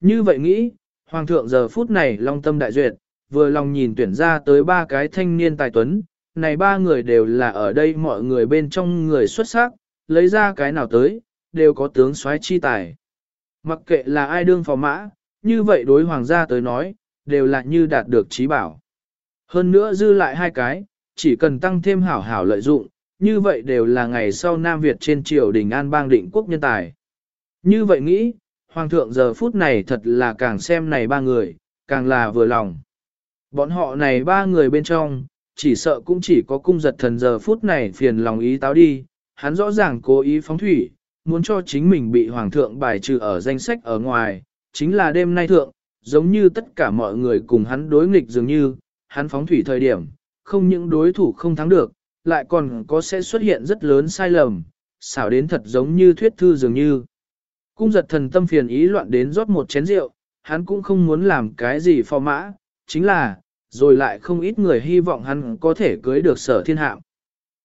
Như vậy nghĩ, Hoàng thượng giờ phút này long tâm đại duyệt, vừa lòng nhìn tuyển ra tới ba cái thanh niên tài tuấn, này ba người đều là ở đây mọi người bên trong người xuất sắc, lấy ra cái nào tới, đều có tướng soái chi tài. Mặc kệ là ai đương phò mã, như vậy đối hoàng gia tới nói, đều là như đạt được trí bảo. Hơn nữa dư lại hai cái, chỉ cần tăng thêm hảo hảo lợi dụng, như vậy đều là ngày sau Nam Việt trên triều đình an bang định quốc nhân tài. Như vậy nghĩ, Hoàng thượng giờ phút này thật là càng xem này ba người, càng là vừa lòng. Bọn họ này ba người bên trong, chỉ sợ cũng chỉ có cung giật thần giờ phút này phiền lòng ý táo đi, hắn rõ ràng cố ý phóng thủy, muốn cho chính mình bị hoàng thượng bài trừ ở danh sách ở ngoài, chính là đêm nay thượng, giống như tất cả mọi người cùng hắn đối nghịch dường như, hắn phóng thủy thời điểm, không những đối thủ không thắng được, lại còn có sẽ xuất hiện rất lớn sai lầm, xảo đến thật giống như thuyết thư dường như. Cung giật thần tâm phiền ý loạn đến rót một chén rượu, hắn cũng không muốn làm cái gì phò mã, chính là, rồi lại không ít người hy vọng hắn có thể cưới được sở thiên hạm.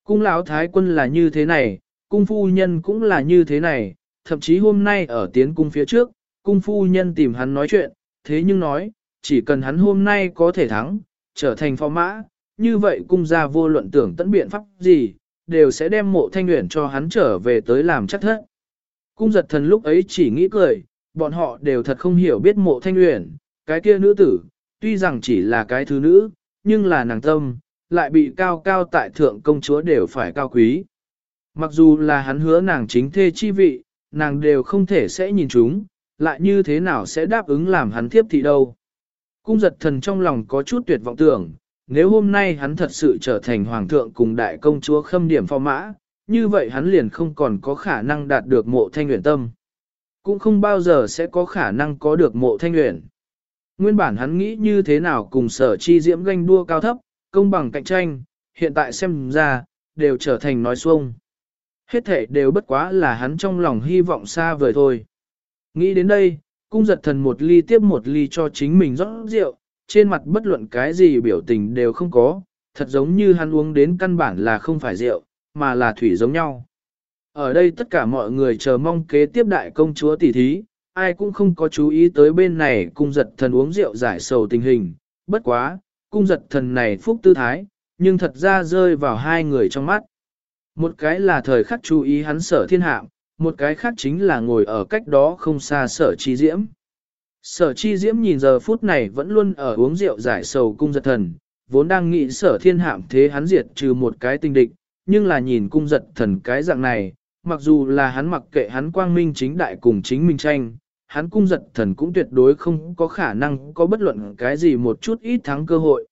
Cung lão thái quân là như thế này, cung phu nhân cũng là như thế này, thậm chí hôm nay ở tiến cung phía trước, cung phu nhân tìm hắn nói chuyện, thế nhưng nói, chỉ cần hắn hôm nay có thể thắng, trở thành phò mã, như vậy cung gia vô luận tưởng tận biện pháp gì, đều sẽ đem mộ thanh nguyện cho hắn trở về tới làm chắc thất. Cung giật thần lúc ấy chỉ nghĩ cười, bọn họ đều thật không hiểu biết mộ thanh uyển. cái kia nữ tử, tuy rằng chỉ là cái thứ nữ, nhưng là nàng tâm, lại bị cao cao tại thượng công chúa đều phải cao quý. Mặc dù là hắn hứa nàng chính thê chi vị, nàng đều không thể sẽ nhìn chúng, lại như thế nào sẽ đáp ứng làm hắn tiếp thị đâu. Cung giật thần trong lòng có chút tuyệt vọng tưởng, nếu hôm nay hắn thật sự trở thành hoàng thượng cùng đại công chúa khâm điểm phò mã, như vậy hắn liền không còn có khả năng đạt được mộ thanh nguyện tâm. Cũng không bao giờ sẽ có khả năng có được mộ thanh nguyện. Nguyên bản hắn nghĩ như thế nào cùng sở chi diễm ganh đua cao thấp, công bằng cạnh tranh, hiện tại xem ra, đều trở thành nói xuông. Hết thể đều bất quá là hắn trong lòng hy vọng xa vời thôi. Nghĩ đến đây, cung giật thần một ly tiếp một ly cho chính mình rót rượu, trên mặt bất luận cái gì biểu tình đều không có, thật giống như hắn uống đến căn bản là không phải rượu, mà là thủy giống nhau. Ở đây tất cả mọi người chờ mong kế tiếp đại công chúa tỷ thí, ai cũng không có chú ý tới bên này cung giật thần uống rượu giải sầu tình hình, bất quá, cung giật thần này phúc tư thái, nhưng thật ra rơi vào hai người trong mắt. Một cái là thời khắc chú ý hắn sở thiên hạm, một cái khác chính là ngồi ở cách đó không xa sở chi diễm. Sở chi diễm nhìn giờ phút này vẫn luôn ở uống rượu giải sầu cung giật thần, vốn đang nghĩ sở thiên hạm thế hắn diệt trừ một cái tinh địch, nhưng là nhìn cung giật thần cái dạng này, mặc dù là hắn mặc kệ hắn quang minh chính đại cùng chính minh tranh, hắn cung giật thần cũng tuyệt đối không có khả năng có bất luận cái gì một chút ít thắng cơ hội.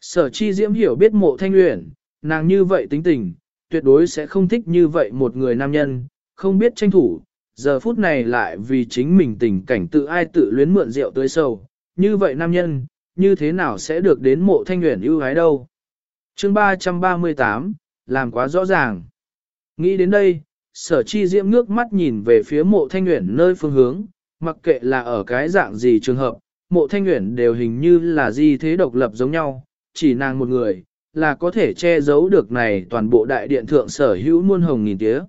Sở chi diễm hiểu biết mộ thanh luyện, nàng như vậy tính tình, tuyệt đối sẽ không thích như vậy một người nam nhân, không biết tranh thủ, giờ phút này lại vì chính mình tình cảnh tự ai tự luyến mượn rượu tới sầu, như vậy nam nhân, như thế nào sẽ được đến mộ thanh luyện ưu ái đâu. chương 338, làm quá rõ ràng. Nghĩ đến đây, sở chi diễm ngước mắt nhìn về phía mộ thanh luyện nơi phương hướng, mặc kệ là ở cái dạng gì trường hợp, mộ thanh nguyện đều hình như là di thế độc lập giống nhau, chỉ nàng một người, là có thể che giấu được này toàn bộ đại điện thượng sở hữu muôn hồng nghìn tía.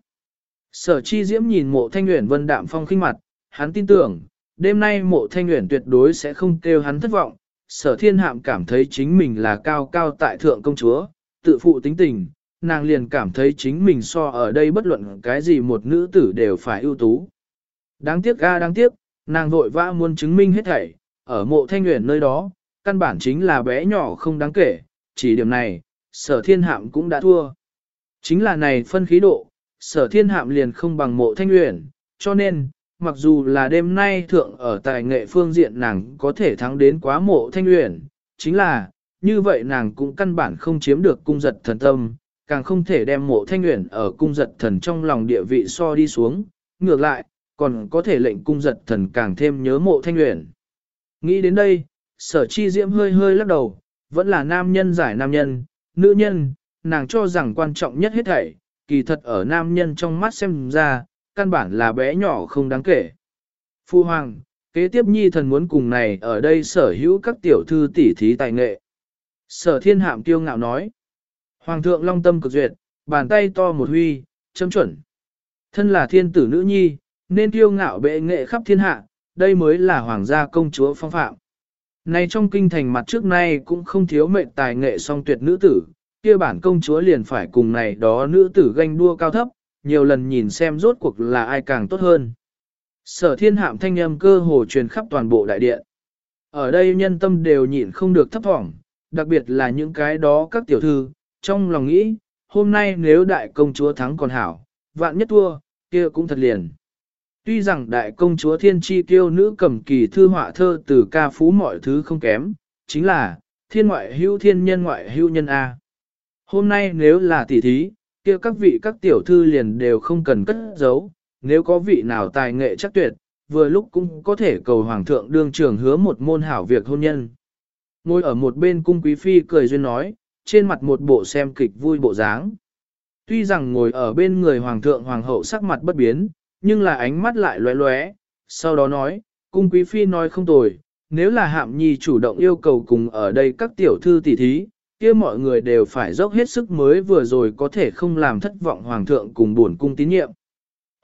Sở chi diễm nhìn mộ thanh nguyện vân đạm phong khinh mặt, hắn tin tưởng, đêm nay mộ thanh nguyện tuyệt đối sẽ không kêu hắn thất vọng, sở thiên hạm cảm thấy chính mình là cao cao tại thượng công chúa, tự phụ tính tình, nàng liền cảm thấy chính mình so ở đây bất luận cái gì một nữ tử đều phải ưu tú. Đáng tiếc ga đáng tiếc, nàng vội vã muốn chứng minh hết thảy, ở mộ thanh nguyện nơi đó, căn bản chính là bé nhỏ không đáng kể, chỉ điểm này, sở thiên hạm cũng đã thua. Chính là này phân khí độ, sở thiên hạm liền không bằng mộ thanh nguyện, cho nên, mặc dù là đêm nay thượng ở tài nghệ phương diện nàng có thể thắng đến quá mộ thanh nguyện, chính là, như vậy nàng cũng căn bản không chiếm được cung giật thần tâm, càng không thể đem mộ thanh nguyện ở cung giật thần trong lòng địa vị so đi xuống, ngược lại, còn có thể lệnh cung giật thần càng thêm nhớ mộ thanh nguyện. Nghĩ đến đây, sở chi diễm hơi hơi lắc đầu, vẫn là nam nhân giải nam nhân, nữ nhân, nàng cho rằng quan trọng nhất hết thảy, kỳ thật ở nam nhân trong mắt xem ra, căn bản là bé nhỏ không đáng kể. Phu Hoàng, kế tiếp nhi thần muốn cùng này ở đây sở hữu các tiểu thư tỷ thí tài nghệ. Sở thiên hạm tiêu ngạo nói. Hoàng thượng long tâm cực duyệt, bàn tay to một huy, chấm chuẩn. Thân là thiên tử nữ nhi, nên kiêu ngạo bệ nghệ khắp thiên hạ, đây mới là hoàng gia công chúa phong phạm. Này trong kinh thành mặt trước nay cũng không thiếu mệnh tài nghệ song tuyệt nữ tử, kia bản công chúa liền phải cùng này đó nữ tử ganh đua cao thấp, nhiều lần nhìn xem rốt cuộc là ai càng tốt hơn. Sở thiên hạm thanh âm cơ hồ truyền khắp toàn bộ đại điện. Ở đây nhân tâm đều nhịn không được thấp thỏm, đặc biệt là những cái đó các tiểu thư, trong lòng nghĩ, hôm nay nếu đại công chúa thắng còn hảo, vạn nhất thua, kia cũng thật liền. Tuy rằng đại công chúa thiên tri kiêu nữ cầm kỳ thư họa thơ từ ca phú mọi thứ không kém, chính là, thiên ngoại hữu thiên nhân ngoại hữu nhân A. Hôm nay nếu là tỷ thí, kia các vị các tiểu thư liền đều không cần cất giấu, nếu có vị nào tài nghệ chắc tuyệt, vừa lúc cũng có thể cầu hoàng thượng đương trưởng hứa một môn hảo việc hôn nhân. Ngồi ở một bên cung quý phi cười duyên nói, trên mặt một bộ xem kịch vui bộ dáng. Tuy rằng ngồi ở bên người hoàng thượng hoàng hậu sắc mặt bất biến, nhưng là ánh mắt lại lóe lóe, sau đó nói, cung quý phi nói không tồi, nếu là hạm nhi chủ động yêu cầu cùng ở đây các tiểu thư tỷ thí, kia mọi người đều phải dốc hết sức mới vừa rồi có thể không làm thất vọng hoàng thượng cùng buồn cung tín nhiệm.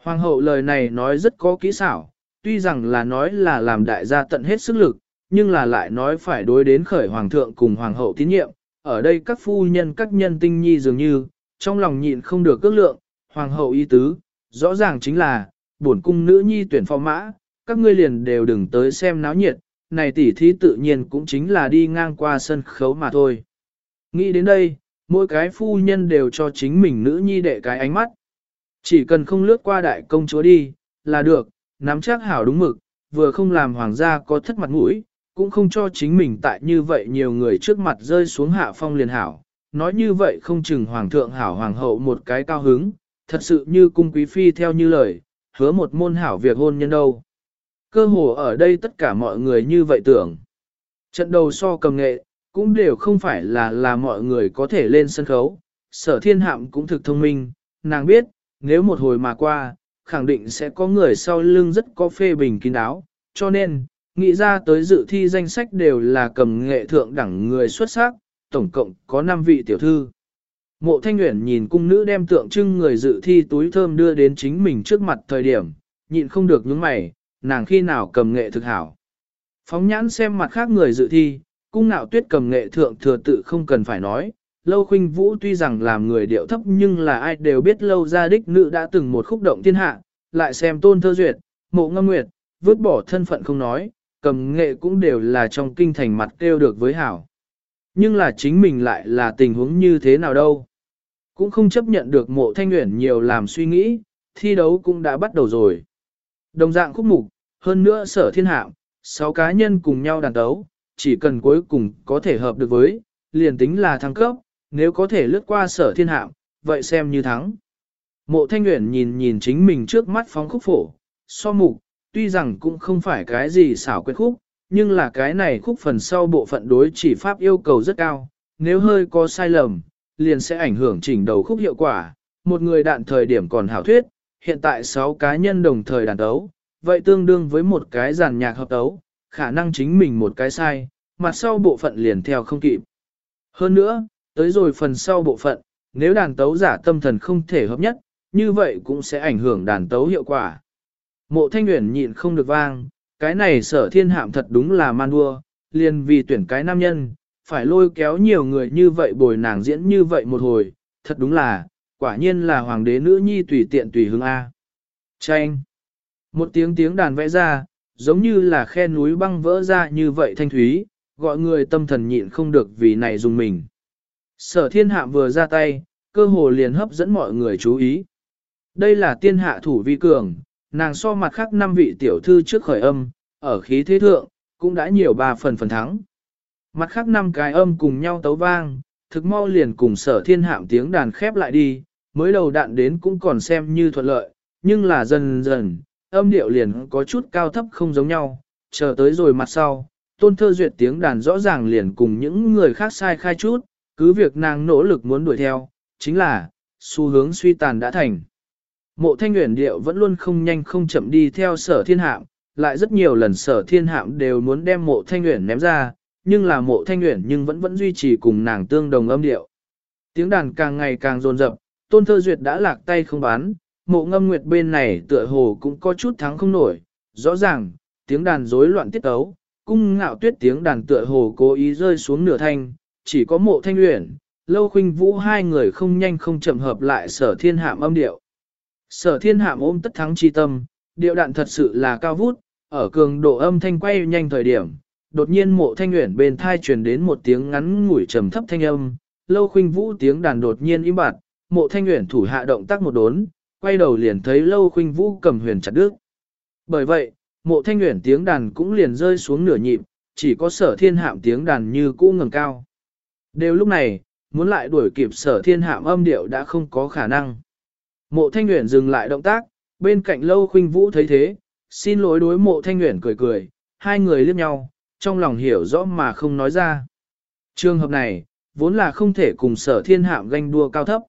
Hoàng hậu lời này nói rất có kỹ xảo, tuy rằng là nói là làm đại gia tận hết sức lực, nhưng là lại nói phải đối đến khởi hoàng thượng cùng hoàng hậu tín nhiệm, ở đây các phu nhân các nhân tinh nhi dường như, trong lòng nhịn không được cước lượng, hoàng hậu y tứ, rõ ràng chính là, bổn cung nữ nhi tuyển phò mã, các ngươi liền đều đừng tới xem náo nhiệt, này tỷ thí tự nhiên cũng chính là đi ngang qua sân khấu mà thôi. Nghĩ đến đây, mỗi cái phu nhân đều cho chính mình nữ nhi đệ cái ánh mắt. Chỉ cần không lướt qua đại công chúa đi, là được, nắm chắc hảo đúng mực, vừa không làm hoàng gia có thất mặt mũi, cũng không cho chính mình tại như vậy nhiều người trước mặt rơi xuống hạ phong liền hảo. Nói như vậy không chừng hoàng thượng hảo hoàng hậu một cái cao hứng, thật sự như cung quý phi theo như lời, hứa một môn hảo việc hôn nhân đâu. Cơ hồ ở đây tất cả mọi người như vậy tưởng. Trận đầu so cầm nghệ, cũng đều không phải là là mọi người có thể lên sân khấu. Sở thiên hạm cũng thực thông minh, nàng biết, nếu một hồi mà qua, khẳng định sẽ có người sau lưng rất có phê bình kín đáo, cho nên, nghĩ ra tới dự thi danh sách đều là cầm nghệ thượng đẳng người xuất sắc, tổng cộng có 5 vị tiểu thư. Mộ Thanh Nguyễn nhìn cung nữ đem tượng trưng người dự thi túi thơm đưa đến chính mình trước mặt thời điểm, nhịn không được nhướng mày, nàng khi nào cầm nghệ thực hảo. Phóng nhãn xem mặt khác người dự thi, cung nạo tuyết cầm nghệ thượng thừa tự không cần phải nói, lâu khuynh vũ tuy rằng làm người điệu thấp nhưng là ai đều biết lâu gia đích nữ đã từng một khúc động thiên hạ, lại xem tôn thơ duyệt, mộ ngâm nguyệt, vứt bỏ thân phận không nói, cầm nghệ cũng đều là trong kinh thành mặt kêu được với hảo. Nhưng là chính mình lại là tình huống như thế nào đâu. Cũng không chấp nhận được mộ thanh nguyện nhiều làm suy nghĩ, thi đấu cũng đã bắt đầu rồi. Đồng dạng khúc mục, hơn nữa sở thiên hạ sáu cá nhân cùng nhau đàn đấu, chỉ cần cuối cùng có thể hợp được với, liền tính là thăng cấp, nếu có thể lướt qua sở thiên hạ, vậy xem như thắng. Mộ thanh nguyện nhìn nhìn chính mình trước mắt phóng khúc phổ, so mục, tuy rằng cũng không phải cái gì xảo quyệt khúc, nhưng là cái này khúc phần sau bộ phận đối chỉ pháp yêu cầu rất cao, nếu hơi có sai lầm, liền sẽ ảnh hưởng chỉnh đầu khúc hiệu quả. Một người đạn thời điểm còn hảo thuyết, hiện tại 6 cá nhân đồng thời đàn tấu, vậy tương đương với một cái giàn nhạc hợp tấu, khả năng chính mình một cái sai, mặt sau bộ phận liền theo không kịp. Hơn nữa, tới rồi phần sau bộ phận, nếu đàn tấu giả tâm thần không thể hợp nhất, như vậy cũng sẽ ảnh hưởng đàn tấu hiệu quả. Mộ thanh nguyện nhịn không được vang, cái này sở thiên hạm thật đúng là man đua, liền vì tuyển cái nam nhân, phải lôi kéo nhiều người như vậy bồi nàng diễn như vậy một hồi, thật đúng là, quả nhiên là hoàng đế nữ nhi tùy tiện tùy hương A. Chanh! Một tiếng tiếng đàn vẽ ra, giống như là khe núi băng vỡ ra như vậy thanh thúy, gọi người tâm thần nhịn không được vì này dùng mình. Sở thiên hạm vừa ra tay, cơ hồ liền hấp dẫn mọi người chú ý. Đây là tiên hạ thủ vi cường, nàng so mặt khác năm vị tiểu thư trước khởi âm, ở khí thế thượng, cũng đã nhiều ba phần phần thắng. Mặt khác năm cái âm cùng nhau tấu vang, thực mau liền cùng sở thiên hạm tiếng đàn khép lại đi, mới đầu đạn đến cũng còn xem như thuận lợi, nhưng là dần dần, âm điệu liền có chút cao thấp không giống nhau, chờ tới rồi mặt sau, tôn thơ duyệt tiếng đàn rõ ràng liền cùng những người khác sai khai chút, cứ việc nàng nỗ lực muốn đuổi theo, chính là, xu hướng suy tàn đã thành. Mộ thanh nguyện điệu vẫn luôn không nhanh không chậm đi theo sở thiên hạm, lại rất nhiều lần sở thiên hạm đều muốn đem mộ thanh nguyện ném ra, nhưng là mộ thanh nguyện nhưng vẫn vẫn duy trì cùng nàng tương đồng âm điệu. Tiếng đàn càng ngày càng dồn dập, tôn thơ duyệt đã lạc tay không bán, mộ ngâm nguyệt bên này tựa hồ cũng có chút thắng không nổi, rõ ràng, tiếng đàn rối loạn tiết ấu, cung ngạo tuyết tiếng đàn tựa hồ cố ý rơi xuống nửa thanh, chỉ có mộ thanh luyện, lâu khuynh vũ hai người không nhanh không chậm hợp lại sở thiên hạm âm điệu. Sở thiên hạm ôm tất thắng chi tâm, điệu đạn thật sự là cao vút, ở cường độ âm thanh quay nhanh thời điểm, đột nhiên mộ thanh nguyện bên thai truyền đến một tiếng ngắn ngủi trầm thấp thanh âm, lâu khuynh vũ tiếng đàn đột nhiên im bặt, mộ thanh nguyện thủ hạ động tác một đốn, quay đầu liền thấy lâu khuynh vũ cầm huyền chặt đứt. Bởi vậy, mộ thanh nguyện tiếng đàn cũng liền rơi xuống nửa nhịp, chỉ có sở thiên hạm tiếng đàn như cũ ngầm cao. Đều lúc này, muốn lại đuổi kịp sở thiên hạm âm điệu đã không có khả năng. Mộ thanh Uyển dừng lại động tác, bên cạnh lâu khuynh vũ thấy thế, xin lỗi đối mộ thanh Uyển cười cười, hai người liếc nhau, trong lòng hiểu rõ mà không nói ra. Trường hợp này, vốn là không thể cùng sở thiên hạm ganh đua cao thấp.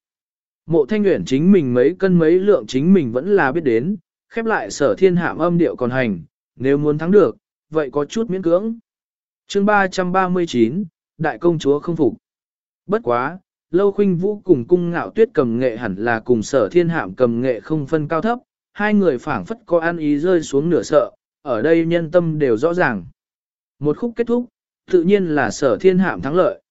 Mộ thanh Uyển chính mình mấy cân mấy lượng chính mình vẫn là biết đến, khép lại sở thiên hạm âm điệu còn hành, nếu muốn thắng được, vậy có chút miễn cưỡng. chương 339, Đại công chúa không phục. Bất quá, lâu khuynh vũ cùng cung ngạo tuyết cầm nghệ hẳn là cùng sở thiên hạm cầm nghệ không phân cao thấp, hai người phảng phất có an ý rơi xuống nửa sợ, ở đây nhân tâm đều rõ ràng. Một khúc kết thúc, tự nhiên là sở thiên hạm thắng lợi.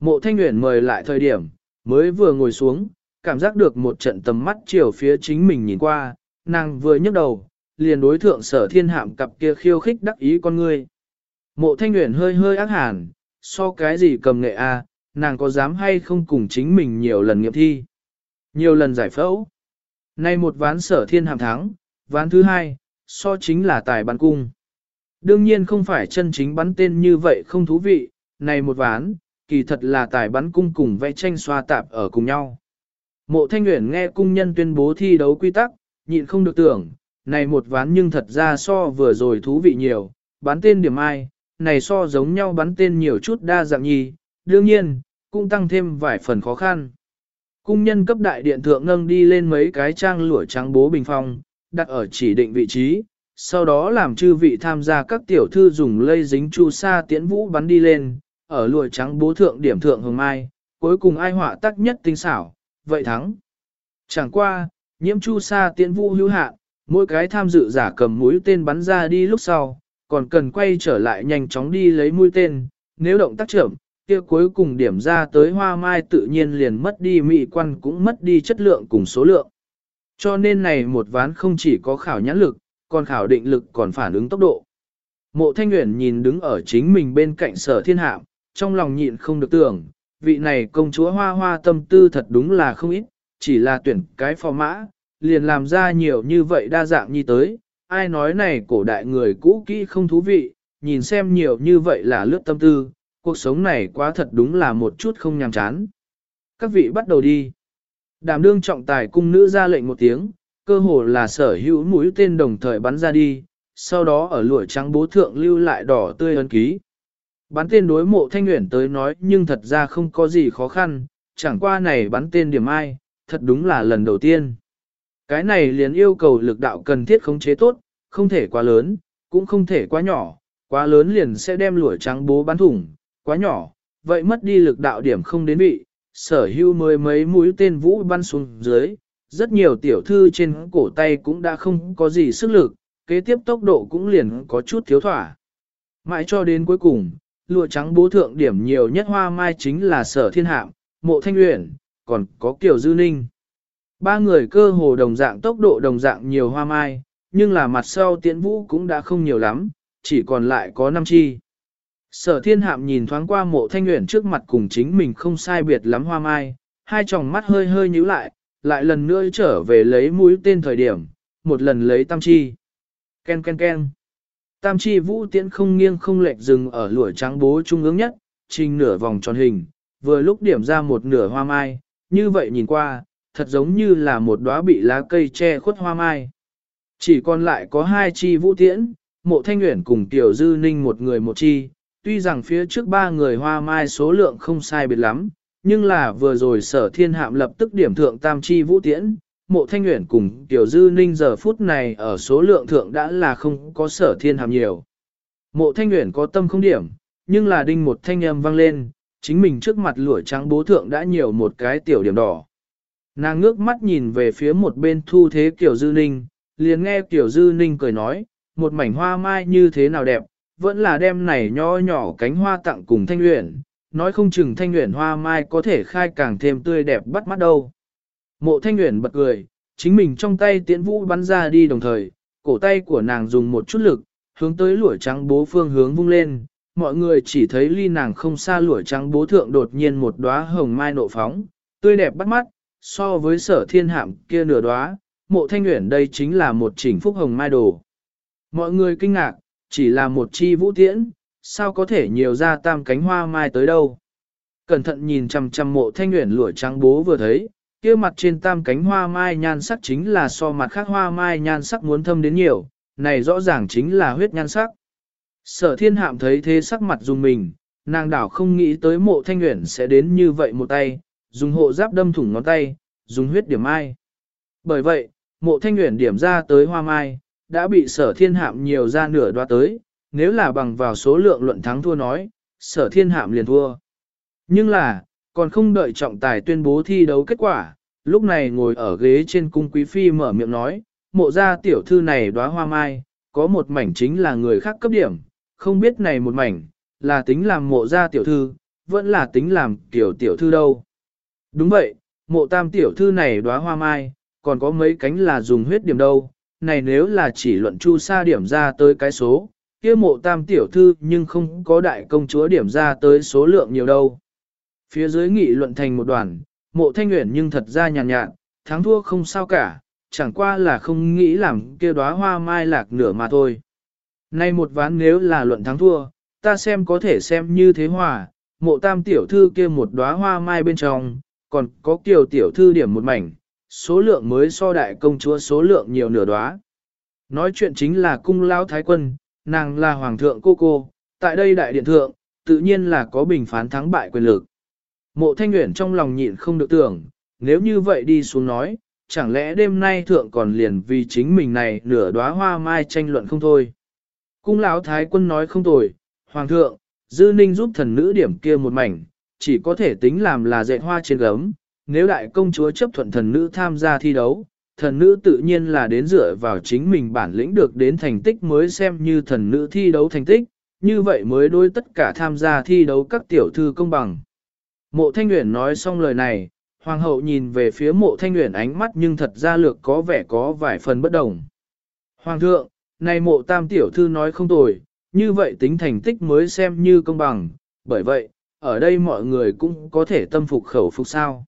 Mộ thanh nguyện mời lại thời điểm, mới vừa ngồi xuống, cảm giác được một trận tầm mắt chiều phía chính mình nhìn qua, nàng vừa nhấc đầu, liền đối thượng sở thiên hạm cặp kia khiêu khích đắc ý con ngươi. Mộ thanh nguyện hơi hơi ác hàn, so cái gì cầm nghệ a à, nàng có dám hay không cùng chính mình nhiều lần nghiệm thi. Nhiều lần giải phẫu. Nay một ván sở thiên hàm thắng, ván thứ hai, so chính là tài bắn cung. Đương nhiên không phải chân chính bắn tên như vậy không thú vị, này một ván, kỳ thật là tài bắn cung cùng vẽ tranh xoa tạp ở cùng nhau. Mộ Thanh Nguyễn nghe cung nhân tuyên bố thi đấu quy tắc, nhịn không được tưởng, này một ván nhưng thật ra so vừa rồi thú vị nhiều, bắn tên điểm ai, này so giống nhau bắn tên nhiều chút đa dạng nhì, đương nhiên, cũng tăng thêm vài phần khó khăn. Cung nhân cấp đại điện thượng nâng đi lên mấy cái trang lũa trắng bố bình phong, đặt ở chỉ định vị trí, sau đó làm chư vị tham gia các tiểu thư dùng lây dính chu sa tiễn vũ bắn đi lên, ở lụa trắng bố thượng điểm thượng hồng mai, cuối cùng ai họa tắc nhất tinh xảo, vậy thắng. Chẳng qua, nhiễm chu sa tiễn vũ hữu hạn, mỗi cái tham dự giả cầm mũi tên bắn ra đi lúc sau, còn cần quay trở lại nhanh chóng đi lấy mũi tên, nếu động tác chậm, kia cuối cùng điểm ra tới hoa mai tự nhiên liền mất đi mỹ quan cũng mất đi chất lượng cùng số lượng. Cho nên này một ván không chỉ có khảo nhãn lực, còn khảo định lực còn phản ứng tốc độ. Mộ Thanh Nguyễn nhìn đứng ở chính mình bên cạnh sở thiên hạm, trong lòng nhịn không được tưởng, vị này công chúa hoa hoa tâm tư thật đúng là không ít, chỉ là tuyển cái phò mã, liền làm ra nhiều như vậy đa dạng như tới, ai nói này cổ đại người cũ kỹ không thú vị, nhìn xem nhiều như vậy là lướt tâm tư, cuộc sống này quá thật đúng là một chút không nhàm chán. Các vị bắt đầu đi. đàm đương trọng tài cung nữ ra lệnh một tiếng, cơ hồ là sở hữu mũi tên đồng thời bắn ra đi, sau đó ở lụa trắng bố thượng lưu lại đỏ tươi ấn ký. Bắn tên đối mộ thanh nguyện tới nói nhưng thật ra không có gì khó khăn, chẳng qua này bắn tên điểm ai, thật đúng là lần đầu tiên. Cái này liền yêu cầu lực đạo cần thiết khống chế tốt, không thể quá lớn, cũng không thể quá nhỏ, quá lớn liền sẽ đem lụa trắng bố bắn thủng, quá nhỏ, vậy mất đi lực đạo điểm không đến vị, sở hưu mới mấy mũi tên vũ bắn xuống dưới, rất nhiều tiểu thư trên cổ tay cũng đã không có gì sức lực, kế tiếp tốc độ cũng liền có chút thiếu thỏa. Mãi cho đến cuối cùng, lụa trắng bố thượng điểm nhiều nhất hoa mai chính là sở thiên hạm, mộ thanh luyện, còn có kiểu dư ninh. Ba người cơ hồ đồng dạng tốc độ đồng dạng nhiều hoa mai, nhưng là mặt sau tiễn vũ cũng đã không nhiều lắm, chỉ còn lại có 5 chi. Sở thiên hạm nhìn thoáng qua mộ thanh nguyện trước mặt cùng chính mình không sai biệt lắm hoa mai, hai tròng mắt hơi hơi nhíu lại, lại lần nữa trở về lấy mũi tên thời điểm, một lần lấy tam chi. Ken ken ken. Tam chi vũ tiễn không nghiêng không lệch dừng ở lũa trắng bố trung ương nhất, trình nửa vòng tròn hình, vừa lúc điểm ra một nửa hoa mai, như vậy nhìn qua, thật giống như là một đóa bị lá cây che khuất hoa mai. Chỉ còn lại có hai chi vũ tiễn, mộ thanh nguyện cùng tiểu dư ninh một người một chi, tuy rằng phía trước ba người hoa mai số lượng không sai biệt lắm, nhưng là vừa rồi sở thiên hạm lập tức điểm thượng tam chi vũ tiễn, mộ thanh nguyện cùng tiểu dư ninh giờ phút này ở số lượng thượng đã là không có sở thiên hạm nhiều. Mộ thanh nguyện có tâm không điểm, nhưng là đinh một thanh âm vang lên, chính mình trước mặt lũa trắng bố thượng đã nhiều một cái tiểu điểm đỏ. Nàng ngước mắt nhìn về phía một bên thu thế kiểu dư ninh, liền nghe kiểu dư ninh cười nói, một mảnh hoa mai như thế nào đẹp, vẫn là đem này nho nhỏ cánh hoa tặng cùng thanh luyện, nói không chừng thanh luyện hoa mai có thể khai càng thêm tươi đẹp bắt mắt đâu. Mộ thanh luyện bật cười, chính mình trong tay tiễn vũ bắn ra đi đồng thời, cổ tay của nàng dùng một chút lực, hướng tới lũa trắng bố phương hướng vung lên, mọi người chỉ thấy ly nàng không xa lũa trắng bố thượng đột nhiên một đóa hồng mai nộ phóng, tươi đẹp bắt mắt, so với sở thiên hạm kia nửa đóa, mộ thanh nguyện đây chính là một chỉnh phúc hồng mai đồ. Mọi người kinh ngạc, chỉ là một chi vũ tiễn, sao có thể nhiều ra tam cánh hoa mai tới đâu. Cẩn thận nhìn chằm chằm mộ thanh nguyện lụa trắng bố vừa thấy, kia mặt trên tam cánh hoa mai nhan sắc chính là so mặt khác hoa mai nhan sắc muốn thâm đến nhiều, này rõ ràng chính là huyết nhan sắc. Sở thiên hạm thấy thế sắc mặt dùng mình, nàng đảo không nghĩ tới mộ thanh nguyện sẽ đến như vậy một tay, dùng hộ giáp đâm thủng ngón tay, dùng huyết điểm mai. Bởi vậy, mộ thanh nguyện điểm ra tới hoa mai, đã bị sở thiên hạm nhiều ra nửa đoá tới, nếu là bằng vào số lượng luận thắng thua nói, sở thiên hạm liền thua. Nhưng là, còn không đợi trọng tài tuyên bố thi đấu kết quả, lúc này ngồi ở ghế trên cung quý phi mở miệng nói, mộ ra tiểu thư này đóa hoa mai, có một mảnh chính là người khác cấp điểm, không biết này một mảnh, là tính làm mộ ra tiểu thư, vẫn là tính làm tiểu tiểu thư đâu. Đúng vậy, mộ tam tiểu thư này đóa hoa mai, còn có mấy cánh là dùng huyết điểm đâu, này nếu là chỉ luận chu sa điểm ra tới cái số, kia mộ tam tiểu thư nhưng không có đại công chúa điểm ra tới số lượng nhiều đâu. Phía dưới nghị luận thành một đoàn, mộ thanh nguyện nhưng thật ra nhàn nhạt, nhạt, thắng thua không sao cả, chẳng qua là không nghĩ làm kia đóa hoa mai lạc nửa mà thôi. Nay một ván nếu là luận thắng thua, ta xem có thể xem như thế hòa, mộ tam tiểu thư kia một đóa hoa mai bên trong, còn có kiều tiểu thư điểm một mảnh, số lượng mới so đại công chúa số lượng nhiều nửa đóa. Nói chuyện chính là cung lão thái quân, nàng là hoàng thượng cô cô, tại đây đại điện thượng, tự nhiên là có bình phán thắng bại quyền lực. Mộ thanh nguyện trong lòng nhịn không được tưởng, nếu như vậy đi xuống nói, chẳng lẽ đêm nay thượng còn liền vì chính mình này nửa đóa hoa mai tranh luận không thôi. Cung lão thái quân nói không tồi, hoàng thượng, dư ninh giúp thần nữ điểm kia một mảnh, chỉ có thể tính làm là dạy hoa trên gấm, nếu đại công chúa chấp thuận thần nữ tham gia thi đấu, thần nữ tự nhiên là đến dựa vào chính mình bản lĩnh được đến thành tích mới xem như thần nữ thi đấu thành tích, như vậy mới đối tất cả tham gia thi đấu các tiểu thư công bằng. Mộ Thanh Nguyễn nói xong lời này, Hoàng hậu nhìn về phía mộ Thanh Nguyễn ánh mắt nhưng thật ra lược có vẻ có vài phần bất đồng. Hoàng thượng, này mộ tam tiểu thư nói không tồi, như vậy tính thành tích mới xem như công bằng, bởi vậy, ở đây mọi người cũng có thể tâm phục khẩu phục sao.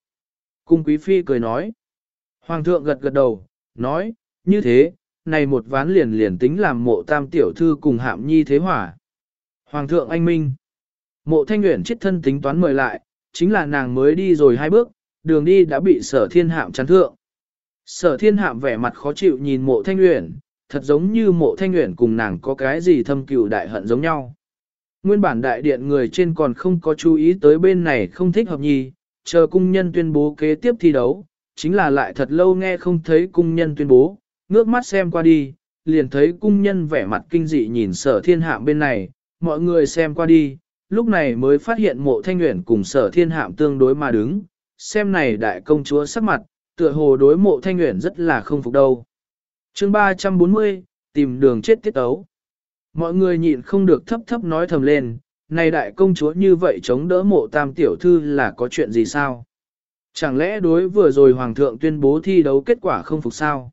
Cung quý phi cười nói. Hoàng thượng gật gật đầu, nói, như thế, này một ván liền liền tính làm mộ tam tiểu thư cùng hạm nhi thế hỏa. Hoàng thượng anh minh. Mộ thanh nguyện chết thân tính toán mời lại, chính là nàng mới đi rồi hai bước, đường đi đã bị sở thiên hạm chắn thượng. Sở thiên hạm vẻ mặt khó chịu nhìn mộ thanh nguyện, thật giống như mộ thanh nguyện cùng nàng có cái gì thâm cừu đại hận giống nhau. Nguyên bản đại điện người trên còn không có chú ý tới bên này không thích hợp nhi, chờ cung nhân tuyên bố kế tiếp thi đấu, chính là lại thật lâu nghe không thấy cung nhân tuyên bố, ngước mắt xem qua đi, liền thấy cung nhân vẻ mặt kinh dị nhìn sở thiên hạm bên này, mọi người xem qua đi, lúc này mới phát hiện mộ thanh nguyện cùng sở thiên hạm tương đối mà đứng, xem này đại công chúa sắc mặt, tựa hồ đối mộ thanh nguyện rất là không phục đâu. chương 340, tìm đường chết tiết ấu. Mọi người nhịn không được thấp thấp nói thầm lên, này đại công chúa như vậy chống đỡ mộ tam tiểu thư là có chuyện gì sao? Chẳng lẽ đối vừa rồi hoàng thượng tuyên bố thi đấu kết quả không phục sao?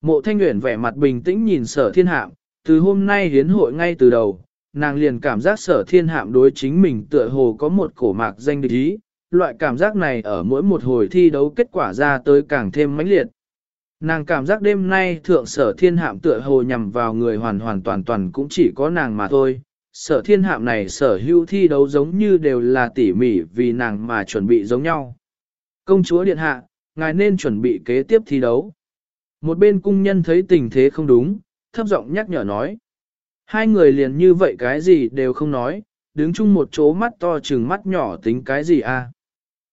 Mộ thanh nguyện vẻ mặt bình tĩnh nhìn sở thiên hạm, từ hôm nay hiến hội ngay từ đầu, nàng liền cảm giác sở thiên hạm đối chính mình tựa hồ có một cổ mạc danh địch ý, loại cảm giác này ở mỗi một hồi thi đấu kết quả ra tới càng thêm mãnh liệt. Nàng cảm giác đêm nay thượng sở thiên hạm tựa hồ nhằm vào người hoàn hoàn toàn toàn cũng chỉ có nàng mà thôi. Sở thiên hạm này sở hữu thi đấu giống như đều là tỉ mỉ vì nàng mà chuẩn bị giống nhau. Công chúa điện hạ, ngài nên chuẩn bị kế tiếp thi đấu. Một bên cung nhân thấy tình thế không đúng, thấp giọng nhắc nhở nói. Hai người liền như vậy cái gì đều không nói, đứng chung một chỗ mắt to chừng mắt nhỏ tính cái gì? À?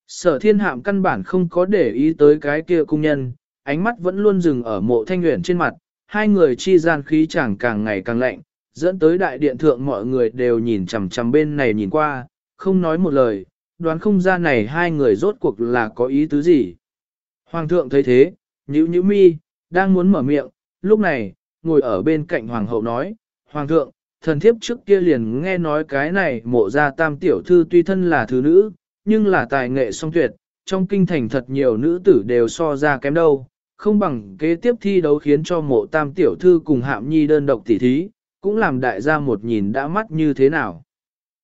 Sở thiên hạm căn bản không có để ý tới cái kia cung nhân, ánh mắt vẫn luôn dừng ở mộ thanh nguyện trên mặt, hai người chi gian khí chẳng càng ngày càng lạnh, dẫn tới đại điện thượng mọi người đều nhìn chằm chằm bên này nhìn qua, không nói một lời, đoán không ra này hai người rốt cuộc là có ý tứ gì. Hoàng thượng thấy thế, nhữ nhữ mi, đang muốn mở miệng, lúc này, ngồi ở bên cạnh hoàng hậu nói, Hoàng thượng, thần thiếp trước kia liền nghe nói cái này mộ ra tam tiểu thư tuy thân là thứ nữ, nhưng là tài nghệ song tuyệt, trong kinh thành thật nhiều nữ tử đều so ra kém đâu, không bằng kế tiếp thi đấu khiến cho mộ tam tiểu thư cùng hạm nhi đơn độc tỉ thí, cũng làm đại gia một nhìn đã mắt như thế nào.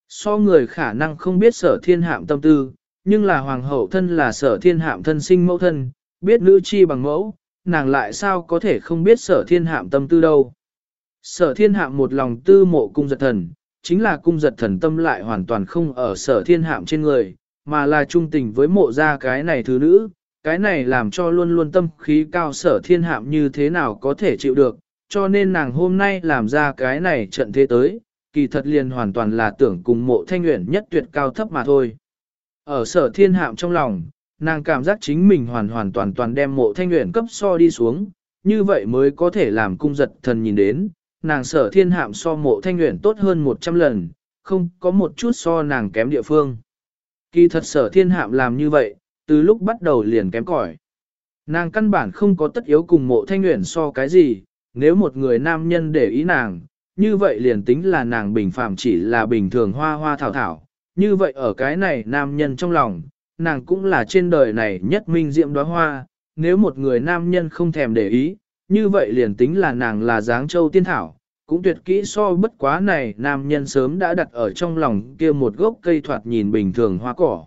So người khả năng không biết sở thiên hạm tâm tư, nhưng là hoàng hậu thân là sở thiên hạm thân sinh mẫu thân, biết nữ chi bằng mẫu, nàng lại sao có thể không biết sở thiên hạm tâm tư đâu. Sở thiên hạm một lòng tư mộ cung giật thần, chính là cung giật thần tâm lại hoàn toàn không ở sở thiên hạm trên người, mà là trung tình với mộ gia cái này thứ nữ, cái này làm cho luôn luôn tâm khí cao sở thiên hạm như thế nào có thể chịu được, cho nên nàng hôm nay làm ra cái này trận thế tới, kỳ thật liền hoàn toàn là tưởng cùng mộ thanh nguyện nhất tuyệt cao thấp mà thôi. Ở sở thiên hạm trong lòng, nàng cảm giác chính mình hoàn hoàn toàn toàn đem mộ thanh nguyện cấp so đi xuống, như vậy mới có thể làm cung giật thần nhìn đến, nàng sở thiên hạm so mộ thanh nguyện tốt hơn 100 lần, không có một chút so nàng kém địa phương. Kỳ thật sở thiên hạm làm như vậy, từ lúc bắt đầu liền kém cỏi. Nàng căn bản không có tất yếu cùng mộ thanh nguyện so cái gì, nếu một người nam nhân để ý nàng, như vậy liền tính là nàng bình phàm chỉ là bình thường hoa hoa thảo thảo, như vậy ở cái này nam nhân trong lòng, nàng cũng là trên đời này nhất minh diệm đóa hoa, nếu một người nam nhân không thèm để ý, như vậy liền tính là nàng là dáng châu tiên thảo, cũng tuyệt kỹ so bất quá này nam nhân sớm đã đặt ở trong lòng kia một gốc cây thoạt nhìn bình thường hoa cỏ.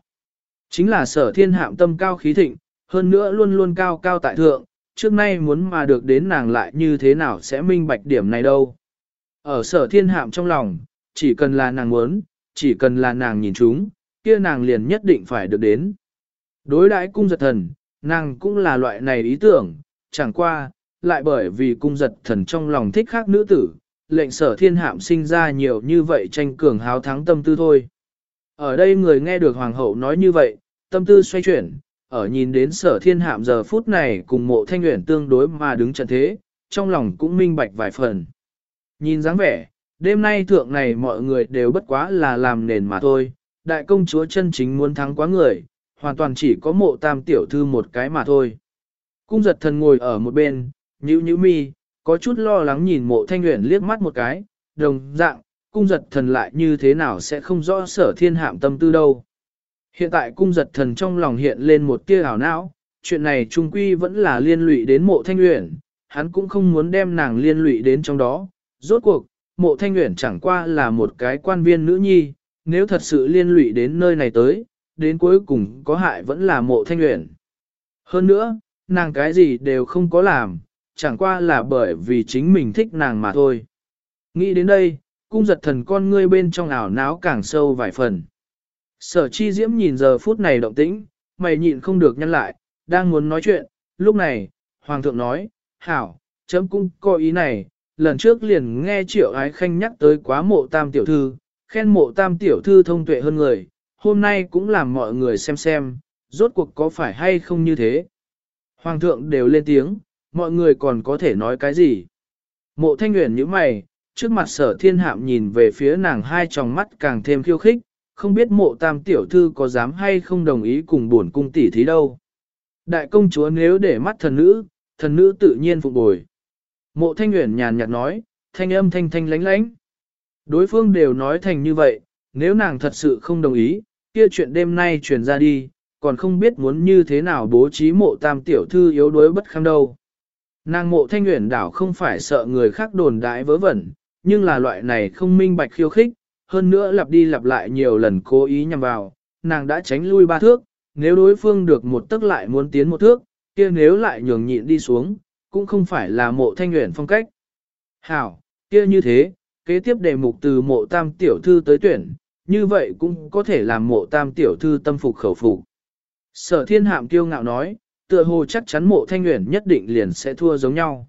Chính là sở thiên hạm tâm cao khí thịnh, hơn nữa luôn luôn cao cao tại thượng, trước nay muốn mà được đến nàng lại như thế nào sẽ minh bạch điểm này đâu. Ở sở thiên hạm trong lòng, chỉ cần là nàng muốn, chỉ cần là nàng nhìn chúng, kia nàng liền nhất định phải được đến. Đối đãi cung giật thần, nàng cũng là loại này ý tưởng, chẳng qua, lại bởi vì cung giật thần trong lòng thích khác nữ tử, lệnh sở thiên hạm sinh ra nhiều như vậy tranh cường háo thắng tâm tư thôi. Ở đây người nghe được hoàng hậu nói như vậy, tâm tư xoay chuyển, ở nhìn đến sở thiên hạm giờ phút này cùng mộ thanh nguyện tương đối mà đứng trận thế, trong lòng cũng minh bạch vài phần. Nhìn dáng vẻ, đêm nay thượng này mọi người đều bất quá là làm nền mà thôi, đại công chúa chân chính muốn thắng quá người, hoàn toàn chỉ có mộ tam tiểu thư một cái mà thôi. Cung giật thần ngồi ở một bên, nhữ nhữ mi, có chút lo lắng nhìn mộ thanh nguyện liếc mắt một cái, đồng dạng, cung giật thần lại như thế nào sẽ không rõ sở thiên hạm tâm tư đâu. Hiện tại cung giật thần trong lòng hiện lên một tia ảo não, chuyện này trung quy vẫn là liên lụy đến mộ thanh uyển, hắn cũng không muốn đem nàng liên lụy đến trong đó. Rốt cuộc, mộ thanh uyển chẳng qua là một cái quan viên nữ nhi, nếu thật sự liên lụy đến nơi này tới, đến cuối cùng có hại vẫn là mộ thanh uyển. Hơn nữa, nàng cái gì đều không có làm, chẳng qua là bởi vì chính mình thích nàng mà thôi. Nghĩ đến đây, cung giật thần con ngươi bên trong ảo não càng sâu vài phần. Sở chi diễm nhìn giờ phút này động tĩnh, mày nhịn không được nhăn lại, đang muốn nói chuyện, lúc này, hoàng thượng nói, hảo, chấm cung có ý này, lần trước liền nghe triệu ái khanh nhắc tới quá mộ tam tiểu thư, khen mộ tam tiểu thư thông tuệ hơn người, hôm nay cũng làm mọi người xem xem, rốt cuộc có phải hay không như thế. Hoàng thượng đều lên tiếng, mọi người còn có thể nói cái gì. Mộ thanh nguyện như mày, trước mặt sở thiên hạm nhìn về phía nàng hai tròng mắt càng thêm khiêu khích, không biết mộ tam tiểu thư có dám hay không đồng ý cùng buồn cung tỷ thí đâu. Đại công chúa nếu để mắt thần nữ, thần nữ tự nhiên phục bồi. Mộ thanh nguyện nhàn nhạt nói, thanh âm thanh thanh lánh lánh. Đối phương đều nói thành như vậy, nếu nàng thật sự không đồng ý, kia chuyện đêm nay truyền ra đi, còn không biết muốn như thế nào bố trí mộ tam tiểu thư yếu đuối bất kham đâu. Nàng mộ thanh nguyện đảo không phải sợ người khác đồn đại vớ vẩn, nhưng là loại này không minh bạch khiêu khích, hơn nữa lặp đi lặp lại nhiều lần cố ý nhằm vào, nàng đã tránh lui ba thước, nếu đối phương được một tức lại muốn tiến một thước, kia nếu lại nhường nhịn đi xuống, cũng không phải là mộ thanh nguyện phong cách. Hảo, kia như thế, kế tiếp đề mục từ mộ tam tiểu thư tới tuyển, như vậy cũng có thể làm mộ tam tiểu thư tâm phục khẩu phục. Sở thiên hạm kiêu ngạo nói, tựa hồ chắc chắn mộ thanh nguyện nhất định liền sẽ thua giống nhau.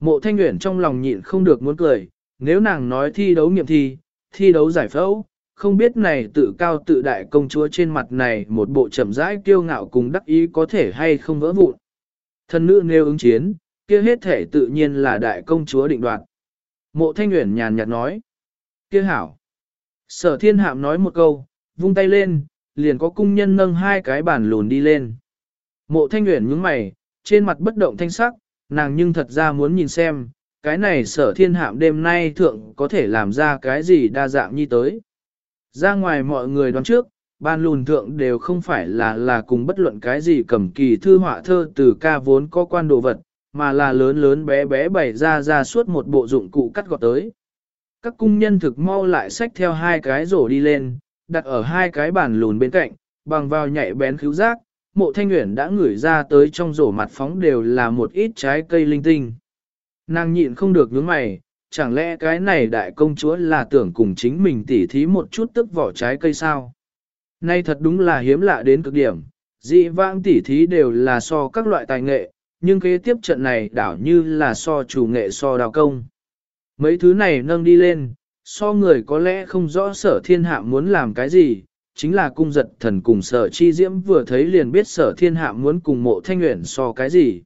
Mộ thanh nguyện trong lòng nhịn không được muốn cười, nếu nàng nói thi đấu nghiệm thi, thi đấu giải phẫu, không biết này tự cao tự đại công chúa trên mặt này một bộ chậm rãi kiêu ngạo cùng đắc ý có thể hay không vỡ vụn. Thần nữ nêu ứng chiến, kia hết thể tự nhiên là đại công chúa định đoạt. Mộ thanh nguyện nhàn nhạt nói, kia hảo. Sở thiên hạm nói một câu, vung tay lên, liền có cung nhân nâng hai cái bàn lùn đi lên. Mộ thanh nguyện nhướng mày, trên mặt bất động thanh sắc, nàng nhưng thật ra muốn nhìn xem, cái này sở thiên hạm đêm nay thượng có thể làm ra cái gì đa dạng như tới. Ra ngoài mọi người đoán trước, ban lùn thượng đều không phải là là cùng bất luận cái gì cầm kỳ thư họa thơ từ ca vốn có quan đồ vật, mà là lớn lớn bé bé bày ra ra suốt một bộ dụng cụ cắt gọt tới. Các cung nhân thực mau lại xách theo hai cái rổ đi lên, đặt ở hai cái bàn lùn bên cạnh, bằng vào nhạy bén cứu giác, mộ thanh nguyện đã ngửi ra tới trong rổ mặt phóng đều là một ít trái cây linh tinh. Nàng nhịn không được nhướng mày, chẳng lẽ cái này đại công chúa là tưởng cùng chính mình tỉ thí một chút tức vỏ trái cây sao? Nay thật đúng là hiếm lạ đến cực điểm, dị vãng tỉ thí đều là so các loại tài nghệ, nhưng kế tiếp trận này đảo như là so chủ nghệ so đào công. Mấy thứ này nâng đi lên, so người có lẽ không rõ sở thiên hạ muốn làm cái gì, chính là cung giật thần cùng sở chi diễm vừa thấy liền biết sở thiên hạ muốn cùng mộ thanh nguyện so cái gì.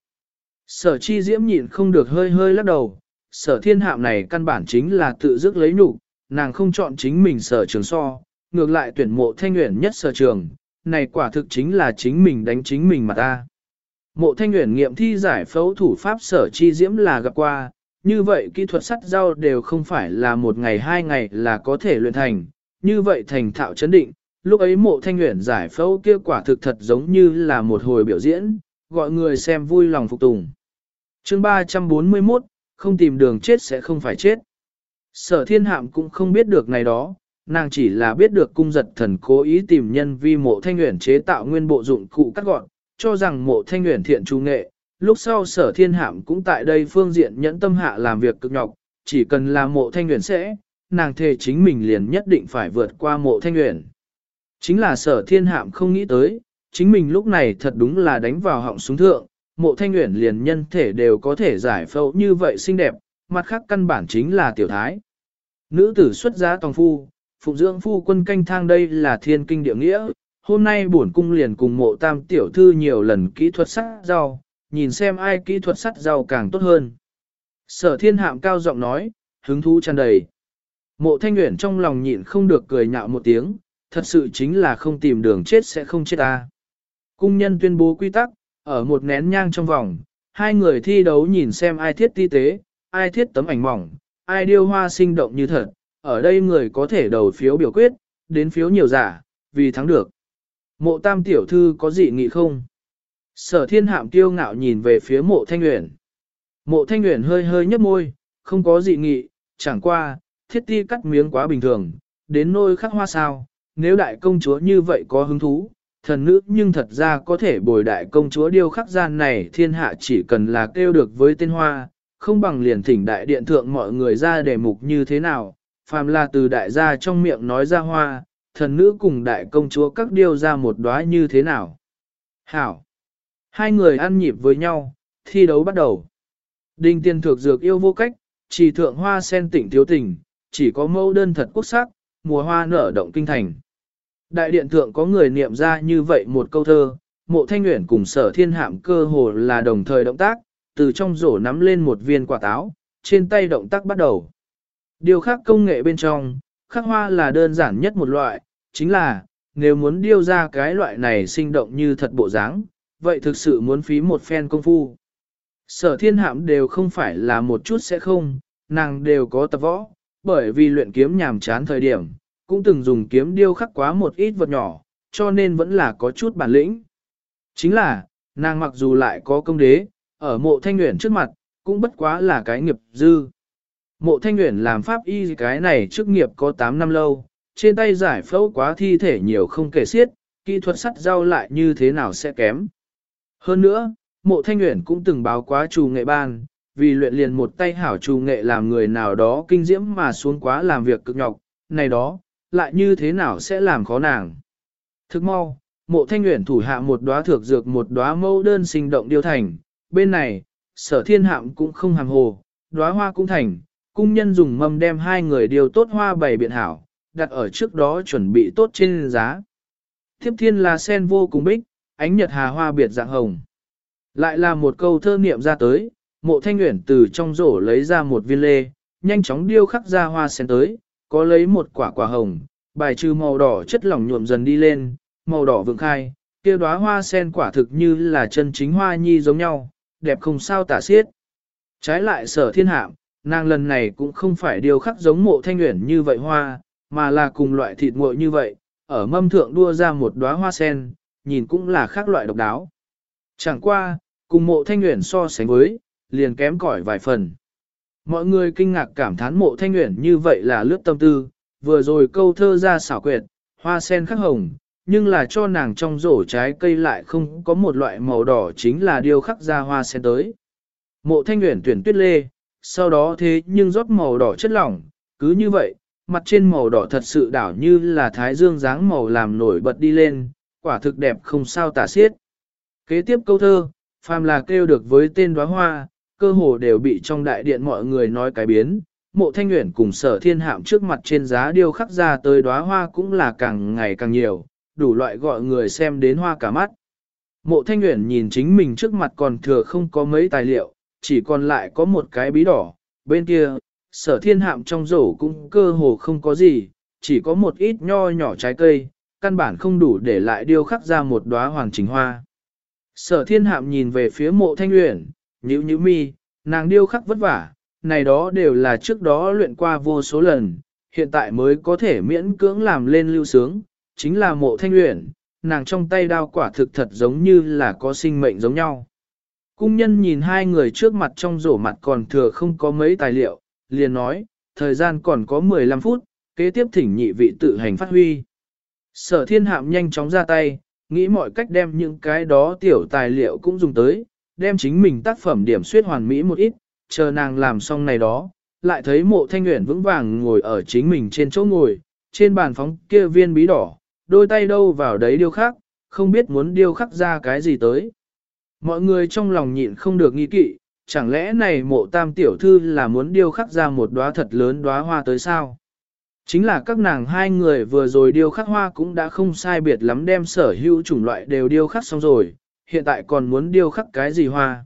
Sở chi diễm nhịn không được hơi hơi lắc đầu, sở thiên hạm này căn bản chính là tự dứt lấy nhục nàng không chọn chính mình sở trường so, ngược lại tuyển mộ thanh nguyện nhất sở trường, này quả thực chính là chính mình đánh chính mình mà ta. Mộ thanh nguyện nghiệm thi giải phẫu thủ pháp sở chi diễm là gặp qua, như vậy kỹ thuật sắt dao đều không phải là một ngày hai ngày là có thể luyện thành, như vậy thành thạo chấn định, lúc ấy mộ thanh nguyện giải phẫu kia quả thực thật giống như là một hồi biểu diễn, gọi người xem vui lòng phục tùng chương 341, không tìm đường chết sẽ không phải chết. Sở thiên hạm cũng không biết được này đó, nàng chỉ là biết được cung giật thần cố ý tìm nhân vi mộ thanh nguyện chế tạo nguyên bộ dụng cụ cắt gọn, cho rằng mộ thanh nguyện thiện trung nghệ, lúc sau sở thiên hạm cũng tại đây phương diện nhẫn tâm hạ làm việc cực nhọc, chỉ cần là mộ thanh nguyện sẽ, nàng thề chính mình liền nhất định phải vượt qua mộ thanh nguyện. Chính là sở thiên hạm không nghĩ tới, chính mình lúc này thật đúng là đánh vào họng súng thượng, mộ thanh nguyện liền nhân thể đều có thể giải phẫu như vậy xinh đẹp, mặt khác căn bản chính là tiểu thái. Nữ tử xuất giá tòng phu, phụng dưỡng phu quân canh thang đây là thiên kinh địa nghĩa, hôm nay bổn cung liền cùng mộ tam tiểu thư nhiều lần kỹ thuật sắt rau, nhìn xem ai kỹ thuật sắt rau càng tốt hơn. Sở thiên hạm cao giọng nói, hứng thú tràn đầy. Mộ thanh nguyện trong lòng nhịn không được cười nhạo một tiếng, thật sự chính là không tìm đường chết sẽ không chết ta. Cung nhân tuyên bố quy tắc, ở một nén nhang trong vòng, hai người thi đấu nhìn xem ai thiết ti tế, ai thiết tấm ảnh mỏng, ai điêu hoa sinh động như thật, ở đây người có thể đầu phiếu biểu quyết, đến phiếu nhiều giả, vì thắng được. Mộ tam tiểu thư có gì nghị không? Sở thiên hạm tiêu ngạo nhìn về phía mộ thanh nguyện. Mộ thanh nguyện hơi hơi nhấp môi, không có gì nghị, chẳng qua, thiết ti cắt miếng quá bình thường, đến nôi khắc hoa sao, nếu đại công chúa như vậy có hứng thú, thần nữ nhưng thật ra có thể bồi đại công chúa điêu khắc gian này thiên hạ chỉ cần là kêu được với tên hoa, không bằng liền thỉnh đại điện thượng mọi người ra đề mục như thế nào, phàm là từ đại gia trong miệng nói ra hoa, thần nữ cùng đại công chúa các điêu ra một đóa như thế nào. Hảo! Hai người ăn nhịp với nhau, thi đấu bắt đầu. Đinh tiên thược dược yêu vô cách, chỉ thượng hoa sen tỉnh thiếu tình, chỉ có mẫu đơn thật quốc sắc, mùa hoa nở động kinh thành. Đại điện thượng có người niệm ra như vậy một câu thơ, mộ thanh nguyện cùng sở thiên hạm cơ hồ là đồng thời động tác, từ trong rổ nắm lên một viên quả táo, trên tay động tác bắt đầu. Điều khác công nghệ bên trong, khắc hoa là đơn giản nhất một loại, chính là, nếu muốn điêu ra cái loại này sinh động như thật bộ dáng, vậy thực sự muốn phí một phen công phu. Sở thiên hạm đều không phải là một chút sẽ không, nàng đều có tập võ, bởi vì luyện kiếm nhàm chán thời điểm, cũng từng dùng kiếm điêu khắc quá một ít vật nhỏ, cho nên vẫn là có chút bản lĩnh. Chính là, nàng mặc dù lại có công đế, ở mộ thanh nguyện trước mặt, cũng bất quá là cái nghiệp dư. Mộ thanh nguyện làm pháp y cái này trước nghiệp có 8 năm lâu, trên tay giải phẫu quá thi thể nhiều không kể xiết, kỹ thuật sắt rau lại như thế nào sẽ kém. Hơn nữa, mộ thanh nguyện cũng từng báo quá trù nghệ ban, vì luyện liền một tay hảo trù nghệ làm người nào đó kinh diễm mà xuống quá làm việc cực nhọc, này đó, lại như thế nào sẽ làm khó nàng. Thức mau, mộ thanh nguyện thủ hạ một đóa thược dược một đóa mâu đơn sinh động điêu thành, bên này, sở thiên hạm cũng không hàm hồ, đóa hoa cũng thành, cung nhân dùng mâm đem hai người điều tốt hoa bày biện hảo, đặt ở trước đó chuẩn bị tốt trên giá. thiếp thiên là sen vô cùng bích, ánh nhật hà hoa biệt dạng hồng. Lại là một câu thơ niệm ra tới, mộ thanh nguyện từ trong rổ lấy ra một viên lê, nhanh chóng điêu khắc ra hoa sen tới, có lấy một quả quả hồng, bài trừ màu đỏ chất lỏng nhuộm dần đi lên, màu đỏ vượng khai, kia đóa hoa sen quả thực như là chân chính hoa nhi giống nhau, đẹp không sao tả xiết. Trái lại sở thiên hạm, nàng lần này cũng không phải điều khắc giống mộ thanh nguyện như vậy hoa, mà là cùng loại thịt nguội như vậy, ở mâm thượng đua ra một đóa hoa sen, nhìn cũng là khác loại độc đáo. Chẳng qua, cùng mộ thanh nguyện so sánh với, liền kém cỏi vài phần. Mọi người kinh ngạc cảm thán mộ thanh nguyện như vậy là lướt tâm tư, vừa rồi câu thơ ra xảo quyệt, hoa sen khắc hồng, nhưng là cho nàng trong rổ trái cây lại không có một loại màu đỏ chính là điều khắc ra hoa sen tới. Mộ thanh nguyện tuyển tuyết lê, sau đó thế nhưng rót màu đỏ chất lỏng, cứ như vậy, mặt trên màu đỏ thật sự đảo như là thái dương dáng màu làm nổi bật đi lên, quả thực đẹp không sao tả xiết. Kế tiếp câu thơ, phàm là kêu được với tên đóa hoa, cơ hồ đều bị trong đại điện mọi người nói cái biến. Mộ thanh nguyện cùng sở thiên hạm trước mặt trên giá điêu khắc ra tới đóa hoa cũng là càng ngày càng nhiều, đủ loại gọi người xem đến hoa cả mắt. Mộ thanh nguyện nhìn chính mình trước mặt còn thừa không có mấy tài liệu, chỉ còn lại có một cái bí đỏ, bên kia, sở thiên hạm trong rổ cũng cơ hồ không có gì, chỉ có một ít nho nhỏ trái cây, căn bản không đủ để lại điêu khắc ra một đóa hoàng trình hoa. Sở thiên hạm nhìn về phía mộ thanh uyển, nhữ nhữ mi, nàng điêu khắc vất vả, này đó đều là trước đó luyện qua vô số lần, hiện tại mới có thể miễn cưỡng làm lên lưu sướng, chính là mộ thanh luyện. nàng trong tay đao quả thực thật giống như là có sinh mệnh giống nhau. Cung nhân nhìn hai người trước mặt trong rổ mặt còn thừa không có mấy tài liệu, liền nói, thời gian còn có 15 phút, kế tiếp thỉnh nhị vị tự hành phát huy. Sở thiên hạm nhanh chóng ra tay, nghĩ mọi cách đem những cái đó tiểu tài liệu cũng dùng tới, đem chính mình tác phẩm điểm suyết hoàn mỹ một ít, chờ nàng làm xong này đó, lại thấy mộ thanh nguyện vững vàng ngồi ở chính mình trên chỗ ngồi, trên bàn phóng kia viên bí đỏ, đôi tay đâu vào đấy điêu khắc, không biết muốn điêu khắc ra cái gì tới. Mọi người trong lòng nhịn không được nghi kỵ, chẳng lẽ này mộ tam tiểu thư là muốn điêu khắc ra một đóa thật lớn đóa hoa tới sao? Chính là các nàng hai người vừa rồi điêu khắc hoa cũng đã không sai biệt lắm đem sở hữu chủng loại đều điêu khắc xong rồi, hiện tại còn muốn điêu khắc cái gì hoa.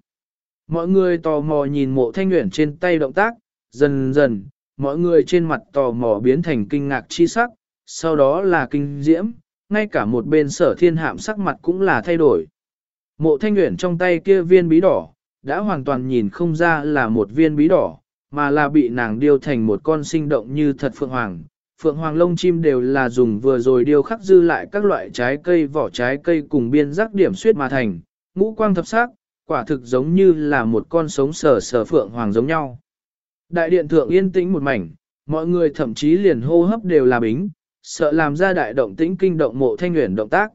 Mọi người tò mò nhìn mộ thanh nguyện trên tay động tác, dần dần, mọi người trên mặt tò mò biến thành kinh ngạc chi sắc, sau đó là kinh diễm, ngay cả một bên sở thiên hạm sắc mặt cũng là thay đổi. Mộ thanh nguyện trong tay kia viên bí đỏ, đã hoàn toàn nhìn không ra là một viên bí đỏ, mà là bị nàng điêu thành một con sinh động như thật phượng hoàng. Phượng hoàng lông chim đều là dùng vừa rồi điêu khắc dư lại các loại trái cây vỏ trái cây cùng biên giác điểm suyết mà thành, ngũ quang thập sắc, quả thực giống như là một con sống sờ sờ phượng hoàng giống nhau. Đại điện thượng yên tĩnh một mảnh, mọi người thậm chí liền hô hấp đều là bính, sợ làm ra đại động tĩnh kinh động mộ thanh nguyện động tác.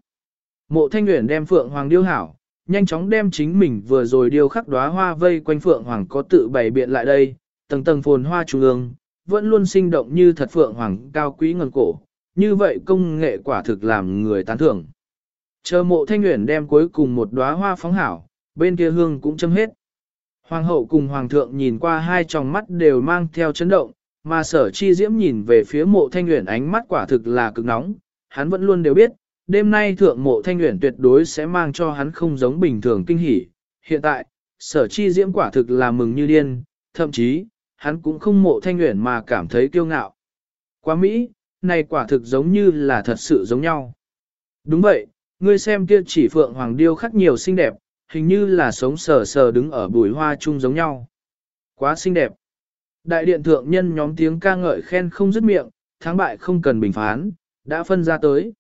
Mộ thanh nguyện đem phượng hoàng điêu hảo, nhanh chóng đem chính mình vừa rồi điêu khắc đóa hoa vây quanh phượng hoàng có tự bày biện lại đây, tầng tầng phồn hoa trung ương, vẫn luôn sinh động như thật phượng hoàng cao quý ngần cổ, như vậy công nghệ quả thực làm người tán thưởng. Chờ mộ thanh nguyện đem cuối cùng một đóa hoa phóng hảo, bên kia hương cũng châm hết. Hoàng hậu cùng hoàng thượng nhìn qua hai tròng mắt đều mang theo chấn động, mà sở chi diễm nhìn về phía mộ thanh nguyện ánh mắt quả thực là cực nóng, hắn vẫn luôn đều biết, đêm nay thượng mộ thanh nguyện tuyệt đối sẽ mang cho hắn không giống bình thường kinh hỉ. Hiện tại, sở chi diễm quả thực là mừng như điên, thậm chí, hắn cũng không mộ thanh nguyện mà cảm thấy kiêu ngạo. Quá Mỹ, này quả thực giống như là thật sự giống nhau. Đúng vậy, ngươi xem kia chỉ phượng hoàng điêu khắc nhiều xinh đẹp, hình như là sống sờ sờ đứng ở bùi hoa chung giống nhau. Quá xinh đẹp. Đại điện thượng nhân nhóm tiếng ca ngợi khen không dứt miệng, thắng bại không cần bình phán, đã phân ra tới.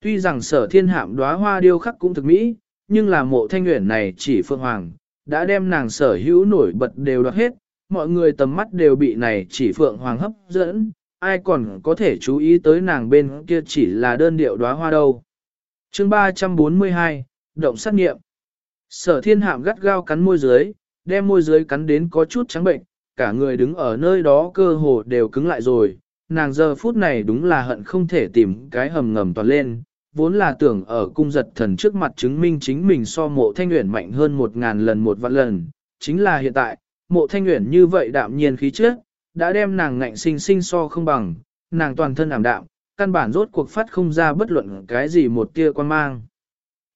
Tuy rằng sở thiên hạm đóa hoa điêu khắc cũng thực mỹ, nhưng là mộ thanh nguyện này chỉ phượng hoàng, đã đem nàng sở hữu nổi bật đều đoạt hết, mọi người tầm mắt đều bị này chỉ phượng hoàng hấp dẫn, ai còn có thể chú ý tới nàng bên kia chỉ là đơn điệu đóa hoa đâu. chương 342, Động sát nghiệm. Sở thiên hạm gắt gao cắn môi dưới, đem môi dưới cắn đến có chút trắng bệnh, cả người đứng ở nơi đó cơ hồ đều cứng lại rồi, nàng giờ phút này đúng là hận không thể tìm cái hầm ngầm toàn lên, vốn là tưởng ở cung giật thần trước mặt chứng minh chính mình so mộ thanh nguyện mạnh hơn một ngàn lần một vạn lần, chính là hiện tại, mộ thanh uyển như vậy đạm nhiên khí trước, đã đem nàng ngạnh sinh sinh so không bằng, nàng toàn thân ảm đạm, căn bản rốt cuộc phát không ra bất luận cái gì một tia quan mang.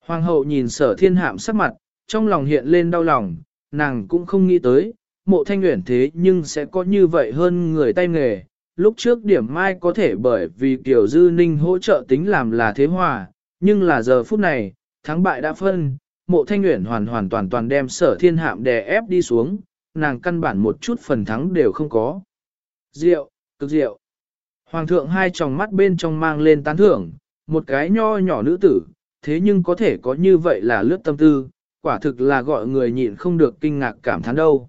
Hoàng hậu nhìn sở thiên hạm sắc mặt, trong lòng hiện lên đau lòng, nàng cũng không nghĩ tới, mộ thanh nguyện thế nhưng sẽ có như vậy hơn người tay nghề, lúc trước điểm mai có thể bởi vì Kiều Dư Ninh hỗ trợ tính làm là thế hòa, nhưng là giờ phút này, thắng bại đã phân, mộ thanh nguyện hoàn hoàn toàn toàn đem sở thiên hạm đè ép đi xuống, nàng căn bản một chút phần thắng đều không có. Rượu, cực rượu. Hoàng thượng hai tròng mắt bên trong mang lên tán thưởng, một cái nho nhỏ nữ tử, thế nhưng có thể có như vậy là lướt tâm tư, quả thực là gọi người nhịn không được kinh ngạc cảm thán đâu.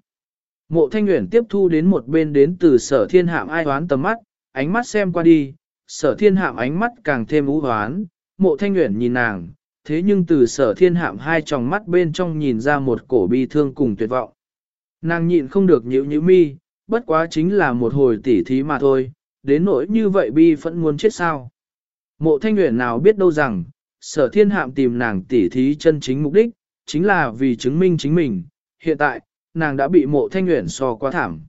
Mộ thanh nguyện tiếp thu đến một bên đến từ sở thiên hạm ai hoán tầm mắt, ánh mắt xem qua đi, sở thiên hạm ánh mắt càng thêm ú hoán, mộ thanh nguyện nhìn nàng, thế nhưng từ sở thiên hạm hai tròng mắt bên trong nhìn ra một cổ bi thương cùng tuyệt vọng. Nàng nhịn không được nhíu nhíu mi, bất quá chính là một hồi tỉ thí mà thôi, đến nỗi như vậy bi vẫn muốn chết sao. Mộ thanh nguyện nào biết đâu rằng, sở thiên hạm tìm nàng tỉ thí chân chính mục đích, chính là vì chứng minh chính mình, hiện tại, nàng đã bị mộ thanh nguyện so quá thảm.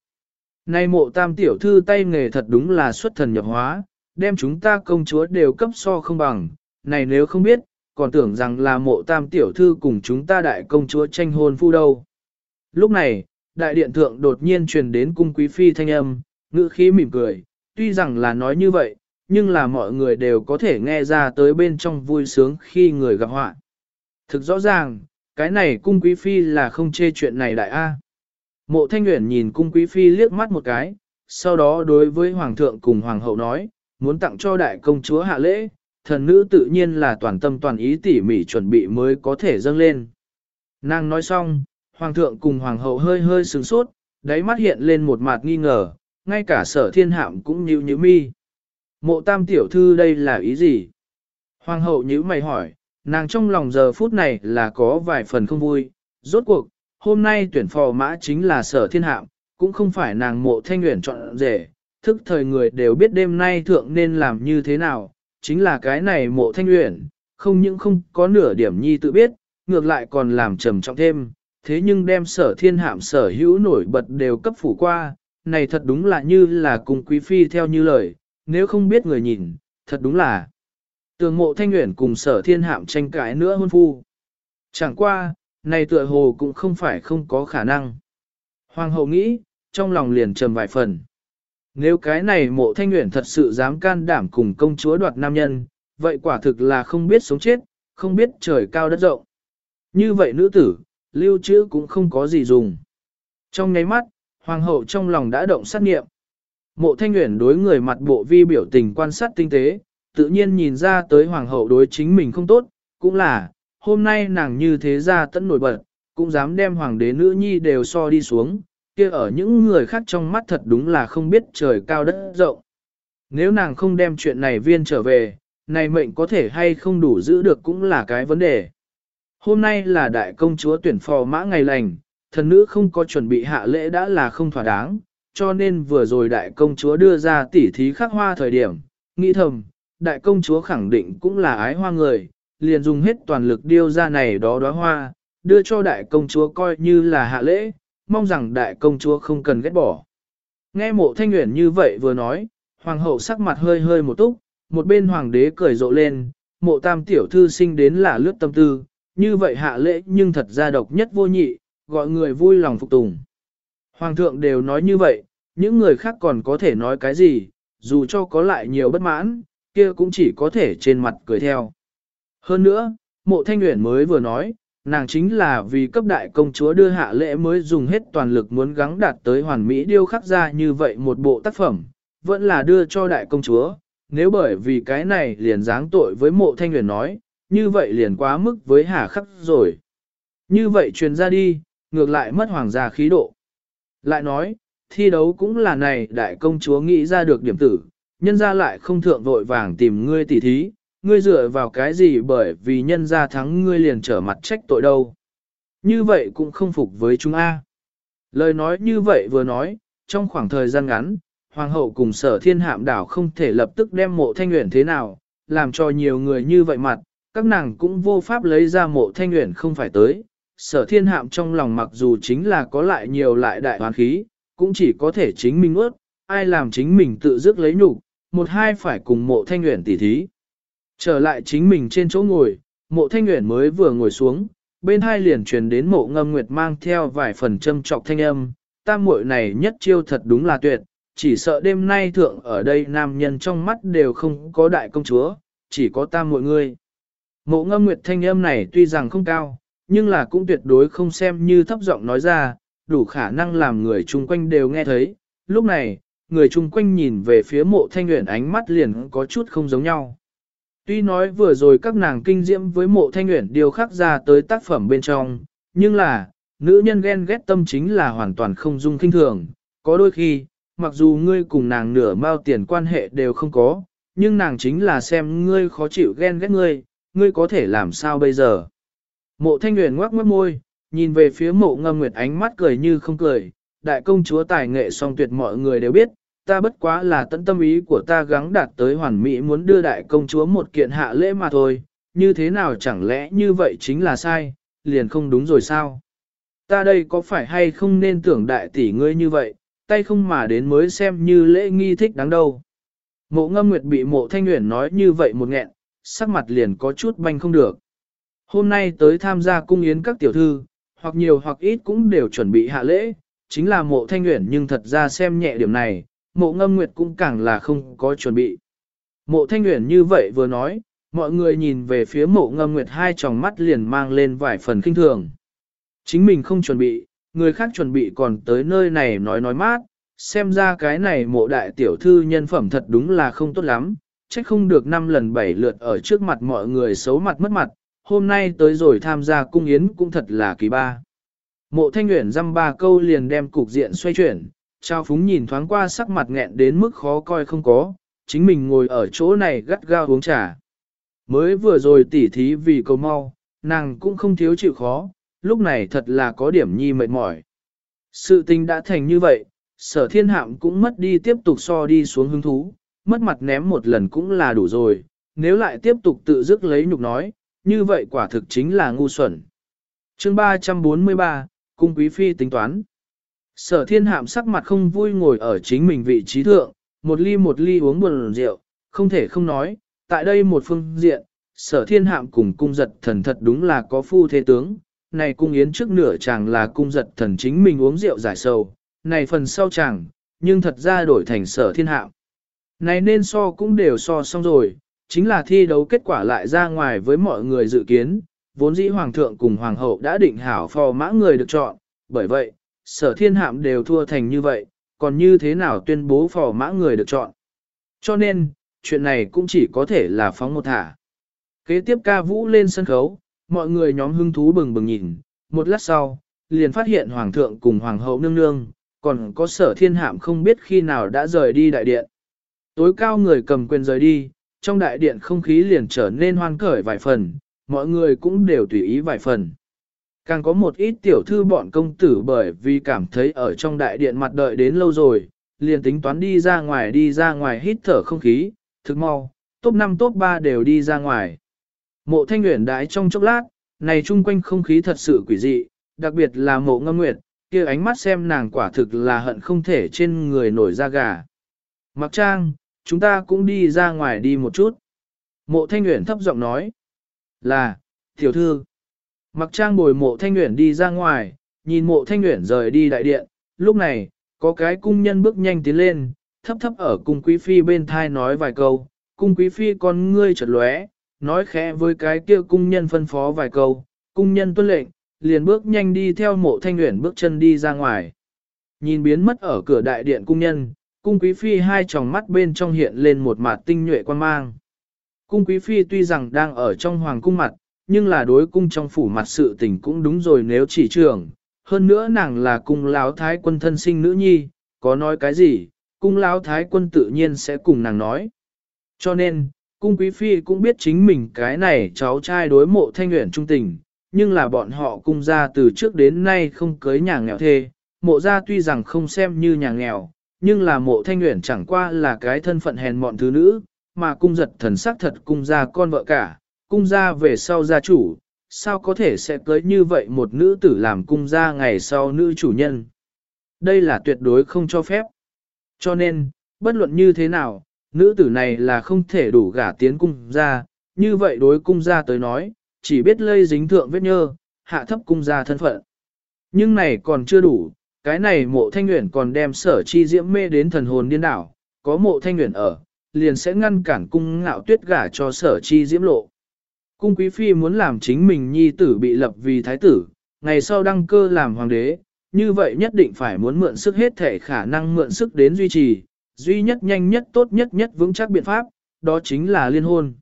Nay mộ tam tiểu thư tay nghề thật đúng là xuất thần nhập hóa, đem chúng ta công chúa đều cấp so không bằng, này nếu không biết, còn tưởng rằng là mộ tam tiểu thư cùng chúng ta đại công chúa tranh hôn phu đâu. Lúc này, đại điện thượng đột nhiên truyền đến cung quý phi thanh âm, ngữ khí mỉm cười, tuy rằng là nói như vậy, nhưng là mọi người đều có thể nghe ra tới bên trong vui sướng khi người gặp họa. Thực rõ ràng, cái này cung quý phi là không chê chuyện này đại A. Mộ thanh Uyển nhìn cung quý phi liếc mắt một cái, sau đó đối với hoàng thượng cùng hoàng hậu nói, muốn tặng cho đại công chúa hạ lễ, thần nữ tự nhiên là toàn tâm toàn ý tỉ mỉ chuẩn bị mới có thể dâng lên. Nàng nói xong, hoàng thượng cùng hoàng hậu hơi hơi sửng sốt, đáy mắt hiện lên một mặt nghi ngờ, ngay cả sở thiên hạm cũng nhíu nhíu mi. Mộ tam tiểu thư đây là ý gì? Hoàng hậu nhíu mày hỏi, nàng trong lòng giờ phút này là có vài phần không vui, rốt cuộc, hôm nay tuyển phò mã chính là sở thiên hạm, cũng không phải nàng mộ thanh nguyện chọn rể, thức thời người đều biết đêm nay thượng nên làm như thế nào, chính là cái này mộ thanh nguyện, không những không có nửa điểm nhi tự biết, ngược lại còn làm trầm trọng thêm, thế nhưng đem sở thiên hạm sở hữu nổi bật đều cấp phủ qua, này thật đúng là như là cùng quý phi theo như lời, nếu không biết người nhìn, thật đúng là tường mộ thanh nguyện cùng sở thiên hạm tranh cãi nữa hôn phu. Chẳng qua, này tựa hồ cũng không phải không có khả năng. Hoàng hậu nghĩ, trong lòng liền trầm vài phần. Nếu cái này mộ thanh nguyện thật sự dám can đảm cùng công chúa đoạt nam nhân, vậy quả thực là không biết sống chết, không biết trời cao đất rộng. Như vậy nữ tử, lưu trữ cũng không có gì dùng. Trong nháy mắt, hoàng hậu trong lòng đã động sát nghiệm. Mộ thanh nguyện đối người mặt bộ vi biểu tình quan sát tinh tế, tự nhiên nhìn ra tới hoàng hậu đối chính mình không tốt, cũng là, hôm nay nàng như thế ra tẫn nổi bật, cũng dám đem hoàng đế nữ nhi đều so đi xuống, kia ở những người khác trong mắt thật đúng là không biết trời cao đất rộng. Nếu nàng không đem chuyện này viên trở về, này mệnh có thể hay không đủ giữ được cũng là cái vấn đề. Hôm nay là đại công chúa tuyển phò mã ngày lành, thần nữ không có chuẩn bị hạ lễ đã là không thỏa đáng, cho nên vừa rồi đại công chúa đưa ra tỉ thí khắc hoa thời điểm, nghĩ thầm, đại công chúa khẳng định cũng là ái hoa người, liền dùng hết toàn lực điêu ra này đó đóa hoa, đưa cho đại công chúa coi như là hạ lễ, mong rằng đại công chúa không cần ghét bỏ. Nghe mộ thanh nguyện như vậy vừa nói, hoàng hậu sắc mặt hơi hơi một túc, một bên hoàng đế cười rộ lên, mộ tam tiểu thư sinh đến là lướt tâm tư, như vậy hạ lễ nhưng thật ra độc nhất vô nhị, gọi người vui lòng phục tùng. Hoàng thượng đều nói như vậy, những người khác còn có thể nói cái gì, dù cho có lại nhiều bất mãn, kia cũng chỉ có thể trên mặt cười theo. Hơn nữa, mộ thanh nguyện mới vừa nói, nàng chính là vì cấp đại công chúa đưa hạ lễ mới dùng hết toàn lực muốn gắng đạt tới hoàn mỹ điêu khắc ra như vậy một bộ tác phẩm, vẫn là đưa cho đại công chúa, nếu bởi vì cái này liền giáng tội với mộ thanh nguyện nói, như vậy liền quá mức với hà khắc rồi. Như vậy truyền ra đi, ngược lại mất hoàng gia khí độ. Lại nói, thi đấu cũng là này đại công chúa nghĩ ra được điểm tử, nhân ra lại không thượng vội vàng tìm ngươi tỉ thí, ngươi dựa vào cái gì bởi vì nhân ra thắng ngươi liền trở mặt trách tội đâu. Như vậy cũng không phục với chúng A. Lời nói như vậy vừa nói, trong khoảng thời gian ngắn, Hoàng hậu cùng sở thiên hạm đảo không thể lập tức đem mộ thanh nguyện thế nào, làm cho nhiều người như vậy mặt, các nàng cũng vô pháp lấy ra mộ thanh nguyện không phải tới. Sở thiên hạm trong lòng mặc dù chính là có lại nhiều lại đại hoàn khí, cũng chỉ có thể chính mình ướt, ai làm chính mình tự dứt lấy nhục một hai phải cùng mộ thanh nguyện tỉ thí. Trở lại chính mình trên chỗ ngồi, mộ thanh nguyện mới vừa ngồi xuống, bên hai liền truyền đến mộ ngâm nguyệt mang theo vài phần châm trọc thanh âm, tam muội này nhất chiêu thật đúng là tuyệt, chỉ sợ đêm nay thượng ở đây nam nhân trong mắt đều không có đại công chúa, chỉ có tam muội ngươi. Mộ ngâm nguyệt thanh âm này tuy rằng không cao, nhưng là cũng tuyệt đối không xem như thấp giọng nói ra, đủ khả năng làm người chung quanh đều nghe thấy. Lúc này, người chung quanh nhìn về phía mộ thanh nguyện ánh mắt liền có chút không giống nhau. Tuy nói vừa rồi các nàng kinh diễm với mộ thanh nguyện điều khắc ra tới tác phẩm bên trong, nhưng là, nữ nhân ghen ghét tâm chính là hoàn toàn không dung kinh thường. Có đôi khi, mặc dù ngươi cùng nàng nửa mao tiền quan hệ đều không có, nhưng nàng chính là xem ngươi khó chịu ghen ghét ngươi, ngươi có thể làm sao bây giờ. Mộ thanh nguyện ngoác mất môi, nhìn về phía mộ ngâm nguyệt ánh mắt cười như không cười, đại công chúa tài nghệ song tuyệt mọi người đều biết, ta bất quá là tận tâm ý của ta gắng đạt tới hoàn mỹ muốn đưa đại công chúa một kiện hạ lễ mà thôi, như thế nào chẳng lẽ như vậy chính là sai, liền không đúng rồi sao? Ta đây có phải hay không nên tưởng đại tỷ ngươi như vậy, tay không mà đến mới xem như lễ nghi thích đáng đâu. Mộ ngâm nguyệt bị mộ thanh nguyện nói như vậy một nghẹn, sắc mặt liền có chút banh không được. Hôm nay tới tham gia cung yến các tiểu thư, hoặc nhiều hoặc ít cũng đều chuẩn bị hạ lễ, chính là mộ thanh nguyện nhưng thật ra xem nhẹ điểm này, mộ ngâm nguyệt cũng càng là không có chuẩn bị. Mộ thanh nguyện như vậy vừa nói, mọi người nhìn về phía mộ ngâm nguyệt hai tròng mắt liền mang lên vài phần kinh thường. Chính mình không chuẩn bị, người khác chuẩn bị còn tới nơi này nói nói mát, xem ra cái này mộ đại tiểu thư nhân phẩm thật đúng là không tốt lắm, trách không được năm lần bảy lượt ở trước mặt mọi người xấu mặt mất mặt, hôm nay tới rồi tham gia cung yến cũng thật là kỳ ba. Mộ thanh nguyện dăm ba câu liền đem cục diện xoay chuyển, trao phúng nhìn thoáng qua sắc mặt nghẹn đến mức khó coi không có, chính mình ngồi ở chỗ này gắt gao uống trà. Mới vừa rồi tỉ thí vì cầu mau, nàng cũng không thiếu chịu khó, lúc này thật là có điểm nhi mệt mỏi. Sự tình đã thành như vậy, sở thiên hạm cũng mất đi tiếp tục so đi xuống hứng thú, mất mặt ném một lần cũng là đủ rồi, nếu lại tiếp tục tự dứt lấy nhục nói, như vậy quả thực chính là ngu xuẩn. chương 343, Cung Quý Phi tính toán. Sở thiên hạm sắc mặt không vui ngồi ở chính mình vị trí thượng, một ly một ly uống buồn rượu, không thể không nói, tại đây một phương diện, sở thiên hạm cùng cung giật thần thật đúng là có phu thế tướng, này cung yến trước nửa chàng là cung giật thần chính mình uống rượu giải sầu, này phần sau chàng, nhưng thật ra đổi thành sở thiên hạm. Này nên so cũng đều so xong rồi, chính là thi đấu kết quả lại ra ngoài với mọi người dự kiến, vốn dĩ hoàng thượng cùng hoàng hậu đã định hảo phò mã người được chọn, bởi vậy, sở thiên hạm đều thua thành như vậy, còn như thế nào tuyên bố phò mã người được chọn. Cho nên, chuyện này cũng chỉ có thể là phóng một thả. Kế tiếp ca vũ lên sân khấu, mọi người nhóm hưng thú bừng bừng nhìn, một lát sau, liền phát hiện hoàng thượng cùng hoàng hậu nương nương, còn có sở thiên hạm không biết khi nào đã rời đi đại điện. Tối cao người cầm quyền rời đi, trong đại điện không khí liền trở nên hoan khởi vài phần, mọi người cũng đều tùy ý vài phần. Càng có một ít tiểu thư bọn công tử bởi vì cảm thấy ở trong đại điện mặt đợi đến lâu rồi, liền tính toán đi ra ngoài đi ra ngoài hít thở không khí, thực mau, top 5 top 3 đều đi ra ngoài. Mộ thanh nguyện đái trong chốc lát, này chung quanh không khí thật sự quỷ dị, đặc biệt là mộ ngâm nguyệt, kia ánh mắt xem nàng quả thực là hận không thể trên người nổi da gà. Mặc trang, chúng ta cũng đi ra ngoài đi một chút. Mộ thanh Nguyễn thấp giọng nói. Là, tiểu thư. Mặc trang bồi mộ thanh Nguyễn đi ra ngoài, nhìn mộ thanh Nguyễn rời đi đại điện. Lúc này, có cái cung nhân bước nhanh tiến lên, thấp thấp ở cung quý phi bên thai nói vài câu. Cung quý phi con ngươi chợt lóe, nói khẽ với cái kia cung nhân phân phó vài câu. Cung nhân tuân lệnh, liền bước nhanh đi theo mộ thanh nguyện bước chân đi ra ngoài. Nhìn biến mất ở cửa đại điện cung nhân, cung quý phi hai tròng mắt bên trong hiện lên một mặt tinh nhuệ quan mang. Cung quý phi tuy rằng đang ở trong hoàng cung mặt, nhưng là đối cung trong phủ mặt sự tình cũng đúng rồi nếu chỉ trưởng. Hơn nữa nàng là cung lão thái quân thân sinh nữ nhi, có nói cái gì, cung lão thái quân tự nhiên sẽ cùng nàng nói. Cho nên, cung quý phi cũng biết chính mình cái này cháu trai đối mộ thanh nguyện trung tình, nhưng là bọn họ cung gia từ trước đến nay không cưới nhà nghèo thê, mộ gia tuy rằng không xem như nhà nghèo, nhưng là mộ thanh nguyện chẳng qua là cái thân phận hèn mọn thứ nữ, mà cung giật thần sắc thật cung gia con vợ cả, cung gia về sau gia chủ, sao có thể sẽ cưới như vậy một nữ tử làm cung gia ngày sau nữ chủ nhân. Đây là tuyệt đối không cho phép. Cho nên, bất luận như thế nào, nữ tử này là không thể đủ gả tiến cung gia, như vậy đối cung gia tới nói, chỉ biết lây dính thượng vết nhơ, hạ thấp cung gia thân phận. Nhưng này còn chưa đủ, cái này mộ thanh nguyện còn đem sở chi diễm mê đến thần hồn điên đảo, có mộ thanh nguyện ở, liền sẽ ngăn cản cung ngạo tuyết gả cho sở chi diễm lộ. Cung quý phi muốn làm chính mình nhi tử bị lập vì thái tử, ngày sau đăng cơ làm hoàng đế, như vậy nhất định phải muốn mượn sức hết thể khả năng mượn sức đến duy trì, duy nhất nhanh nhất tốt nhất nhất vững chắc biện pháp, đó chính là liên hôn.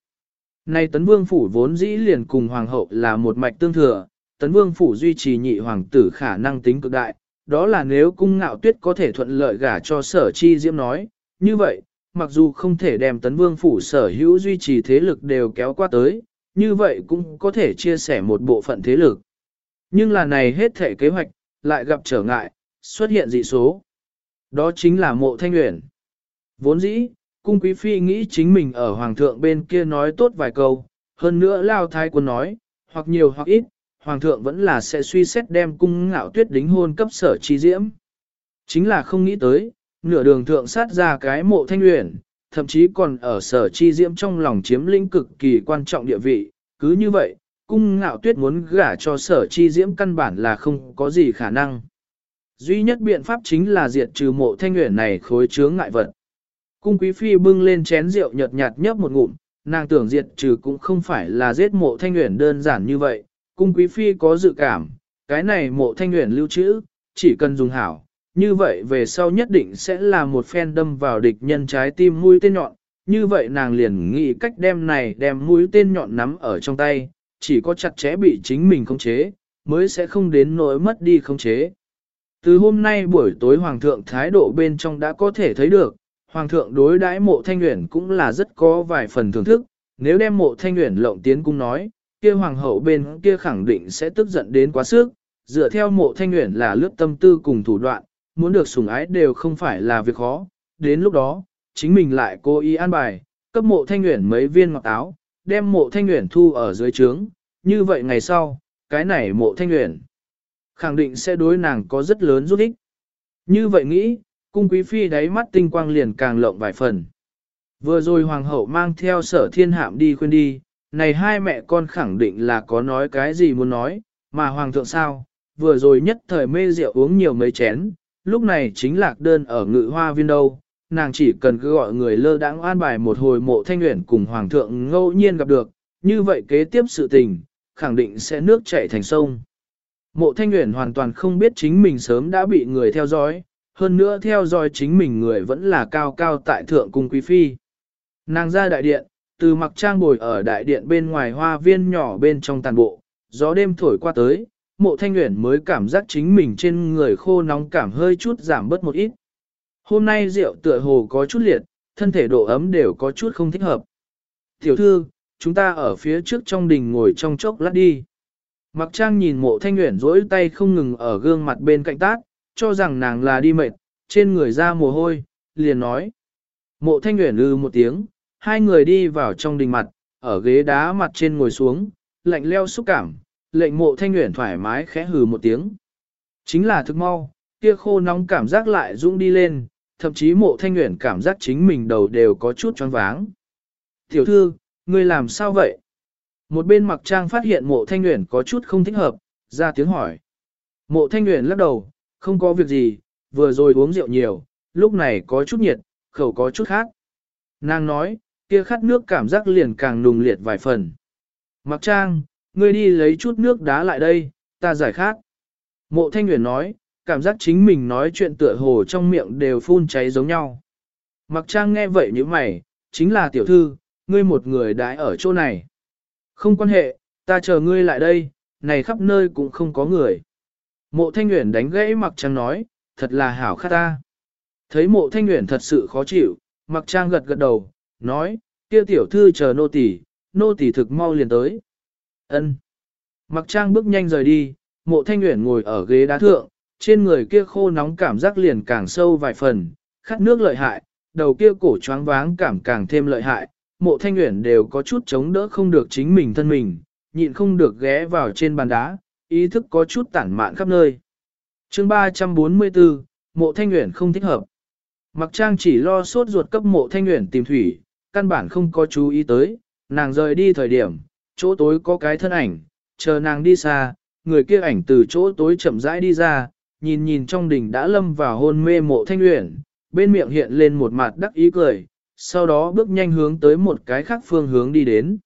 Nay tấn vương phủ vốn dĩ liền cùng hoàng hậu là một mạch tương thừa, tấn vương phủ duy trì nhị hoàng tử khả năng tính cực đại, đó là nếu cung ngạo tuyết có thể thuận lợi gả cho sở chi diễm nói, như vậy, mặc dù không thể đem tấn vương phủ sở hữu duy trì thế lực đều kéo qua tới, như vậy cũng có thể chia sẻ một bộ phận thế lực. Nhưng là này hết thể kế hoạch, lại gặp trở ngại, xuất hiện dị số. Đó chính là mộ thanh nguyện. Vốn dĩ, cung quý phi nghĩ chính mình ở hoàng thượng bên kia nói tốt vài câu, hơn nữa lao thái quân nói, hoặc nhiều hoặc ít, hoàng thượng vẫn là sẽ suy xét đem cung ngạo tuyết đính hôn cấp sở chi diễm. Chính là không nghĩ tới, nửa đường thượng sát ra cái mộ thanh luyện, thậm chí còn ở sở chi diễm trong lòng chiếm lĩnh cực kỳ quan trọng địa vị, cứ như vậy, cung ngạo tuyết muốn gả cho sở chi diễm căn bản là không có gì khả năng. Duy nhất biện pháp chính là diệt trừ mộ thanh luyện này khối chướng ngại vật. Cung quý phi bưng lên chén rượu nhợt nhạt nhấp một ngụm, nàng tưởng diệt trừ cũng không phải là giết mộ thanh luyện đơn giản như vậy, cung quý phi có dự cảm, cái này mộ thanh luyện lưu trữ, chỉ cần dùng hảo, như vậy về sau nhất định sẽ là một phen đâm vào địch nhân trái tim mũi tên nhọn, như vậy nàng liền nghĩ cách đem này đem mũi tên nhọn nắm ở trong tay, chỉ có chặt chẽ bị chính mình khống chế, mới sẽ không đến nỗi mất đi khống chế. Từ hôm nay buổi tối Hoàng thượng thái độ bên trong đã có thể thấy được, Hoàng thượng đối đãi mộ thanh nguyện cũng là rất có vài phần thưởng thức, nếu đem mộ thanh nguyện lộng tiến cung nói, kia Hoàng hậu bên kia khẳng định sẽ tức giận đến quá sức, dựa theo mộ thanh nguyện là lướt tâm tư cùng thủ đoạn, muốn được sủng ái đều không phải là việc khó, đến lúc đó, chính mình lại cố ý an bài, cấp mộ thanh nguyện mấy viên ngọc áo, đem mộ thanh nguyện thu ở dưới trướng, như vậy ngày sau, cái này mộ thanh nguyện khẳng định sẽ đối nàng có rất lớn giúp ích. Như vậy nghĩ, cung quý phi đáy mắt tinh quang liền càng lộng vài phần. Vừa rồi hoàng hậu mang theo sở thiên hạm đi khuyên đi, này hai mẹ con khẳng định là có nói cái gì muốn nói, mà hoàng thượng sao, vừa rồi nhất thời mê rượu uống nhiều mấy chén, lúc này chính lạc đơn ở ngự hoa viên đâu, nàng chỉ cần cứ gọi người lơ đãng an bài một hồi mộ thanh nguyện cùng hoàng thượng ngẫu nhiên gặp được, như vậy kế tiếp sự tình, khẳng định sẽ nước chảy thành sông. Mộ thanh nguyện hoàn toàn không biết chính mình sớm đã bị người theo dõi, hơn nữa theo dõi chính mình người vẫn là cao cao tại thượng cung quý phi. Nàng ra đại điện, từ mặc trang bồi ở đại điện bên ngoài hoa viên nhỏ bên trong tàn bộ, gió đêm thổi qua tới, mộ thanh nguyện mới cảm giác chính mình trên người khô nóng cảm hơi chút giảm bớt một ít. Hôm nay rượu tựa hồ có chút liệt, thân thể độ ấm đều có chút không thích hợp. Tiểu thư, chúng ta ở phía trước trong đình ngồi trong chốc lát đi. Mặc trang nhìn mộ thanh nguyện rỗi tay không ngừng ở gương mặt bên cạnh tác, cho rằng nàng là đi mệt, trên người ra mồ hôi, liền nói. Mộ thanh nguyện lư một tiếng, hai người đi vào trong đình mặt, ở ghế đá mặt trên ngồi xuống, lạnh leo xúc cảm, lệnh mộ thanh nguyện thoải mái khẽ hừ một tiếng. Chính là thức mau, kia khô nóng cảm giác lại dũng đi lên, thậm chí mộ thanh nguyện cảm giác chính mình đầu đều có chút choáng váng. Tiểu thư, ngươi làm sao vậy? Một bên mặc trang phát hiện mộ thanh nguyện có chút không thích hợp, ra tiếng hỏi. Mộ thanh nguyện lắc đầu, không có việc gì, vừa rồi uống rượu nhiều, lúc này có chút nhiệt, khẩu có chút khác. Nàng nói, kia khát nước cảm giác liền càng nùng liệt vài phần. Mặc trang, ngươi đi lấy chút nước đá lại đây, ta giải khát. Mộ thanh nguyện nói, cảm giác chính mình nói chuyện tựa hồ trong miệng đều phun cháy giống nhau. Mặc trang nghe vậy như mày, chính là tiểu thư, ngươi một người đãi ở chỗ này. Không quan hệ, ta chờ ngươi lại đây, này khắp nơi cũng không có người. Mộ thanh nguyện đánh gãy mặc trang nói, thật là hảo khát ta. Thấy mộ thanh nguyện thật sự khó chịu, mặc trang gật gật đầu, nói, kia tiểu thư chờ nô tỳ, nô tỳ thực mau liền tới. Ân. Mặc trang bước nhanh rời đi, mộ thanh nguyện ngồi ở ghế đá thượng, trên người kia khô nóng cảm giác liền càng sâu vài phần, khát nước lợi hại, đầu kia cổ choáng váng cảm càng thêm lợi hại, mộ thanh nguyện đều có chút chống đỡ không được chính mình thân mình, nhịn không được ghé vào trên bàn đá, ý thức có chút tản mạn khắp nơi. chương 344, mộ thanh nguyện không thích hợp. Mặc trang chỉ lo sốt ruột cấp mộ thanh nguyện tìm thủy, căn bản không có chú ý tới, nàng rời đi thời điểm, chỗ tối có cái thân ảnh, chờ nàng đi xa, người kia ảnh từ chỗ tối chậm rãi đi ra, nhìn nhìn trong đỉnh đã lâm vào hôn mê mộ thanh luyện, bên miệng hiện lên một mặt đắc ý cười, sau đó bước nhanh hướng tới một cái khác phương hướng đi đến.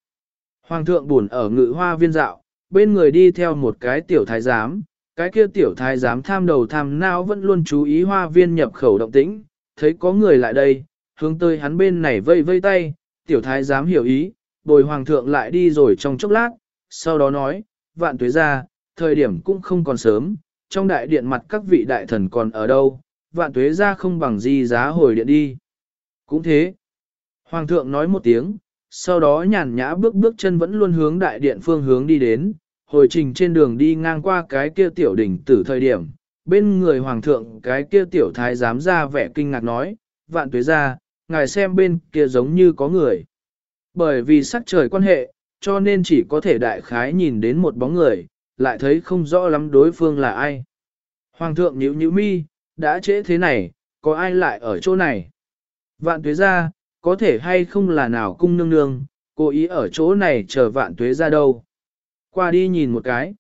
Hoàng thượng buồn ở ngự hoa viên dạo, bên người đi theo một cái tiểu thái giám, Cái kia tiểu thái giám tham đầu tham não vẫn luôn chú ý hoa viên nhập khẩu động tĩnh, thấy có người lại đây, hướng tới hắn bên này vây vây tay, tiểu thái giám hiểu ý, bồi hoàng thượng lại đi rồi trong chốc lát, sau đó nói, vạn tuế ra, thời điểm cũng không còn sớm, trong đại điện mặt các vị đại thần còn ở đâu, vạn tuế ra không bằng gì giá hồi điện đi. Cũng thế. Hoàng thượng nói một tiếng, sau đó nhàn nhã bước bước chân vẫn luôn hướng đại điện phương hướng đi đến, hồi trình trên đường đi ngang qua cái kia tiểu đỉnh tử thời điểm, bên người hoàng thượng cái kia tiểu thái giám ra vẻ kinh ngạc nói, vạn tuế ra, ngài xem bên kia giống như có người. Bởi vì sắc trời quan hệ, cho nên chỉ có thể đại khái nhìn đến một bóng người, lại thấy không rõ lắm đối phương là ai. Hoàng thượng nhíu nhíu mi, đã trễ thế này, có ai lại ở chỗ này? Vạn tuế ra, có thể hay không là nào cung nương nương, cố ý ở chỗ này chờ vạn tuế ra đâu. Qua đi nhìn một cái.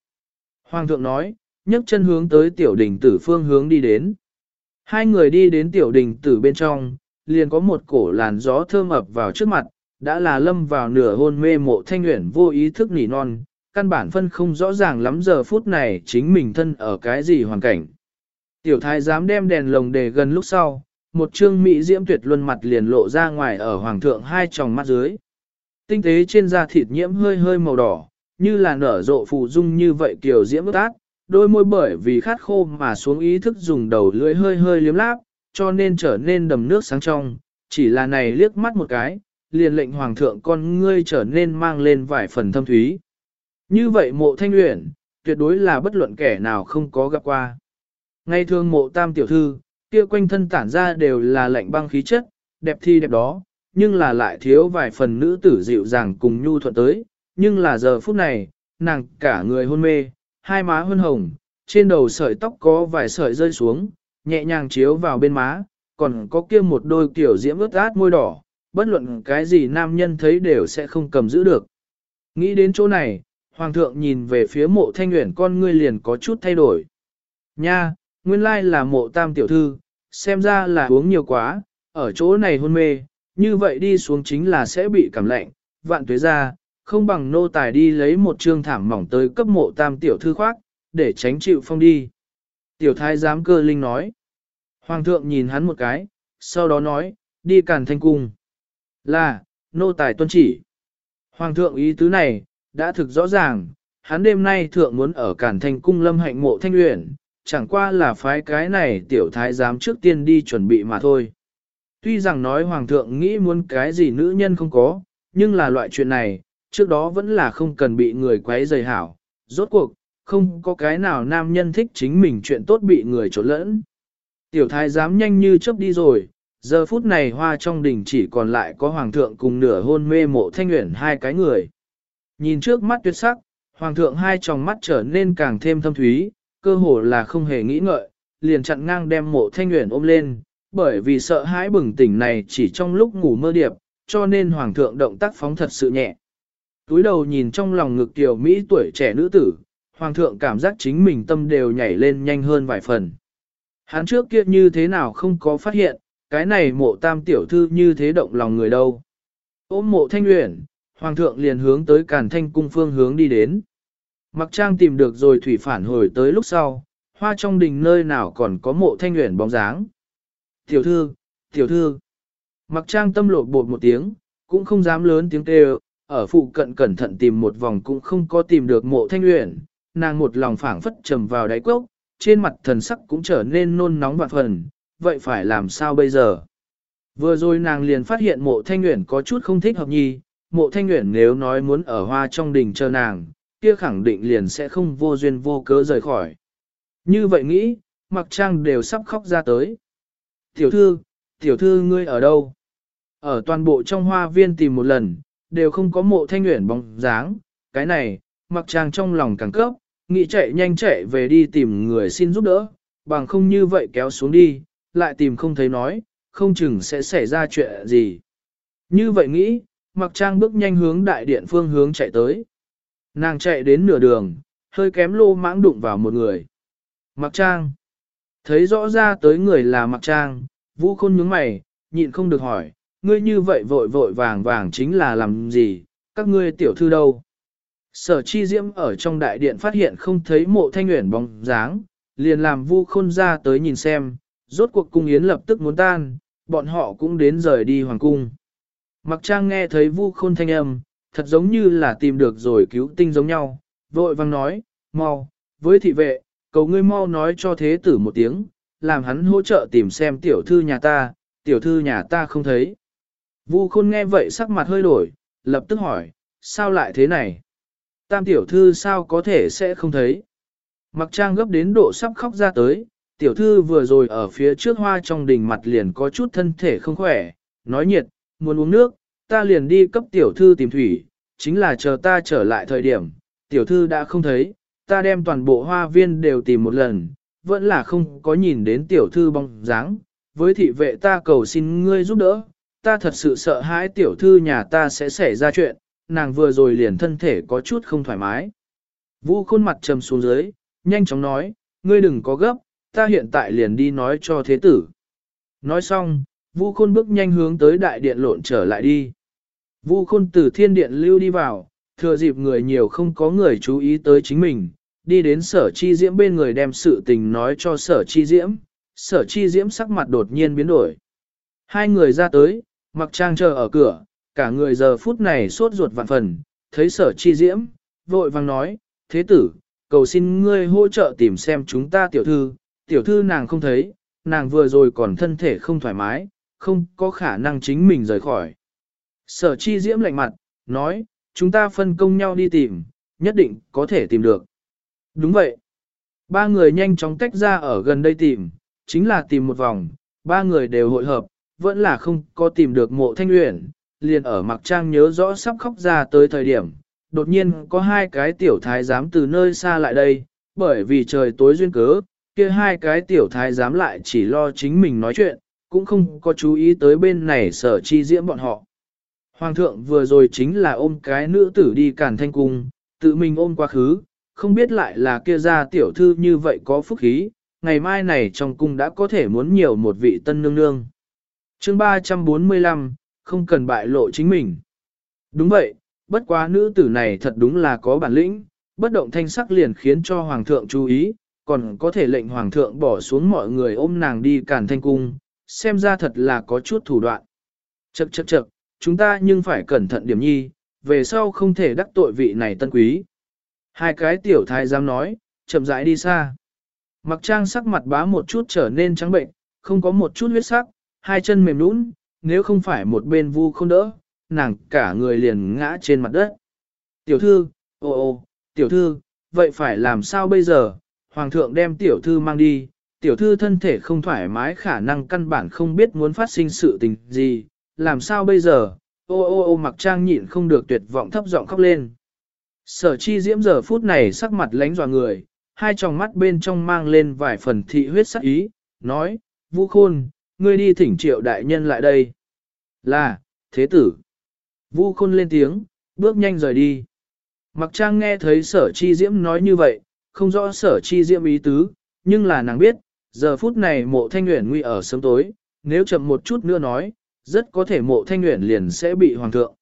Hoàng thượng nói, nhấc chân hướng tới tiểu đình tử phương hướng đi đến. Hai người đi đến tiểu đình tử bên trong, liền có một cổ làn gió thơm ập vào trước mặt, đã là lâm vào nửa hôn mê mộ thanh nguyện vô ý thức nỉ non, căn bản phân không rõ ràng lắm giờ phút này chính mình thân ở cái gì hoàn cảnh. Tiểu thái dám đem đèn lồng đề gần lúc sau, một trương mỹ diễm tuyệt luân mặt liền lộ ra ngoài ở hoàng thượng hai tròng mắt dưới. Tinh tế trên da thịt nhiễm hơi hơi màu đỏ, như là nở rộ phù dung như vậy kiểu diễm ước ác, đôi môi bởi vì khát khô mà xuống ý thức dùng đầu lưỡi hơi hơi liếm láp, cho nên trở nên đầm nước sáng trong, chỉ là này liếc mắt một cái, liền lệnh hoàng thượng con ngươi trở nên mang lên vài phần thâm thúy. Như vậy mộ thanh luyện, tuyệt đối là bất luận kẻ nào không có gặp qua. Ngay thường mộ tam tiểu thư, kia quanh thân tản ra đều là lạnh băng khí chất, đẹp thi đẹp đó, nhưng là lại thiếu vài phần nữ tử dịu dàng cùng nhu thuận tới, nhưng là giờ phút này, nàng cả người hôn mê, hai má hôn hồng, trên đầu sợi tóc có vài sợi rơi xuống, nhẹ nhàng chiếu vào bên má, còn có kia một đôi kiểu diễm ướt át môi đỏ, bất luận cái gì nam nhân thấy đều sẽ không cầm giữ được. Nghĩ đến chỗ này, Hoàng thượng nhìn về phía mộ thanh nguyện con ngươi liền có chút thay đổi. Nha, nguyên lai là mộ tam tiểu thư, xem ra là uống nhiều quá, ở chỗ này hôn mê, như vậy đi xuống chính là sẽ bị cảm lạnh, vạn tuế ra, không bằng nô tài đi lấy một trương thảm mỏng tới cấp mộ tam tiểu thư khoác, để tránh chịu phong đi. Tiểu thái giám cơ linh nói. Hoàng thượng nhìn hắn một cái, sau đó nói, đi càn thanh cung. Là, nô tài tuân chỉ. Hoàng thượng ý tứ này, đã thực rõ ràng, hắn đêm nay thượng muốn ở càn thanh cung lâm hạnh mộ thanh luyện, chẳng qua là phái cái này tiểu thái giám trước tiên đi chuẩn bị mà thôi. Tuy rằng nói hoàng thượng nghĩ muốn cái gì nữ nhân không có, nhưng là loại chuyện này, trước đó vẫn là không cần bị người quấy rầy hảo. Rốt cuộc, không có cái nào nam nhân thích chính mình chuyện tốt bị người trộn lẫn. Tiểu thái giám nhanh như chớp đi rồi, giờ phút này hoa trong đình chỉ còn lại có hoàng thượng cùng nửa hôn mê mộ thanh nguyện hai cái người. Nhìn trước mắt tuyệt sắc, hoàng thượng hai tròng mắt trở nên càng thêm thâm thúy, cơ hồ là không hề nghĩ ngợi, liền chặn ngang đem mộ thanh nguyện ôm lên, bởi vì sợ hãi bừng tỉnh này chỉ trong lúc ngủ mơ điệp, cho nên hoàng thượng động tác phóng thật sự nhẹ. Túi đầu nhìn trong lòng ngực tiểu Mỹ tuổi trẻ nữ tử, hoàng thượng cảm giác chính mình tâm đều nhảy lên nhanh hơn vài phần. Hắn trước kia như thế nào không có phát hiện, cái này mộ tam tiểu thư như thế động lòng người đâu. Ôm mộ thanh luyện, hoàng thượng liền hướng tới càn thanh cung phương hướng đi đến. Mặc trang tìm được rồi thủy phản hồi tới lúc sau, hoa trong đình nơi nào còn có mộ thanh luyện bóng dáng. Tiểu thư, tiểu thư. Mặc trang tâm lột bột một tiếng, cũng không dám lớn tiếng kêu, ở phụ cận cẩn thận tìm một vòng cũng không có tìm được mộ thanh luyện, nàng một lòng phảng phất trầm vào đáy cốc, trên mặt thần sắc cũng trở nên nôn nóng vạn phần, vậy phải làm sao bây giờ? Vừa rồi nàng liền phát hiện mộ thanh nguyện có chút không thích hợp nhi, mộ thanh nguyện nếu nói muốn ở hoa trong đình chờ nàng, kia khẳng định liền sẽ không vô duyên vô cớ rời khỏi. Như vậy nghĩ, mặc trang đều sắp khóc ra tới. Tiểu thư, tiểu thư ngươi ở đâu? Ở toàn bộ trong hoa viên tìm một lần, đều không có mộ thanh nguyện bóng dáng, cái này, mặc trang trong lòng càng cấp, nghĩ chạy nhanh chạy về đi tìm người xin giúp đỡ, bằng không như vậy kéo xuống đi, lại tìm không thấy nói, không chừng sẽ xảy ra chuyện gì. Như vậy nghĩ, mặc trang bước nhanh hướng đại điện phương hướng chạy tới. Nàng chạy đến nửa đường, hơi kém lô mãng đụng vào một người. Mặc trang. Thấy rõ ra tới người là mặc trang, vũ khôn nhướng mày, nhịn không được hỏi, ngươi như vậy vội vội vàng vàng chính là làm gì, các ngươi tiểu thư đâu. Sở chi diễm ở trong đại điện phát hiện không thấy mộ thanh nguyện bóng dáng, liền làm vu khôn ra tới nhìn xem, rốt cuộc cung yến lập tức muốn tan, bọn họ cũng đến rời đi hoàng cung. Mặc trang nghe thấy vu khôn thanh âm, thật giống như là tìm được rồi cứu tinh giống nhau, vội vang nói, mau, với thị vệ, cầu ngươi mau nói cho thế tử một tiếng, làm hắn hỗ trợ tìm xem tiểu thư nhà ta, tiểu thư nhà ta không thấy. Vu khôn nghe vậy sắc mặt hơi đổi, lập tức hỏi, sao lại thế này? Tam tiểu thư sao có thể sẽ không thấy? Mặc trang gấp đến độ sắp khóc ra tới, tiểu thư vừa rồi ở phía trước hoa trong đình mặt liền có chút thân thể không khỏe, nói nhiệt, muốn uống nước, ta liền đi cấp tiểu thư tìm thủy, chính là chờ ta trở lại thời điểm, tiểu thư đã không thấy, ta đem toàn bộ hoa viên đều tìm một lần, vẫn là không có nhìn đến tiểu thư bóng dáng, với thị vệ ta cầu xin ngươi giúp đỡ, ta thật sự sợ hãi tiểu thư nhà ta sẽ xảy ra chuyện, nàng vừa rồi liền thân thể có chút không thoải mái. Vũ khuôn mặt trầm xuống dưới, nhanh chóng nói, ngươi đừng có gấp, ta hiện tại liền đi nói cho thế tử. Nói xong, Vu Khôn bước nhanh hướng tới đại điện lộn trở lại đi. Vu Khôn từ thiên điện lưu đi vào, thừa dịp người nhiều không có người chú ý tới chính mình, đi đến sở chi diễm bên người đem sự tình nói cho sở chi diễm, sở chi diễm sắc mặt đột nhiên biến đổi. Hai người ra tới, mặc trang chờ ở cửa, cả người giờ phút này sốt ruột vạn phần, thấy sở chi diễm, vội vang nói, thế tử, cầu xin ngươi hỗ trợ tìm xem chúng ta tiểu thư, tiểu thư nàng không thấy, nàng vừa rồi còn thân thể không thoải mái, không có khả năng chính mình rời khỏi. Sở chi diễm lạnh mặt, nói, chúng ta phân công nhau đi tìm, nhất định có thể tìm được. Đúng vậy. Ba người nhanh chóng tách ra ở gần đây tìm, chính là tìm một vòng, ba người đều hội hợp, vẫn là không có tìm được mộ thanh uyển, liền ở mặc trang nhớ rõ sắp khóc ra tới thời điểm, đột nhiên có hai cái tiểu thái giám từ nơi xa lại đây, bởi vì trời tối duyên cớ, kia hai cái tiểu thái giám lại chỉ lo chính mình nói chuyện, cũng không có chú ý tới bên này sở chi diễm bọn họ. Hoàng thượng vừa rồi chính là ôm cái nữ tử đi cản thanh cung, tự mình ôm quá khứ, không biết lại là kia ra tiểu thư như vậy có phúc khí, ngày mai này trong cung đã có thể muốn nhiều một vị tân nương nương. chương 345, không cần bại lộ chính mình. Đúng vậy, bất quá nữ tử này thật đúng là có bản lĩnh, bất động thanh sắc liền khiến cho hoàng thượng chú ý, còn có thể lệnh hoàng thượng bỏ xuống mọi người ôm nàng đi cản thanh cung, xem ra thật là có chút thủ đoạn. Chậc chậc chậc, chúng ta nhưng phải cẩn thận điểm nhi, về sau không thể đắc tội vị này tân quý. Hai cái tiểu thái dám nói, chậm rãi đi xa. Mặc trang sắc mặt bá một chút trở nên trắng bệnh, không có một chút huyết sắc, hai chân mềm nũng, nếu không phải một bên vu không đỡ, nàng cả người liền ngã trên mặt đất. Tiểu thư, ô ô, tiểu thư, vậy phải làm sao bây giờ? Hoàng thượng đem tiểu thư mang đi, tiểu thư thân thể không thoải mái khả năng căn bản không biết muốn phát sinh sự tình gì, làm sao bây giờ? Ô ô ô mặc trang nhịn không được tuyệt vọng thấp giọng khóc lên. Sở chi diễm giờ phút này sắc mặt lánh dò người, hai tròng mắt bên trong mang lên vài phần thị huyết sắc ý, nói, Vũ Khôn, ngươi đi thỉnh triệu đại nhân lại đây. Là, thế tử. Vu Khôn lên tiếng, bước nhanh rời đi. Mặc trang nghe thấy sở chi diễm nói như vậy, không rõ sở chi diễm ý tứ, nhưng là nàng biết, giờ phút này mộ thanh nguyện nguy ở sớm tối, nếu chậm một chút nữa nói, rất có thể mộ thanh nguyện liền sẽ bị hoàng thượng.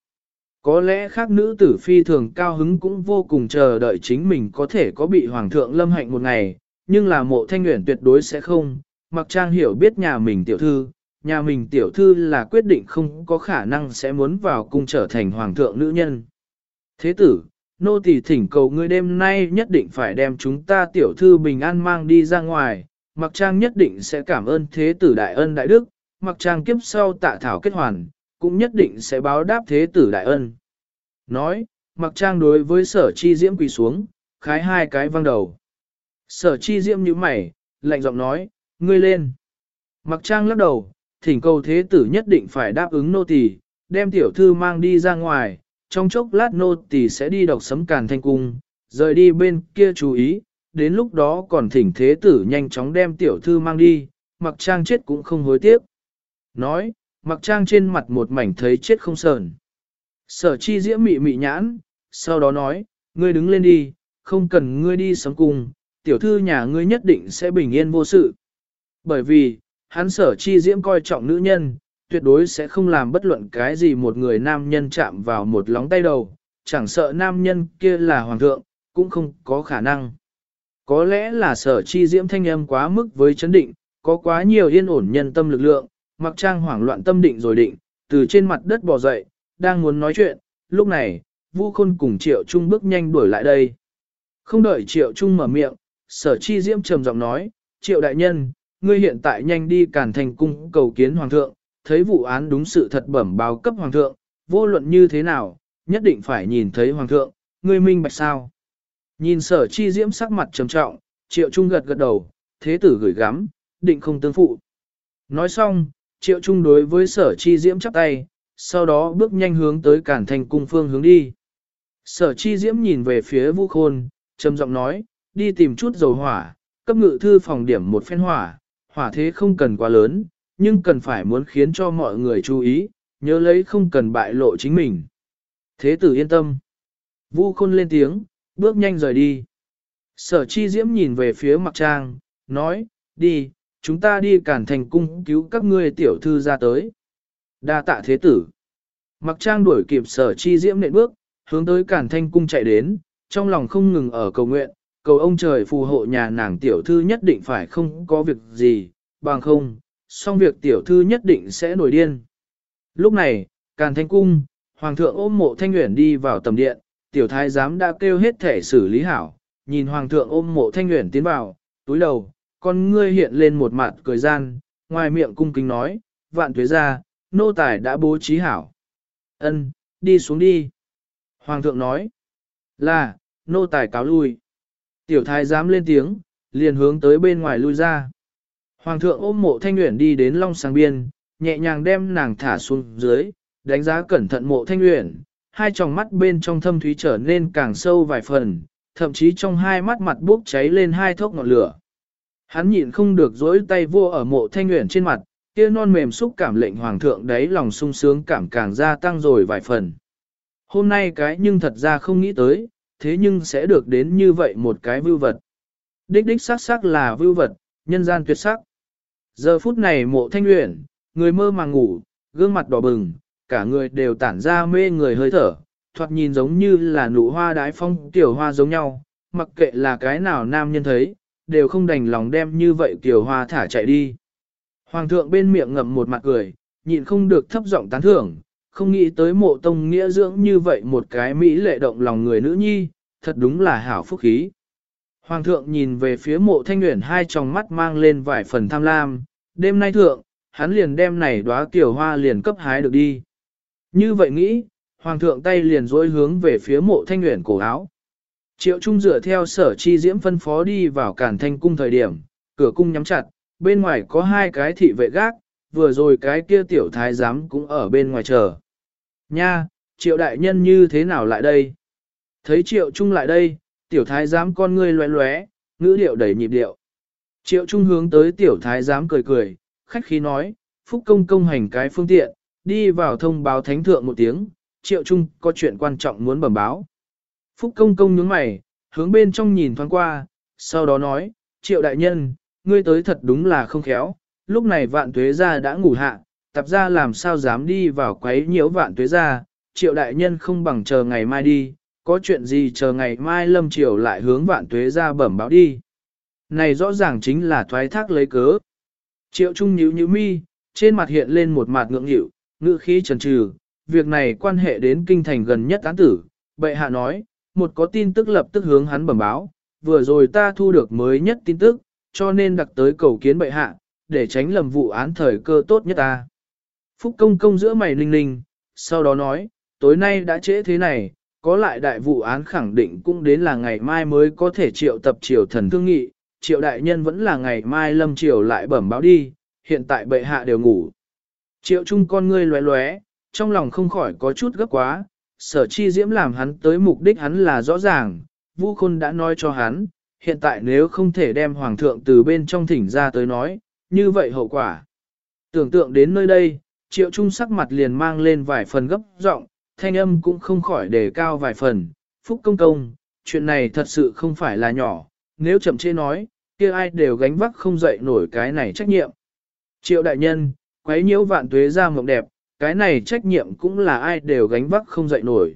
Có lẽ khác nữ tử phi thường cao hứng cũng vô cùng chờ đợi chính mình có thể có bị hoàng thượng lâm hạnh một ngày, nhưng là mộ thanh nguyện tuyệt đối sẽ không, mặc trang hiểu biết nhà mình tiểu thư, nhà mình tiểu thư là quyết định không có khả năng sẽ muốn vào cung trở thành hoàng thượng nữ nhân. Thế tử, nô tỳ thỉnh cầu ngươi đêm nay nhất định phải đem chúng ta tiểu thư bình an mang đi ra ngoài, mặc trang nhất định sẽ cảm ơn thế tử đại ân đại đức, mặc trang kiếp sau tạ thảo kết hoàn, cũng nhất định sẽ báo đáp thế tử đại ân. Nói, mặc trang đối với sở chi diễm quỳ xuống, khái hai cái văng đầu. Sở chi diễm như mày, lạnh giọng nói, ngươi lên. Mặc trang lắc đầu, thỉnh cầu thế tử nhất định phải đáp ứng nô tỳ, đem tiểu thư mang đi ra ngoài, trong chốc lát nô tỳ sẽ đi đọc sấm càn thanh cung, rời đi bên kia chú ý, đến lúc đó còn thỉnh thế tử nhanh chóng đem tiểu thư mang đi, mặc trang chết cũng không hối tiếc. Nói, mặc trang trên mặt một mảnh thấy chết không sờn. Sở chi diễm mị mị nhãn, sau đó nói, ngươi đứng lên đi, không cần ngươi đi sống cùng, tiểu thư nhà ngươi nhất định sẽ bình yên vô sự. Bởi vì, hắn sở chi diễm coi trọng nữ nhân, tuyệt đối sẽ không làm bất luận cái gì một người nam nhân chạm vào một lóng tay đầu, chẳng sợ nam nhân kia là hoàng thượng, cũng không có khả năng. Có lẽ là sở chi diễm thanh âm quá mức với chấn định, có quá nhiều yên ổn nhân tâm lực lượng, mặc trang hoảng loạn tâm định rồi định, từ trên mặt đất bò dậy, đang muốn nói chuyện, lúc này, Vu Khôn cùng Triệu Trung bước nhanh đuổi lại đây. Không đợi Triệu Trung mở miệng, sở chi diễm trầm giọng nói, Triệu đại nhân, ngươi hiện tại nhanh đi cản thành cung cầu kiến hoàng thượng, thấy vụ án đúng sự thật bẩm báo cấp hoàng thượng, vô luận như thế nào, nhất định phải nhìn thấy hoàng thượng, ngươi minh bạch sao. Nhìn sở chi diễm sắc mặt trầm trọng, Triệu Trung gật gật đầu, thế tử gửi gắm, định không tương phụ. Nói xong, Triệu Trung đối với sở chi diễm chắp tay, sau đó bước nhanh hướng tới cản thành cung phương hướng đi. Sở chi diễm nhìn về phía vũ khôn, trầm giọng nói, đi tìm chút dầu hỏa, cấp ngự thư phòng điểm một phen hỏa, hỏa thế không cần quá lớn, nhưng cần phải muốn khiến cho mọi người chú ý, nhớ lấy không cần bại lộ chính mình. Thế tử yên tâm. Vu khôn lên tiếng, bước nhanh rời đi. Sở chi diễm nhìn về phía mặt trang, nói, đi, chúng ta đi cản thành cung cứu các ngươi tiểu thư ra tới. Đa tạ thế tử. Mặc trang đuổi kịp sở chi diễm nện bước, hướng tới cản thanh cung chạy đến, trong lòng không ngừng ở cầu nguyện, cầu ông trời phù hộ nhà nàng tiểu thư nhất định phải không có việc gì, bằng không, xong việc tiểu thư nhất định sẽ nổi điên. Lúc này, càn thanh cung, hoàng thượng ôm mộ thanh nguyện đi vào tầm điện, tiểu thái giám đã kêu hết thể xử lý hảo, nhìn hoàng thượng ôm mộ thanh nguyện tiến vào, túi đầu, con ngươi hiện lên một mặt cười gian, ngoài miệng cung kính nói, vạn tuế ra, nô tài đã bố trí hảo. ân đi xuống đi. Hoàng thượng nói, là, nô tài cáo lui. Tiểu thái dám lên tiếng, liền hướng tới bên ngoài lui ra. Hoàng thượng ôm mộ thanh nguyện đi đến long sáng biên, nhẹ nhàng đem nàng thả xuống dưới, đánh giá cẩn thận mộ thanh nguyện, hai tròng mắt bên trong thâm thúy trở nên càng sâu vài phần, thậm chí trong hai mắt mặt bốc cháy lên hai thốc ngọn lửa. Hắn nhịn không được dối tay vô ở mộ thanh nguyện trên mặt, kia non mềm xúc cảm lệnh hoàng thượng đấy lòng sung sướng cảm càng gia tăng rồi vài phần. Hôm nay cái nhưng thật ra không nghĩ tới, thế nhưng sẽ được đến như vậy một cái vưu vật. Đích đích sắc sắc là vưu vật, nhân gian tuyệt sắc. Giờ phút này mộ thanh luyện, người mơ màng ngủ, gương mặt đỏ bừng, cả người đều tản ra mê người hơi thở, thoạt nhìn giống như là nụ hoa đái phong tiểu hoa giống nhau, mặc kệ là cái nào nam nhân thấy, đều không đành lòng đem như vậy tiểu hoa thả chạy đi. Hoàng thượng bên miệng ngậm một mặt cười, nhịn không được thấp giọng tán thưởng, không nghĩ tới mộ tông nghĩa dưỡng như vậy một cái mỹ lệ động lòng người nữ nhi, thật đúng là hảo phúc khí. Hoàng thượng nhìn về phía mộ thanh nguyện hai tròng mắt mang lên vài phần tham lam, đêm nay thượng, hắn liền đem này đóa tiểu hoa liền cấp hái được đi. Như vậy nghĩ, hoàng thượng tay liền dối hướng về phía mộ thanh nguyện cổ áo. Triệu Trung dựa theo sở chi diễm phân phó đi vào cản thanh cung thời điểm, cửa cung nhắm chặt, bên ngoài có hai cái thị vệ gác, vừa rồi cái kia tiểu thái giám cũng ở bên ngoài chờ. Nha, triệu đại nhân như thế nào lại đây? Thấy triệu trung lại đây, tiểu thái giám con ngươi loé loé, ngữ điệu đầy nhịp điệu. Triệu trung hướng tới tiểu thái giám cười cười, khách khí nói, phúc công công hành cái phương tiện, đi vào thông báo thánh thượng một tiếng, triệu trung có chuyện quan trọng muốn bẩm báo. Phúc công công nhướng mày, hướng bên trong nhìn thoáng qua, sau đó nói, triệu đại nhân, ngươi tới thật đúng là không khéo, lúc này vạn tuế gia đã ngủ hạ, tập ra làm sao dám đi vào quấy nhiễu vạn tuế gia, triệu đại nhân không bằng chờ ngày mai đi, có chuyện gì chờ ngày mai lâm triều lại hướng vạn tuế gia bẩm báo đi. Này rõ ràng chính là thoái thác lấy cớ. Triệu trung nhíu nhíu mi, trên mặt hiện lên một mặt ngượng nhịu, ngữ khí trần trừ, việc này quan hệ đến kinh thành gần nhất án tử, bệ hạ nói, một có tin tức lập tức hướng hắn bẩm báo, vừa rồi ta thu được mới nhất tin tức, cho nên đặc tới cầu kiến bệ hạ, để tránh lầm vụ án thời cơ tốt nhất ta. Phúc công công giữa mày ninh ninh, sau đó nói, tối nay đã trễ thế này, có lại đại vụ án khẳng định cũng đến là ngày mai mới có thể triệu tập triều thần thương nghị, triệu đại nhân vẫn là ngày mai lâm triều lại bẩm báo đi, hiện tại bệ hạ đều ngủ. Triệu chung con ngươi lóe lóe, trong lòng không khỏi có chút gấp quá, sở chi diễm làm hắn tới mục đích hắn là rõ ràng, Vu Khôn đã nói cho hắn, hiện tại nếu không thể đem hoàng thượng từ bên trong thỉnh ra tới nói, như vậy hậu quả. Tưởng tượng đến nơi đây, triệu trung sắc mặt liền mang lên vài phần gấp giọng, thanh âm cũng không khỏi đề cao vài phần, phúc công công, chuyện này thật sự không phải là nhỏ, nếu chậm chê nói, kia ai đều gánh vác không dậy nổi cái này trách nhiệm. Triệu đại nhân, quấy nhiễu vạn tuế ra mộng đẹp, cái này trách nhiệm cũng là ai đều gánh vác không dậy nổi.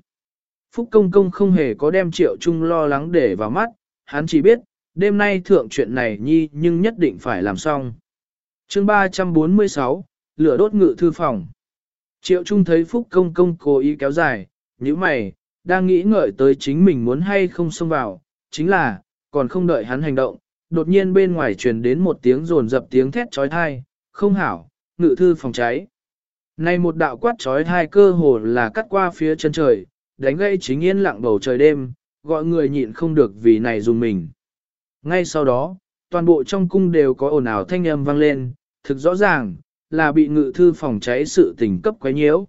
Phúc Công Công không hề có đem Triệu Trung lo lắng để vào mắt, hắn chỉ biết, đêm nay thượng chuyện này nhi nhưng nhất định phải làm xong. chương 346, lửa đốt ngự thư phòng. Triệu Trung thấy Phúc Công Công cố ý kéo dài, như mày, đang nghĩ ngợi tới chính mình muốn hay không xông vào, chính là, còn không đợi hắn hành động, đột nhiên bên ngoài truyền đến một tiếng rồn dập tiếng thét trói thai, không hảo, ngự thư phòng cháy. Này một đạo quát trói thai cơ hồ là cắt qua phía chân trời, đánh gây chính yên lặng bầu trời đêm, gọi người nhịn không được vì này dùng mình. Ngay sau đó, toàn bộ trong cung đều có ồn ào thanh âm vang lên, thực rõ ràng, là bị ngự thư phòng cháy sự tình cấp quấy nhiễu.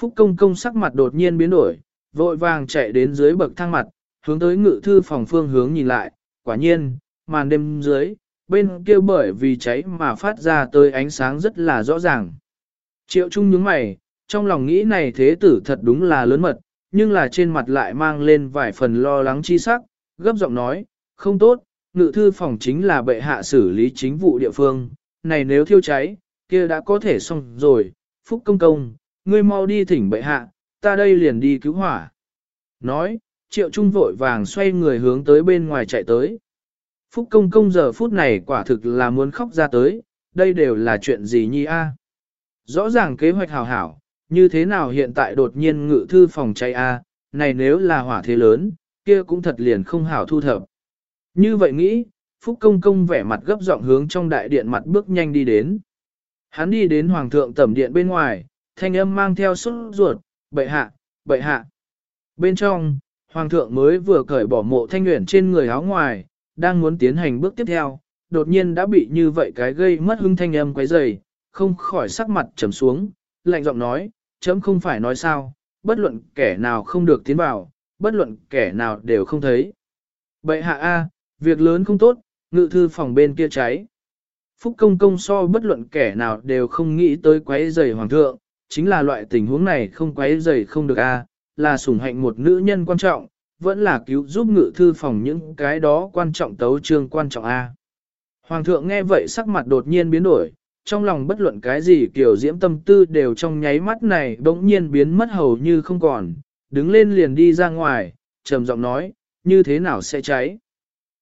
Phúc công công sắc mặt đột nhiên biến đổi, vội vàng chạy đến dưới bậc thang mặt, hướng tới ngự thư phòng phương hướng nhìn lại, quả nhiên, màn đêm dưới, bên kia bởi vì cháy mà phát ra tới ánh sáng rất là rõ ràng. Triệu Trung nhướng mày, trong lòng nghĩ này thế tử thật đúng là lớn mật, nhưng là trên mặt lại mang lên vài phần lo lắng chi sắc, gấp giọng nói, không tốt, ngự thư phòng chính là bệ hạ xử lý chính vụ địa phương, này nếu thiêu cháy, kia đã có thể xong rồi, phúc công công, ngươi mau đi thỉnh bệ hạ, ta đây liền đi cứu hỏa. Nói, triệu trung vội vàng xoay người hướng tới bên ngoài chạy tới. Phúc công công giờ phút này quả thực là muốn khóc ra tới, đây đều là chuyện gì nhi a? Rõ ràng kế hoạch hảo hảo, như thế nào hiện tại đột nhiên ngự thư phòng cháy a? này nếu là hỏa thế lớn, kia cũng thật liền không hảo thu thập. Như vậy nghĩ, Phúc công công vẻ mặt gấp giọng hướng trong đại điện mặt bước nhanh đi đến. Hắn đi đến hoàng thượng tẩm điện bên ngoài, thanh âm mang theo sốt ruột, bệ hạ, bệ hạ. Bên trong, hoàng thượng mới vừa cởi bỏ mộ thanh nguyện trên người áo ngoài, đang muốn tiến hành bước tiếp theo, đột nhiên đã bị như vậy cái gây mất hưng thanh âm quấy rầy, không khỏi sắc mặt trầm xuống, lạnh giọng nói, chấm không phải nói sao, bất luận kẻ nào không được tiến vào, bất luận kẻ nào đều không thấy. Bệ hạ A, việc lớn không tốt, ngự thư phòng bên kia cháy. Phúc công công so bất luận kẻ nào đều không nghĩ tới quấy rầy hoàng thượng, chính là loại tình huống này không quấy rầy không được a, à, là sủng hạnh một nữ nhân quan trọng, vẫn là cứu giúp ngự thư phòng những cái đó quan trọng tấu chương quan trọng a. Hoàng thượng nghe vậy sắc mặt đột nhiên biến đổi, trong lòng bất luận cái gì kiểu diễm tâm tư đều trong nháy mắt này bỗng nhiên biến mất hầu như không còn, đứng lên liền đi ra ngoài, trầm giọng nói, như thế nào sẽ cháy.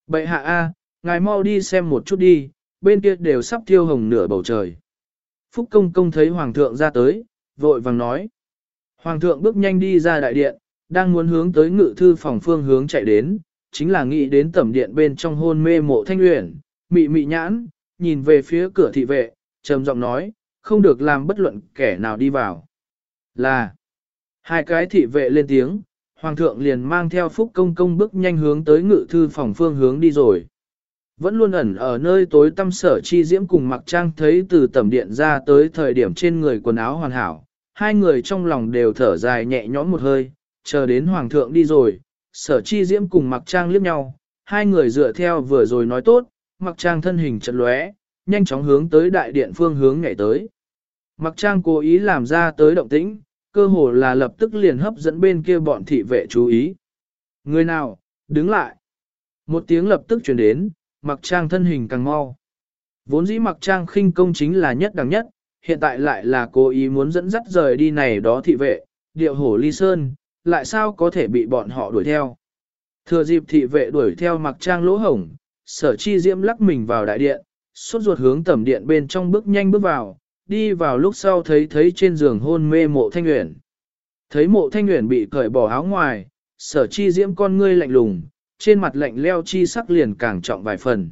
Bậy hạ a, ngài mau đi xem một chút đi, bên kia đều sắp thiêu hồng nửa bầu trời. Phúc công công thấy hoàng thượng ra tới, vội vàng nói. Hoàng thượng bước nhanh đi ra đại điện, đang muốn hướng tới ngự thư phòng phương hướng chạy đến, chính là nghĩ đến tẩm điện bên trong hôn mê mộ thanh uyển, mị mị nhãn, nhìn về phía cửa thị vệ, trầm giọng nói, không được làm bất luận kẻ nào đi vào. Là, hai cái thị vệ lên tiếng, hoàng thượng liền mang theo phúc công công bước nhanh hướng tới ngự thư phòng phương hướng đi rồi. Vẫn luôn ẩn ở nơi tối tăm sở chi diễm cùng mặc trang thấy từ tầm điện ra tới thời điểm trên người quần áo hoàn hảo, hai người trong lòng đều thở dài nhẹ nhõm một hơi, chờ đến hoàng thượng đi rồi, sở chi diễm cùng mặc trang liếc nhau, hai người dựa theo vừa rồi nói tốt, mặc trang thân hình chật lóe, nhanh chóng hướng tới đại điện phương hướng nhảy tới. Mặc trang cố ý làm ra tới động tĩnh, cơ hồ là lập tức liền hấp dẫn bên kia bọn thị vệ chú ý. Người nào, đứng lại. Một tiếng lập tức truyền đến, mặc trang thân hình càng mau. Vốn dĩ mặc trang khinh công chính là nhất đẳng nhất, hiện tại lại là cố ý muốn dẫn dắt rời đi này đó thị vệ, điệu hổ ly sơn, lại sao có thể bị bọn họ đuổi theo. Thừa dịp thị vệ đuổi theo mặc trang lỗ hổng, sở chi diễm lắc mình vào đại điện, suốt ruột hướng tẩm điện bên trong bước nhanh bước vào, đi vào lúc sau thấy thấy trên giường hôn mê mộ thanh nguyện. Thấy mộ thanh nguyện bị cởi bỏ áo ngoài, sở chi diễm con ngươi lạnh lùng, trên mặt lạnh leo chi sắc liền càng trọng vài phần.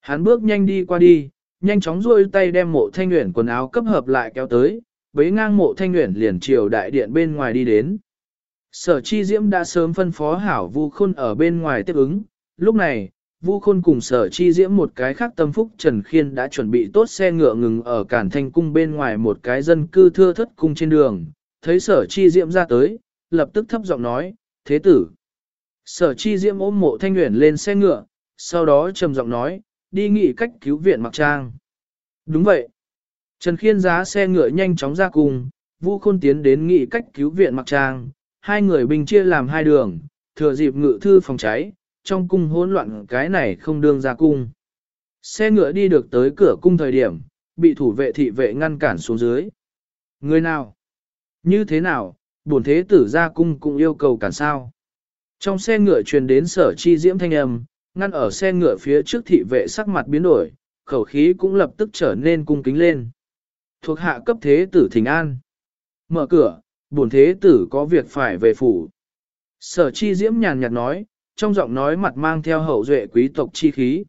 Hắn bước nhanh đi qua đi, nhanh chóng duỗi tay đem mộ thanh nguyện quần áo cấp hợp lại kéo tới, bế ngang mộ thanh nguyện liền chiều đại điện bên ngoài đi đến. Sở chi diễm đã sớm phân phó hảo vu khôn ở bên ngoài tiếp ứng, lúc này, vu khôn cùng sở chi diễm một cái khác tâm phúc Trần Khiên đã chuẩn bị tốt xe ngựa ngừng ở cản thanh cung bên ngoài một cái dân cư thưa thất cung trên đường, thấy sở chi diễm ra tới, lập tức thấp giọng nói, thế tử. Sở chi diễm ôm mộ thanh nguyện lên xe ngựa, sau đó trầm giọng nói, đi nghị cách cứu viện mặc trang. Đúng vậy. Trần Khiên giá xe ngựa nhanh chóng ra cùng, Vu Khôn tiến đến nghị cách cứu viện mặc trang, hai người bình chia làm hai đường, thừa dịp ngự thư phòng cháy, trong cung hỗn loạn cái này không đương ra cung. Xe ngựa đi được tới cửa cung thời điểm, bị thủ vệ thị vệ ngăn cản xuống dưới. Người nào? Như thế nào? bổn thế tử ra cung cũng yêu cầu cản sao. Trong xe ngựa truyền đến sở chi diễm thanh âm, ngăn ở xe ngựa phía trước thị vệ sắc mặt biến đổi, khẩu khí cũng lập tức trở nên cung kính lên. Thuộc hạ cấp thế tử thỉnh an. Mở cửa, buồn thế tử có việc phải về phủ. Sở chi diễm nhàn nhạt nói, trong giọng nói mặt mang theo hậu duệ quý tộc chi khí.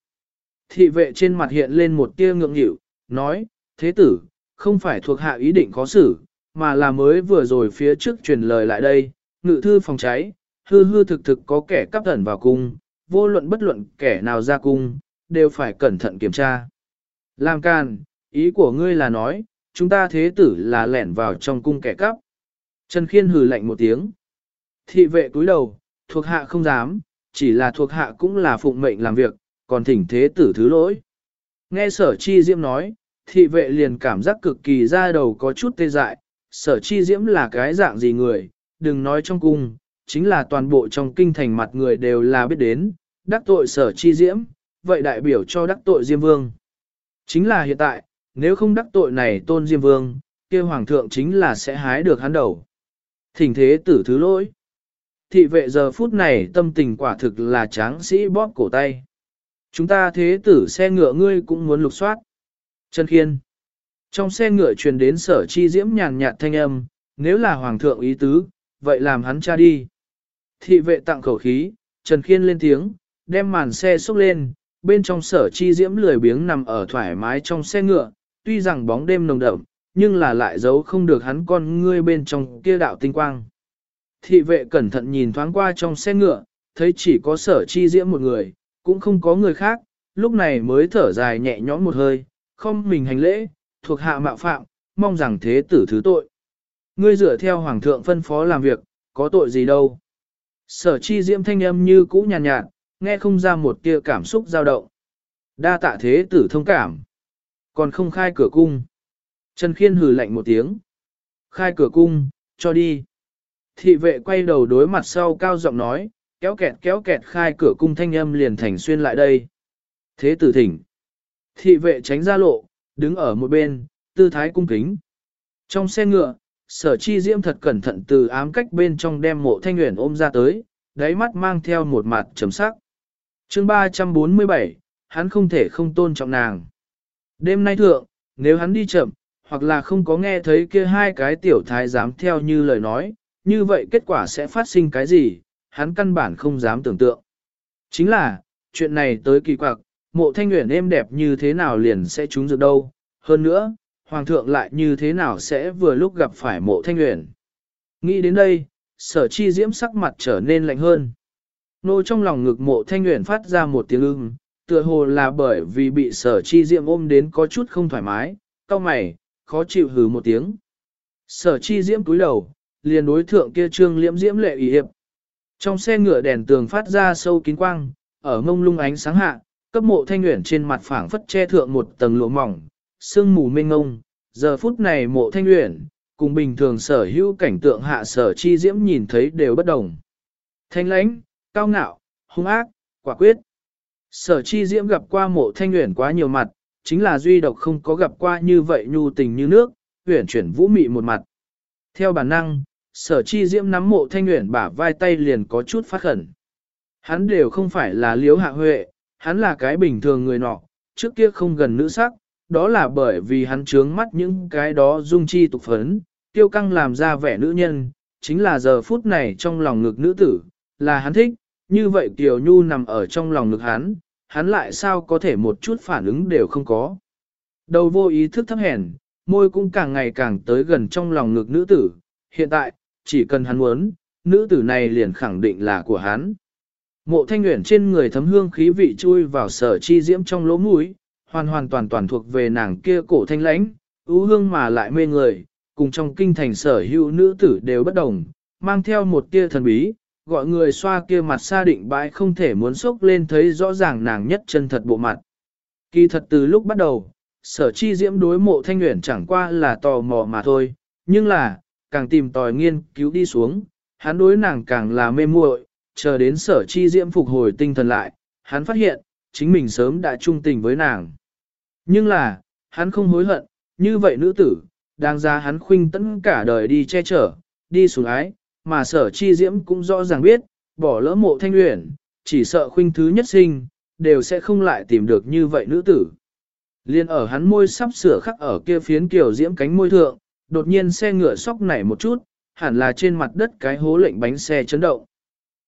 Thị vệ trên mặt hiện lên một tia ngượng nghịu, nói, thế tử, không phải thuộc hạ ý định khó xử, mà là mới vừa rồi phía trước truyền lời lại đây, ngự thư phòng cháy, hư hư thực thực có kẻ cắp thần vào cung, vô luận bất luận kẻ nào ra cung, đều phải cẩn thận kiểm tra. Làm can, ý của ngươi là nói, chúng ta thế tử là lẻn vào trong cung kẻ cắp. Trần Khiên hừ lạnh một tiếng. Thị vệ cúi đầu, thuộc hạ không dám, chỉ là thuộc hạ cũng là phụng mệnh làm việc, còn thỉnh thế tử thứ lỗi. Nghe sở chi diễm nói, thị vệ liền cảm giác cực kỳ ra đầu có chút tê dại, sở chi diễm là cái dạng gì người, đừng nói trong cung, chính là toàn bộ trong kinh thành mặt người đều là biết đến, đắc tội sở chi diễm, vậy đại biểu cho đắc tội Diêm Vương. Chính là hiện tại, nếu không đắc tội này tôn Diêm Vương, kia hoàng thượng chính là sẽ hái được hắn đầu. Thỉnh thế tử thứ lỗi. Thị vệ giờ phút này tâm tình quả thực là tráng sĩ bóp cổ tay. Chúng ta thế tử xe ngựa ngươi cũng muốn lục soát. Trần Khiên. Trong xe ngựa truyền đến sở chi diễm nhàn nhạt thanh âm, nếu là hoàng thượng ý tứ, vậy làm hắn cha đi. Thị vệ tặng khẩu khí, Trần Khiên lên tiếng, đem màn xe xúc lên, bên trong sở chi diễm lười biếng nằm ở thoải mái trong xe ngựa, tuy rằng bóng đêm nồng đậm, nhưng là lại giấu không được hắn con ngươi bên trong kia đạo tinh quang. Thị vệ cẩn thận nhìn thoáng qua trong xe ngựa, thấy chỉ có sở chi diễm một người, cũng không có người khác, lúc này mới thở dài nhẹ nhõm một hơi, không mình hành lễ, thuộc hạ mạo phạm, mong rằng thế tử thứ tội. Ngươi dựa theo hoàng thượng phân phó làm việc, có tội gì đâu. Sở chi diễm thanh âm như cũ nhàn nhạt, nhạt, nghe không ra một tia cảm xúc dao động. Đa tạ thế tử thông cảm. Còn không khai cửa cung. Trần Khiên hừ lạnh một tiếng. Khai cửa cung, cho đi. Thị vệ quay đầu đối mặt sau cao giọng nói, kéo kẹt kéo kẹt khai cửa cung thanh âm liền thành xuyên lại đây. Thế tử thỉnh. Thị vệ tránh ra lộ, đứng ở một bên, tư thái cung kính. Trong xe ngựa, sở chi diễm thật cẩn thận từ ám cách bên trong đem mộ thanh nguyện ôm ra tới, đáy mắt mang theo một mặt trầm sắc. chương 347, hắn không thể không tôn trọng nàng. Đêm nay thượng, nếu hắn đi chậm, hoặc là không có nghe thấy kia hai cái tiểu thái dám theo như lời nói, như vậy kết quả sẽ phát sinh cái gì, hắn căn bản không dám tưởng tượng. Chính là, chuyện này tới kỳ quặc, mộ thanh nguyện êm đẹp như thế nào liền sẽ trúng được đâu. Hơn nữa, hoàng thượng lại như thế nào sẽ vừa lúc gặp phải mộ thanh luyện. Nghĩ đến đây, sở chi diễm sắc mặt trở nên lạnh hơn. Nô trong lòng ngực mộ thanh luyện phát ra một tiếng ưng, tựa hồ là bởi vì bị sở chi diễm ôm đến có chút không thoải mái, cao mày, khó chịu hừ một tiếng. Sở chi diễm túi đầu, liền đối thượng kia trương liễm diễm lệ ý hiệp. Trong xe ngựa đèn tường phát ra sâu kín quang, ở mông lung ánh sáng hạ, cấp mộ thanh nguyện trên mặt phẳng phất che thượng một tầng lụa mỏng, sương mù mênh ngông. Giờ phút này mộ thanh uyển cùng bình thường sở hữu cảnh tượng hạ sở chi diễm nhìn thấy đều bất đồng. Thanh lãnh, cao ngạo, hung ác, quả quyết. Sở chi diễm gặp qua mộ thanh uyển quá nhiều mặt, chính là duy độc không có gặp qua như vậy nhu tình như nước, huyển chuyển vũ mị một mặt. Theo bản năng, sở chi diễm nắm mộ thanh uyển bả vai tay liền có chút phát khẩn. Hắn đều không phải là liếu hạ huệ, hắn là cái bình thường người nọ, trước kia không gần nữ sắc, đó là bởi vì hắn trướng mắt những cái đó dung chi tục phấn, tiêu căng làm ra vẻ nữ nhân, chính là giờ phút này trong lòng ngực nữ tử, là hắn thích, như vậy Kiều Nhu nằm ở trong lòng ngực hắn, hắn lại sao có thể một chút phản ứng đều không có. Đầu vô ý thức thấp hèn, môi cũng càng ngày càng tới gần trong lòng ngực nữ tử, hiện tại, chỉ cần hắn muốn, nữ tử này liền khẳng định là của hắn. Mộ thanh nguyện trên người thấm hương khí vị chui vào sở chi diễm trong lỗ mũi, hoàn hoàn toàn toàn thuộc về nàng kia cổ thanh lãnh, ưu hương mà lại mê người, cùng trong kinh thành sở hữu nữ tử đều bất đồng, mang theo một tia thần bí, gọi người xoa kia mặt xa định bãi không thể muốn sốc lên thấy rõ ràng nàng nhất chân thật bộ mặt. Kỳ thật từ lúc bắt đầu, sở chi diễm đối mộ thanh nguyện chẳng qua là tò mò mà thôi, nhưng là, càng tìm tòi nghiên cứu đi xuống, hắn đối nàng càng là mê muội, chờ đến sở chi diễm phục hồi tinh thần lại, hắn phát hiện, chính mình sớm đã trung tình với nàng. Nhưng là, hắn không hối hận, như vậy nữ tử, đang ra hắn khuynh tấn cả đời đi che chở, đi xuống ái, mà sở chi diễm cũng rõ ràng biết, bỏ lỡ mộ thanh uyển, chỉ sợ khuynh thứ nhất sinh, đều sẽ không lại tìm được như vậy nữ tử. Liên ở hắn môi sắp sửa khắc ở kia phiến kiểu diễm cánh môi thượng, đột nhiên xe ngựa sóc nảy một chút, hẳn là trên mặt đất cái hố lệnh bánh xe chấn động.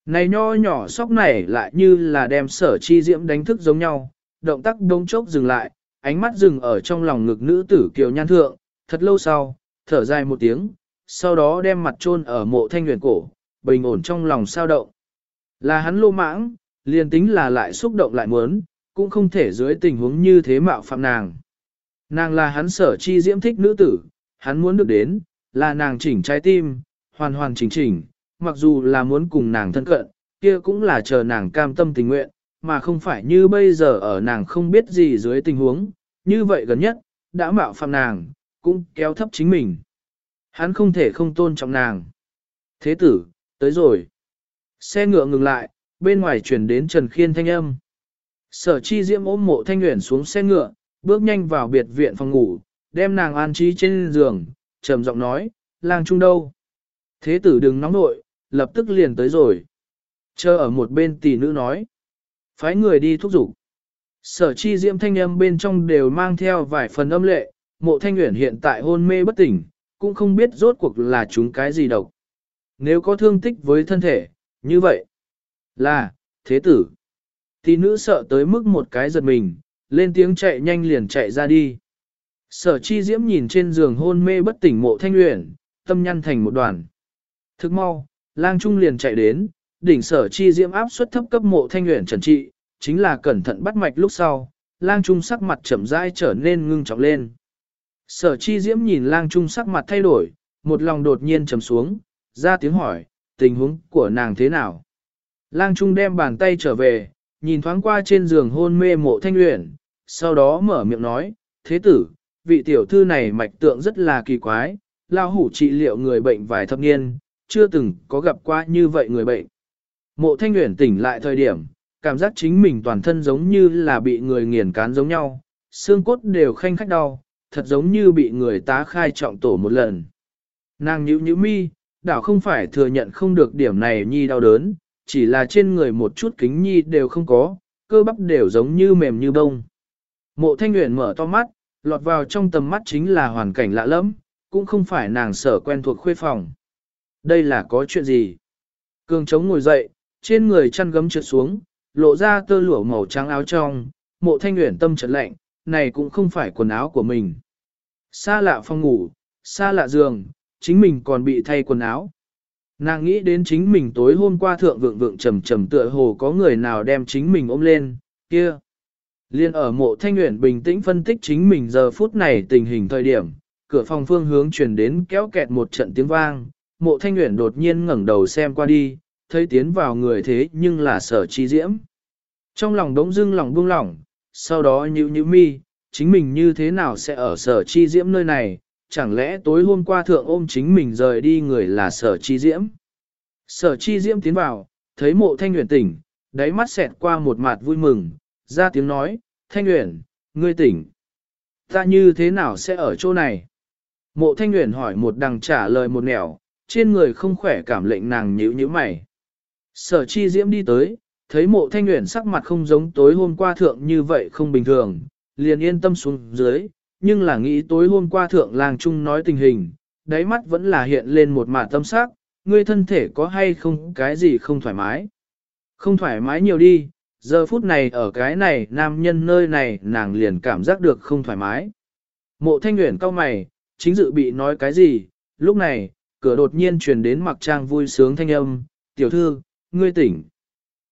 Này nho nhỏ sóc này lại như là đem sở chi diễm đánh thức giống nhau, động tác đông chốc dừng lại, ánh mắt dừng ở trong lòng ngực nữ tử kiều nhan thượng, thật lâu sau, thở dài một tiếng, sau đó đem mặt chôn ở mộ thanh nguyện cổ, bình ổn trong lòng sao động. Là hắn lô mãng, liền tính là lại xúc động lại muốn, cũng không thể dưới tình huống như thế mạo phạm nàng. Nàng là hắn sở chi diễm thích nữ tử, hắn muốn được đến, là nàng chỉnh trái tim, hoàn hoàn chỉnh chỉnh, mặc dù là muốn cùng nàng thân cận, kia cũng là chờ nàng cam tâm tình nguyện, mà không phải như bây giờ ở nàng không biết gì dưới tình huống, như vậy gần nhất, đã mạo phạm nàng, cũng kéo thấp chính mình. Hắn không thể không tôn trọng nàng. Thế tử, tới rồi. Xe ngựa ngừng lại, bên ngoài chuyển đến Trần Khiên thanh âm. Sở chi diễm ôm mộ thanh nguyện xuống xe ngựa, bước nhanh vào biệt viện phòng ngủ, đem nàng an trí trên giường, trầm giọng nói, lang trung đâu. Thế tử đừng nóng nội, lập tức liền tới rồi. Chờ ở một bên tỷ nữ nói. Phái người đi thúc giục. Sở chi diễm thanh âm bên trong đều mang theo vài phần âm lệ, mộ thanh nguyện hiện tại hôn mê bất tỉnh, cũng không biết rốt cuộc là chúng cái gì độc. Nếu có thương tích với thân thể, như vậy là, thế tử. Tỷ nữ sợ tới mức một cái giật mình, lên tiếng chạy nhanh liền chạy ra đi. Sở chi diễm nhìn trên giường hôn mê bất tỉnh mộ thanh nguyện, tâm nhăn thành một đoàn. Thức mau, lang trung liền chạy đến, đỉnh sở chi diễm áp suất thấp cấp mộ thanh luyện trần trị, chính là cẩn thận bắt mạch lúc sau, lang trung sắc mặt chậm rãi trở nên ngưng trọng lên. Sở chi diễm nhìn lang trung sắc mặt thay đổi, một lòng đột nhiên trầm xuống, ra tiếng hỏi, tình huống của nàng thế nào? Lang trung đem bàn tay trở về, nhìn thoáng qua trên giường hôn mê mộ thanh luyện, sau đó mở miệng nói, thế tử, vị tiểu thư này mạch tượng rất là kỳ quái, lao hủ trị liệu người bệnh vài thập niên, chưa từng có gặp qua như vậy người bệnh. Mộ thanh nguyện tỉnh lại thời điểm, cảm giác chính mình toàn thân giống như là bị người nghiền cán giống nhau, xương cốt đều khanh khách đau, thật giống như bị người tá khai trọng tổ một lần. Nàng nhíu nhíu mi, đảo không phải thừa nhận không được điểm này nhi đau đớn, chỉ là trên người một chút kính nhi đều không có, cơ bắp đều giống như mềm như bông. Mộ thanh nguyện mở to mắt, lọt vào trong tầm mắt chính là hoàn cảnh lạ lẫm, cũng không phải nàng sở quen thuộc khuê phòng. Đây là có chuyện gì? Cường trống ngồi dậy, trên người chăn gấm trượt xuống, lộ ra tơ lụa màu trắng áo trong, mộ thanh nguyện tâm trật lạnh, này cũng không phải quần áo của mình. Xa lạ phòng ngủ, xa lạ giường, chính mình còn bị thay quần áo. Nàng nghĩ đến chính mình tối hôm qua thượng vượng vượng trầm trầm tựa hồ có người nào đem chính mình ôm lên, kia. Liên ở mộ thanh nguyện bình tĩnh phân tích chính mình giờ phút này tình hình thời điểm, cửa phòng phương hướng truyền đến kéo kẹt một trận tiếng vang, mộ thanh nguyện đột nhiên ngẩng đầu xem qua đi, thấy tiến vào người thế nhưng là sở chi diễm. Trong lòng đống dưng lòng buông lỏng, sau đó nhíu nhíu mi, chính mình như thế nào sẽ ở sở chi diễm nơi này, chẳng lẽ tối hôm qua thượng ôm chính mình rời đi người là sở chi diễm. Sở chi diễm tiến vào, thấy mộ thanh nguyện tỉnh, đáy mắt xẹt qua một mặt vui mừng, ra tiếng nói, Thanh Uyển, ngươi tỉnh. Ta như thế nào sẽ ở chỗ này? Mộ Thanh Uyển hỏi một đằng trả lời một nẻo, trên người không khỏe cảm lệnh nàng nhíu nhíu mày. Sở chi diễm đi tới, thấy mộ Thanh Uyển sắc mặt không giống tối hôm qua thượng như vậy không bình thường, liền yên tâm xuống dưới, nhưng là nghĩ tối hôm qua thượng làng trung nói tình hình, đáy mắt vẫn là hiện lên một mạt tâm sắc, ngươi thân thể có hay không cái gì không thoải mái. Không thoải mái nhiều đi, giờ phút này ở cái này nam nhân nơi này nàng liền cảm giác được không thoải mái. Mộ thanh nguyện cao mày, chính dự bị nói cái gì, lúc này, cửa đột nhiên truyền đến mặc trang vui sướng thanh âm, tiểu thư, ngươi tỉnh.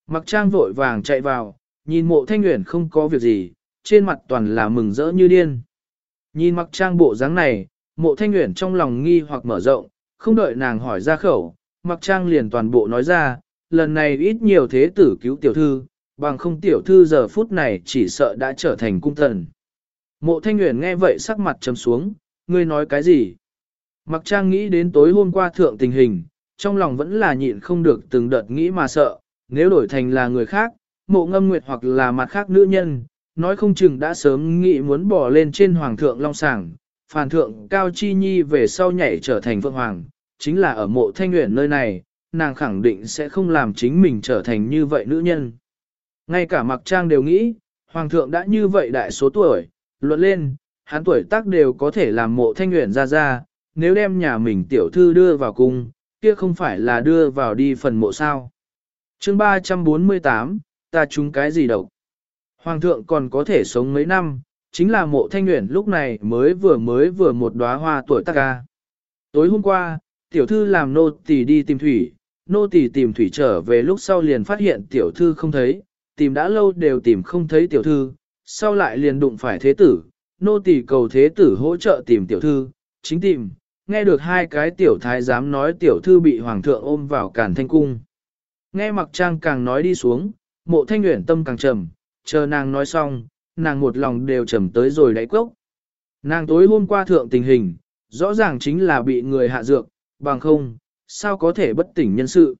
Mặc trang vội vàng chạy vào, nhìn mộ thanh nguyện không có việc gì, trên mặt toàn là mừng rỡ như điên. Nhìn mặc trang bộ dáng này, mộ thanh nguyện trong lòng nghi hoặc mở rộng, không đợi nàng hỏi ra khẩu, mặc trang liền toàn bộ nói ra, lần này ít nhiều thế tử cứu tiểu thư, bằng không tiểu thư giờ phút này chỉ sợ đã trở thành cung thần. Mộ thanh nguyện nghe vậy sắc mặt trầm xuống, ngươi nói cái gì? Mặc trang nghĩ đến tối hôm qua thượng tình hình, trong lòng vẫn là nhịn không được từng đợt nghĩ mà sợ, nếu đổi thành là người khác, mộ ngâm nguyệt hoặc là mặt khác nữ nhân, nói không chừng đã sớm nghĩ muốn bỏ lên trên hoàng thượng long sàng, phản thượng cao chi nhi về sau nhảy trở thành phượng hoàng, chính là ở mộ thanh nguyện nơi này, nàng khẳng định sẽ không làm chính mình trở thành như vậy nữ nhân. Ngay cả mặc trang đều nghĩ, hoàng thượng đã như vậy đại số tuổi, luận lên, hắn tuổi tác đều có thể làm mộ thanh nguyện ra ra, nếu đem nhà mình tiểu thư đưa vào cung, kia không phải là đưa vào đi phần mộ sao. chương 348, ta trúng cái gì đâu? Hoàng thượng còn có thể sống mấy năm, chính là mộ thanh nguyện lúc này mới vừa mới vừa một đóa hoa tuổi tác ca. Tối hôm qua, tiểu thư làm nô tỳ đi tìm thủy, nô tỳ tìm thủy trở về lúc sau liền phát hiện tiểu thư không thấy, tìm đã lâu đều tìm không thấy tiểu thư, sau lại liền đụng phải thế tử, nô tỳ cầu thế tử hỗ trợ tìm tiểu thư, chính tìm, nghe được hai cái tiểu thái giám nói tiểu thư bị hoàng thượng ôm vào càn thanh cung. Nghe mặc trang càng nói đi xuống, mộ thanh nguyện tâm càng trầm, chờ nàng nói xong, nàng một lòng đều trầm tới rồi đáy cốc. Nàng tối hôm qua thượng tình hình, rõ ràng chính là bị người hạ dược, bằng không, sao có thể bất tỉnh nhân sự.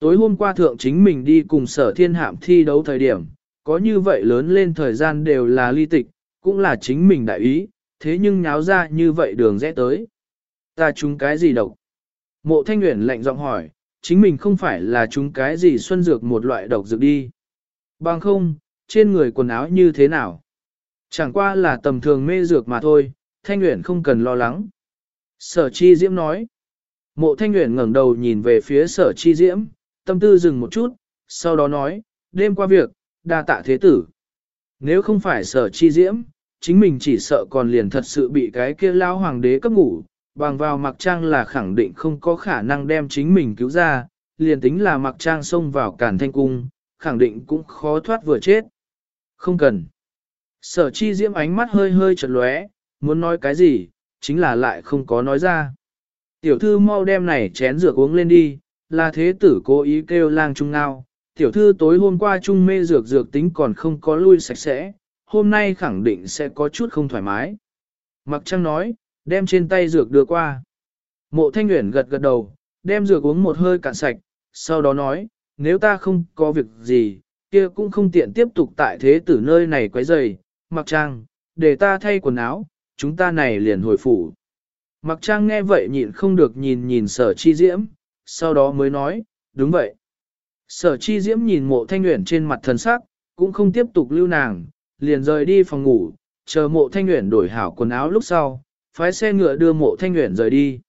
Tối hôm qua thượng chính mình đi cùng sở thiên hạm thi đấu thời điểm, có như vậy lớn lên thời gian đều là ly tịch, cũng là chính mình đại ý, thế nhưng nháo ra như vậy đường rẽ tới. Ta chúng cái gì độc? Mộ thanh nguyện lạnh giọng hỏi, chính mình không phải là chúng cái gì xuân dược một loại độc dược đi. Bằng không, trên người quần áo như thế nào? Chẳng qua là tầm thường mê dược mà thôi, thanh nguyện không cần lo lắng. Sở chi diễm nói. Mộ thanh nguyện ngẩng đầu nhìn về phía sở chi diễm, tâm tư dừng một chút, sau đó nói, đêm qua việc, đa tạ thế tử. Nếu không phải sở chi diễm, chính mình chỉ sợ còn liền thật sự bị cái kia lao hoàng đế cấp ngủ, bằng vào mặc trang là khẳng định không có khả năng đem chính mình cứu ra, liền tính là mặc trang xông vào cản thanh cung, khẳng định cũng khó thoát vừa chết. Không cần. Sở chi diễm ánh mắt hơi hơi chật lóe, muốn nói cái gì, chính là lại không có nói ra. Tiểu thư mau đem này chén rượu uống lên đi, là thế tử cố ý kêu lang trung ngao. Tiểu thư tối hôm qua trung mê dược dược tính còn không có lui sạch sẽ, hôm nay khẳng định sẽ có chút không thoải mái. Mặc trăng nói, đem trên tay dược đưa qua. Mộ thanh nguyện gật gật đầu, đem dược uống một hơi cạn sạch, sau đó nói, nếu ta không có việc gì, kia cũng không tiện tiếp tục tại thế tử nơi này quấy rầy. mặc trang, để ta thay quần áo, chúng ta này liền hồi phủ. Mặc trang nghe vậy nhịn không được nhìn nhìn sở chi diễm, sau đó mới nói, đúng vậy. Sở chi diễm nhìn mộ thanh nguyện trên mặt thần sắc, cũng không tiếp tục lưu nàng, liền rời đi phòng ngủ, chờ mộ thanh nguyện đổi hảo quần áo lúc sau, phái xe ngựa đưa mộ thanh nguyện rời đi.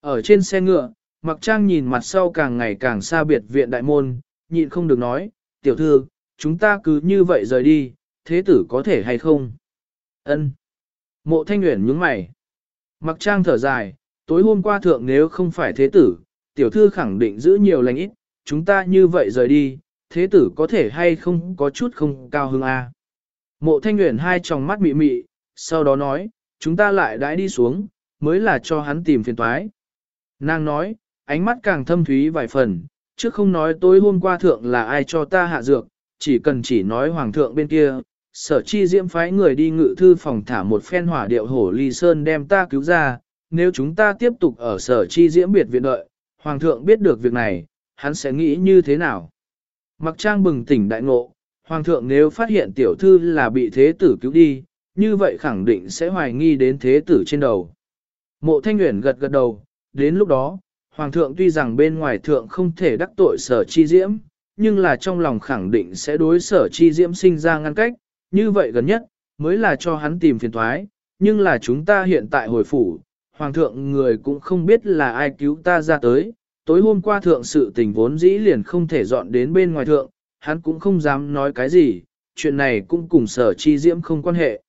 Ở trên xe ngựa, mặc trang nhìn mặt sau càng ngày càng xa biệt viện đại môn, nhịn không được nói, tiểu thư, chúng ta cứ như vậy rời đi, thế tử có thể hay không? Ân. Mộ thanh nguyện nhướng mày. Mặc trang thở dài, tối hôm qua thượng nếu không phải thế tử, tiểu thư khẳng định giữ nhiều lành ít, chúng ta như vậy rời đi, thế tử có thể hay không có chút không cao hứng a. Mộ thanh nguyện hai tròng mắt mị mị, sau đó nói, chúng ta lại đãi đi xuống, mới là cho hắn tìm phiền toái. Nàng nói, ánh mắt càng thâm thúy vài phần, chứ không nói tối hôm qua thượng là ai cho ta hạ dược, chỉ cần chỉ nói hoàng thượng bên kia, sở chi diễm phái người đi ngự thư phòng thả một phen hỏa điệu hổ ly sơn đem ta cứu ra, nếu chúng ta tiếp tục ở sở chi diễm biệt viện đợi, hoàng thượng biết được việc này, hắn sẽ nghĩ như thế nào? Mặc trang bừng tỉnh đại ngộ, hoàng thượng nếu phát hiện tiểu thư là bị thế tử cứu đi, như vậy khẳng định sẽ hoài nghi đến thế tử trên đầu. Mộ thanh nguyện gật gật đầu, đến lúc đó, hoàng thượng tuy rằng bên ngoài thượng không thể đắc tội sở chi diễm, nhưng là trong lòng khẳng định sẽ đối sở chi diễm sinh ra ngăn cách, như vậy gần nhất, mới là cho hắn tìm phiền thoái, nhưng là chúng ta hiện tại hồi phủ, hoàng thượng người cũng không biết là ai cứu ta ra tới, tối hôm qua thượng sự tình vốn dĩ liền không thể dọn đến bên ngoài thượng, hắn cũng không dám nói cái gì, chuyện này cũng cùng sở chi diễm không quan hệ.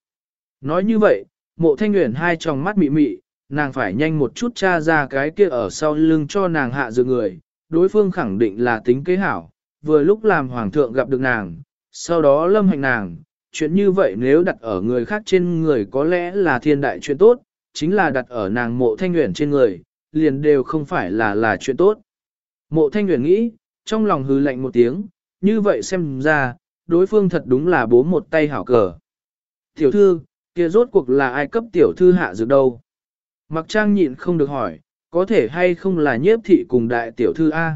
Nói như vậy, mộ thanh nguyện hai tròng mắt mị mị, nàng phải nhanh một chút tra ra cái kia ở sau lưng cho nàng hạ dược người, đối phương khẳng định là tính kế hảo, vừa lúc làm hoàng thượng gặp được nàng, sau đó lâm hành nàng, chuyện như vậy nếu đặt ở người khác trên người có lẽ là thiên đại chuyện tốt, chính là đặt ở nàng mộ thanh nguyện trên người, liền đều không phải là là chuyện tốt. Mộ thanh nguyện nghĩ, trong lòng hư lạnh một tiếng, như vậy xem ra, đối phương thật đúng là bố một tay hảo cờ. Tiểu thư, kia rốt cuộc là ai cấp tiểu thư hạ dược đâu? Mặc trang nhịn không được hỏi, có thể hay không là nhiếp thị cùng đại tiểu thư A?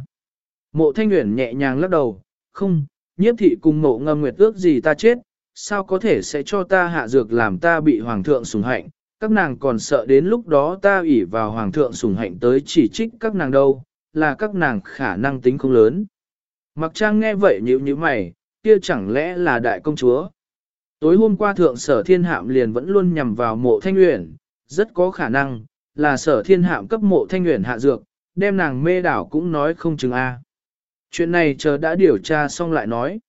Mộ thanh nguyện nhẹ nhàng lắc đầu, không, nhiếp thị cùng mộ ngâm nguyệt ước gì ta chết, sao có thể sẽ cho ta hạ dược làm ta bị hoàng thượng sủng hạnh, các nàng còn sợ đến lúc đó ta ủy vào hoàng thượng sủng hạnh tới chỉ trích các nàng đâu, là các nàng khả năng tính không lớn. Mặc trang nghe vậy nhíu nhíu mày, kia chẳng lẽ là đại công chúa. Tối hôm qua thượng sở thiên hạm liền vẫn luôn nhằm vào mộ thanh uyển, rất có khả năng, là sở thiên hạm cấp mộ thanh uyển hạ dược, đem nàng mê đảo cũng nói không chừng a. Chuyện này chờ đã điều tra xong lại nói.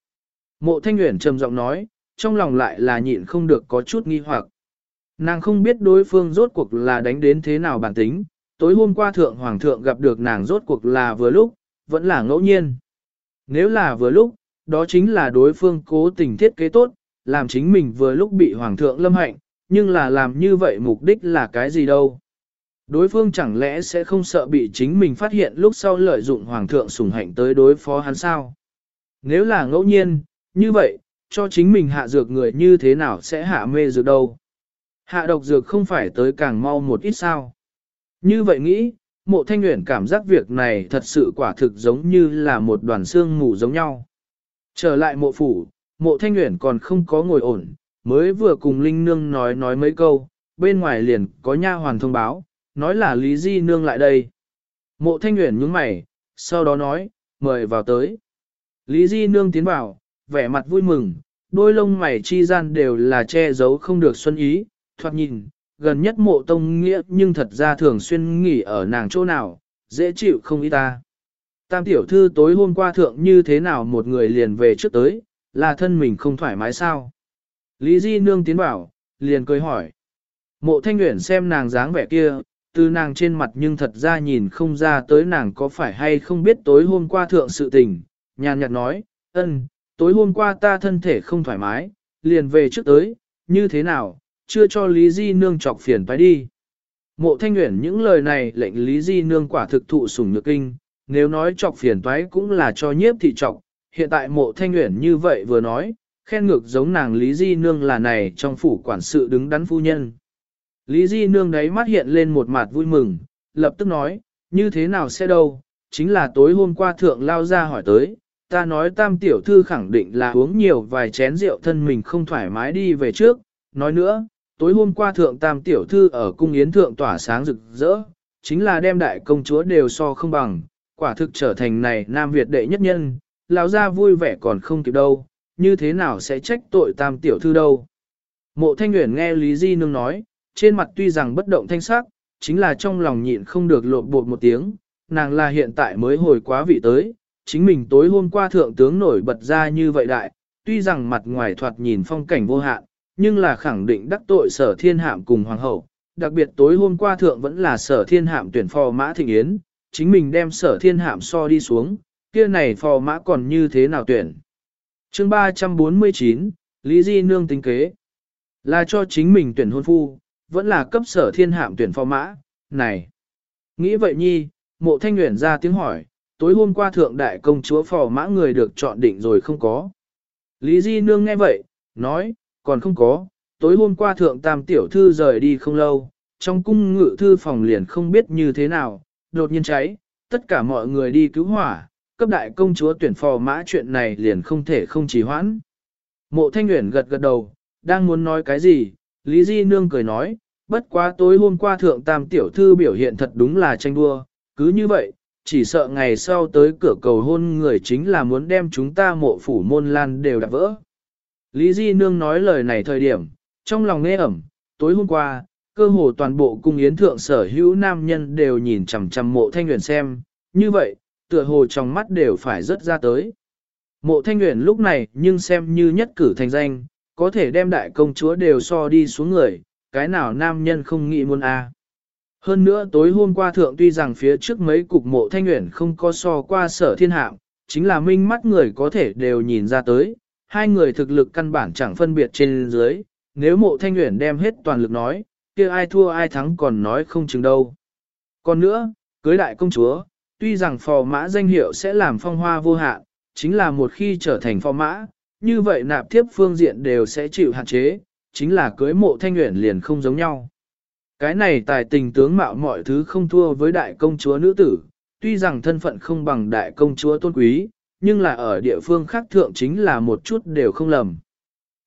Mộ thanh uyển trầm giọng nói, trong lòng lại là nhịn không được có chút nghi hoặc. Nàng không biết đối phương rốt cuộc là đánh đến thế nào bản tính, tối hôm qua thượng hoàng thượng gặp được nàng rốt cuộc là vừa lúc, vẫn là ngẫu nhiên. Nếu là vừa lúc, đó chính là đối phương cố tình thiết kế tốt, làm chính mình vừa lúc bị hoàng thượng lâm hạnh, nhưng là làm như vậy mục đích là cái gì đâu. Đối phương chẳng lẽ sẽ không sợ bị chính mình phát hiện lúc sau lợi dụng hoàng thượng sủng hạnh tới đối phó hắn sao? Nếu là ngẫu nhiên, như vậy, cho chính mình hạ dược người như thế nào sẽ hạ mê dược đâu? Hạ độc dược không phải tới càng mau một ít sao? Như vậy nghĩ, mộ thanh nguyện cảm giác việc này thật sự quả thực giống như là một đoàn xương mù giống nhau. Trở lại mộ phủ, mộ thanh nguyện còn không có ngồi ổn, mới vừa cùng Linh Nương nói nói mấy câu, bên ngoài liền có nha hoàn thông báo, nói là Lý Di Nương lại đây. Mộ thanh nguyện nhướng mày, sau đó nói, mời vào tới. Lý Di Nương tiến vào, vẻ mặt vui mừng, đôi lông mày chi gian đều là che giấu không được xuân ý, thoạt nhìn, gần nhất mộ tông nghĩa nhưng thật ra thường xuyên nghỉ ở nàng chỗ nào, dễ chịu không ý ta. Tam tiểu thư tối hôm qua thượng như thế nào một người liền về trước tới, là thân mình không thoải mái sao? Lý Di Nương tiến bảo, liền cười hỏi. Mộ thanh Nguyễn xem nàng dáng vẻ kia, từ nàng trên mặt nhưng thật ra nhìn không ra tới nàng có phải hay không biết tối hôm qua thượng sự tình, nhàn nhạt nói, ân, tối hôm qua ta thân thể không thoải mái, liền về trước tới, như thế nào, chưa cho Lý Di Nương chọc phiền phải đi. Mộ thanh Nguyễn những lời này lệnh Lý Di Nương quả thực thụ sủng nhược kinh, nếu nói chọc phiền toái cũng là cho nhiếp thị chọc, hiện tại mộ thanh nguyện như vậy vừa nói, khen ngược giống nàng Lý Di Nương là này trong phủ quản sự đứng đắn phu nhân. Lý Di Nương đấy mắt hiện lên một mặt vui mừng, lập tức nói, như thế nào sẽ đâu, chính là tối hôm qua thượng lao ra hỏi tới, ta nói tam tiểu thư khẳng định là uống nhiều vài chén rượu thân mình không thoải mái đi về trước, nói nữa, tối hôm qua thượng tam tiểu thư ở cung yến thượng tỏa sáng rực rỡ, chính là đem đại công chúa đều so không bằng, quả thực trở thành này Nam Việt đệ nhất nhân, lão gia vui vẻ còn không kịp đâu, như thế nào sẽ trách tội tam tiểu thư đâu. Mộ thanh nguyện nghe Lý Di Nương nói, trên mặt tuy rằng bất động thanh sắc, chính là trong lòng nhịn không được lộn bột một tiếng, nàng là hiện tại mới hồi quá vị tới, chính mình tối hôm qua thượng tướng nổi bật ra như vậy đại, tuy rằng mặt ngoài thoạt nhìn phong cảnh vô hạn, nhưng là khẳng định đắc tội sở thiên hạm cùng hoàng hậu, đặc biệt tối hôm qua thượng vẫn là sở thiên hạm tuyển phò mã thịnh yến, chính mình đem sở thiên hạm so đi xuống, kia này phò mã còn như thế nào tuyển. chương 349, Lý Di Nương tính kế, là cho chính mình tuyển hôn phu, vẫn là cấp sở thiên hạm tuyển phò mã, này. Nghĩ vậy nhi, mộ thanh nguyện ra tiếng hỏi, tối hôm qua thượng đại công chúa phò mã người được chọn định rồi không có. Lý Di Nương nghe vậy, nói, còn không có, tối hôm qua thượng tam tiểu thư rời đi không lâu, trong cung ngự thư phòng liền không biết như thế nào, đột nhiên cháy, tất cả mọi người đi cứu hỏa, cấp đại công chúa tuyển phò mã chuyện này liền không thể không trì hoãn. Mộ thanh nguyện gật gật đầu, đang muốn nói cái gì, Lý Di Nương cười nói, bất quá tối hôm qua thượng tam tiểu thư biểu hiện thật đúng là tranh đua, cứ như vậy, chỉ sợ ngày sau tới cửa cầu hôn người chính là muốn đem chúng ta mộ phủ môn lan đều đạp vỡ. Lý Di Nương nói lời này thời điểm, trong lòng nghe ẩm, tối hôm qua, cơ hồ toàn bộ cung yến thượng sở hữu nam nhân đều nhìn chằm chằm mộ thanh nguyện xem, như vậy, tựa hồ trong mắt đều phải rớt ra tới. Mộ thanh nguyện lúc này nhưng xem như nhất cử thành danh, có thể đem đại công chúa đều so đi xuống người, cái nào nam nhân không nghĩ muốn a. Hơn nữa tối hôm qua thượng tuy rằng phía trước mấy cục mộ thanh nguyện không có so qua sở thiên hạm, chính là minh mắt người có thể đều nhìn ra tới, hai người thực lực căn bản chẳng phân biệt trên dưới, nếu mộ thanh nguyện đem hết toàn lực nói, kia ai thua ai thắng còn nói không chừng đâu. Còn nữa, cưới đại công chúa, tuy rằng phò mã danh hiệu sẽ làm phong hoa vô hạn, chính là một khi trở thành phò mã, như vậy nạp thiếp phương diện đều sẽ chịu hạn chế, chính là cưới mộ thanh nguyện liền không giống nhau. Cái này tài tình tướng mạo mọi thứ không thua với đại công chúa nữ tử, tuy rằng thân phận không bằng đại công chúa tôn quý, nhưng là ở địa phương khác thượng chính là một chút đều không lầm.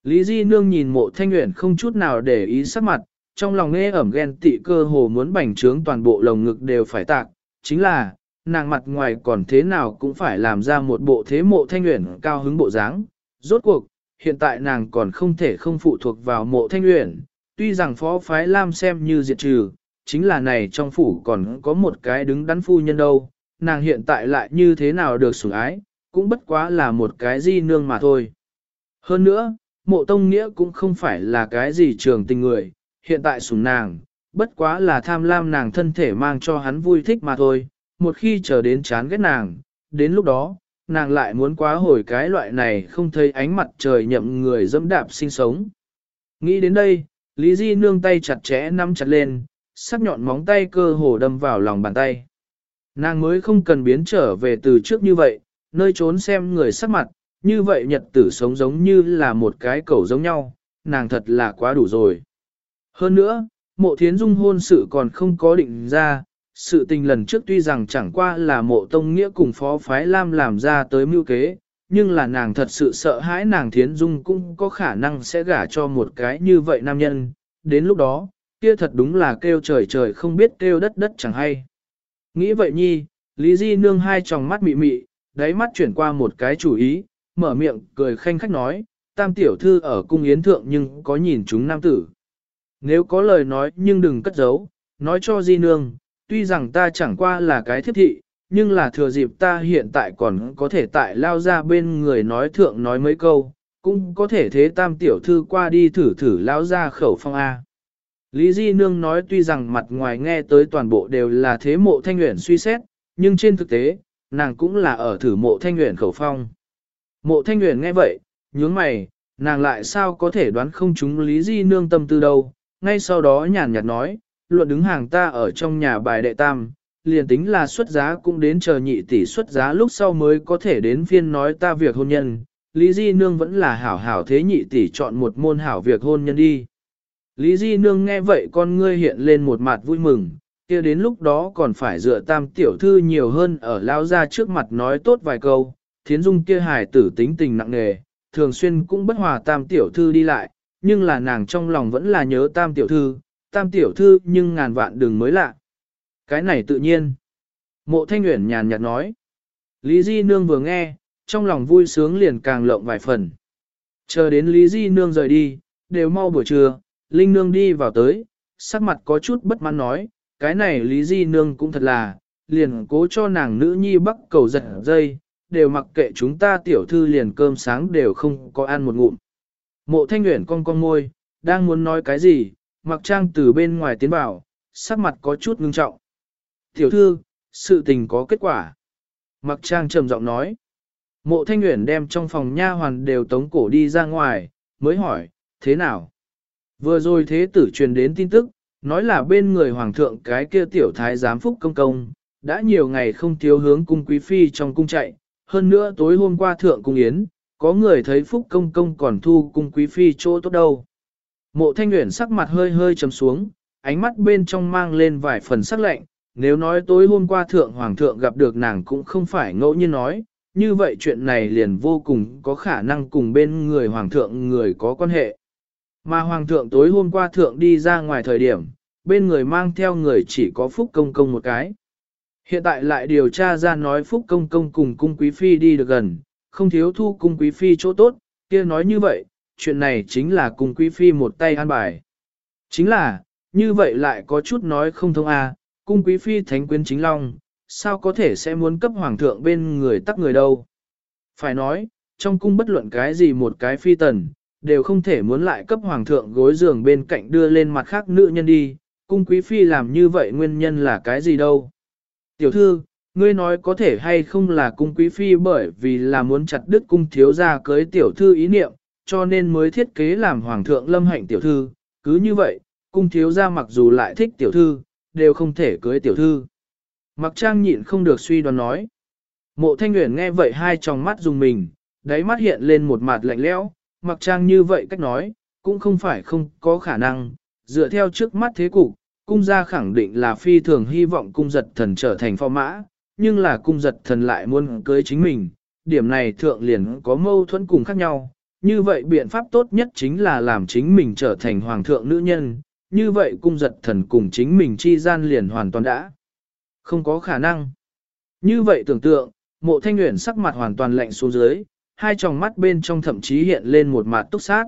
Lý Di Nương nhìn mộ thanh nguyện không chút nào để ý sắc mặt, trong lòng nghe ẩm ghen tị cơ hồ muốn bành trướng toàn bộ lồng ngực đều phải tạc, chính là, nàng mặt ngoài còn thế nào cũng phải làm ra một bộ thế mộ thanh uyển cao hứng bộ dáng. Rốt cuộc, hiện tại nàng còn không thể không phụ thuộc vào mộ thanh uyển, tuy rằng phó phái Lam xem như diệt trừ, chính là này trong phủ còn có một cái đứng đắn phu nhân đâu, nàng hiện tại lại như thế nào được sủng ái, cũng bất quá là một cái di nương mà thôi. Hơn nữa, mộ tông nghĩa cũng không phải là cái gì trường tình người, hiện tại sủng nàng, bất quá là tham lam nàng thân thể mang cho hắn vui thích mà thôi, một khi chờ đến chán ghét nàng, đến lúc đó, nàng lại muốn quá hồi cái loại này không thấy ánh mặt trời nhậm người dẫm đạp sinh sống. Nghĩ đến đây, Lý Di nương tay chặt chẽ nắm chặt lên, sắc nhọn móng tay cơ hồ đâm vào lòng bàn tay. Nàng mới không cần biến trở về từ trước như vậy, nơi trốn xem người sắc mặt, như vậy nhật tử sống giống như là một cái cẩu giống nhau, nàng thật là quá đủ rồi. Hơn nữa, mộ thiến dung hôn sự còn không có định ra, sự tình lần trước tuy rằng chẳng qua là mộ tông nghĩa cùng phó phái Lam làm ra tới mưu kế, nhưng là nàng thật sự sợ hãi nàng thiến dung cũng có khả năng sẽ gả cho một cái như vậy nam nhân, đến lúc đó, kia thật đúng là kêu trời trời không biết kêu đất đất chẳng hay. Nghĩ vậy nhi, Lý Di nương hai tròng mắt mị mị, đáy mắt chuyển qua một cái chủ ý, mở miệng cười khanh khách nói, tam tiểu thư ở cung yến thượng nhưng có nhìn chúng nam tử. Nếu có lời nói nhưng đừng cất giấu, nói cho Di nương, tuy rằng ta chẳng qua là cái thiết thị, nhưng là thừa dịp ta hiện tại còn có thể tại lao ra bên người nói thượng nói mấy câu, cũng có thể thế tam tiểu thư qua đi thử thử lao ra khẩu phong A. Lý Di Nương nói tuy rằng mặt ngoài nghe tới toàn bộ đều là thế mộ thanh nguyện suy xét, nhưng trên thực tế, nàng cũng là ở thử mộ thanh nguyện khẩu phong. Mộ thanh nguyện nghe vậy, nhướng mày, nàng lại sao có thể đoán không chúng Lý Di Nương tâm tư đâu, ngay sau đó nhàn nhạt nói, luận đứng hàng ta ở trong nhà bài đệ tam, liền tính là xuất giá cũng đến chờ nhị tỷ xuất giá lúc sau mới có thể đến phiên nói ta việc hôn nhân. Lý Di Nương vẫn là hảo hảo thế nhị tỷ chọn một môn hảo việc hôn nhân đi. Lý Di Nương nghe vậy con ngươi hiện lên một mặt vui mừng, kia đến lúc đó còn phải dựa tam tiểu thư nhiều hơn ở lao ra trước mặt nói tốt vài câu, thiến dung kia hài tử tính tình nặng nề, thường xuyên cũng bất hòa tam tiểu thư đi lại, nhưng là nàng trong lòng vẫn là nhớ tam tiểu thư, tam tiểu thư nhưng ngàn vạn đừng mới lạ. Cái này tự nhiên. Mộ thanh nguyện nhàn nhạt nói. Lý Di Nương vừa nghe, trong lòng vui sướng liền càng lộng vài phần. Chờ đến Lý Di Nương rời đi, đều mau buổi trưa, Linh Nương đi vào tới, sắc mặt có chút bất mãn nói, cái này Lý Di Nương cũng thật là, liền cố cho nàng nữ nhi bắc cầu giật dây, đều mặc kệ chúng ta tiểu thư liền cơm sáng đều không có ăn một ngụm. Mộ thanh nguyện con con môi, đang muốn nói cái gì, mặc trang từ bên ngoài tiến vào, sắc mặt có chút ngưng trọng. Tiểu thư, sự tình có kết quả. Mặc trang trầm giọng nói. Mộ thanh nguyện đem trong phòng nha hoàn đều tống cổ đi ra ngoài, mới hỏi, thế nào? Vừa rồi thế tử truyền đến tin tức, nói là bên người hoàng thượng cái kia tiểu thái giám phúc công công, đã nhiều ngày không thiếu hướng cung quý phi trong cung chạy, hơn nữa tối hôm qua thượng cung yến, có người thấy phúc công công còn thu cung quý phi chỗ tốt đâu. Mộ thanh nguyện sắc mặt hơi hơi chấm xuống, ánh mắt bên trong mang lên vài phần sắc lạnh, nếu nói tối hôm qua thượng hoàng thượng gặp được nàng cũng không phải ngẫu nhiên nói, như vậy chuyện này liền vô cùng có khả năng cùng bên người hoàng thượng người có quan hệ. Mà hoàng thượng tối hôm qua thượng đi ra ngoài thời điểm, bên người mang theo người chỉ có Phúc Công Công một cái. Hiện tại lại điều tra ra nói Phúc Công Công cùng cung quý phi đi được gần, không thiếu thu cung quý phi chỗ tốt, kia nói như vậy, chuyện này chính là cung quý phi một tay an bài. Chính là, như vậy lại có chút nói không thông a, à, cung quý phi thánh quyến chính long, sao có thể sẽ muốn cấp hoàng thượng bên người tắc người đâu. Phải nói, trong cung bất luận cái gì một cái phi tần, đều không thể muốn lại cấp hoàng thượng gối giường bên cạnh đưa lên mặt khác nữ nhân đi, cung quý phi làm như vậy nguyên nhân là cái gì đâu. Tiểu thư, ngươi nói có thể hay không là cung quý phi bởi vì là muốn chặt đứt cung thiếu gia cưới tiểu thư ý niệm, cho nên mới thiết kế làm hoàng thượng lâm hạnh tiểu thư, cứ như vậy, cung thiếu gia mặc dù lại thích tiểu thư, đều không thể cưới tiểu thư. Mặc trang nhịn không được suy đoán nói. Mộ thanh nguyện nghe vậy hai tròng mắt dùng mình, đáy mắt hiện lên một mặt lạnh lẽo, mặc trang như vậy cách nói, cũng không phải không có khả năng, dựa theo trước mắt thế cục, cung gia khẳng định là phi thường hy vọng cung giật thần trở thành phò mã, nhưng là cung giật thần lại muốn cưới chính mình, điểm này thượng liền có mâu thuẫn cùng khác nhau, như vậy biện pháp tốt nhất chính là làm chính mình trở thành hoàng thượng nữ nhân, như vậy cung giật thần cùng chính mình chi gian liền hoàn toàn đã. Không có khả năng. Như vậy tưởng tượng, mộ thanh nguyện sắc mặt hoàn toàn lạnh xuống dưới, hai tròng mắt bên trong thậm chí hiện lên một mặt túc sát.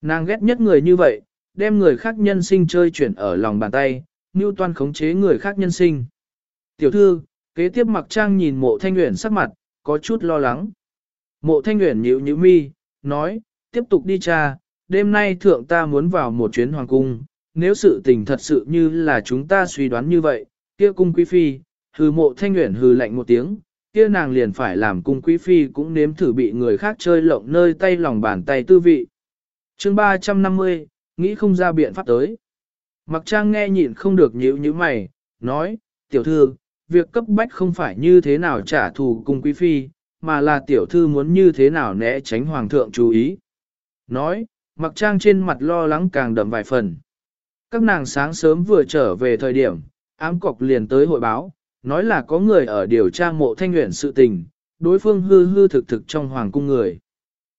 Nàng ghét nhất người như vậy, đem người khác nhân sinh chơi chuyển ở lòng bàn tay, như toan khống chế người khác nhân sinh. Tiểu thư, kế tiếp mặc trang nhìn mộ thanh nguyện sắc mặt, có chút lo lắng. Mộ thanh nguyện nhíu nhíu mi, nói, tiếp tục đi cha, đêm nay thượng ta muốn vào một chuyến hoàng cung, nếu sự tình thật sự như là chúng ta suy đoán như vậy, kia cung quý phi, hừ mộ thanh nguyện hừ lạnh một tiếng, kia nàng liền phải làm cung quý phi cũng nếm thử bị người khác chơi lộng nơi tay lòng bàn tay tư vị. chương 350, nghĩ không ra biện pháp tới. Mặc trang nghe nhịn không được nhíu như mày, nói, tiểu thư, việc cấp bách không phải như thế nào trả thù cung quý phi, mà là tiểu thư muốn như thế nào né tránh hoàng thượng chú ý. Nói, mặc trang trên mặt lo lắng càng đậm vài phần. Các nàng sáng sớm vừa trở về thời điểm, ám cọc liền tới hội báo, nói là có người ở điều tra mộ thanh nguyện sự tình, đối phương hư hư thực thực trong hoàng cung người.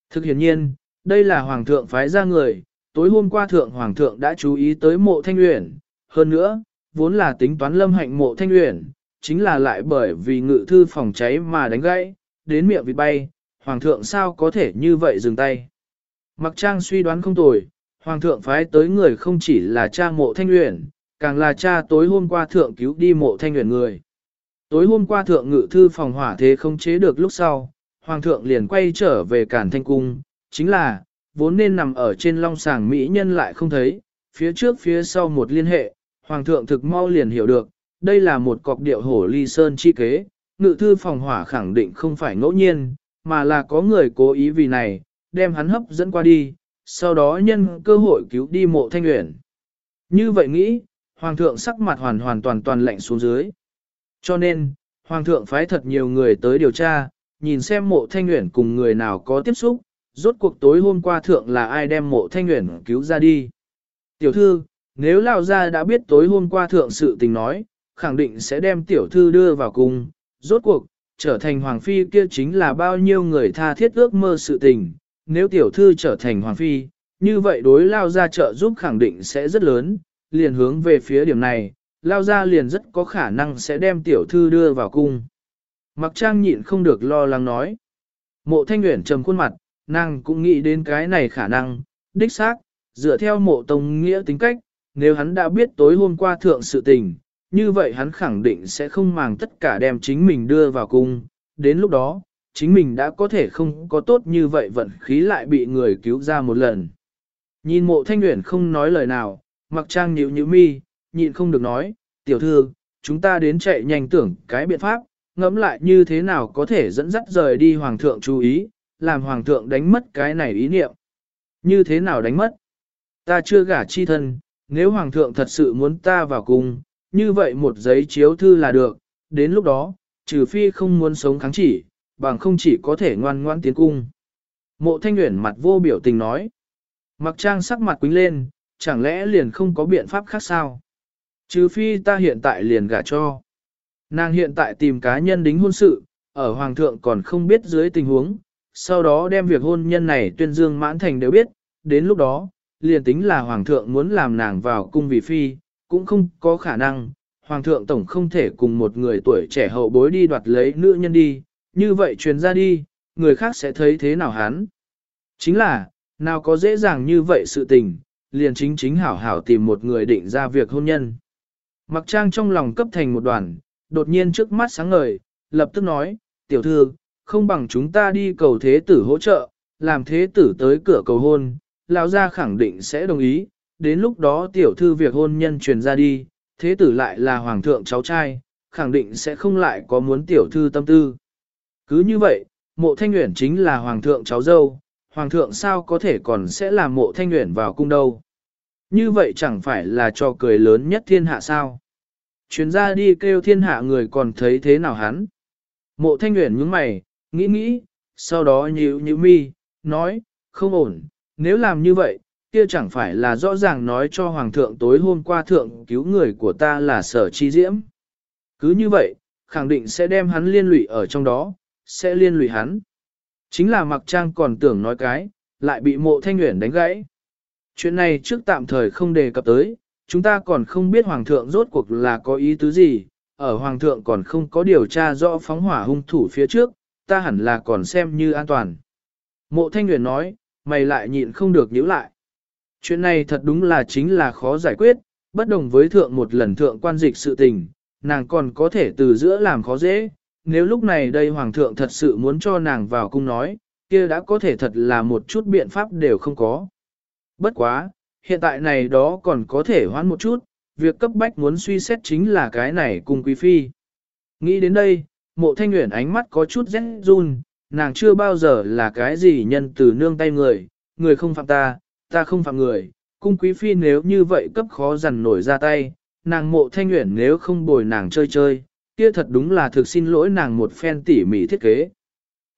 Thực hiện nhiên, đây là hoàng thượng phái ra người, tối hôm qua thượng hoàng thượng đã chú ý tới mộ thanh nguyện, hơn nữa, vốn là tính toán lâm hạnh mộ thanh nguyện, chính là lại bởi vì ngự thư phòng cháy mà đánh gãy, đến miệng vịt bay, hoàng thượng sao có thể như vậy dừng tay. Mặc trang suy đoán không tồi, hoàng thượng phái tới người không chỉ là cha mộ thanh luyện, càng là cha tối hôm qua thượng cứu đi mộ thanh luyện người. Tối hôm qua thượng ngự thư phòng hỏa thế không chế được lúc sau, hoàng thượng liền quay trở về cản thanh cung, chính là, vốn nên nằm ở trên long sàng mỹ nhân lại không thấy, phía trước phía sau một liên hệ, hoàng thượng thực mau liền hiểu được, đây là một cọc điệu hổ ly sơn chi kế, ngự thư phòng hỏa khẳng định không phải ngẫu nhiên, mà là có người cố ý vì này, đem hắn hấp dẫn qua đi, sau đó nhân cơ hội cứu đi mộ thanh nguyện. Như vậy nghĩ, hoàng thượng sắc mặt hoàn hoàn toàn toàn lạnh xuống dưới. Cho nên, hoàng thượng phái thật nhiều người tới điều tra, nhìn xem mộ thanh nguyện cùng người nào có tiếp xúc, rốt cuộc tối hôm qua thượng là ai đem mộ thanh nguyện cứu ra đi. Tiểu thư, nếu Lão gia đã biết tối hôm qua thượng sự tình nói, khẳng định sẽ đem tiểu thư đưa vào cung, rốt cuộc, trở thành hoàng phi kia chính là bao nhiêu người tha thiết ước mơ sự tình, nếu tiểu thư trở thành hoàng phi, như vậy đối lao gia trợ giúp khẳng định sẽ rất lớn, liền hướng về phía điểm này, lao gia liền rất có khả năng sẽ đem tiểu thư đưa vào cung. Mặc trang nhịn không được lo lắng nói. Mộ thanh nguyện trầm khuôn mặt, nàng cũng nghĩ đến cái này khả năng, đích xác, dựa theo mộ tông nghĩa tính cách, nếu hắn đã biết tối hôm qua thượng sự tình, như vậy hắn khẳng định sẽ không màng tất cả đem chính mình đưa vào cung, đến lúc đó, chính mình đã có thể không có tốt như vậy vận khí lại bị người cứu ra một lần. Nhìn mộ thanh nguyện không nói lời nào, mặc trang nhịu nhịu mi, nhịn không được nói, tiểu thư, chúng ta đến chạy nhanh tưởng cái biện pháp, ngẫm lại như thế nào có thể dẫn dắt rời đi hoàng thượng chú ý, làm hoàng thượng đánh mất cái này ý niệm. Như thế nào đánh mất? Ta chưa gả chi thân, nếu hoàng thượng thật sự muốn ta vào cung, như vậy một giấy chiếu thư là được, đến lúc đó, trừ phi không muốn sống kháng chỉ, bằng không chỉ có thể ngoan ngoan tiến cung. Mộ thanh nguyện mặt vô biểu tình nói. Mặc trang sắc mặt quính lên, chẳng lẽ liền không có biện pháp khác sao? Trừ phi ta hiện tại liền gả cho. Nàng hiện tại tìm cá nhân đính hôn sự, ở hoàng thượng còn không biết dưới tình huống, sau đó đem việc hôn nhân này tuyên dương mãn thành đều biết, đến lúc đó, liền tính là hoàng thượng muốn làm nàng vào cung vì phi, cũng không có khả năng, hoàng thượng tổng không thể cùng một người tuổi trẻ hậu bối đi đoạt lấy nữ nhân đi, như vậy truyền ra đi, người khác sẽ thấy thế nào hắn. Chính là, nào có dễ dàng như vậy sự tình, liền chính chính hảo hảo tìm một người định ra việc hôn nhân. Mặc trang trong lòng cấp thành một đoàn, đột nhiên trước mắt sáng ngời, lập tức nói, tiểu thư, không bằng chúng ta đi cầu thế tử hỗ trợ, làm thế tử tới cửa cầu hôn, lão gia khẳng định sẽ đồng ý, đến lúc đó tiểu thư việc hôn nhân truyền ra đi, thế tử lại là hoàng thượng cháu trai, khẳng định sẽ không lại có muốn tiểu thư tâm tư. Cứ như vậy, mộ thanh nguyện chính là hoàng thượng cháu dâu, hoàng thượng sao có thể còn sẽ làm mộ thanh nguyện vào cung đâu. Như vậy chẳng phải là trò cười lớn nhất thiên hạ sao. Chuyến ra đi kêu thiên hạ người còn thấy thế nào hắn. Mộ thanh nguyện nhướng mày, nghĩ nghĩ, sau đó nhíu nhíu mi, nói, không ổn, nếu làm như vậy, kia chẳng phải là rõ ràng nói cho Hoàng thượng tối hôm qua thượng cứu người của ta là sở chi diễm. Cứ như vậy, khẳng định sẽ đem hắn liên lụy ở trong đó, sẽ liên lụy hắn. Chính là mặc trang còn tưởng nói cái, lại bị mộ thanh nguyện đánh gãy. Chuyện này trước tạm thời không đề cập tới, chúng ta còn không biết hoàng thượng rốt cuộc là có ý tứ gì, ở hoàng thượng còn không có điều tra rõ phóng hỏa hung thủ phía trước, ta hẳn là còn xem như an toàn. Mộ thanh nguyện nói, mày lại nhịn không được nhíu lại. Chuyện này thật đúng là chính là khó giải quyết, bất đồng với thượng một lần thượng quan dịch sự tình, nàng còn có thể từ giữa làm khó dễ. Nếu lúc này đây hoàng thượng thật sự muốn cho nàng vào cung nói, kia đã có thể thật là một chút biện pháp đều không có. Bất quá, hiện tại này đó còn có thể hoãn một chút, việc cấp bách muốn suy xét chính là cái này cùng quý phi. Nghĩ đến đây, mộ thanh nguyện ánh mắt có chút rét run, nàng chưa bao giờ là cái gì nhân từ nương tay người, người không phạm ta, ta không phạm người, cung quý phi nếu như vậy cấp khó dằn nổi ra tay, nàng mộ thanh nguyện nếu không bồi nàng chơi chơi, kia thật đúng là thực xin lỗi nàng một phen tỉ mỉ thiết kế.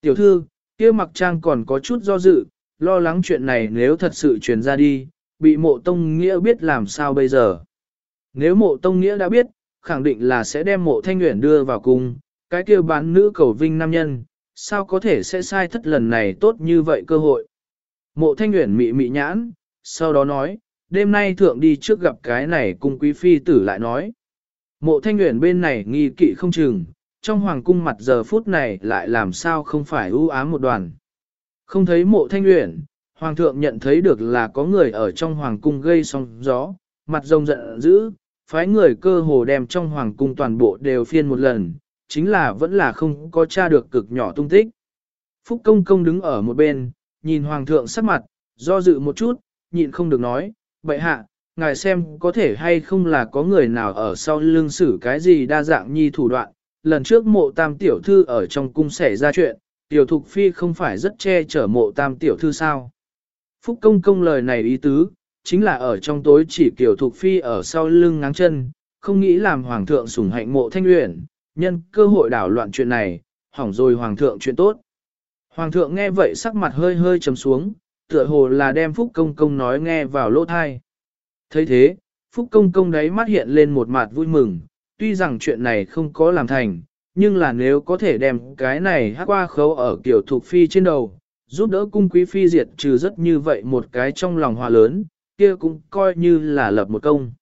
Tiểu thư, kia mặc trang còn có chút do dự, lo lắng chuyện này nếu thật sự truyền ra đi, bị mộ tông nghĩa biết làm sao bây giờ. Nếu mộ tông nghĩa đã biết, khẳng định là sẽ đem mộ thanh nguyện đưa vào cung, cái kia bán nữ cầu vinh nam nhân, sao có thể sẽ sai thất lần này tốt như vậy cơ hội. Mộ thanh nguyện mị mị nhãn, sau đó nói, đêm nay thượng đi trước gặp cái này cung quý phi tử lại nói. Mộ thanh nguyện bên này nghi kỵ không chừng, trong hoàng cung mặt giờ phút này lại làm sao không phải ưu ám một đoàn. Không thấy mộ thanh nguyện, hoàng thượng nhận thấy được là có người ở trong hoàng cung gây sóng gió, mặt rồng giận dữ, phái người cơ hồ đem trong hoàng cung toàn bộ đều phiên một lần, chính là vẫn là không có tra được cực nhỏ tung tích. Phúc công công đứng ở một bên, nhìn hoàng thượng sắc mặt, do dự một chút, nhịn không được nói, bệ hạ, ngài xem có thể hay không là có người nào ở sau lưng xử cái gì đa dạng nhi thủ đoạn. Lần trước mộ tam tiểu thư ở trong cung xảy ra chuyện, tiểu thục phi không phải rất che chở mộ tam tiểu thư sao. Phúc công công lời này ý tứ, chính là ở trong tối chỉ kiểu thục phi ở sau lưng ngáng chân, không nghĩ làm hoàng thượng sủng hạnh mộ thanh luyện, nhân cơ hội đảo loạn chuyện này, hỏng rồi hoàng thượng chuyện tốt. Hoàng thượng nghe vậy sắc mặt hơi hơi trầm xuống, tựa hồ là đem Phúc Công Công nói nghe vào lỗ thai. thấy thế, Phúc Công Công đấy mắt hiện lên một mặt vui mừng, tuy rằng chuyện này không có làm thành, nhưng là nếu có thể đem cái này hát qua khấu ở kiểu thuộc phi trên đầu, giúp đỡ cung quý phi diệt trừ rất như vậy một cái trong lòng hòa lớn, kia cũng coi như là lập một công.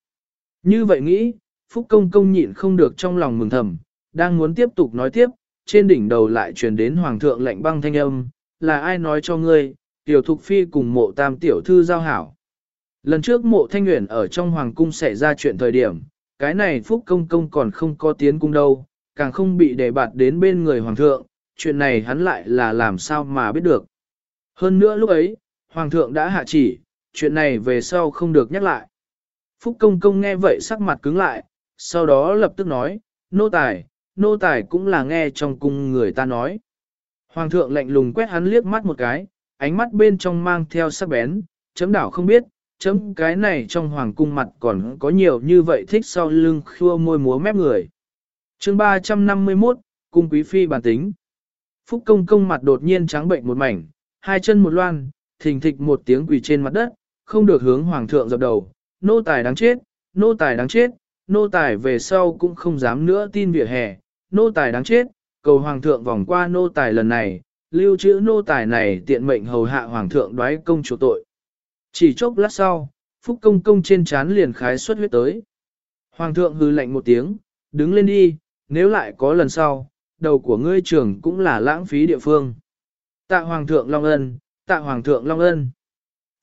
Như vậy nghĩ, Phúc Công Công nhịn không được trong lòng mừng thầm, đang muốn tiếp tục nói tiếp, trên đỉnh đầu lại truyền đến Hoàng thượng lệnh băng thanh âm, là ai nói cho ngươi, tiểu thục phi cùng mộ tam tiểu thư giao hảo. Lần trước mộ thanh nguyện ở trong hoàng cung xảy ra chuyện thời điểm, cái này phúc công công còn không có tiến cung đâu, càng không bị đề bạt đến bên người hoàng thượng, chuyện này hắn lại là làm sao mà biết được. Hơn nữa lúc ấy, hoàng thượng đã hạ chỉ, chuyện này về sau không được nhắc lại. Phúc công công nghe vậy sắc mặt cứng lại, sau đó lập tức nói, nô tài, nô tài cũng là nghe trong cung người ta nói. Hoàng thượng lạnh lùng quét hắn liếc mắt một cái, ánh mắt bên trong mang theo sắc bén, chấm đảo không biết, chấm cái này trong hoàng cung mặt còn có nhiều như vậy thích sau lưng khua môi múa mép người. chương 351, cung quý phi bản tính. Phúc công công mặt đột nhiên trắng bệnh một mảnh, hai chân một loan, thình thịch một tiếng quỳ trên mặt đất, không được hướng hoàng thượng dập đầu, nô tài đáng chết, nô tài đáng chết, nô tài về sau cũng không dám nữa tin vỉa hè, nô tài đáng chết, cầu hoàng thượng vòng qua nô tài lần này, lưu trữ nô tài này tiện mệnh hầu hạ hoàng thượng đoái công chủ tội. Chỉ chốc lát sau, phúc công công trên chán liền khái xuất huyết tới. Hoàng thượng hư lạnh một tiếng, đứng lên đi, nếu lại có lần sau, đầu của ngươi trưởng cũng là lãng phí địa phương. Tạ hoàng thượng long ân, tạ hoàng thượng long ân.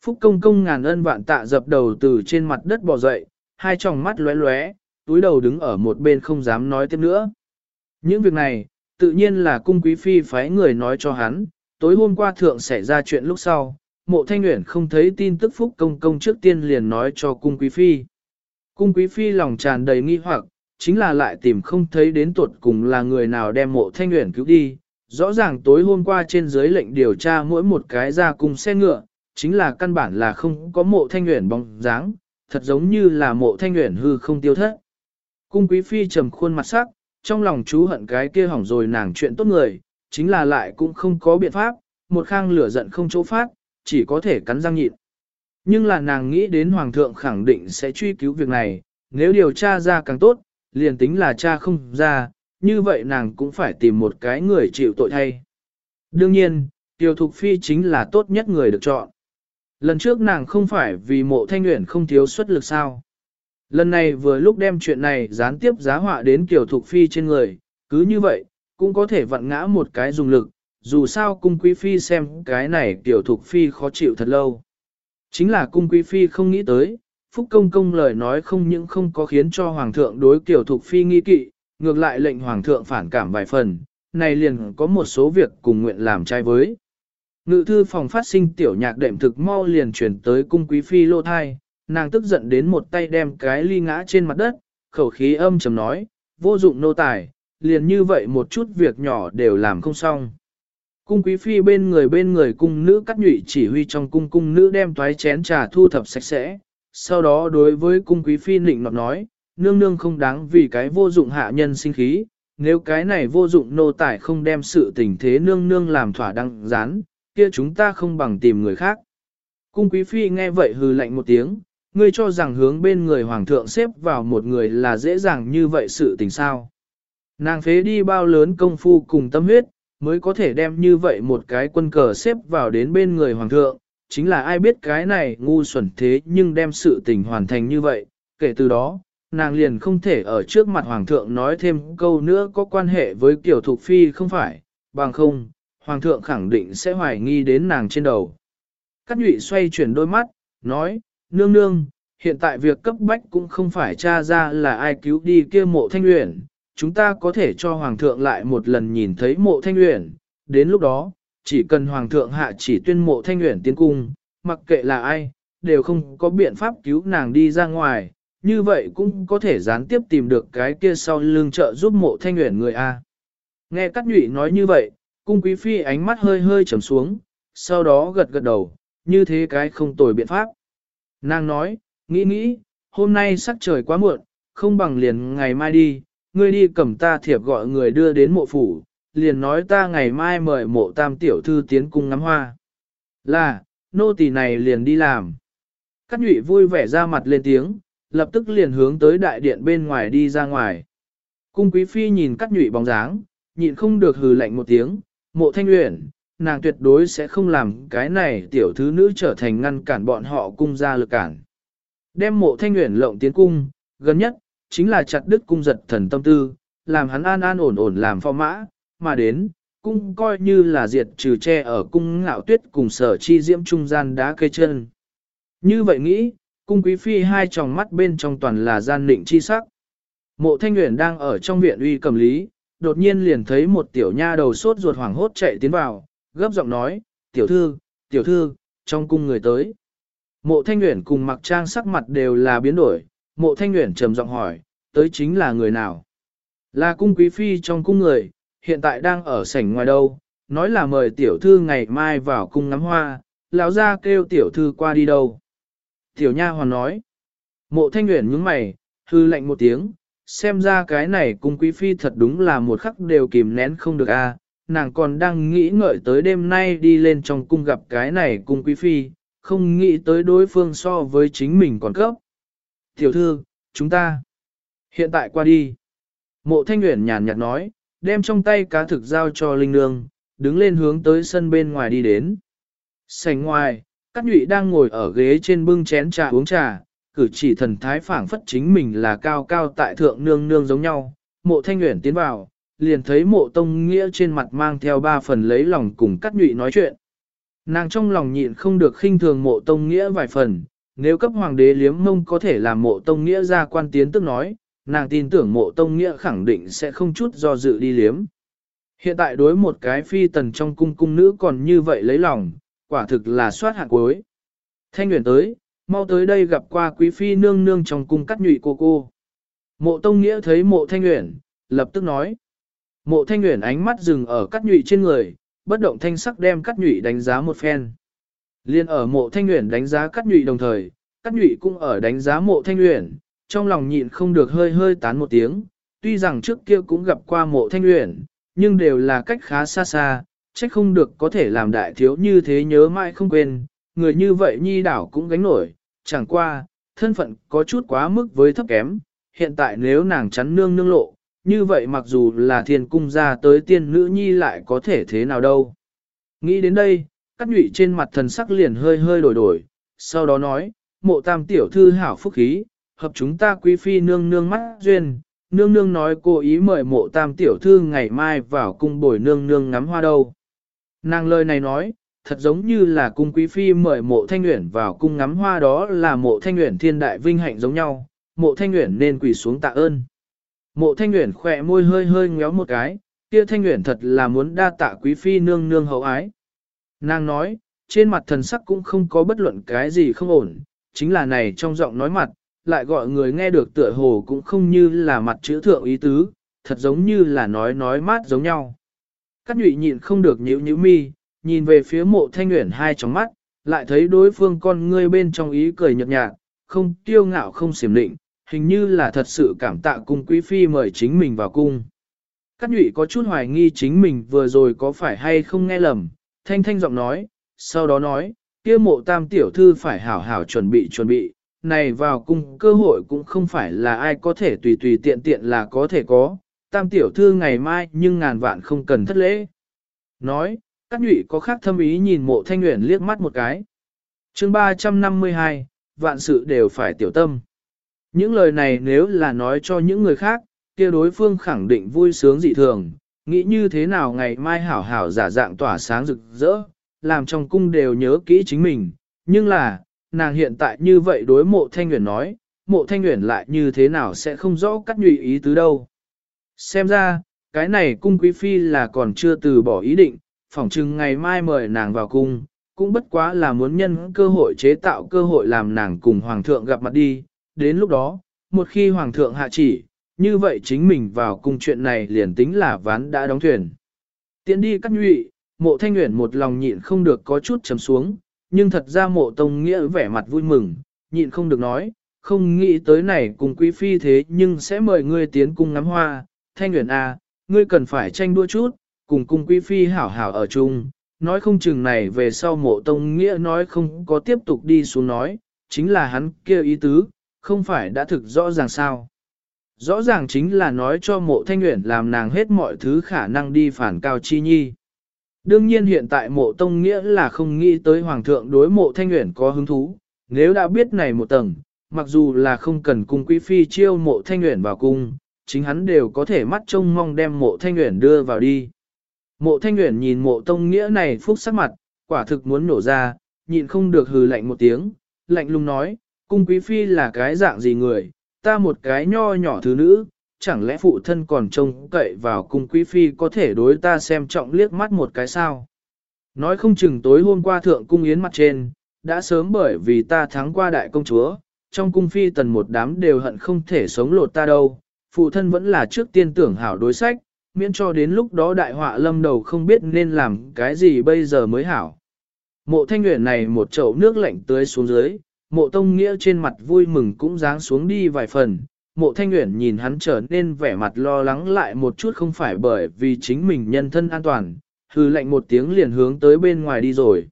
Phúc công công ngàn ân vạn tạ dập đầu từ trên mặt đất bò dậy, hai tròng mắt lóe lóe, túi đầu đứng ở một bên không dám nói tiếp nữa. Những việc này, tự nhiên là cung quý phi phái người nói cho hắn, tối hôm qua thượng xảy ra chuyện lúc sau, mộ thanh nguyện không thấy tin tức phúc công công trước tiên liền nói cho cung quý phi. Cung quý phi lòng tràn đầy nghi hoặc, chính là lại tìm không thấy đến tuột cùng là người nào đem mộ thanh nguyện cứu đi. Rõ ràng tối hôm qua trên dưới lệnh điều tra mỗi một cái ra cùng xe ngựa, chính là căn bản là không có mộ thanh nguyện bóng dáng, thật giống như là mộ thanh nguyện hư không tiêu thất. Cung quý phi trầm khuôn mặt sắc, trong lòng chú hận cái kia hỏng rồi nàng chuyện tốt người, chính là lại cũng không có biện pháp, một khang lửa giận không chỗ phát, chỉ có thể cắn răng nhịn. Nhưng là nàng nghĩ đến Hoàng thượng khẳng định sẽ truy cứu việc này, nếu điều tra ra càng tốt, liền tính là cha không ra, như vậy nàng cũng phải tìm một cái người chịu tội thay. Đương nhiên, Tiêu Thục Phi chính là tốt nhất người được chọn. Lần trước nàng không phải vì mộ thanh nguyện không thiếu xuất lực sao. Lần này vừa lúc đem chuyện này gián tiếp giá họa đến Kiều thục phi trên người, cứ như vậy, cũng có thể vặn ngã một cái dùng lực, dù sao cung quý phi xem cái này Kiều thục phi khó chịu thật lâu. Chính là cung quý phi không nghĩ tới, Phúc Công Công lời nói không những không có khiến cho Hoàng thượng đối Kiều thục phi nghi kỵ, ngược lại lệnh Hoàng thượng phản cảm vài phần, này liền có một số việc cùng nguyện làm trai với. Ngự thư phòng phát sinh tiểu nhạc đệm thực mau liền chuyển tới cung quý phi lô thai, nàng tức giận đến một tay đem cái ly ngã trên mặt đất, khẩu khí âm trầm nói, vô dụng nô tài, liền như vậy một chút việc nhỏ đều làm không xong. Cung quý phi bên người bên người cung nữ cắt nhụy chỉ huy trong cung cung nữ đem toái chén trà thu thập sạch sẽ, sau đó đối với cung quý phi nịnh nọt nói, nương nương không đáng vì cái vô dụng hạ nhân sinh khí, nếu cái này vô dụng nô tài không đem sự tình thế nương nương làm thỏa đăng rán, kia chúng ta không bằng tìm người khác. Cung quý phi nghe vậy hừ lạnh một tiếng, ngươi cho rằng hướng bên người hoàng thượng xếp vào một người là dễ dàng như vậy sự tình sao. Nàng phế đi bao lớn công phu cùng tâm huyết, mới có thể đem như vậy một cái quân cờ xếp vào đến bên người hoàng thượng, chính là ai biết cái này ngu xuẩn thế nhưng đem sự tình hoàn thành như vậy, kể từ đó, nàng liền không thể ở trước mặt hoàng thượng nói thêm câu nữa có quan hệ với kiểu thục phi không phải, bằng không, hoàng thượng khẳng định sẽ hoài nghi đến nàng trên đầu. Cát nhụy xoay chuyển đôi mắt, nói, nương nương, hiện tại việc cấp bách cũng không phải tra ra là ai cứu đi kia mộ thanh luyện, chúng ta có thể cho hoàng thượng lại một lần nhìn thấy mộ thanh luyện, đến lúc đó, chỉ cần hoàng thượng hạ chỉ tuyên mộ thanh luyện tiến cung, mặc kệ là ai, đều không có biện pháp cứu nàng đi ra ngoài, như vậy cũng có thể gián tiếp tìm được cái kia sau lưng trợ giúp mộ thanh luyện người A. Nghe Cát nhụy nói như vậy, cung quý phi ánh mắt hơi hơi trầm xuống, sau đó gật gật đầu, như thế cái không tồi biện pháp. Nàng nói, nghĩ nghĩ, hôm nay sắc trời quá muộn, không bằng liền ngày mai đi, ngươi đi cầm ta thiệp gọi người đưa đến mộ phủ, liền nói ta ngày mai mời mộ tam tiểu thư tiến cung ngắm hoa. Là, nô tỳ này liền đi làm. Cát nhụy vui vẻ ra mặt lên tiếng, lập tức liền hướng tới đại điện bên ngoài đi ra ngoài. Cung quý phi nhìn cát nhụy bóng dáng, nhịn không được hừ lạnh một tiếng, mộ thanh luyện, nàng tuyệt đối sẽ không làm cái này tiểu thứ nữ trở thành ngăn cản bọn họ cung ra lực cản. Đem mộ thanh nguyện lộng tiến cung, gần nhất, chính là chặt đứt cung giật thần tâm tư, làm hắn an an ổn ổn làm phò mã, mà đến, cung coi như là diệt trừ tre ở cung ngạo tuyết cùng sở chi diễm trung gian đá cây chân. Như vậy nghĩ, cung quý phi hai tròng mắt bên trong toàn là gian định chi sắc. Mộ thanh nguyện đang ở trong viện uy cầm lý, đột nhiên liền thấy một tiểu nha đầu sốt ruột hoảng hốt chạy tiến vào, gấp giọng nói, tiểu thư, tiểu thư, trong cung người tới. Mộ thanh Uyển cùng mặc trang sắc mặt đều là biến đổi, mộ thanh Uyển trầm giọng hỏi, tới chính là người nào? Là cung quý phi trong cung người, hiện tại đang ở sảnh ngoài đâu, nói là mời tiểu thư ngày mai vào cung ngắm hoa, lão ra kêu tiểu thư qua đi đâu. Tiểu nha hoàn nói, mộ thanh Uyển nhướng mày, hư lạnh một tiếng, xem ra cái này cung quý phi thật đúng là một khắc đều kìm nén không được a nàng còn đang nghĩ ngợi tới đêm nay đi lên trong cung gặp cái này cung quý phi, không nghĩ tới đối phương so với chính mình còn cấp. Tiểu thư, chúng ta hiện tại qua đi. Mộ thanh nguyện nhàn nhạt nói, đem trong tay cá thực giao cho Linh Nương, đứng lên hướng tới sân bên ngoài đi đến. Sành ngoài, Cát nhụy đang ngồi ở ghế trên bưng chén trà uống trà, cử chỉ thần thái phảng phất chính mình là cao cao tại thượng nương nương giống nhau. Mộ thanh nguyện tiến vào, liền thấy mộ tông nghĩa trên mặt mang theo ba phần lấy lòng cùng cắt nhụy nói chuyện. Nàng trong lòng nhịn không được khinh thường mộ tông nghĩa vài phần, nếu cấp hoàng đế liếm mông có thể làm mộ tông nghĩa ra quan tiến tức nói, nàng tin tưởng mộ tông nghĩa khẳng định sẽ không chút do dự đi liếm. Hiện tại đối một cái phi tần trong cung cung nữ còn như vậy lấy lòng, quả thực là soát hạng cuối. Thanh nguyện tới, mau tới đây gặp qua quý phi nương nương trong cung cắt nhụy cô cô. Mộ tông nghĩa thấy mộ thanh nguyện, lập tức nói. Mộ thanh nguyện ánh mắt dừng ở cắt nhụy trên người, bất động thanh sắc đem cắt nhụy đánh giá một phen. Liên ở mộ thanh nguyện đánh giá cắt nhụy đồng thời, cắt nhụy cũng ở đánh giá mộ thanh nguyện, trong lòng nhịn không được hơi hơi tán một tiếng, tuy rằng trước kia cũng gặp qua mộ thanh nguyện, nhưng đều là cách khá xa xa, trách không được có thể làm đại thiếu như thế nhớ mãi không quên, người như vậy nhi đảo cũng gánh nổi, chẳng qua, thân phận có chút quá mức với thấp kém, hiện tại nếu nàng chắn nương nương lộ, như vậy mặc dù là thiên cung ra tới tiên nữ nhi lại có thể thế nào đâu. Nghĩ đến đây, cắt nhụy trên mặt thần sắc liền hơi hơi đổi đổi, sau đó nói, mộ tam tiểu thư hảo phúc khí, hợp chúng ta quý phi nương nương mắt duyên, nương nương nói cô ý mời mộ tam tiểu thư ngày mai vào cung bồi nương nương ngắm hoa đâu. Nàng lời này nói, thật giống như là cung quý phi mời mộ thanh nguyện vào cung ngắm hoa đó là mộ thanh nguyện thiên đại vinh hạnh giống nhau, mộ thanh nguyện nên quỳ xuống tạ ơn. Mộ thanh nguyện khỏe môi hơi hơi ngéo một cái, kia thanh nguyện thật là muốn đa tạ quý phi nương nương hậu ái. Nàng nói, trên mặt thần sắc cũng không có bất luận cái gì không ổn, chính là này trong giọng nói mặt, lại gọi người nghe được tựa hồ cũng không như là mặt chữ thượng ý tứ, thật giống như là nói nói mát giống nhau. Các nhụy nhịn không được nhíu nhíu mi, nhìn về phía mộ thanh nguyện hai trong mắt, lại thấy đối phương con ngươi bên trong ý cười nhợt nhạt, không tiêu ngạo không xiểm định, hình như là thật sự cảm tạ cung quý phi mời chính mình vào cung. Cát nhụy có chút hoài nghi chính mình vừa rồi có phải hay không nghe lầm, thanh thanh giọng nói, sau đó nói, kia mộ tam tiểu thư phải hảo hảo chuẩn bị chuẩn bị, này vào cung cơ hội cũng không phải là ai có thể tùy tùy tiện tiện là có thể có, tam tiểu thư ngày mai nhưng ngàn vạn không cần thất lễ. Nói, các nhụy có khác thâm ý nhìn mộ thanh nguyện liếc mắt một cái. chương 352, vạn sự đều phải tiểu tâm. Những lời này nếu là nói cho những người khác, kia đối phương khẳng định vui sướng dị thường, nghĩ như thế nào ngày mai hảo hảo giả dạng tỏa sáng rực rỡ, làm trong cung đều nhớ kỹ chính mình, nhưng là, nàng hiện tại như vậy đối mộ thanh nguyện nói, mộ thanh nguyện lại như thế nào sẽ không rõ cắt nhụy ý tứ đâu. Xem ra, cái này cung quý phi là còn chưa từ bỏ ý định, phỏng chừng ngày mai mời nàng vào cung, cũng bất quá là muốn nhân cơ hội chế tạo cơ hội làm nàng cùng hoàng thượng gặp mặt đi, đến lúc đó, một khi hoàng thượng hạ chỉ, như vậy chính mình vào cung chuyện này liền tính là ván đã đóng thuyền. Tiến đi cắt nhụy, mộ thanh nguyện một lòng nhịn không được có chút chấm xuống, nhưng thật ra mộ tông nghĩa vẻ mặt vui mừng, nhịn không được nói, không nghĩ tới này cùng quý phi thế nhưng sẽ mời ngươi tiến cung ngắm hoa, thanh nguyện à, ngươi cần phải tranh đua chút, cùng cung quý phi hảo hảo ở chung, nói không chừng này về sau mộ tông nghĩa nói không có tiếp tục đi xuống nói, chính là hắn kia ý tứ, không phải đã thực rõ ràng sao. Rõ ràng chính là nói cho mộ thanh nguyện làm nàng hết mọi thứ khả năng đi phản cao chi nhi. Đương nhiên hiện tại mộ tông nghĩa là không nghĩ tới hoàng thượng đối mộ thanh nguyện có hứng thú, nếu đã biết này một tầng, mặc dù là không cần cung quý phi chiêu mộ thanh nguyện vào cung, chính hắn đều có thể mắt trông mong đem mộ thanh nguyện đưa vào đi. Mộ thanh nguyện nhìn mộ tông nghĩa này phúc sắc mặt, quả thực muốn nổ ra, nhịn không được hừ lạnh một tiếng, lạnh lùng nói, cung quý phi là cái dạng gì người, ta một cái nho nhỏ thứ nữ, chẳng lẽ phụ thân còn trông cậy vào cung quý phi có thể đối ta xem trọng liếc mắt một cái sao? Nói không chừng tối hôm qua thượng cung yến mặt trên, đã sớm bởi vì ta thắng qua đại công chúa, trong cung phi tần một đám đều hận không thể sống lột ta đâu, phụ thân vẫn là trước tiên tưởng hảo đối sách, miễn cho đến lúc đó đại họa lâm đầu không biết nên làm cái gì bây giờ mới hảo. Mộ thanh nguyện này một chậu nước lạnh tưới xuống dưới, mộ tông nghĩa trên mặt vui mừng cũng dáng xuống đi vài phần, mộ thanh nguyện nhìn hắn trở nên vẻ mặt lo lắng lại một chút không phải bởi vì chính mình nhân thân an toàn, hừ lạnh một tiếng liền hướng tới bên ngoài đi rồi.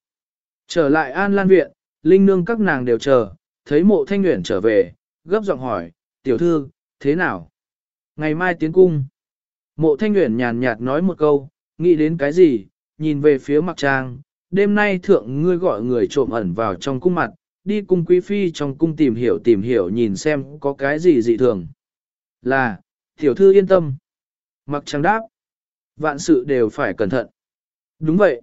Trở lại an lan viện, linh nương các nàng đều chờ, thấy mộ thanh nguyện trở về, gấp giọng hỏi, tiểu thư, thế nào? Ngày mai tiến cung. Mộ thanh nguyện nhàn nhạt nói một câu, nghĩ đến cái gì, nhìn về phía mặt trang, đêm nay thượng ngươi gọi người trộm ẩn vào trong cung mặt, đi cung quý phi trong cung tìm hiểu tìm hiểu nhìn xem có cái gì dị thường. Là, tiểu thư yên tâm. Mặc trang đáp. Vạn sự đều phải cẩn thận. Đúng vậy.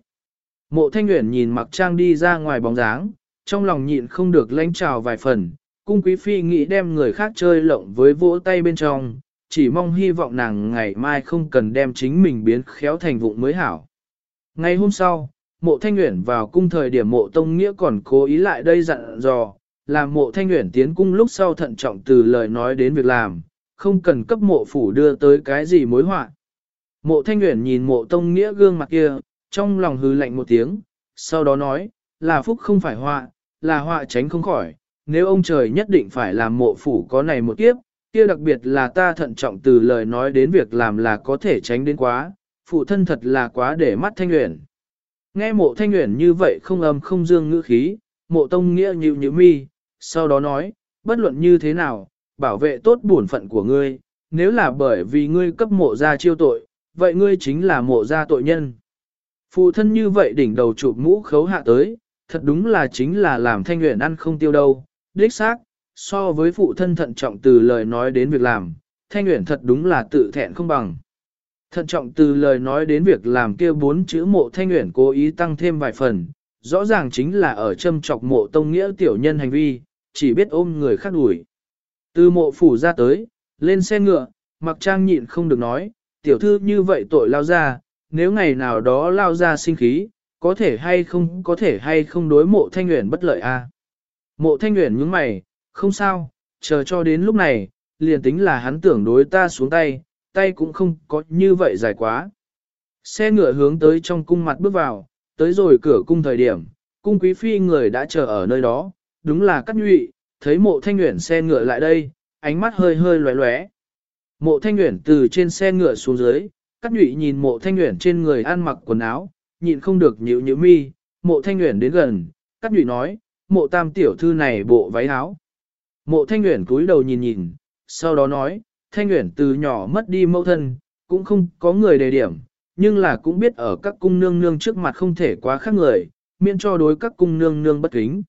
Mộ thanh nguyện nhìn mặc trang đi ra ngoài bóng dáng, trong lòng nhịn không được lãnh trào vài phần. Cung quý phi nghĩ đem người khác chơi lộng với vỗ tay bên trong, chỉ mong hy vọng nàng ngày mai không cần đem chính mình biến khéo thành vụng mới hảo. Ngày hôm sau, mộ thanh Uyển vào cung thời điểm mộ tông nghĩa còn cố ý lại đây dặn dò, làm mộ thanh Uyển tiến cung lúc sau thận trọng từ lời nói đến việc làm, không cần cấp mộ phủ đưa tới cái gì mối họa. Mộ thanh Uyển nhìn mộ tông nghĩa gương mặt kia, trong lòng hư lạnh một tiếng, sau đó nói, là phúc không phải họa, là họa tránh không khỏi, nếu ông trời nhất định phải làm mộ phủ có này một kiếp, kia đặc biệt là ta thận trọng từ lời nói đến việc làm là có thể tránh đến quá, phụ thân thật là quá để mắt thanh Uyển. Nghe mộ thanh nguyện như vậy không âm không dương ngữ khí, mộ tông nghĩa nhịu như mi, sau đó nói, bất luận như thế nào, bảo vệ tốt bổn phận của ngươi, nếu là bởi vì ngươi cấp mộ ra chiêu tội, vậy ngươi chính là mộ ra tội nhân. Phụ thân như vậy đỉnh đầu chụp mũ khấu hạ tới, thật đúng là chính là làm thanh nguyện ăn không tiêu đâu, đích xác, so với phụ thân thận trọng từ lời nói đến việc làm, Thanh nguyện thật đúng là tự thẹn không bằng. Thận trọng từ lời nói đến việc làm kia bốn chữ mộ Thanh Uyển cố ý tăng thêm vài phần, rõ ràng chính là ở châm chọc mộ tông nghĩa tiểu nhân hành vi, chỉ biết ôm người khác đuổi. Từ mộ phủ ra tới, lên xe ngựa, mặc trang nhịn không được nói, tiểu thư như vậy tội lao ra, nếu ngày nào đó lao ra sinh khí, có thể hay không có thể hay không đối mộ thanh nguyện bất lợi a à? Mộ thanh nguyện nhướng mày, không sao, chờ cho đến lúc này, liền tính là hắn tưởng đối ta xuống tay, tay cũng không có như vậy dài quá. Xe ngựa hướng tới trong cung mặt bước vào, tới rồi cửa cung thời điểm, cung quý phi người đã chờ ở nơi đó, đúng là cắt nhụy, thấy mộ thanh nguyện xe ngựa lại đây, ánh mắt hơi hơi lóe lóe. Mộ thanh nguyện từ trên xe ngựa xuống dưới, cắt nhụy nhìn mộ thanh nguyện trên người ăn mặc quần áo, nhịn không được nhíu nhíu mi, mộ thanh nguyện đến gần, cắt nhụy nói, mộ tam tiểu thư này bộ váy áo. Mộ thanh nguyện cúi đầu nhìn nhìn, sau đó nói, thanh Uyển từ nhỏ mất đi mẫu thân, cũng không có người đề điểm, nhưng là cũng biết ở các cung nương nương trước mặt không thể quá khác người, miễn cho đối các cung nương nương bất kính.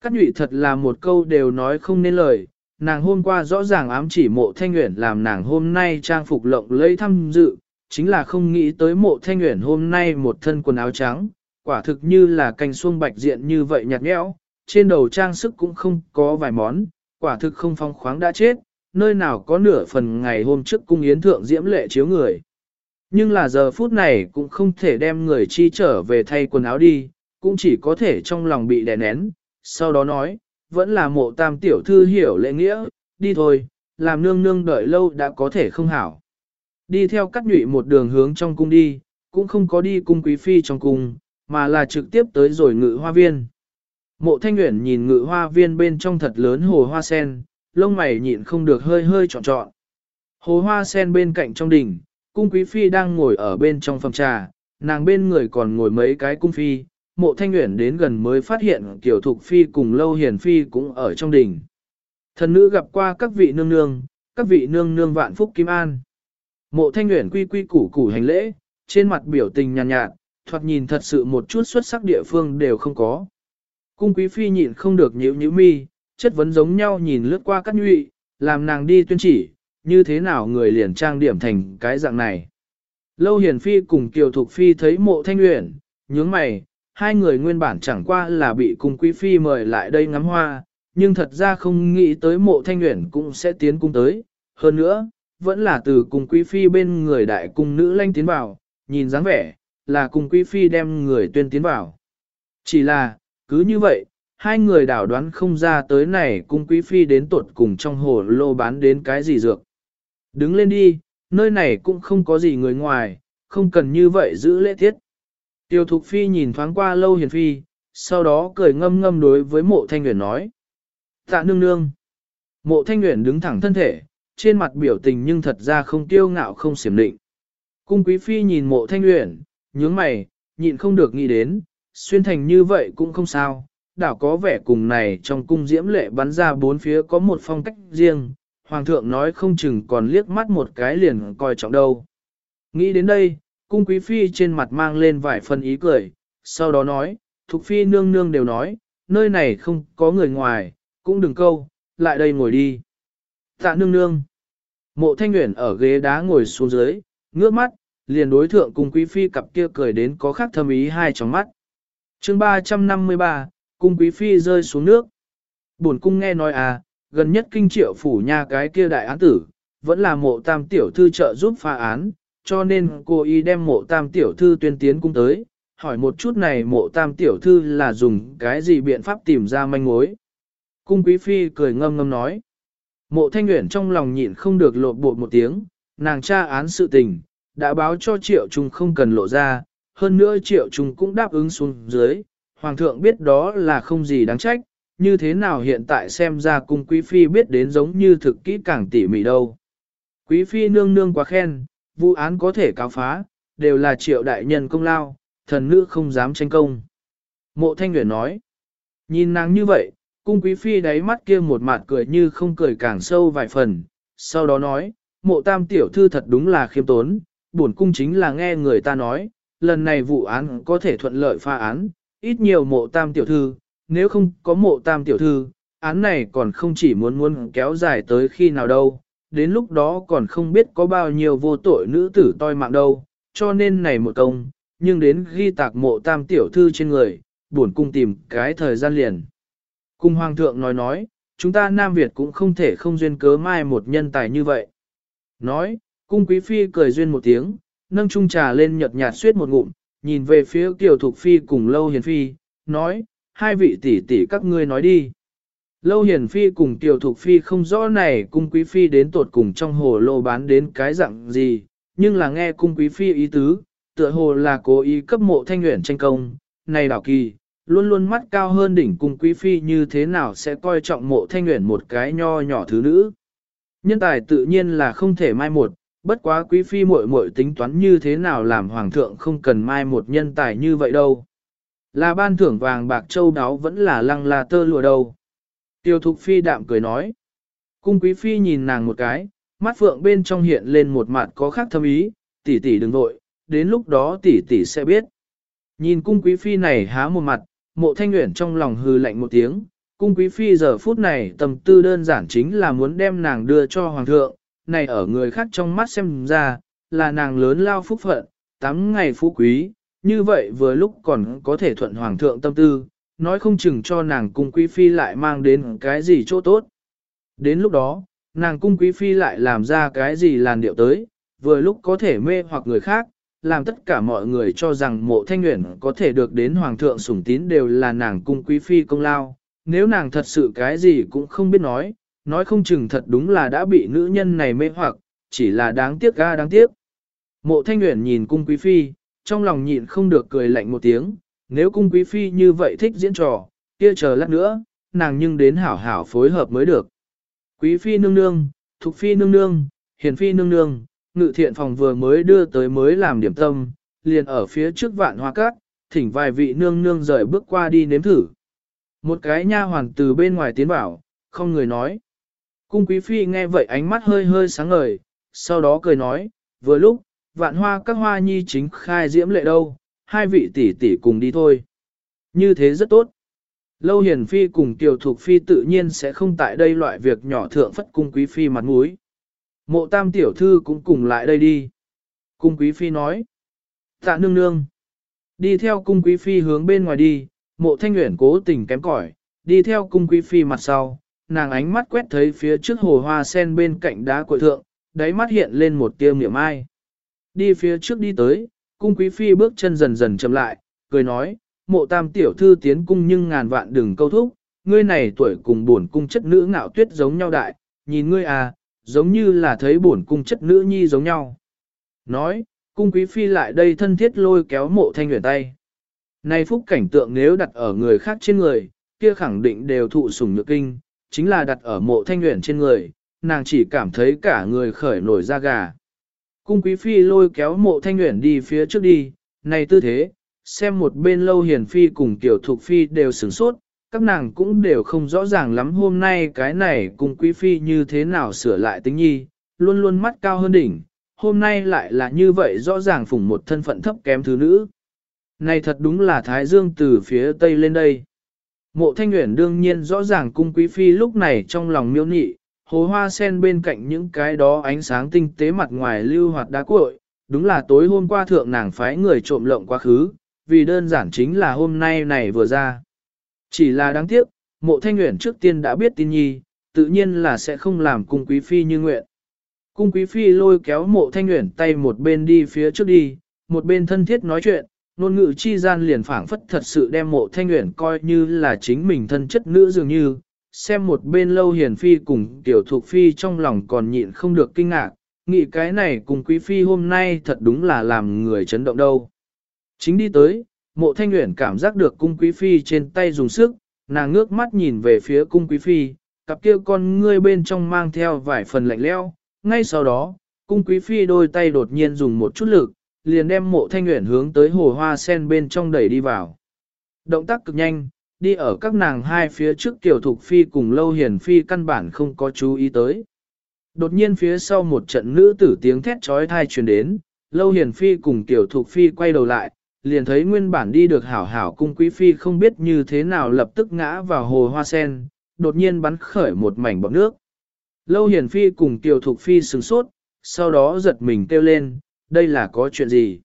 Cát nhụy thật là một câu đều nói không nên lời, nàng hôm qua rõ ràng ám chỉ mộ thanh nguyện làm nàng hôm nay trang phục lộng lẫy thăm dự, chính là không nghĩ tới mộ thanh nguyện hôm nay một thân quần áo trắng, quả thực như là cành xuông bạch diện như vậy nhạt nhẽo, trên đầu trang sức cũng không có vài món, quả thực không phong khoáng đã chết, nơi nào có nửa phần ngày hôm trước cung yến thượng diễm lệ chiếu người. Nhưng là giờ phút này cũng không thể đem người chi trở về thay quần áo đi, cũng chỉ có thể trong lòng bị đè nén, sau đó nói, vẫn là mộ tam tiểu thư hiểu lễ nghĩa, đi thôi, làm nương nương đợi lâu đã có thể không hảo. Đi theo cắt nhụy một đường hướng trong cung đi, cũng không có đi cung quý phi trong cung, mà là trực tiếp tới rồi ngự hoa viên. Mộ thanh nguyện nhìn ngự hoa viên bên trong thật lớn hồ hoa sen, lông mày nhịn không được hơi hơi trọn trọn. Hồ hoa sen bên cạnh trong đỉnh, cung quý phi đang ngồi ở bên trong phòng trà, nàng bên người còn ngồi mấy cái cung phi, mộ thanh nguyện đến gần mới phát hiện kiểu thục phi cùng lâu hiền phi cũng ở trong đỉnh. Thần nữ gặp qua các vị nương nương, các vị nương nương vạn phúc kim an. Mộ thanh nguyện quy quy củ củ hành lễ, trên mặt biểu tình nhàn nhạt, nhạt, thoạt nhìn thật sự một chút xuất sắc địa phương đều không có. Cung quý phi nhịn không được nhíu nhíu mi, chất vấn giống nhau nhìn lướt qua các nhụy, làm nàng đi tuyên chỉ, như thế nào người liền trang điểm thành cái dạng này. Lâu hiền phi cùng kiều thục phi thấy mộ thanh nguyện, nhướng mày, hai người nguyên bản chẳng qua là bị cung quý phi mời lại đây ngắm hoa, nhưng thật ra không nghĩ tới mộ thanh nguyện cũng sẽ tiến cung tới. Hơn nữa, vẫn là từ cung quý phi bên người đại cung nữ lanh tiến vào, nhìn dáng vẻ, là cung quý phi đem người tuyên tiến vào. Chỉ là, cứ như vậy, hai người đảo đoán không ra tới này cung quý phi đến tuột cùng trong hồ lô bán đến cái gì dược. Đứng lên đi, nơi này cũng không có gì người ngoài, không cần như vậy giữ lễ tiết. Tiêu Thục Phi nhìn thoáng qua lâu hiền phi, sau đó cười ngâm ngâm đối với mộ thanh nguyện nói. Tạ nương nương. Mộ thanh nguyện đứng thẳng thân thể, trên mặt biểu tình nhưng thật ra không tiêu ngạo không xiểm định. Cung quý phi nhìn mộ thanh nguyện, nhướng mày, nhịn không được nghĩ đến, xuyên thành như vậy cũng không sao, đảo có vẻ cùng này trong cung diễm lệ bắn ra bốn phía có một phong cách riêng, hoàng thượng nói không chừng còn liếc mắt một cái liền coi trọng đâu. Nghĩ đến đây, cung quý phi trên mặt mang lên vài phần ý cười, sau đó nói, thục phi nương nương đều nói, nơi này không có người ngoài, cũng đừng câu, lại đây ngồi đi. Tạ nương nương. Mộ thanh nguyện ở ghế đá ngồi xuống dưới, ngước mắt, liền đối thượng cung quý phi cặp kia cười đến có khác thâm ý hai trong mắt. chương 353, cung quý phi rơi xuống nước. Bổn cung nghe nói à, gần nhất kinh triệu phủ nha cái kia đại án tử, vẫn là mộ tam tiểu thư trợ giúp phá án, cho nên cô y đem mộ tam tiểu thư tuyên tiến cung tới, hỏi một chút này mộ tam tiểu thư là dùng cái gì biện pháp tìm ra manh mối. Cung quý phi cười ngâm ngâm nói. Mộ thanh nguyện trong lòng nhịn không được lộ bột một tiếng, nàng tra án sự tình, đã báo cho triệu trung không cần lộ ra, hơn nữa triệu trung cũng đáp ứng xuống dưới, hoàng thượng biết đó là không gì đáng trách, như thế nào hiện tại xem ra cung quý phi biết đến giống như thực kỹ càng tỉ mỉ đâu. Quý phi nương nương quá khen, vụ án có thể cáo phá, đều là triệu đại nhân công lao, thần nữ không dám tranh công. Mộ thanh nguyện nói, nhìn nàng như vậy, cung quý phi đáy mắt kia một mặt cười như không cười càng sâu vài phần, sau đó nói, mộ tam tiểu thư thật đúng là khiêm tốn, bổn cung chính là nghe người ta nói, lần này vụ án có thể thuận lợi pha án, ít nhiều mộ tam tiểu thư, nếu không có mộ tam tiểu thư, án này còn không chỉ muốn muốn kéo dài tới khi nào đâu, đến lúc đó còn không biết có bao nhiêu vô tội nữ tử toi mạng đâu, cho nên này một công, nhưng đến ghi tạc mộ tam tiểu thư trên người, buồn cung tìm cái thời gian liền. Cung hoàng thượng nói nói, chúng ta Nam Việt cũng không thể không duyên cớ mai một nhân tài như vậy. Nói, cung quý phi cười duyên một tiếng, nâng chung trà lên nhợt nhạt suyết một ngụm, nhìn về phía Kiều Thục Phi cùng Lâu Hiền Phi, nói, hai vị tỷ tỷ các ngươi nói đi. Lâu Hiền Phi cùng Kiều Thục Phi không rõ này cung quý phi đến tột cùng trong hồ lô bán đến cái dạng gì, nhưng là nghe cung quý phi ý tứ, tựa hồ là cố ý cấp mộ thanh nguyện tranh công, này đảo kỳ, luôn luôn mắt cao hơn đỉnh cung quý phi như thế nào sẽ coi trọng mộ thanh nguyện một cái nho nhỏ thứ nữ. Nhân tài tự nhiên là không thể mai một, bất quá quý phi muội muội tính toán như thế nào làm hoàng thượng không cần mai một nhân tài như vậy đâu. Là ban thưởng vàng bạc châu đáo vẫn là lăng là tơ lụa đâu. Tiêu thục phi đạm cười nói. Cung quý phi nhìn nàng một cái, mắt phượng bên trong hiện lên một mặt có khác thâm ý, tỷ tỷ đừng vội, đến lúc đó tỷ tỷ sẽ biết. Nhìn cung quý phi này há một mặt, mộ thanh nguyện trong lòng hư lạnh một tiếng, cung quý phi giờ phút này tầm tư đơn giản chính là muốn đem nàng đưa cho hoàng thượng, này ở người khác trong mắt xem ra, là nàng lớn lao phúc phận, tám ngày phú quý, như vậy vừa lúc còn có thể thuận hoàng thượng tâm tư, nói không chừng cho nàng cung quý phi lại mang đến cái gì chỗ tốt. Đến lúc đó, nàng cung quý phi lại làm ra cái gì làn điệu tới, vừa lúc có thể mê hoặc người khác, làm tất cả mọi người cho rằng mộ thanh nguyện có thể được đến hoàng thượng sủng tín đều là nàng cung quý phi công lao. Nếu nàng thật sự cái gì cũng không biết nói, nói không chừng thật đúng là đã bị nữ nhân này mê hoặc, chỉ là đáng tiếc ga đáng tiếc. Mộ thanh Uyển nhìn cung quý phi, trong lòng nhịn không được cười lạnh một tiếng, nếu cung quý phi như vậy thích diễn trò, kia chờ lát nữa, nàng nhưng đến hảo hảo phối hợp mới được. Quý phi nương nương, thục phi nương nương, hiền phi nương nương, ngự thiện phòng vừa mới đưa tới mới làm điểm tâm, liền ở phía trước vạn hoa cát, thỉnh vài vị nương nương rời bước qua đi nếm thử. Một cái nha hoàn từ bên ngoài tiến bảo, không người nói. Cung quý phi nghe vậy ánh mắt hơi hơi sáng ngời, sau đó cười nói, vừa lúc, vạn hoa các hoa nhi chính khai diễm lệ đâu, hai vị tỷ tỷ cùng đi thôi. Như thế rất tốt. Lâu hiền phi cùng tiểu thuộc phi tự nhiên sẽ không tại đây loại việc nhỏ thượng phất cung quý phi mặt mũi. Mộ tam tiểu thư cũng cùng lại đây đi. Cung quý phi nói. Tạ nương nương. Đi theo cung quý phi hướng bên ngoài đi, mộ thanh nguyện cố tình kém cỏi, đi theo cung quý phi mặt sau, nàng ánh mắt quét thấy phía trước hồ hoa sen bên cạnh đá cội thượng, đáy mắt hiện lên một tia miệng ai. Đi phía trước đi tới, cung quý phi bước chân dần dần chậm lại, cười nói, mộ tam tiểu thư tiến cung nhưng ngàn vạn đừng câu thúc, ngươi này tuổi cùng buồn cung chất nữ ngạo tuyết giống nhau đại, nhìn ngươi à, giống như là thấy buồn cung chất nữ nhi giống nhau. Nói, cung quý phi lại đây thân thiết lôi kéo mộ thanh nguyện tay. Này phúc cảnh tượng nếu đặt ở người khác trên người, kia khẳng định đều thụ sủng nhược kinh, chính là đặt ở mộ thanh nguyện trên người, nàng chỉ cảm thấy cả người khởi nổi da gà. Cung quý phi lôi kéo mộ thanh nguyện đi phía trước đi, này tư thế, xem một bên lâu hiền phi cùng tiểu thục phi đều sửng sốt, các nàng cũng đều không rõ ràng lắm hôm nay cái này cung quý phi như thế nào sửa lại tính nhi, luôn luôn mắt cao hơn đỉnh, hôm nay lại là như vậy rõ ràng phủng một thân phận thấp kém thứ nữ. Này thật đúng là Thái Dương từ phía Tây lên đây. Mộ thanh nguyện đương nhiên rõ ràng cung quý phi lúc này trong lòng miêu nhị, hồ hoa sen bên cạnh những cái đó ánh sáng tinh tế mặt ngoài lưu hoạt đá cuội, đúng là tối hôm qua thượng nàng phái người trộm lộng quá khứ, vì đơn giản chính là hôm nay này vừa ra. Chỉ là đáng tiếc, mộ thanh nguyện trước tiên đã biết tin nhi, tự nhiên là sẽ không làm cung quý phi như nguyện. Cung quý phi lôi kéo mộ thanh nguyện tay một bên đi phía trước đi, một bên thân thiết nói chuyện, Nôn ngữ chi gian liền phảng phất thật sự đem mộ thanh nguyện coi như là chính mình thân chất nữ dường như, xem một bên lâu hiền phi cùng tiểu thuộc phi trong lòng còn nhịn không được kinh ngạc, nghĩ cái này cùng quý phi hôm nay thật đúng là làm người chấn động đâu. Chính đi tới, mộ thanh nguyện cảm giác được cung quý phi trên tay dùng sức, nàng ngước mắt nhìn về phía cung quý phi, cặp kia con ngươi bên trong mang theo vài phần lạnh leo, ngay sau đó, cung quý phi đôi tay đột nhiên dùng một chút lực, liền đem mộ thanh nguyện hướng tới hồ hoa sen bên trong đẩy đi vào. Động tác cực nhanh, đi ở các nàng hai phía trước tiểu thục phi cùng lâu hiền phi căn bản không có chú ý tới. Đột nhiên phía sau một trận nữ tử tiếng thét trói thai truyền đến, lâu hiền phi cùng tiểu thục phi quay đầu lại, liền thấy nguyên bản đi được hảo hảo cung quý phi không biết như thế nào lập tức ngã vào hồ hoa sen, đột nhiên bắn khởi một mảnh bọt nước. Lâu hiền Phi cùng Kiều Thục Phi sửng sốt, sau đó giật mình kêu lên, đây là có chuyện gì?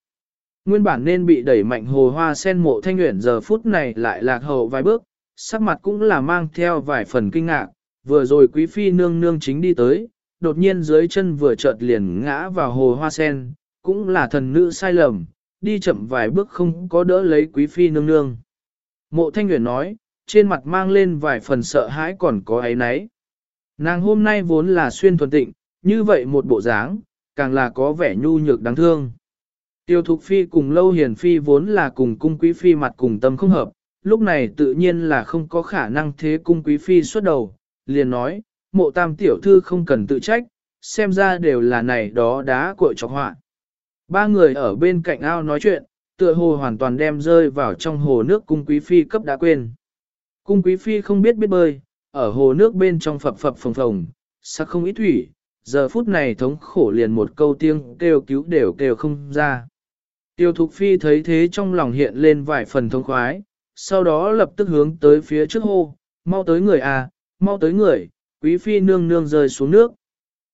Nguyên bản nên bị đẩy mạnh hồ hoa sen mộ thanh nguyện giờ phút này lại lạc hậu vài bước, sắc mặt cũng là mang theo vài phần kinh ngạc, vừa rồi quý phi nương nương chính đi tới, đột nhiên dưới chân vừa chợt liền ngã vào hồ hoa sen, cũng là thần nữ sai lầm, đi chậm vài bước không có đỡ lấy quý phi nương nương. Mộ thanh nguyện nói, trên mặt mang lên vài phần sợ hãi còn có ấy nấy. Nàng hôm nay vốn là xuyên thuần tịnh, như vậy một bộ dáng, càng là có vẻ nhu nhược đáng thương. Tiêu Thục Phi cùng Lâu Hiền Phi vốn là cùng cung quý phi mặt cùng tâm không hợp, lúc này tự nhiên là không có khả năng thế cung quý phi xuất đầu, liền nói, mộ tam tiểu thư không cần tự trách, xem ra đều là này đó đá cội chọc họa. Ba người ở bên cạnh ao nói chuyện, tựa hồ hoàn toàn đem rơi vào trong hồ nước cung quý phi cấp đã quên. Cung quý phi không biết biết bơi, ở hồ nước bên trong phập phập phồng phồng, sắc không ít thủy, giờ phút này thống khổ liền một câu tiếng kêu cứu đều kêu không ra. Tiêu Thục Phi thấy thế trong lòng hiện lên vài phần thông khoái, sau đó lập tức hướng tới phía trước hô, mau tới người à, mau tới người, quý phi nương nương rơi xuống nước.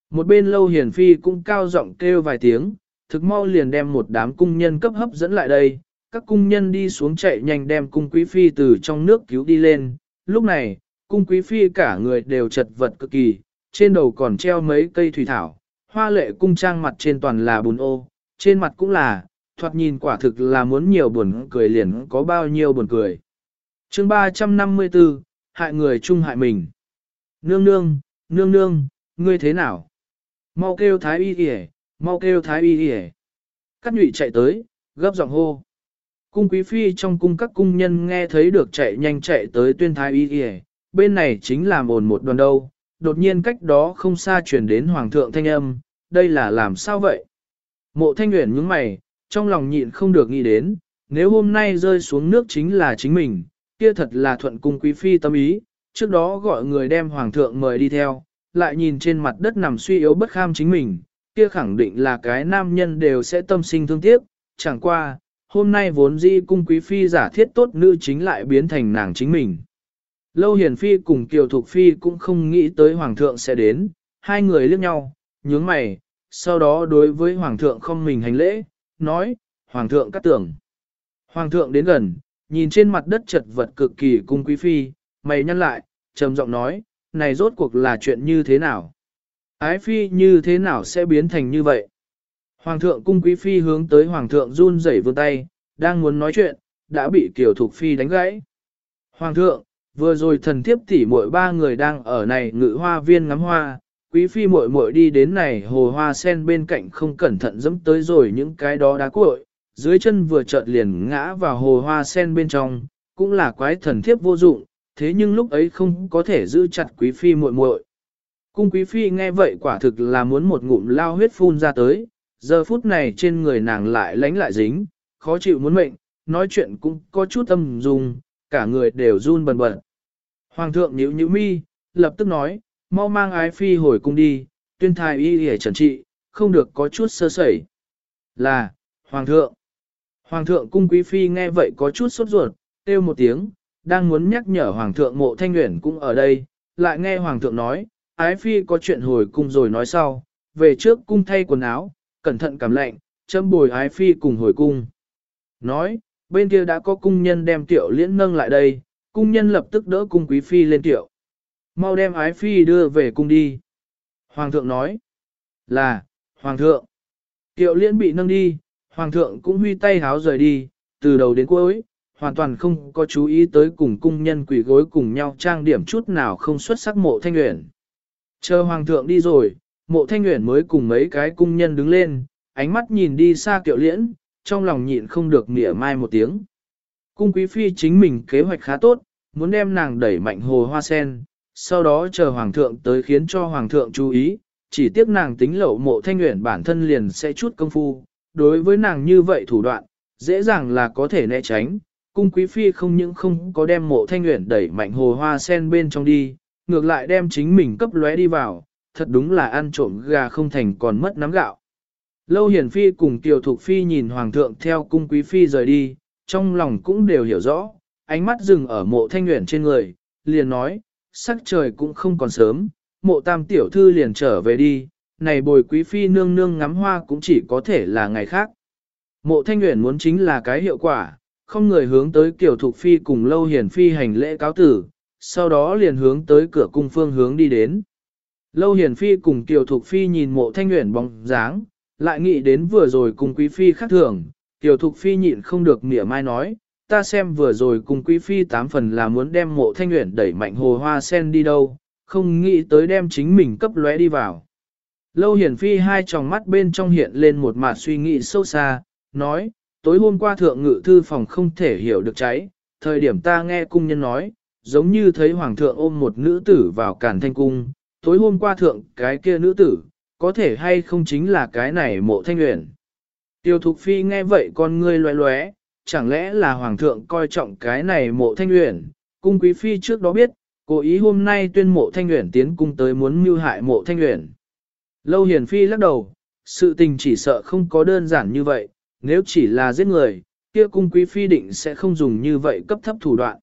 Một bên lâu hiển phi cũng cao giọng kêu vài tiếng, thực mau liền đem một đám cung nhân cấp hấp dẫn lại đây, các cung nhân đi xuống chạy nhanh đem cung quý phi từ trong nước cứu đi lên. Lúc này, cung quý phi cả người đều chật vật cực kỳ, trên đầu còn treo mấy cây thủy thảo, hoa lệ cung trang mặt trên toàn là bùn ô, trên mặt cũng là, thoạt nhìn quả thực là muốn nhiều buồn cười liền có bao nhiêu buồn cười. chương 354, hại người chung hại mình. Nương nương, nương nương, ngươi thế nào? Mau kêu thái y kìa, mau kêu thái y kìa. Cát nhụy chạy tới, gấp giọng hô. Cung quý phi trong cung các cung nhân nghe thấy được chạy nhanh chạy tới tuyên thái y kìa, bên này chính là mồn một đoàn đâu, đột nhiên cách đó không xa truyền đến hoàng thượng thanh âm, đây là làm sao vậy? Mộ thanh nguyện nhướng mày, trong lòng nhịn không được nghĩ đến, nếu hôm nay rơi xuống nước chính là chính mình, kia thật là thuận cung quý phi tâm ý, trước đó gọi người đem hoàng thượng mời đi theo, lại nhìn trên mặt đất nằm suy yếu bất kham chính mình, kia khẳng định là cái nam nhân đều sẽ tâm sinh thương tiếc, chẳng qua, hôm nay vốn dĩ cung quý phi giả thiết tốt nữ chính lại biến thành nàng chính mình. Lâu Hiền Phi cùng Kiều Thục Phi cũng không nghĩ tới Hoàng thượng sẽ đến, hai người liếc nhau, nhướng mày, sau đó đối với Hoàng thượng không mình hành lễ, nói, Hoàng thượng cắt tưởng. Hoàng thượng đến gần, nhìn trên mặt đất chật vật cực kỳ cung quý phi, mày nhăn lại, trầm giọng nói, này rốt cuộc là chuyện như thế nào? Ái phi như thế nào sẽ biến thành như vậy? Hoàng thượng cung quý phi hướng tới hoàng thượng run rẩy vươn tay, đang muốn nói chuyện, đã bị kiều thục phi đánh gãy. Hoàng thượng, vừa rồi thần thiếp tỷ muội ba người đang ở này ngự hoa viên ngắm hoa, quý phi muội muội đi đến này hồ hoa sen bên cạnh không cẩn thận dẫm tới rồi những cái đó đá cuội, dưới chân vừa chợt liền ngã vào hồ hoa sen bên trong, cũng là quái thần thiếp vô dụng, thế nhưng lúc ấy không có thể giữ chặt quý phi muội muội. Cung quý phi nghe vậy quả thực là muốn một ngụm lao huyết phun ra tới, giờ phút này trên người nàng lại lánh lại dính, khó chịu muốn mệnh, nói chuyện cũng có chút âm dung, cả người đều run bần bật. Hoàng thượng nhíu nhíu mi, lập tức nói, mau mang ái phi hồi cung đi, tuyên thái y để trần trị, không được có chút sơ sẩy. Là, Hoàng thượng. Hoàng thượng cung quý phi nghe vậy có chút sốt ruột, kêu một tiếng, đang muốn nhắc nhở Hoàng thượng mộ thanh nguyện cũng ở đây, lại nghe Hoàng thượng nói, ái phi có chuyện hồi cung rồi nói sau, về trước cung thay quần áo, cẩn thận cảm lạnh, châm bồi ái phi cùng hồi cung. Nói, bên kia đã có cung nhân đem tiểu liễn nâng lại đây, cung nhân lập tức đỡ cung quý phi lên tiểu. Mau đem ái phi đưa về cung đi. Hoàng thượng nói, là, Hoàng thượng. Tiểu liễn bị nâng đi, Hoàng thượng cũng huy tay háo rời đi, từ đầu đến cuối, hoàn toàn không có chú ý tới cùng cung nhân quỷ gối cùng nhau trang điểm chút nào không xuất sắc mộ thanh nguyện. Chờ Hoàng thượng đi rồi, mộ thanh nguyện mới cùng mấy cái cung nhân đứng lên, ánh mắt nhìn đi xa kiệu liễn, trong lòng nhịn không được mỉa mai một tiếng. Cung quý phi chính mình kế hoạch khá tốt, muốn đem nàng đẩy mạnh hồ hoa sen, sau đó chờ hoàng thượng tới khiến cho hoàng thượng chú ý, chỉ tiếc nàng tính lậu mộ thanh nguyện bản thân liền sẽ chút công phu, đối với nàng như vậy thủ đoạn, dễ dàng là có thể né tránh. Cung quý phi không những không có đem mộ thanh nguyện đẩy mạnh hồ hoa sen bên trong đi, ngược lại đem chính mình cấp lóe đi vào, thật đúng là ăn trộm gà không thành còn mất nắm gạo. Lâu hiển phi cùng tiểu thục phi nhìn hoàng thượng theo cung quý phi rời đi, trong lòng cũng đều hiểu rõ, ánh mắt dừng ở mộ thanh nguyện trên người, liền nói, sắc trời cũng không còn sớm, mộ tam tiểu thư liền trở về đi, này bồi quý phi nương nương ngắm hoa cũng chỉ có thể là ngày khác. Mộ thanh nguyện muốn chính là cái hiệu quả, không người hướng tới kiểu thục phi cùng lâu hiền phi hành lễ cáo tử, sau đó liền hướng tới cửa cung phương hướng đi đến. Lâu hiền phi cùng kiều thục phi nhìn mộ thanh nguyện bóng dáng, lại nghĩ đến vừa rồi cùng quý phi khác thường, tiểu thục phi nhịn không được mỉa mai nói, ta xem vừa rồi cùng quý phi tám phần là muốn đem mộ thanh nguyện đẩy mạnh hồ hoa sen đi đâu, không nghĩ tới đem chính mình cấp lóe đi vào. Lâu hiển phi hai tròng mắt bên trong hiện lên một mặt suy nghĩ sâu xa, nói, tối hôm qua thượng ngự thư phòng không thể hiểu được cháy, thời điểm ta nghe cung nhân nói, giống như thấy hoàng thượng ôm một nữ tử vào cản thanh cung, tối hôm qua thượng cái kia nữ tử, có thể hay không chính là cái này mộ thanh uyển. Tiêu Thục Phi nghe vậy con ngươi loé loé, chẳng lẽ là hoàng thượng coi trọng cái này mộ thanh uyển? Cung quý phi trước đó biết, cố ý hôm nay tuyên mộ thanh uyển tiến cung tới muốn mưu hại mộ thanh uyển. Lâu hiền phi lắc đầu, sự tình chỉ sợ không có đơn giản như vậy, nếu chỉ là giết người, kia cung quý phi định sẽ không dùng như vậy cấp thấp thủ đoạn.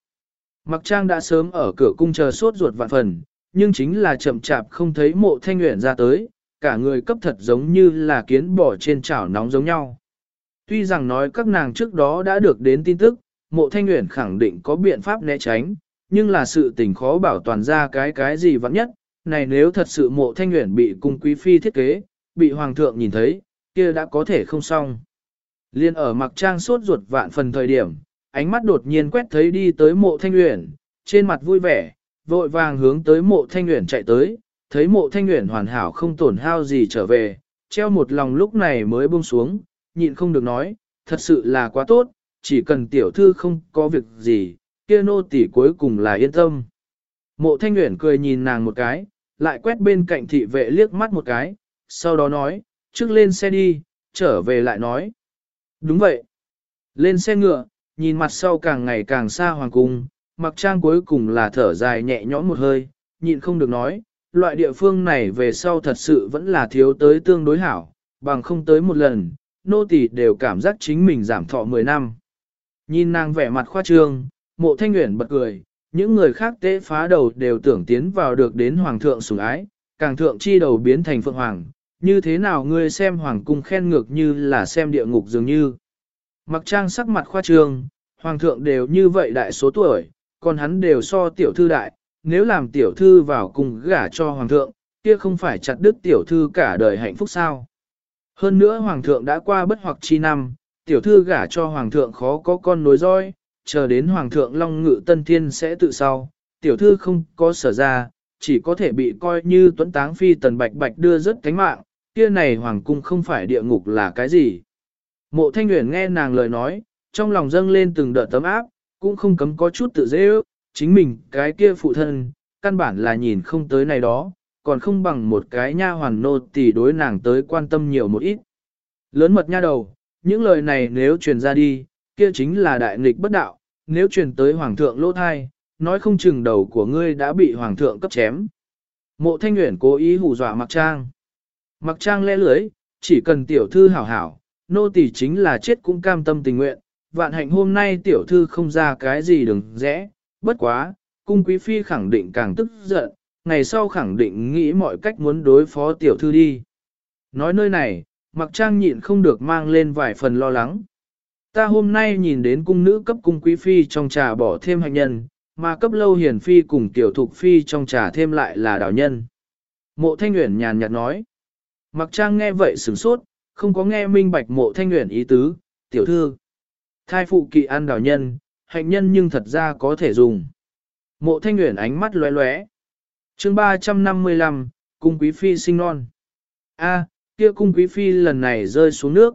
Mặc trang đã sớm ở cửa cung chờ sốt ruột vạn phần, nhưng chính là chậm chạp không thấy mộ thanh uyển ra tới, cả người cấp thật giống như là kiến bỏ trên chảo nóng giống nhau. Tuy rằng nói các nàng trước đó đã được đến tin tức, mộ thanh nguyện khẳng định có biện pháp né tránh, nhưng là sự tình khó bảo toàn ra cái cái gì vẫn nhất, này nếu thật sự mộ thanh nguyện bị cung quý phi thiết kế, bị hoàng thượng nhìn thấy, kia đã có thể không xong. Liên ở mặc trang sốt ruột vạn phần thời điểm, ánh mắt đột nhiên quét thấy đi tới mộ thanh nguyện, trên mặt vui vẻ, vội vàng hướng tới mộ thanh nguyện chạy tới, thấy mộ thanh nguyện hoàn hảo không tổn hao gì trở về, treo một lòng lúc này mới buông xuống, nhịn không được nói, thật sự là quá tốt, chỉ cần tiểu thư không có việc gì, kia nô tỷ cuối cùng là yên tâm. Mộ thanh nguyện cười nhìn nàng một cái, lại quét bên cạnh thị vệ liếc mắt một cái, sau đó nói, trước lên xe đi, trở về lại nói. Đúng vậy. Lên xe ngựa, nhìn mặt sau càng ngày càng xa hoàng cung, mặc trang cuối cùng là thở dài nhẹ nhõm một hơi, nhịn không được nói, loại địa phương này về sau thật sự vẫn là thiếu tới tương đối hảo, bằng không tới một lần, nô tỳ đều cảm giác chính mình giảm thọ 10 năm. Nhìn nàng vẻ mặt khoa trương, mộ thanh nguyện bật cười, những người khác tế phá đầu đều tưởng tiến vào được đến hoàng thượng sủng ái, càng thượng chi đầu biến thành phượng hoàng, như thế nào ngươi xem hoàng cung khen ngược như là xem địa ngục dường như. Mặc trang sắc mặt khoa trương, hoàng thượng đều như vậy đại số tuổi, còn hắn đều so tiểu thư đại, nếu làm tiểu thư vào cùng gả cho hoàng thượng, kia không phải chặt đứt tiểu thư cả đời hạnh phúc sao. Hơn nữa hoàng thượng đã qua bất hoặc chi năm, tiểu thư gả cho hoàng thượng khó có con nối dõi, chờ đến hoàng thượng long ngự tân thiên sẽ tự sau, tiểu thư không có sở ra, chỉ có thể bị coi như tuấn táng phi tần bạch bạch đưa rất cánh mạng, kia này hoàng cung không phải địa ngục là cái gì. Mộ thanh nguyện nghe nàng lời nói, trong lòng dâng lên từng đợt tấm áp, cũng không cấm có chút tự dễ ước, chính mình cái kia phụ thân, căn bản là nhìn không tới này đó, còn không bằng một cái nha hoàn nô tỳ đối nàng tới quan tâm nhiều một ít. Lớn mật nha đầu, những lời này nếu truyền ra đi, kia chính là đại nghịch bất đạo, nếu truyền tới hoàng thượng lỗ thai, nói không chừng đầu của ngươi đã bị hoàng thượng cấp chém. Mộ thanh nguyện cố ý hù dọa mặc trang. Mặc trang lẽ lưới, chỉ cần tiểu thư hảo hảo, nô tỳ chính là chết cũng cam tâm tình nguyện, vạn hạnh hôm nay tiểu thư không ra cái gì đừng rẽ, bất quá, cung quý phi khẳng định càng tức giận, ngày sau khẳng định nghĩ mọi cách muốn đối phó tiểu thư đi. Nói nơi này, mặc trang nhịn không được mang lên vài phần lo lắng. Ta hôm nay nhìn đến cung nữ cấp cung quý phi trong trà bỏ thêm hạnh nhân, mà cấp lâu hiền phi cùng tiểu thục phi trong trà thêm lại là đào nhân. Mộ thanh nguyện nhàn nhạt nói. Mặc trang nghe vậy sửng sốt, không có nghe minh bạch mộ thanh nguyện ý tứ, tiểu thư. Thai phụ kỵ ăn đào nhân, hạnh nhân nhưng thật ra có thể dùng. Mộ thanh nguyện ánh mắt lóe lóe. chương 355, cung quý phi sinh non. A, kia cung quý phi lần này rơi xuống nước.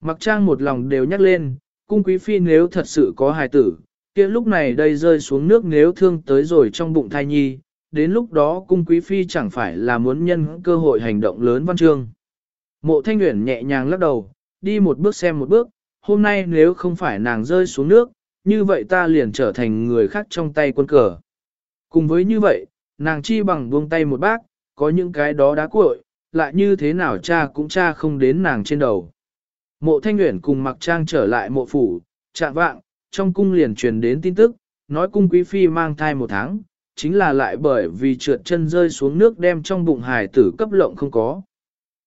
Mặc trang một lòng đều nhắc lên, cung quý phi nếu thật sự có hài tử, kia lúc này đây rơi xuống nước nếu thương tới rồi trong bụng thai nhi, đến lúc đó cung quý phi chẳng phải là muốn nhân cơ hội hành động lớn văn chương. Mộ thanh nguyện nhẹ nhàng lắc đầu, đi một bước xem một bước, hôm nay nếu không phải nàng rơi xuống nước, như vậy ta liền trở thành người khác trong tay quân cờ. Cùng với như vậy, nàng chi bằng buông tay một bác, có những cái đó đá cuội, lại như thế nào cha cũng cha không đến nàng trên đầu. Mộ thanh Nguyễn cùng mặc trang trở lại mộ phủ, chạm vạng, trong cung liền truyền đến tin tức, nói cung quý phi mang thai một tháng, chính là lại bởi vì trượt chân rơi xuống nước đem trong bụng hài tử cấp lộng không có.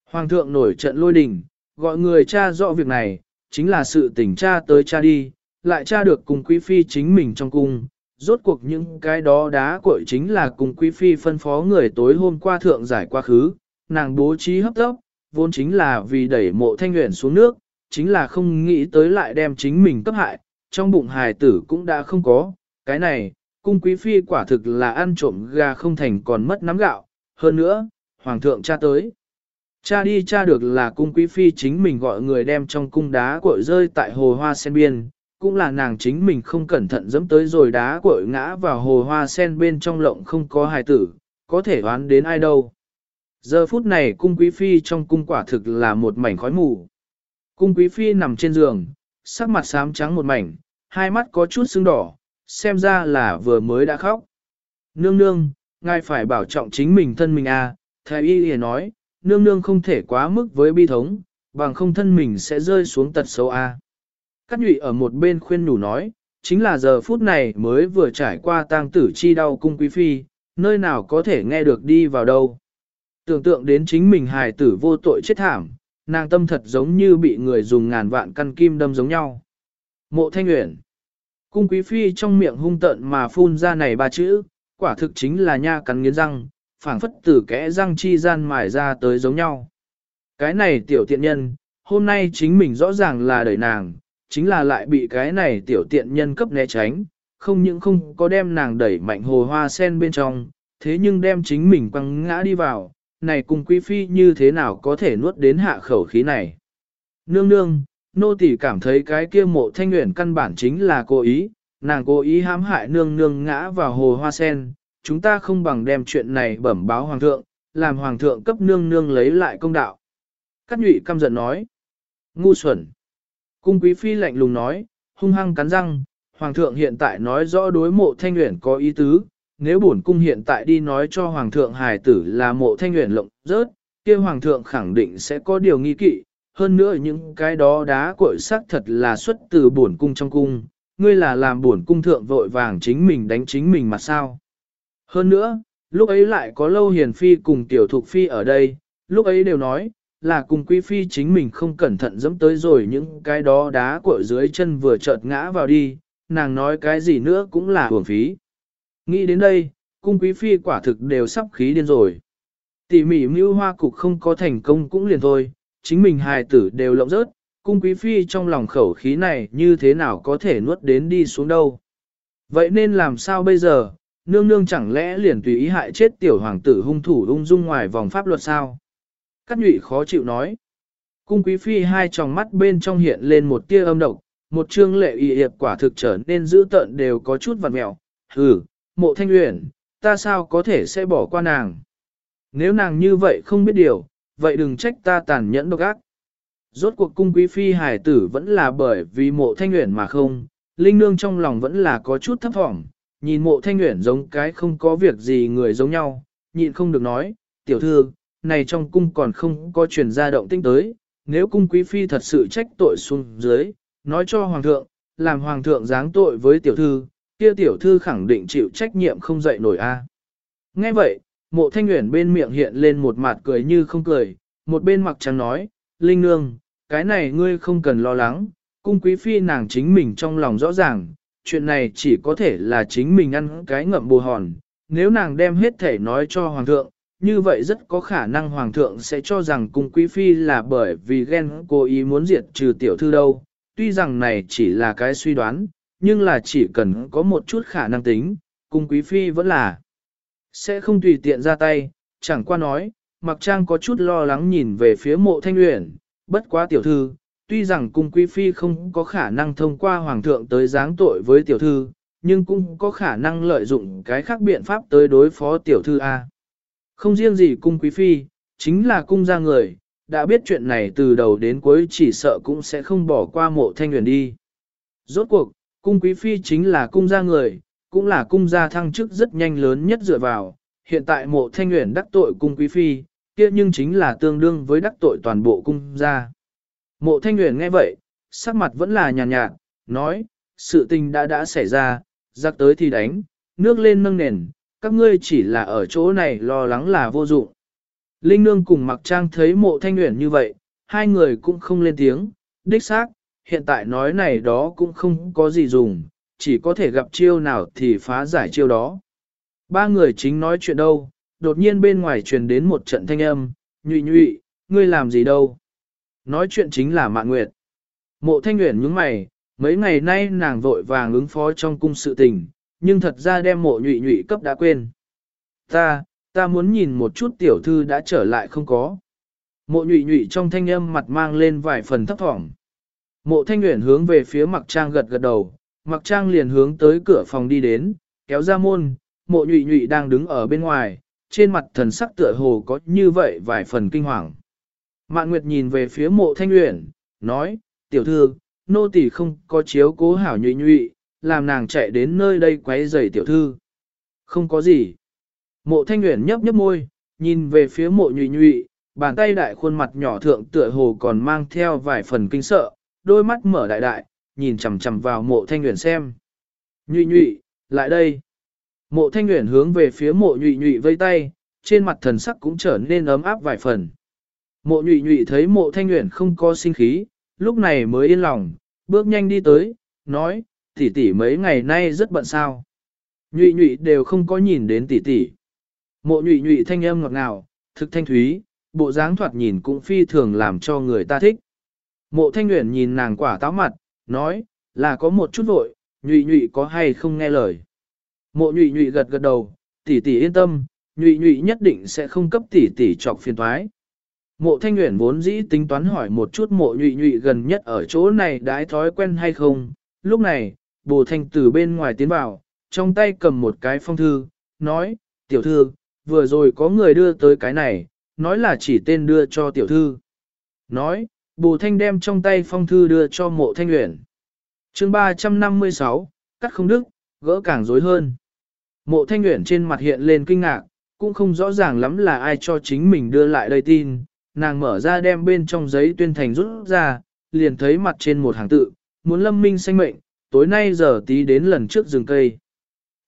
Hoàng thượng nổi trận lôi đình, gọi người cha rõ việc này, chính là sự tình cha tới cha đi, lại cha được cùng quý phi chính mình trong cung. Rốt cuộc những cái đó đá cội chính là cùng quý phi phân phó người tối hôm qua thượng giải quá khứ, nàng bố trí hấp tốc, vốn chính là vì đẩy mộ thanh nguyện xuống nước, chính là không nghĩ tới lại đem chính mình cấp hại, trong bụng hài tử cũng đã không có, cái này, cung quý phi quả thực là ăn trộm gà không thành còn mất nắm gạo, hơn nữa, hoàng thượng cha tới. Cha đi cha được là cung quý phi chính mình gọi người đem trong cung đá cội rơi tại hồ hoa sen biên, cũng là nàng chính mình không cẩn thận dẫm tới rồi đá cội ngã vào hồ hoa sen bên trong lộng không có hài tử, có thể đoán đến ai đâu. Giờ phút này cung quý phi trong cung quả thực là một mảnh khói mù. Cung quý phi nằm trên giường, sắc mặt xám trắng một mảnh, hai mắt có chút sưng đỏ, xem ra là vừa mới đã khóc. Nương nương, ngài phải bảo trọng chính mình thân mình à, thái y liền nói, nương nương không thể quá mức với bi thống, bằng không thân mình sẽ rơi xuống tật xấu a. À. Cát nhụy ở một bên khuyên nhủ nói, chính là giờ phút này mới vừa trải qua tang tử chi đau cung quý phi, nơi nào có thể nghe được đi vào đâu. Tưởng tượng đến chính mình hài tử vô tội chết thảm, nàng tâm thật giống như bị người dùng ngàn vạn căn kim đâm giống nhau. Mộ thanh nguyện. Cung quý phi trong miệng hung tận mà phun ra này ba chữ, quả thực chính là nha cắn nghiến răng, phảng phất từ kẽ răng chi gian mài ra tới giống nhau. Cái này tiểu tiện nhân, hôm nay chính mình rõ ràng là đời nàng, chính là lại bị cái này tiểu tiện nhân cấp né tránh, không những không có đem nàng đẩy mạnh hồ hoa sen bên trong, thế nhưng đem chính mình quăng ngã đi vào, này cùng quý phi như thế nào có thể nuốt đến hạ khẩu khí này. Nương nương, nô tỳ cảm thấy cái kia mộ thanh nguyện căn bản chính là cố ý, nàng cố ý hãm hại nương nương ngã vào hồ hoa sen, chúng ta không bằng đem chuyện này bẩm báo hoàng thượng, làm hoàng thượng cấp nương nương lấy lại công đạo. Cát nhụy căm giận nói, ngu xuẩn. Cung quý phi lạnh lùng nói, hung hăng cắn răng, hoàng thượng hiện tại nói rõ đối mộ thanh nguyện có ý tứ, nếu bổn cung hiện tại đi nói cho hoàng thượng hài tử là mộ thanh nguyện lộng rớt, kia hoàng thượng khẳng định sẽ có điều nghi kỵ, hơn nữa những cái đó đá cội xác thật là xuất từ bổn cung trong cung, ngươi là làm bổn cung thượng vội vàng chính mình đánh chính mình mà sao. Hơn nữa, lúc ấy lại có lâu hiền phi cùng tiểu thục phi ở đây, lúc ấy đều nói, là cùng quý phi chính mình không cẩn thận dẫm tới rồi những cái đó đá của dưới chân vừa chợt ngã vào đi, nàng nói cái gì nữa cũng là hưởng phí. Nghĩ đến đây, cung quý phi quả thực đều sắp khí điên rồi. Tỉ mỉ mưu hoa cục không có thành công cũng liền thôi, chính mình hài tử đều lộng rớt, cung quý phi trong lòng khẩu khí này như thế nào có thể nuốt đến đi xuống đâu. Vậy nên làm sao bây giờ, nương nương chẳng lẽ liền tùy ý hại chết tiểu hoàng tử hung thủ ung dung ngoài vòng pháp luật sao? Cát nhụy khó chịu nói. Cung quý phi hai tròng mắt bên trong hiện lên một tia âm độc, một trương lệ y hiệp quả thực trở nên dữ tợn đều có chút vặt mẹo. Hừ, mộ thanh uyển, ta sao có thể sẽ bỏ qua nàng? Nếu nàng như vậy không biết điều, vậy đừng trách ta tàn nhẫn độc ác. Rốt cuộc cung quý phi hải tử vẫn là bởi vì mộ thanh uyển mà không, linh nương trong lòng vẫn là có chút thấp thỏm, nhìn mộ thanh uyển giống cái không có việc gì người giống nhau, nhịn không được nói, tiểu thư, này trong cung còn không có truyền ra động tinh tới, nếu cung quý phi thật sự trách tội xuống dưới, nói cho hoàng thượng, làm hoàng thượng giáng tội với tiểu thư, kia tiểu thư khẳng định chịu trách nhiệm không dậy nổi a. Nghe vậy, mộ thanh nguyện bên miệng hiện lên một mặt cười như không cười, một bên mặc trắng nói, Linh Nương, cái này ngươi không cần lo lắng, cung quý phi nàng chính mình trong lòng rõ ràng, chuyện này chỉ có thể là chính mình ăn cái ngậm bù hòn, nếu nàng đem hết thể nói cho hoàng thượng, như vậy rất có khả năng hoàng thượng sẽ cho rằng cung quý phi là bởi vì ghen cố ý muốn diệt trừ tiểu thư đâu, tuy rằng này chỉ là cái suy đoán, nhưng là chỉ cần có một chút khả năng tính, cung quý phi vẫn là sẽ không tùy tiện ra tay, chẳng qua nói, mặc trang có chút lo lắng nhìn về phía mộ thanh uyển, bất quá tiểu thư, tuy rằng cung quý phi không có khả năng thông qua hoàng thượng tới giáng tội với tiểu thư, nhưng cũng có khả năng lợi dụng cái khác biện pháp tới đối phó tiểu thư A. Không riêng gì cung quý phi, chính là cung gia người, đã biết chuyện này từ đầu đến cuối chỉ sợ cũng sẽ không bỏ qua mộ thanh nguyện đi. Rốt cuộc, cung quý phi chính là cung gia người, cũng là cung gia thăng chức rất nhanh lớn nhất dựa vào, hiện tại mộ thanh nguyện đắc tội cung quý phi, kia nhưng chính là tương đương với đắc tội toàn bộ cung gia. Mộ thanh nguyện nghe vậy, sắc mặt vẫn là nhàn nhạt, nhạt, nói, sự tình đã đã xảy ra, giặc tới thì đánh, nước lên nâng nền, các ngươi chỉ là ở chỗ này lo lắng là vô dụng. Linh Nương cùng Mặc Trang thấy mộ thanh nguyện như vậy, hai người cũng không lên tiếng, đích xác, hiện tại nói này đó cũng không có gì dùng, chỉ có thể gặp chiêu nào thì phá giải chiêu đó. Ba người chính nói chuyện đâu, đột nhiên bên ngoài truyền đến một trận thanh âm, nhụy nhụy, ngươi làm gì đâu. Nói chuyện chính là Mạn Nguyệt. Mộ thanh nguyện nhướng mày, mấy ngày nay nàng vội vàng ứng phó trong cung sự tình, nhưng thật ra đem mộ nhụy nhụy cấp đã quên. Ta, ta muốn nhìn một chút tiểu thư đã trở lại không có. Mộ nhụy nhụy trong thanh âm mặt mang lên vài phần thấp thỏm. Mộ thanh nguyện hướng về phía mặc trang gật gật đầu, mặc trang liền hướng tới cửa phòng đi đến, kéo ra môn, mộ nhụy nhụy đang đứng ở bên ngoài, trên mặt thần sắc tựa hồ có như vậy vài phần kinh hoàng. Mạn Nguyệt nhìn về phía mộ thanh nguyện, nói, tiểu thư, nô tỳ không có chiếu cố hảo nhụy nhụy, làm nàng chạy đến nơi đây quấy rầy tiểu thư. Không có gì. Mộ thanh nguyện nhấp nhấp môi, nhìn về phía mộ nhụy nhụy, bàn tay đại khuôn mặt nhỏ thượng tựa hồ còn mang theo vài phần kinh sợ, đôi mắt mở đại đại, nhìn chằm chằm vào mộ thanh nguyện xem. Nhụy nhụy, lại đây. Mộ thanh nguyện hướng về phía mộ nhụy nhụy vây tay, trên mặt thần sắc cũng trở nên ấm áp vài phần. Mộ nhụy nhụy thấy mộ thanh nguyện không có sinh khí, lúc này mới yên lòng, bước nhanh đi tới, nói, tỷ tỷ mấy ngày nay rất bận sao. Nhụy nhụy đều không có nhìn đến tỷ tỷ. Mộ nhụy nhụy thanh âm ngọt ngào, thực thanh thúy, bộ dáng thoạt nhìn cũng phi thường làm cho người ta thích. Mộ thanh nguyện nhìn nàng quả táo mặt, nói, là có một chút vội, nhụy nhụy có hay không nghe lời. Mộ nhụy nhụy gật gật đầu, tỷ tỷ yên tâm, nhụy nhụy nhất định sẽ không cấp tỷ tỷ trọc phiền thoái. Mộ thanh nguyện vốn dĩ tính toán hỏi một chút mộ nhụy nhụy gần nhất ở chỗ này đãi thói quen hay không. Lúc này, bồ thanh từ bên ngoài tiến vào, trong tay cầm một cái phong thư, nói, tiểu thư, vừa rồi có người đưa tới cái này, nói là chỉ tên đưa cho tiểu thư. Nói, bồ thanh đem trong tay phong thư đưa cho mộ thanh luyện. chương 356, cắt không đức, gỡ càng rối hơn. Mộ thanh luyện trên mặt hiện lên kinh ngạc, cũng không rõ ràng lắm là ai cho chính mình đưa lại đây tin, nàng mở ra đem bên trong giấy tuyên thành rút ra, liền thấy mặt trên một hàng tự, muốn lâm minh sanh mệnh, tối nay giờ tí đến lần trước rừng cây.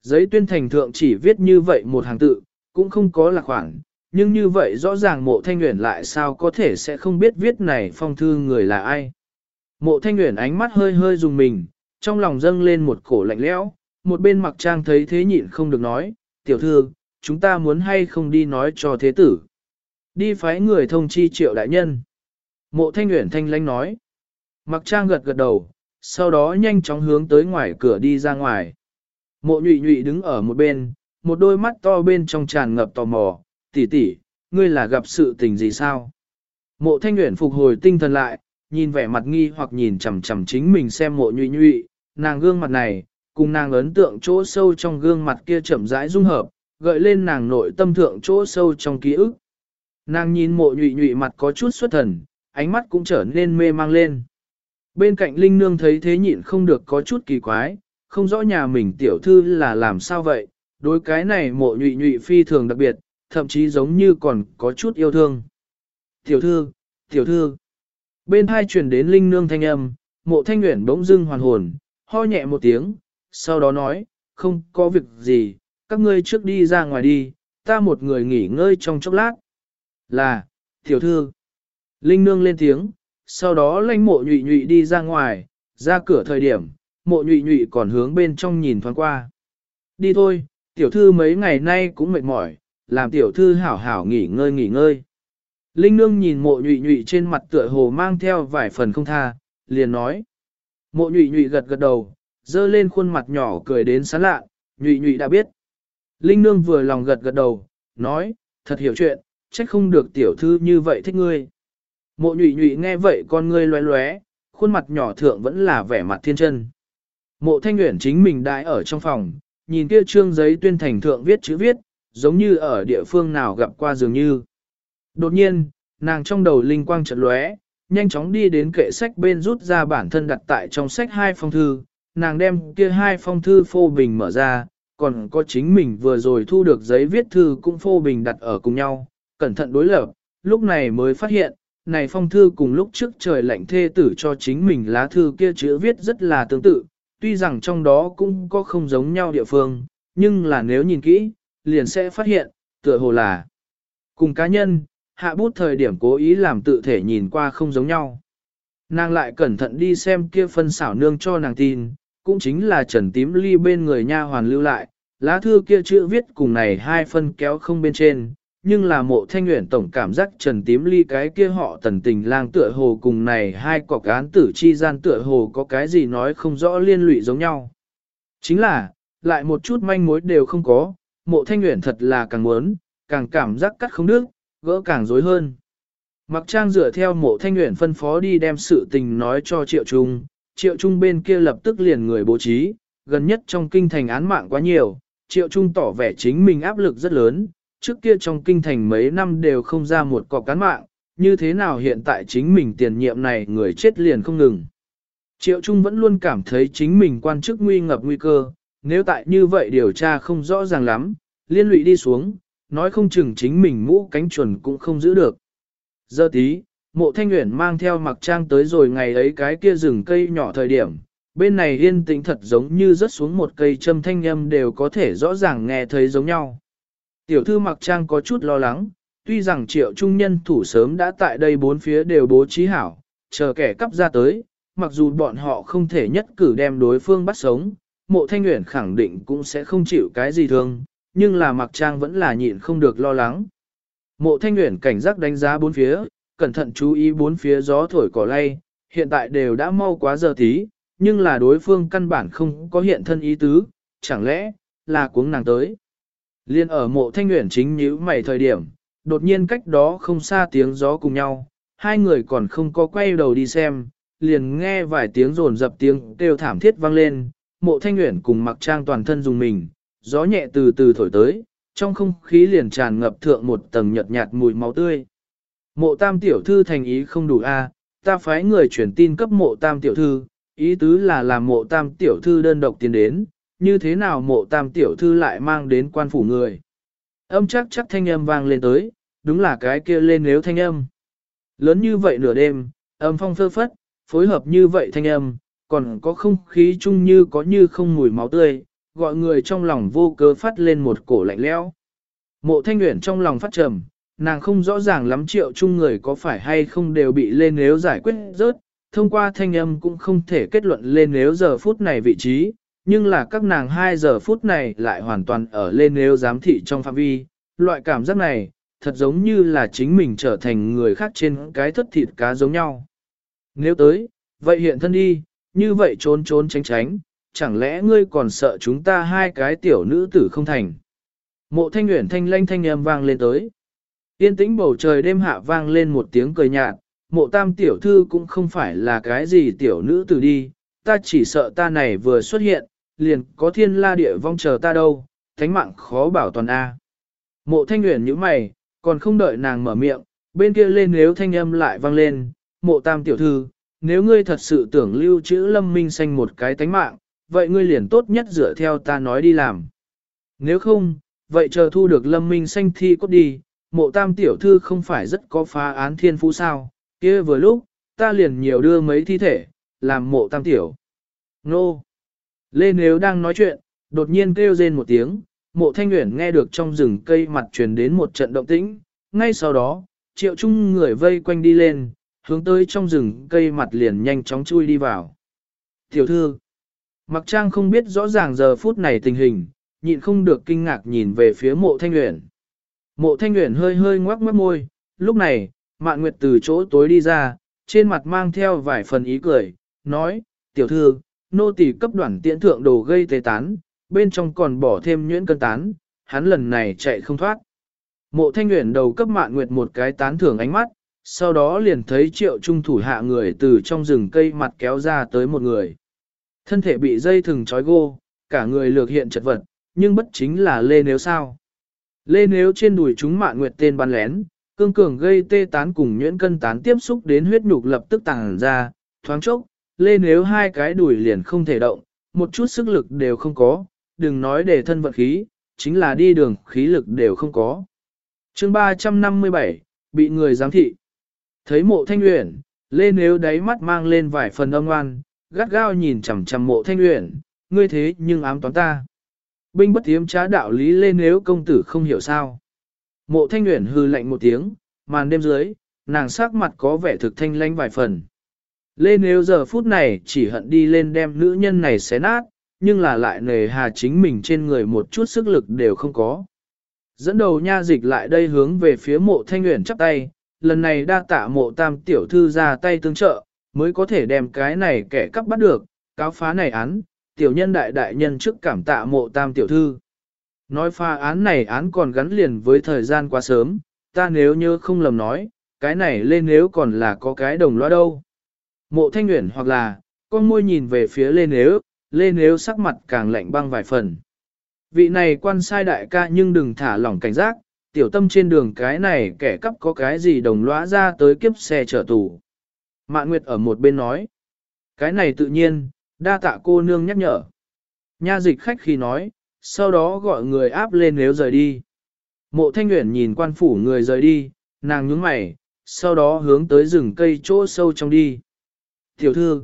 Giấy tuyên thành thượng chỉ viết như vậy một hàng tự, cũng không có lạc khoảng, nhưng như vậy rõ ràng mộ thanh nguyện lại sao có thể sẽ không biết viết này phong thư người là ai. Mộ thanh nguyện ánh mắt hơi hơi dùng mình, trong lòng dâng lên một cổ lạnh lẽo, một bên mặc trang thấy thế nhịn không được nói, tiểu thư, chúng ta muốn hay không đi nói cho thế tử. Đi phái người thông chi triệu đại nhân. Mộ thanh nguyện thanh lãnh nói. Mặc trang gật gật đầu, sau đó nhanh chóng hướng tới ngoài cửa đi ra ngoài. Mộ nhụy nhụy đứng ở một bên, một đôi mắt to bên trong tràn ngập tò mò, tỷ tỷ, ngươi là gặp sự tình gì sao? Mộ thanh nguyện phục hồi tinh thần lại, nhìn vẻ mặt nghi hoặc nhìn chằm chằm chính mình xem mộ nhụy nhụy, nàng gương mặt này, cùng nàng ấn tượng chỗ sâu trong gương mặt kia chậm rãi dung hợp, gợi lên nàng nội tâm thượng chỗ sâu trong ký ức. Nàng nhìn mộ nhụy nhụy mặt có chút xuất thần, ánh mắt cũng trở nên mê mang lên. Bên cạnh Linh Nương thấy thế nhịn không được có chút kỳ quái, không rõ nhà mình tiểu thư là làm sao vậy, đối cái này mộ nhụy nhụy phi thường đặc biệt, thậm chí giống như còn có chút yêu thương. Tiểu thư, tiểu thư. Bên hai truyền đến Linh Nương thanh âm, mộ thanh nguyện bỗng dưng hoàn hồn, ho nhẹ một tiếng, sau đó nói, không có việc gì, các ngươi trước đi ra ngoài đi, ta một người nghỉ ngơi trong chốc lát. Là, tiểu thư. Linh nương lên tiếng, sau đó lanh mộ nhụy nhụy đi ra ngoài, ra cửa thời điểm, mộ nhụy nhụy còn hướng bên trong nhìn thoáng qua. Đi thôi, tiểu thư mấy ngày nay cũng mệt mỏi, làm tiểu thư hảo hảo nghỉ ngơi nghỉ ngơi. Linh nương nhìn mộ nhụy nhụy trên mặt tựa hồ mang theo vài phần không tha, liền nói. Mộ nhụy nhụy gật gật đầu, dơ lên khuôn mặt nhỏ cười đến sán lạ, nhụy nhụy đã biết. Linh nương vừa lòng gật gật đầu, nói, thật hiểu chuyện, trách không được tiểu thư như vậy thích ngươi. Mộ nhụy nhụy nghe vậy con ngươi loé loé, khuôn mặt nhỏ thượng vẫn là vẻ mặt thiên chân. Mộ thanh nguyện chính mình đại ở trong phòng, nhìn kia trương giấy tuyên thành thượng viết chữ viết, giống như ở địa phương nào gặp qua dường như. Đột nhiên, nàng trong đầu linh quang chợt lóe, nhanh chóng đi đến kệ sách bên rút ra bản thân đặt tại trong sách hai phong thư, nàng đem kia hai phong thư phô bình mở ra, còn có chính mình vừa rồi thu được giấy viết thư cũng phô bình đặt ở cùng nhau, cẩn thận đối lập, lúc này mới phát hiện, này phong thư cùng lúc trước trời lạnh thê tử cho chính mình lá thư kia chữ viết rất là tương tự, tuy rằng trong đó cũng có không giống nhau địa phương, nhưng là nếu nhìn kỹ, liền sẽ phát hiện, tựa hồ là cùng cá nhân, hạ bút thời điểm cố ý làm tự thể nhìn qua không giống nhau. Nàng lại cẩn thận đi xem kia phân xảo nương cho nàng tin, cũng chính là trần tím ly bên người nha hoàn lưu lại, lá thư kia chữ viết cùng này hai phân kéo không bên trên, nhưng là mộ thanh nguyện tổng cảm giác trần tím ly cái kia họ tần tình lang tựa hồ cùng này hai cọc án tử chi gian tựa hồ có cái gì nói không rõ liên lụy giống nhau. Chính là, lại một chút manh mối đều không có, mộ thanh nguyện thật là càng muốn, càng cảm giác cắt không đứt, gỡ càng rối hơn. Mặc trang dựa theo mộ thanh nguyện phân phó đi đem sự tình nói cho triệu trung, triệu trung bên kia lập tức liền người bố trí, gần nhất trong kinh thành án mạng quá nhiều, triệu trung tỏ vẻ chính mình áp lực rất lớn, trước kia trong kinh thành mấy năm đều không ra một cọc cán mạng, như thế nào hiện tại chính mình tiền nhiệm này người chết liền không ngừng. Triệu Trung vẫn luôn cảm thấy chính mình quan chức nguy ngập nguy cơ, nếu tại như vậy điều tra không rõ ràng lắm, liên lụy đi xuống, nói không chừng chính mình mũ cánh chuẩn cũng không giữ được. Giờ tí, mộ thanh nguyện mang theo mặc trang tới rồi ngày ấy cái kia rừng cây nhỏ thời điểm, bên này yên tĩnh thật giống như rớt xuống một cây châm thanh âm đều có thể rõ ràng nghe thấy giống nhau. Tiểu thư mặc trang có chút lo lắng, tuy rằng triệu trung nhân thủ sớm đã tại đây bốn phía đều bố trí hảo, chờ kẻ cắp ra tới, mặc dù bọn họ không thể nhất cử đem đối phương bắt sống, mộ thanh nguyện khẳng định cũng sẽ không chịu cái gì thương, nhưng là mặc trang vẫn là nhịn không được lo lắng. Mộ thanh nguyện cảnh giác đánh giá bốn phía, cẩn thận chú ý bốn phía gió thổi cỏ lay, hiện tại đều đã mau quá giờ tí, nhưng là đối phương căn bản không có hiện thân ý tứ, chẳng lẽ là cuống nàng tới. Liên ở mộ thanh nguyện chính nhíu mày thời điểm, đột nhiên cách đó không xa tiếng gió cùng nhau, hai người còn không có quay đầu đi xem, liền nghe vài tiếng rồn dập tiếng kêu thảm thiết vang lên, mộ thanh nguyện cùng mặc trang toàn thân dùng mình, gió nhẹ từ từ thổi tới, trong không khí liền tràn ngập thượng một tầng nhợt nhạt mùi máu tươi. Mộ tam tiểu thư thành ý không đủ a, ta phái người chuyển tin cấp mộ tam tiểu thư, ý tứ là làm mộ tam tiểu thư đơn độc tiến đến, như thế nào mộ tam tiểu thư lại mang đến quan phủ người. Âm chắc chắc thanh âm vang lên tới, đúng là cái kia lên nếu thanh âm. Lớn như vậy nửa đêm, âm phong phơ phất, phối hợp như vậy thanh âm, còn có không khí chung như có như không mùi máu tươi, gọi người trong lòng vô cớ phát lên một cổ lạnh lẽo. Mộ thanh nguyện trong lòng phát trầm, nàng không rõ ràng lắm triệu chung người có phải hay không đều bị lên nếu giải quyết rớt, thông qua thanh âm cũng không thể kết luận lên nếu giờ phút này vị trí, nhưng là các nàng 2 giờ phút này lại hoàn toàn ở lên nếu giám thị trong phạm vi, loại cảm giác này, thật giống như là chính mình trở thành người khác trên cái thất thịt cá giống nhau. Nếu tới, vậy hiện thân đi, như vậy trốn trốn tránh tránh, chẳng lẽ ngươi còn sợ chúng ta hai cái tiểu nữ tử không thành. Mộ thanh nguyện thanh lanh thanh âm vang lên tới. Yên tĩnh bầu trời đêm hạ vang lên một tiếng cười nhạt, mộ tam tiểu thư cũng không phải là cái gì tiểu nữ tử đi, ta chỉ sợ ta này vừa xuất hiện, liền có thiên la địa vong chờ ta đâu, thánh mạng khó bảo toàn A. Mộ thanh nguyện như mày, còn không đợi nàng mở miệng, bên kia lên nếu thanh âm lại vang lên, mộ tam tiểu thư, nếu ngươi thật sự tưởng lưu trữ lâm minh xanh một cái tánh mạng, vậy ngươi liền tốt nhất dựa theo ta nói đi làm. Nếu không, vậy chờ thu được lâm minh xanh thi cốt đi, mộ tam tiểu thư không phải rất có phá án thiên phú sao, kia vừa lúc, ta liền nhiều đưa mấy thi thể, làm mộ tam tiểu. Nô! Lê Nếu đang nói chuyện, đột nhiên kêu rên một tiếng, mộ thanh nguyện nghe được trong rừng cây mặt truyền đến một trận động tĩnh, ngay sau đó, triệu trung người vây quanh đi lên, hướng tới trong rừng cây mặt liền nhanh chóng chui đi vào. Tiểu thư, mặc trang không biết rõ ràng giờ phút này tình hình, nhịn không được kinh ngạc nhìn về phía mộ thanh nguyện. Mộ thanh nguyện hơi hơi ngoác mất môi, lúc này, mạn nguyệt từ chỗ tối đi ra, trên mặt mang theo vài phần ý cười, nói, tiểu thư, nô tỳ cấp đoàn tiễn thượng đồ gây tê tán, bên trong còn bỏ thêm nhuyễn cân tán, hắn lần này chạy không thoát. Mộ thanh nguyện đầu cấp mạn nguyệt một cái tán thưởng ánh mắt, sau đó liền thấy triệu trung thủ hạ người từ trong rừng cây mặt kéo ra tới một người. Thân thể bị dây thừng trói gô, cả người lược hiện chật vật, nhưng bất chính là lê nếu sao. Lê nếu trên đùi chúng mạn nguyệt tên bắn lén, cương cường gây tê tán cùng nhuyễn cân tán tiếp xúc đến huyết nhục lập tức tàng ra, thoáng chốc, lê nếu hai cái đùi liền không thể động, một chút sức lực đều không có, đừng nói để thân vận khí, chính là đi đường khí lực đều không có. chương 357, bị người giám thị. Thấy mộ thanh uyển, lê nếu đáy mắt mang lên vài phần âm ngoan, gắt gao nhìn chằm chằm mộ thanh uyển, ngươi thế nhưng ám toán ta. binh bất tiếm trá đạo lý lên nếu công tử không hiểu sao. Mộ thanh uyển hư lạnh một tiếng, màn đêm dưới, nàng sắc mặt có vẻ thực thanh lanh vài phần. Lê nếu giờ phút này chỉ hận đi lên đem nữ nhân này xé nát, nhưng là lại nề hà chính mình trên người một chút sức lực đều không có. Dẫn đầu nha dịch lại đây hướng về phía mộ thanh nguyện chắp tay, lần này đa tạ mộ tam tiểu thư ra tay tương trợ, mới có thể đem cái này kẻ cắp bắt được, cáo phá này án, tiểu nhân đại đại nhân trước cảm tạ mộ tam tiểu thư. Nói pha án này án còn gắn liền với thời gian quá sớm, ta nếu như không lầm nói, cái này lên nếu còn là có cái đồng loa đâu. Mộ thanh nguyện hoặc là, con môi nhìn về phía lên nếu, lên nếu sắc mặt càng lạnh băng vài phần. Vị này quan sai đại ca nhưng đừng thả lỏng cảnh giác, tiểu tâm trên đường cái này kẻ cắp có cái gì đồng lõa ra tới kiếp xe chở tù. Mạn Nguyệt ở một bên nói, cái này tự nhiên, đa tạ cô nương nhắc nhở. Nha dịch khách khi nói, sau đó gọi người áp lên nếu rời đi. Mộ thanh nguyện nhìn quan phủ người rời đi, nàng nhướng mày, sau đó hướng tới rừng cây chỗ sâu trong đi. Tiểu thư,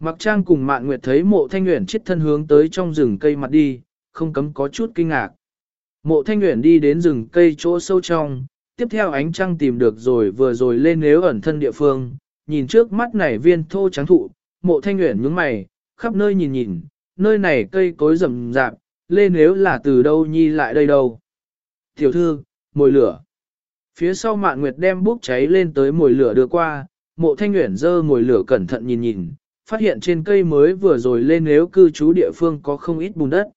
Mặc trang cùng mạn nguyệt thấy mộ thanh nguyện chết thân hướng tới trong rừng cây mặt đi, không cấm có chút kinh ngạc. Mộ thanh nguyện đi đến rừng cây chỗ sâu trong, tiếp theo ánh trăng tìm được rồi vừa rồi lên nếu ẩn thân địa phương, nhìn trước mắt này viên thô trắng thụ, mộ thanh nguyện nhướng mày, khắp nơi nhìn nhìn, nơi này cây cối rậm rạp, lên nếu là từ đâu nhi lại đây đâu. Tiểu thư, mồi lửa. Phía sau mạn nguyệt đem bốc cháy lên tới mồi lửa đưa qua, mộ thanh nguyện dơ ngồi lửa cẩn thận nhìn nhìn, phát hiện trên cây mới vừa rồi lên nếu cư trú địa phương có không ít bùn đất.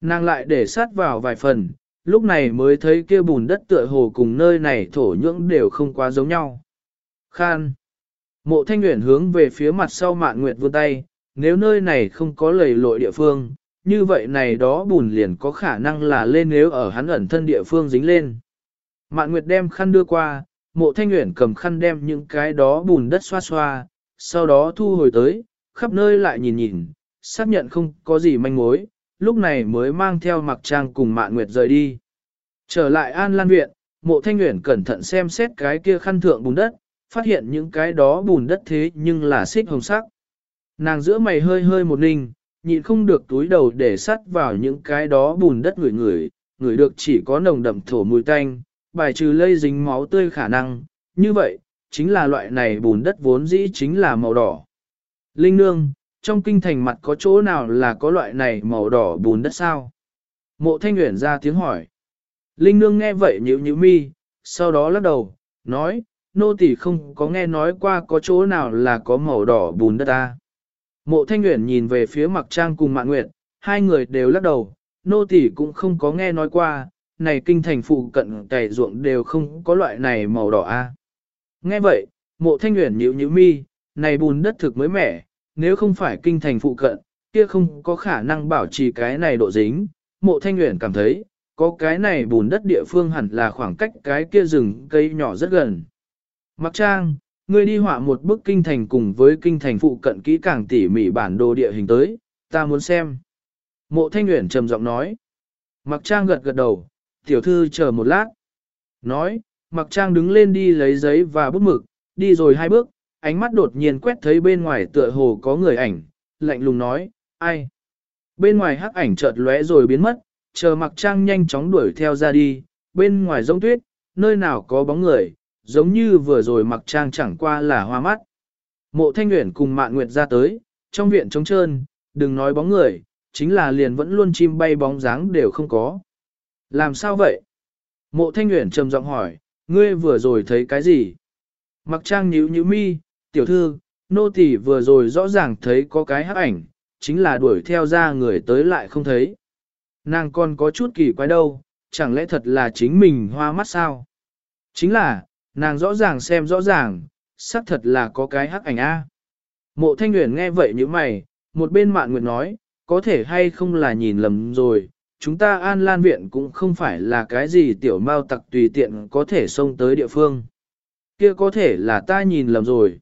Nàng lại để sát vào vài phần, lúc này mới thấy kia bùn đất tựa hồ cùng nơi này thổ nhưỡng đều không quá giống nhau. Khan. Mộ thanh nguyện hướng về phía mặt sau mạn nguyệt vươn tay, nếu nơi này không có lầy lội địa phương, như vậy này đó bùn liền có khả năng là lên nếu ở hắn ẩn thân địa phương dính lên. Mạn nguyệt đem khăn đưa qua, mộ thanh nguyện cầm khăn đem những cái đó bùn đất xoa xoa, sau đó thu hồi tới, khắp nơi lại nhìn nhìn, xác nhận không có gì manh mối, lúc này mới mang theo mặc trang cùng mạn nguyệt rời đi. Trở lại An Lan Viện, mộ thanh nguyện cẩn thận xem xét cái kia khăn thượng bùn đất, phát hiện những cái đó bùn đất thế nhưng là xích hồng sắc. Nàng giữa mày hơi hơi một ninh, nhịn không được túi đầu để sắt vào những cái đó bùn đất ngửi ngửi, ngửi được chỉ có nồng đậm thổ mùi tanh, bài trừ lây dính máu tươi khả năng. Như vậy, chính là loại này bùn đất vốn dĩ chính là màu đỏ. Linh nương, trong kinh thành mặt có chỗ nào là có loại này màu đỏ bùn đất sao? Mộ thanh nguyện ra tiếng hỏi. Linh nương nghe vậy nhíu nhíu mi, sau đó lắc đầu, nói, nô tỳ không có nghe nói qua có chỗ nào là có màu đỏ bùn đất ta. Mộ thanh nguyện nhìn về phía mặc trang cùng mạng nguyện, hai người đều lắc đầu, nô tỳ cũng không có nghe nói qua, này kinh thành phụ cận cày ruộng đều không có loại này màu đỏ a. Nghe vậy, mộ thanh nguyện nhíu nhíu mi, này bùn đất thực mới mẻ, nếu không phải kinh thành phụ cận, kia không có khả năng bảo trì cái này độ dính. Mộ thanh nguyện cảm thấy, có cái này bùn đất địa phương hẳn là khoảng cách cái kia rừng cây nhỏ rất gần. Mặc trang, ngươi đi họa một bức kinh thành cùng với kinh thành phụ cận kỹ càng tỉ mỉ bản đồ địa hình tới, ta muốn xem. Mộ thanh nguyện trầm giọng nói. Mặc trang gật gật đầu, tiểu thư chờ một lát. Nói, Mặc trang đứng lên đi lấy giấy và bút mực, đi rồi hai bước, ánh mắt đột nhiên quét thấy bên ngoài tựa hồ có người ảnh, lạnh lùng nói, ai? Bên ngoài hắc ảnh chợt lóe rồi biến mất, chờ mặc trang nhanh chóng đuổi theo ra đi, bên ngoài rông tuyết, nơi nào có bóng người, giống như vừa rồi mặc trang chẳng qua là hoa mắt. Mộ thanh nguyện cùng mạn nguyệt ra tới, trong viện trống trơn, đừng nói bóng người, chính là liền vẫn luôn chim bay bóng dáng đều không có. Làm sao vậy? Mộ thanh nguyện trầm giọng hỏi, Ngươi vừa rồi thấy cái gì? Mặc trang nhíu nhíu mi, tiểu thư, nô tỳ vừa rồi rõ ràng thấy có cái hắc ảnh, chính là đuổi theo ra người tới lại không thấy. Nàng còn có chút kỳ quái đâu, chẳng lẽ thật là chính mình hoa mắt sao? Chính là, nàng rõ ràng xem rõ ràng, xác thật là có cái hắc ảnh A. Mộ thanh nguyện nghe vậy như mày, một bên mạn nguyện nói, có thể hay không là nhìn lầm rồi, chúng ta an lan viện cũng không phải là cái gì tiểu mao tặc tùy tiện có thể xông tới địa phương. Kia có thể là ta nhìn lầm rồi.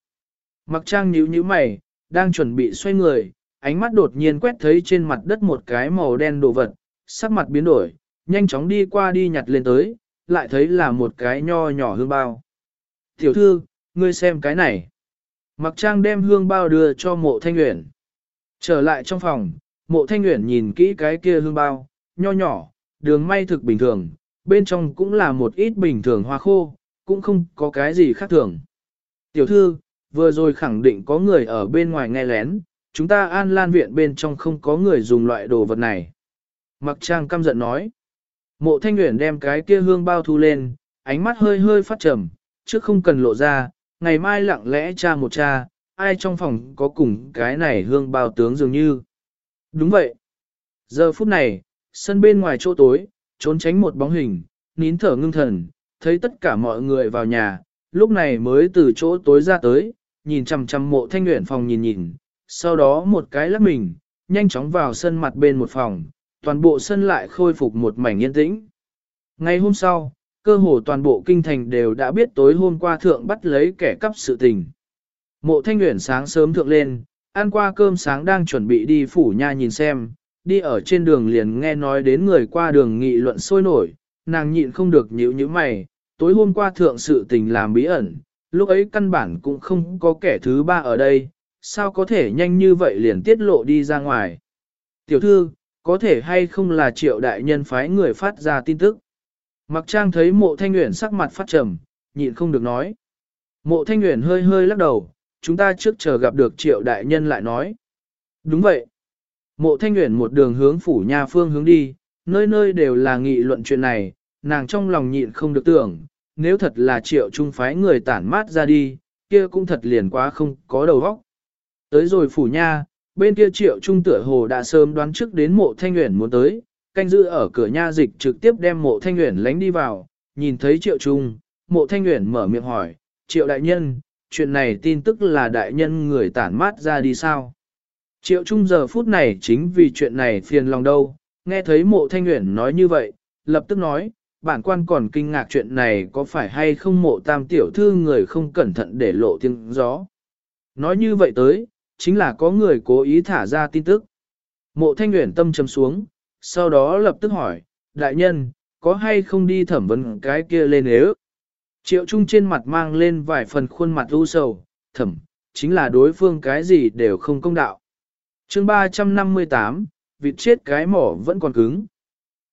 Mặc trang nhíu nhíu mày, đang chuẩn bị xoay người, ánh mắt đột nhiên quét thấy trên mặt đất một cái màu đen đồ vật, sắc mặt biến đổi, nhanh chóng đi qua đi nhặt lên tới, lại thấy là một cái nho nhỏ hương bao. Tiểu thư, ngươi xem cái này. Mặc trang đem hương bao đưa cho mộ thanh uyển Trở lại trong phòng, mộ thanh uyển nhìn kỹ cái kia hương bao, nho nhỏ, đường may thực bình thường, bên trong cũng là một ít bình thường hoa khô, cũng không có cái gì khác thường. Tiểu thư, vừa rồi khẳng định có người ở bên ngoài nghe lén, chúng ta an lan viện bên trong không có người dùng loại đồ vật này. Mặc trang căm giận nói. Mộ thanh nguyện đem cái kia hương bao thu lên, ánh mắt hơi hơi phát trầm, chứ không cần lộ ra, ngày mai lặng lẽ cha một cha, ai trong phòng có cùng cái này hương bao tướng dường như. Đúng vậy. Giờ phút này, sân bên ngoài chỗ tối, trốn tránh một bóng hình, nín thở ngưng thần, thấy tất cả mọi người vào nhà, lúc này mới từ chỗ tối ra tới, nhìn chằm chằm mộ thanh nguyện phòng nhìn nhìn, sau đó một cái lắc mình, nhanh chóng vào sân mặt bên một phòng, toàn bộ sân lại khôi phục một mảnh yên tĩnh. Ngày hôm sau, cơ hồ toàn bộ kinh thành đều đã biết tối hôm qua thượng bắt lấy kẻ cắp sự tình. Mộ thanh nguyện sáng sớm thượng lên, ăn qua cơm sáng đang chuẩn bị đi phủ nha nhìn xem, đi ở trên đường liền nghe nói đến người qua đường nghị luận sôi nổi, nàng nhịn không được nhíu như mày, tối hôm qua thượng sự tình làm bí ẩn, lúc ấy căn bản cũng không có kẻ thứ ba ở đây, sao có thể nhanh như vậy liền tiết lộ đi ra ngoài. Tiểu thư, có thể hay không là triệu đại nhân phái người phát ra tin tức. Mặc trang thấy mộ thanh nguyện sắc mặt phát trầm, nhịn không được nói. Mộ thanh nguyện hơi hơi lắc đầu, chúng ta trước chờ gặp được triệu đại nhân lại nói. Đúng vậy. Mộ thanh nguyện một đường hướng phủ nhà phương hướng đi, nơi nơi đều là nghị luận chuyện này, nàng trong lòng nhịn không được tưởng, nếu thật là triệu trung phái người tản mát ra đi, kia cũng thật liền quá không có đầu óc. Tới rồi phủ nha, bên kia triệu trung tựa hồ đã sớm đoán trước đến mộ thanh nguyện muốn tới, canh giữ ở cửa nha dịch trực tiếp đem mộ thanh nguyện lánh đi vào, nhìn thấy triệu trung, mộ thanh nguyện mở miệng hỏi, triệu đại nhân, chuyện này tin tức là đại nhân người tản mát ra đi sao? Triệu trung giờ phút này chính vì chuyện này phiền lòng đâu, nghe thấy mộ thanh nguyện nói như vậy, lập tức nói, bản quan còn kinh ngạc chuyện này có phải hay không mộ tam tiểu thư người không cẩn thận để lộ tiếng gió. Nói như vậy tới, chính là có người cố ý thả ra tin tức. Mộ thanh nguyện tâm trầm xuống, sau đó lập tức hỏi, đại nhân, có hay không đi thẩm vấn cái kia lên nếu? Triệu Trung trên mặt mang lên vài phần khuôn mặt u sầu, thẩm, chính là đối phương cái gì đều không công đạo chương 358, vịt chết cái mỏ vẫn còn cứng.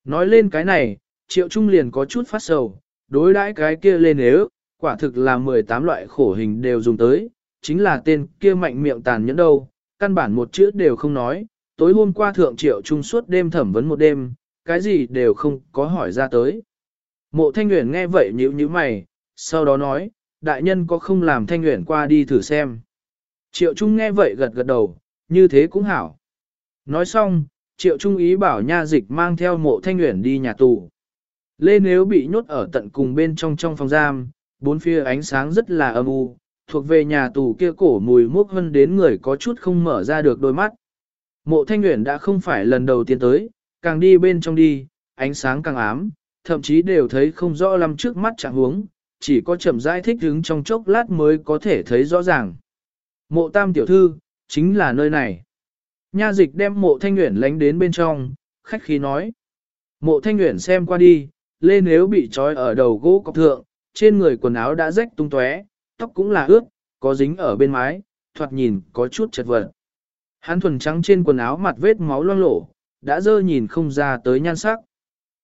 Nói lên cái này, Triệu Trung liền có chút phát sầu, đối đãi cái kia lên nếu, quả thực là 18 loại khổ hình đều dùng tới, chính là tên kia mạnh miệng tàn nhẫn đâu, căn bản một chữ đều không nói, tối hôm qua thượng triệu trung suốt đêm thẩm vấn một đêm, cái gì đều không có hỏi ra tới. Mộ thanh nguyện nghe vậy nhíu nhíu mày, sau đó nói, đại nhân có không làm thanh nguyện qua đi thử xem. Triệu trung nghe vậy gật gật đầu, như thế cũng hảo. Nói xong, triệu trung ý bảo nha dịch mang theo mộ thanh nguyện đi nhà tù. Lê nếu bị nhốt ở tận cùng bên trong trong phòng giam, bốn phía ánh sáng rất là âm u, thuộc về nhà tù kia cổ mùi mốc hơn đến người có chút không mở ra được đôi mắt. Mộ thanh nguyện đã không phải lần đầu tiên tới, càng đi bên trong đi, ánh sáng càng ám, thậm chí đều thấy không rõ lắm trước mắt trạng huống, chỉ có chậm rãi thích đứng trong chốc lát mới có thể thấy rõ ràng. Mộ tam tiểu thư, chính là nơi này. Nha dịch đem mộ thanh nguyện lánh đến bên trong, khách khí nói. Mộ thanh nguyện xem qua đi, lê nếu bị trói ở đầu gỗ cọc thượng, trên người quần áo đã rách tung tóe, tóc cũng là ướt, có dính ở bên mái, thoạt nhìn có chút chật vật. Hắn thuần trắng trên quần áo mặt vết máu loang lổ, đã dơ nhìn không ra tới nhan sắc.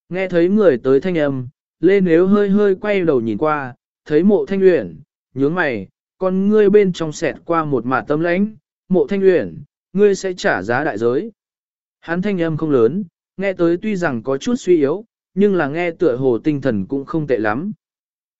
Nghe thấy người tới thanh âm, Lê Nếu hơi hơi quay đầu nhìn qua, thấy mộ thanh nguyện, nhướng mày, con ngươi bên trong xẹt qua một mả tâm lãnh, mộ thanh uyển, ngươi sẽ trả giá đại giới. Hắn thanh âm không lớn, nghe tới tuy rằng có chút suy yếu, nhưng là nghe tựa hồ tinh thần cũng không tệ lắm.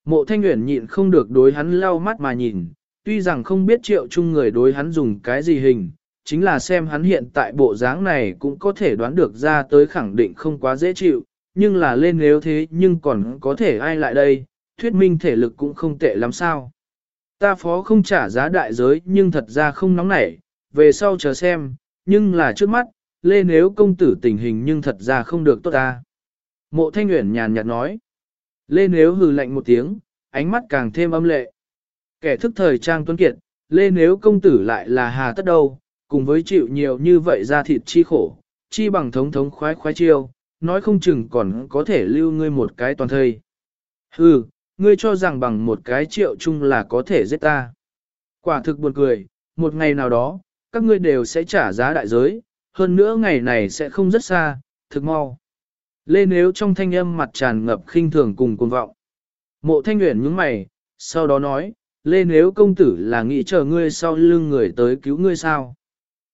Mộ thanh uyển nhịn không được đối hắn lau mắt mà nhìn, tuy rằng không biết triệu chung người đối hắn dùng cái gì hình, chính là xem hắn hiện tại bộ dáng này cũng có thể đoán được ra tới khẳng định không quá dễ chịu, nhưng là lên nếu thế nhưng còn có thể ai lại đây, thuyết minh thể lực cũng không tệ lắm sao. Ta phó không trả giá đại giới nhưng thật ra không nóng nảy, về sau chờ xem, nhưng là trước mắt, lê nếu công tử tình hình nhưng thật ra không được tốt ta. Mộ thanh nguyện nhàn nhạt nói. Lê nếu hừ lạnh một tiếng, ánh mắt càng thêm âm lệ. Kẻ thức thời trang tuấn kiệt, lê nếu công tử lại là hà tất đâu, cùng với chịu nhiều như vậy ra thịt chi khổ, chi bằng thống thống khoái khoái chiêu, nói không chừng còn có thể lưu ngươi một cái toàn thây. Hừ, ngươi cho rằng bằng một cái triệu chung là có thể giết ta. Quả thực buồn cười, một ngày nào đó, các ngươi đều sẽ trả giá đại giới, hơn nữa ngày này sẽ không rất xa, thực mau. Lê nếu trong thanh âm mặt tràn ngập khinh thường cùng cuồng vọng. Mộ thanh nguyện nhướng mày, sau đó nói, Lê nếu công tử là nghĩ chờ ngươi sau lưng người tới cứu ngươi sao?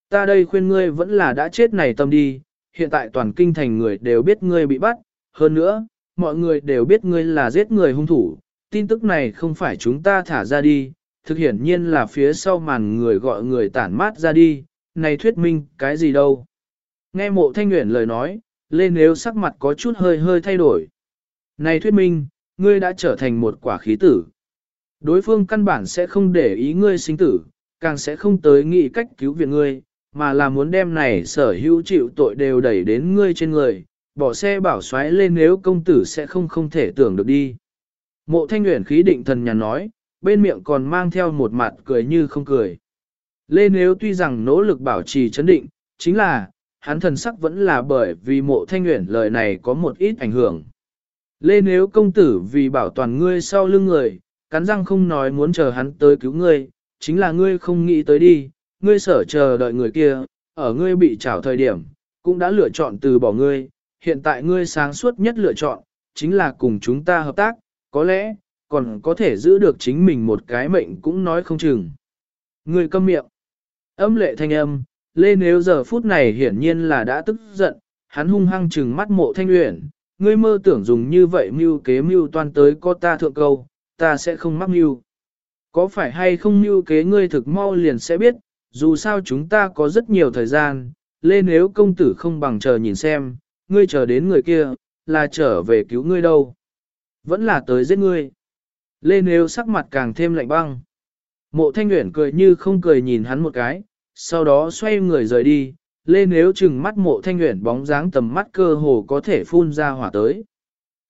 Ta đây khuyên ngươi vẫn là đã chết này tâm đi, hiện tại toàn kinh thành người đều biết ngươi bị bắt, hơn nữa, mọi người đều biết ngươi là giết người hung thủ, tin tức này không phải chúng ta thả ra đi, thực hiển nhiên là phía sau màn người gọi người tản mát ra đi, này thuyết minh cái gì đâu. Nghe mộ thanh nguyện lời nói, lên nếu sắc mặt có chút hơi hơi thay đổi. Này thuyết minh, ngươi đã trở thành một quả khí tử. Đối phương căn bản sẽ không để ý ngươi sinh tử, càng sẽ không tới nghĩ cách cứu viện ngươi, mà là muốn đem này sở hữu chịu tội đều đẩy đến ngươi trên người, bỏ xe bảo xoáy lên nếu công tử sẽ không không thể tưởng được đi. Mộ thanh nguyện khí định thần nhàn nói, bên miệng còn mang theo một mặt cười như không cười. Lê nếu tuy rằng nỗ lực bảo trì chấn định, chính là, hắn thần sắc vẫn là bởi vì mộ thanh nguyện lời này có một ít ảnh hưởng. Lê nếu công tử vì bảo toàn ngươi sau lưng người, cắn răng không nói muốn chờ hắn tới cứu ngươi, chính là ngươi không nghĩ tới đi, ngươi sở chờ đợi người kia, ở ngươi bị trảo thời điểm, cũng đã lựa chọn từ bỏ ngươi, hiện tại ngươi sáng suốt nhất lựa chọn, chính là cùng chúng ta hợp tác, có lẽ, còn có thể giữ được chính mình một cái mệnh cũng nói không chừng. Ngươi câm miệng. Âm lệ thanh âm, Lê nếu giờ phút này hiển nhiên là đã tức giận, hắn hung hăng trừng mắt mộ thanh luyện, ngươi mơ tưởng dùng như vậy mưu kế mưu toan tới có ta thượng câu, ta sẽ không mắc mưu. Có phải hay không mưu kế ngươi thực mau liền sẽ biết, dù sao chúng ta có rất nhiều thời gian, Lê nếu công tử không bằng chờ nhìn xem, ngươi chờ đến người kia, là trở về cứu ngươi đâu. Vẫn là tới giết ngươi. Lê nếu sắc mặt càng thêm lạnh băng. Mộ thanh Nguyễn cười như không cười nhìn hắn một cái, sau đó xoay người rời đi, Lê nếu chừng mắt mộ thanh Nguyễn bóng dáng tầm mắt cơ hồ có thể phun ra hỏa tới.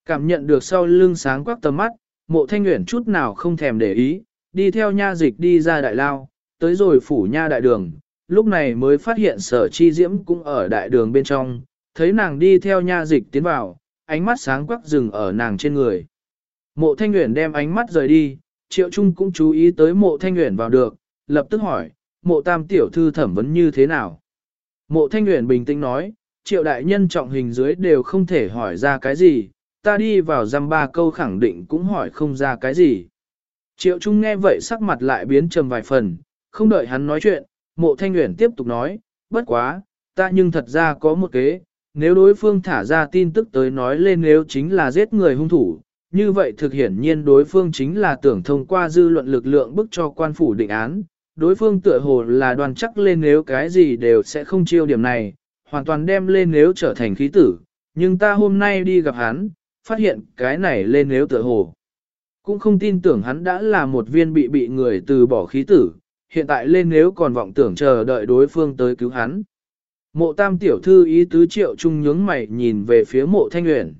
Cảm nhận được sau lưng sáng quắc tầm mắt, mộ thanh Nguyễn chút nào không thèm để ý, đi theo nha dịch đi ra đại lao, tới rồi phủ nha đại đường, lúc này mới phát hiện sở chi diễm cũng ở đại đường bên trong, thấy nàng đi theo nha dịch tiến vào, ánh mắt sáng quắc dừng ở nàng trên người. Mộ thanh nguyện đem ánh mắt rời đi, triệu trung cũng chú ý tới mộ thanh nguyện vào được, lập tức hỏi, mộ tam tiểu thư thẩm vấn như thế nào? Mộ thanh nguyện bình tĩnh nói, triệu đại nhân trọng hình dưới đều không thể hỏi ra cái gì, ta đi vào dăm ba câu khẳng định cũng hỏi không ra cái gì. Triệu Trung nghe vậy sắc mặt lại biến trầm vài phần, không đợi hắn nói chuyện, mộ thanh nguyện tiếp tục nói, bất quá, ta nhưng thật ra có một kế, nếu đối phương thả ra tin tức tới nói lên nếu chính là giết người hung thủ, như vậy thực hiển nhiên đối phương chính là tưởng thông qua dư luận lực lượng bức cho quan phủ định án, đối phương tựa hồ là đoàn chắc lên nếu cái gì đều sẽ không chiêu điểm này, hoàn toàn đem lên nếu trở thành khí tử, nhưng ta hôm nay đi gặp hắn, phát hiện cái này lên nếu tựa hồ. Cũng không tin tưởng hắn đã là một viên bị bị người từ bỏ khí tử, hiện tại lên nếu còn vọng tưởng chờ đợi đối phương tới cứu hắn. Mộ tam tiểu thư ý tứ triệu trung nhướng mày nhìn về phía mộ thanh nguyện.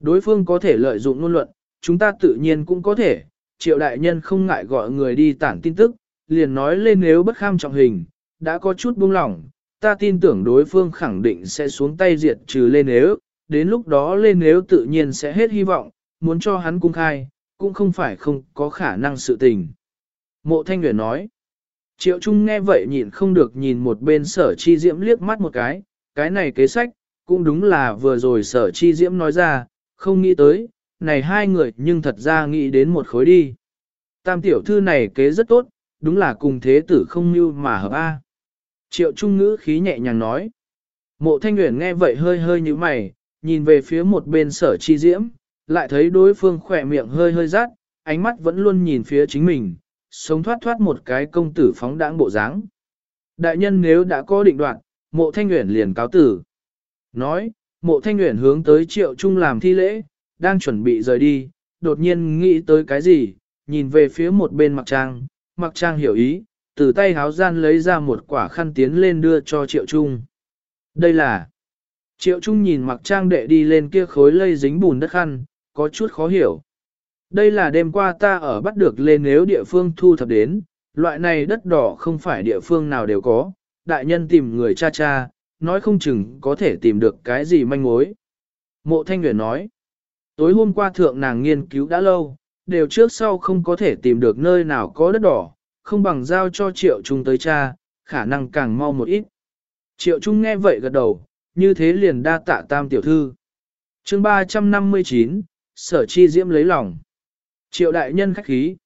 Đối phương có thể lợi dụng ngôn luận, chúng ta tự nhiên cũng có thể, triệu đại nhân không ngại gọi người đi tản tin tức, liền nói lên nếu bất kham trọng hình, đã có chút buông lỏng, ta tin tưởng đối phương khẳng định sẽ xuống tay diệt trừ lên nếu, đến lúc đó lên nếu tự nhiên sẽ hết hy vọng, muốn cho hắn cung khai, cũng không phải không có khả năng sự tình. Mộ Thanh Nguyễn nói, Triệu Trung nghe vậy nhịn không được nhìn một bên sở chi diễm liếc mắt một cái, cái này kế sách, cũng đúng là vừa rồi sở chi diễm nói ra, không nghĩ tới, này hai người nhưng thật ra nghĩ đến một khối đi. Tam tiểu thư này kế rất tốt, đúng là cùng thế tử không như mà hợp A. Triệu Trung ngữ khí nhẹ nhàng nói. Mộ Thanh Nguyễn nghe vậy hơi hơi như mày, nhìn về phía một bên sở chi diễm, lại thấy đối phương khỏe miệng hơi hơi rát, ánh mắt vẫn luôn nhìn phía chính mình, sống thoát thoát một cái công tử phóng đãng bộ dáng. Đại nhân nếu đã có định đoạn, mộ thanh nguyện liền cáo tử. Nói, mộ thanh nguyện hướng tới triệu trung làm thi lễ, đang chuẩn bị rời đi, đột nhiên nghĩ tới cái gì, nhìn về phía một bên mặc trang, mặc trang hiểu ý, từ tay háo gian lấy ra một quả khăn tiến lên đưa cho triệu trung. Đây là, triệu trung nhìn mặc trang đệ đi lên kia khối lây dính bùn đất khăn, có chút khó hiểu. Đây là đêm qua ta ở bắt được lên nếu địa phương thu thập đến, loại này đất đỏ không phải địa phương nào đều có, đại nhân tìm người cha cha, nói không chừng có thể tìm được cái gì manh mối. Mộ Thanh Nguyễn nói, tối hôm qua thượng nàng nghiên cứu đã lâu, đều trước sau không có thể tìm được nơi nào có đất đỏ, không bằng giao cho triệu trung tới cha, khả năng càng mau một ít. Triệu trung nghe vậy gật đầu, như thế liền đa tạ tam tiểu thư. chương 359, sở chi diễm lấy lòng. Triệu đại nhân khách khí.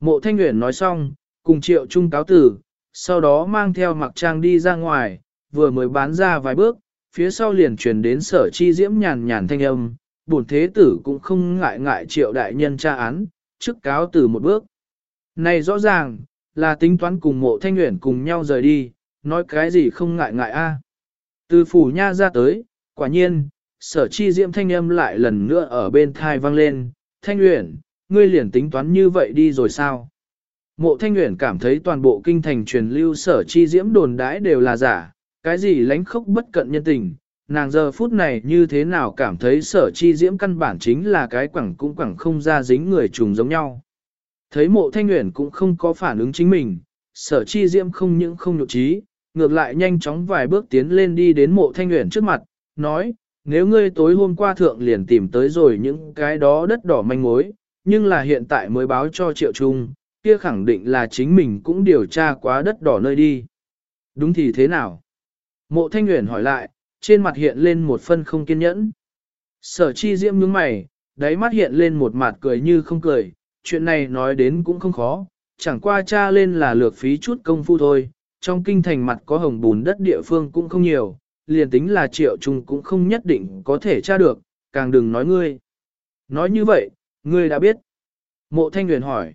Mộ thanh Nguyễn nói xong, cùng triệu trung cáo tử, sau đó mang theo mặc trang đi ra ngoài, vừa mới bán ra vài bước, phía sau liền truyền đến sở chi diễm nhàn nhàn thanh âm, bổn thế tử cũng không ngại ngại triệu đại nhân tra án, trước cáo tử một bước. Này rõ ràng, là tính toán cùng mộ thanh Nguyễn cùng nhau rời đi, nói cái gì không ngại ngại a Từ phủ nha ra tới, quả nhiên, sở chi diễm thanh âm lại lần nữa ở bên thai vang lên, thanh uyển ngươi liền tính toán như vậy đi rồi sao? Mộ thanh Uyển cảm thấy toàn bộ kinh thành truyền lưu sở chi diễm đồn đãi đều là giả, cái gì lánh khốc bất cận nhân tình, nàng giờ phút này như thế nào cảm thấy sở chi diễm căn bản chính là cái quẳng cũng quẳng không ra dính người trùng giống nhau. Thấy mộ thanh nguyện cũng không có phản ứng chính mình, sở chi diễm không những không nhục trí, ngược lại nhanh chóng vài bước tiến lên đi đến mộ thanh nguyện trước mặt, nói, nếu ngươi tối hôm qua thượng liền tìm tới rồi những cái đó đất đỏ manh mối, nhưng là hiện tại mới báo cho triệu trung, kia khẳng định là chính mình cũng điều tra quá đất đỏ nơi đi. Đúng thì thế nào? Mộ thanh Nguyễn hỏi lại, trên mặt hiện lên một phân không kiên nhẫn. Sở chi diễm nhướng mày, đáy mắt hiện lên một mặt cười như không cười, chuyện này nói đến cũng không khó, chẳng qua cha lên là lược phí chút công phu thôi, trong kinh thành mặt có hồng bùn đất địa phương cũng không nhiều, liền tính là triệu trung cũng không nhất định có thể tra được, càng đừng nói ngươi. Nói như vậy, ngươi đã biết. Mộ thanh huyền hỏi.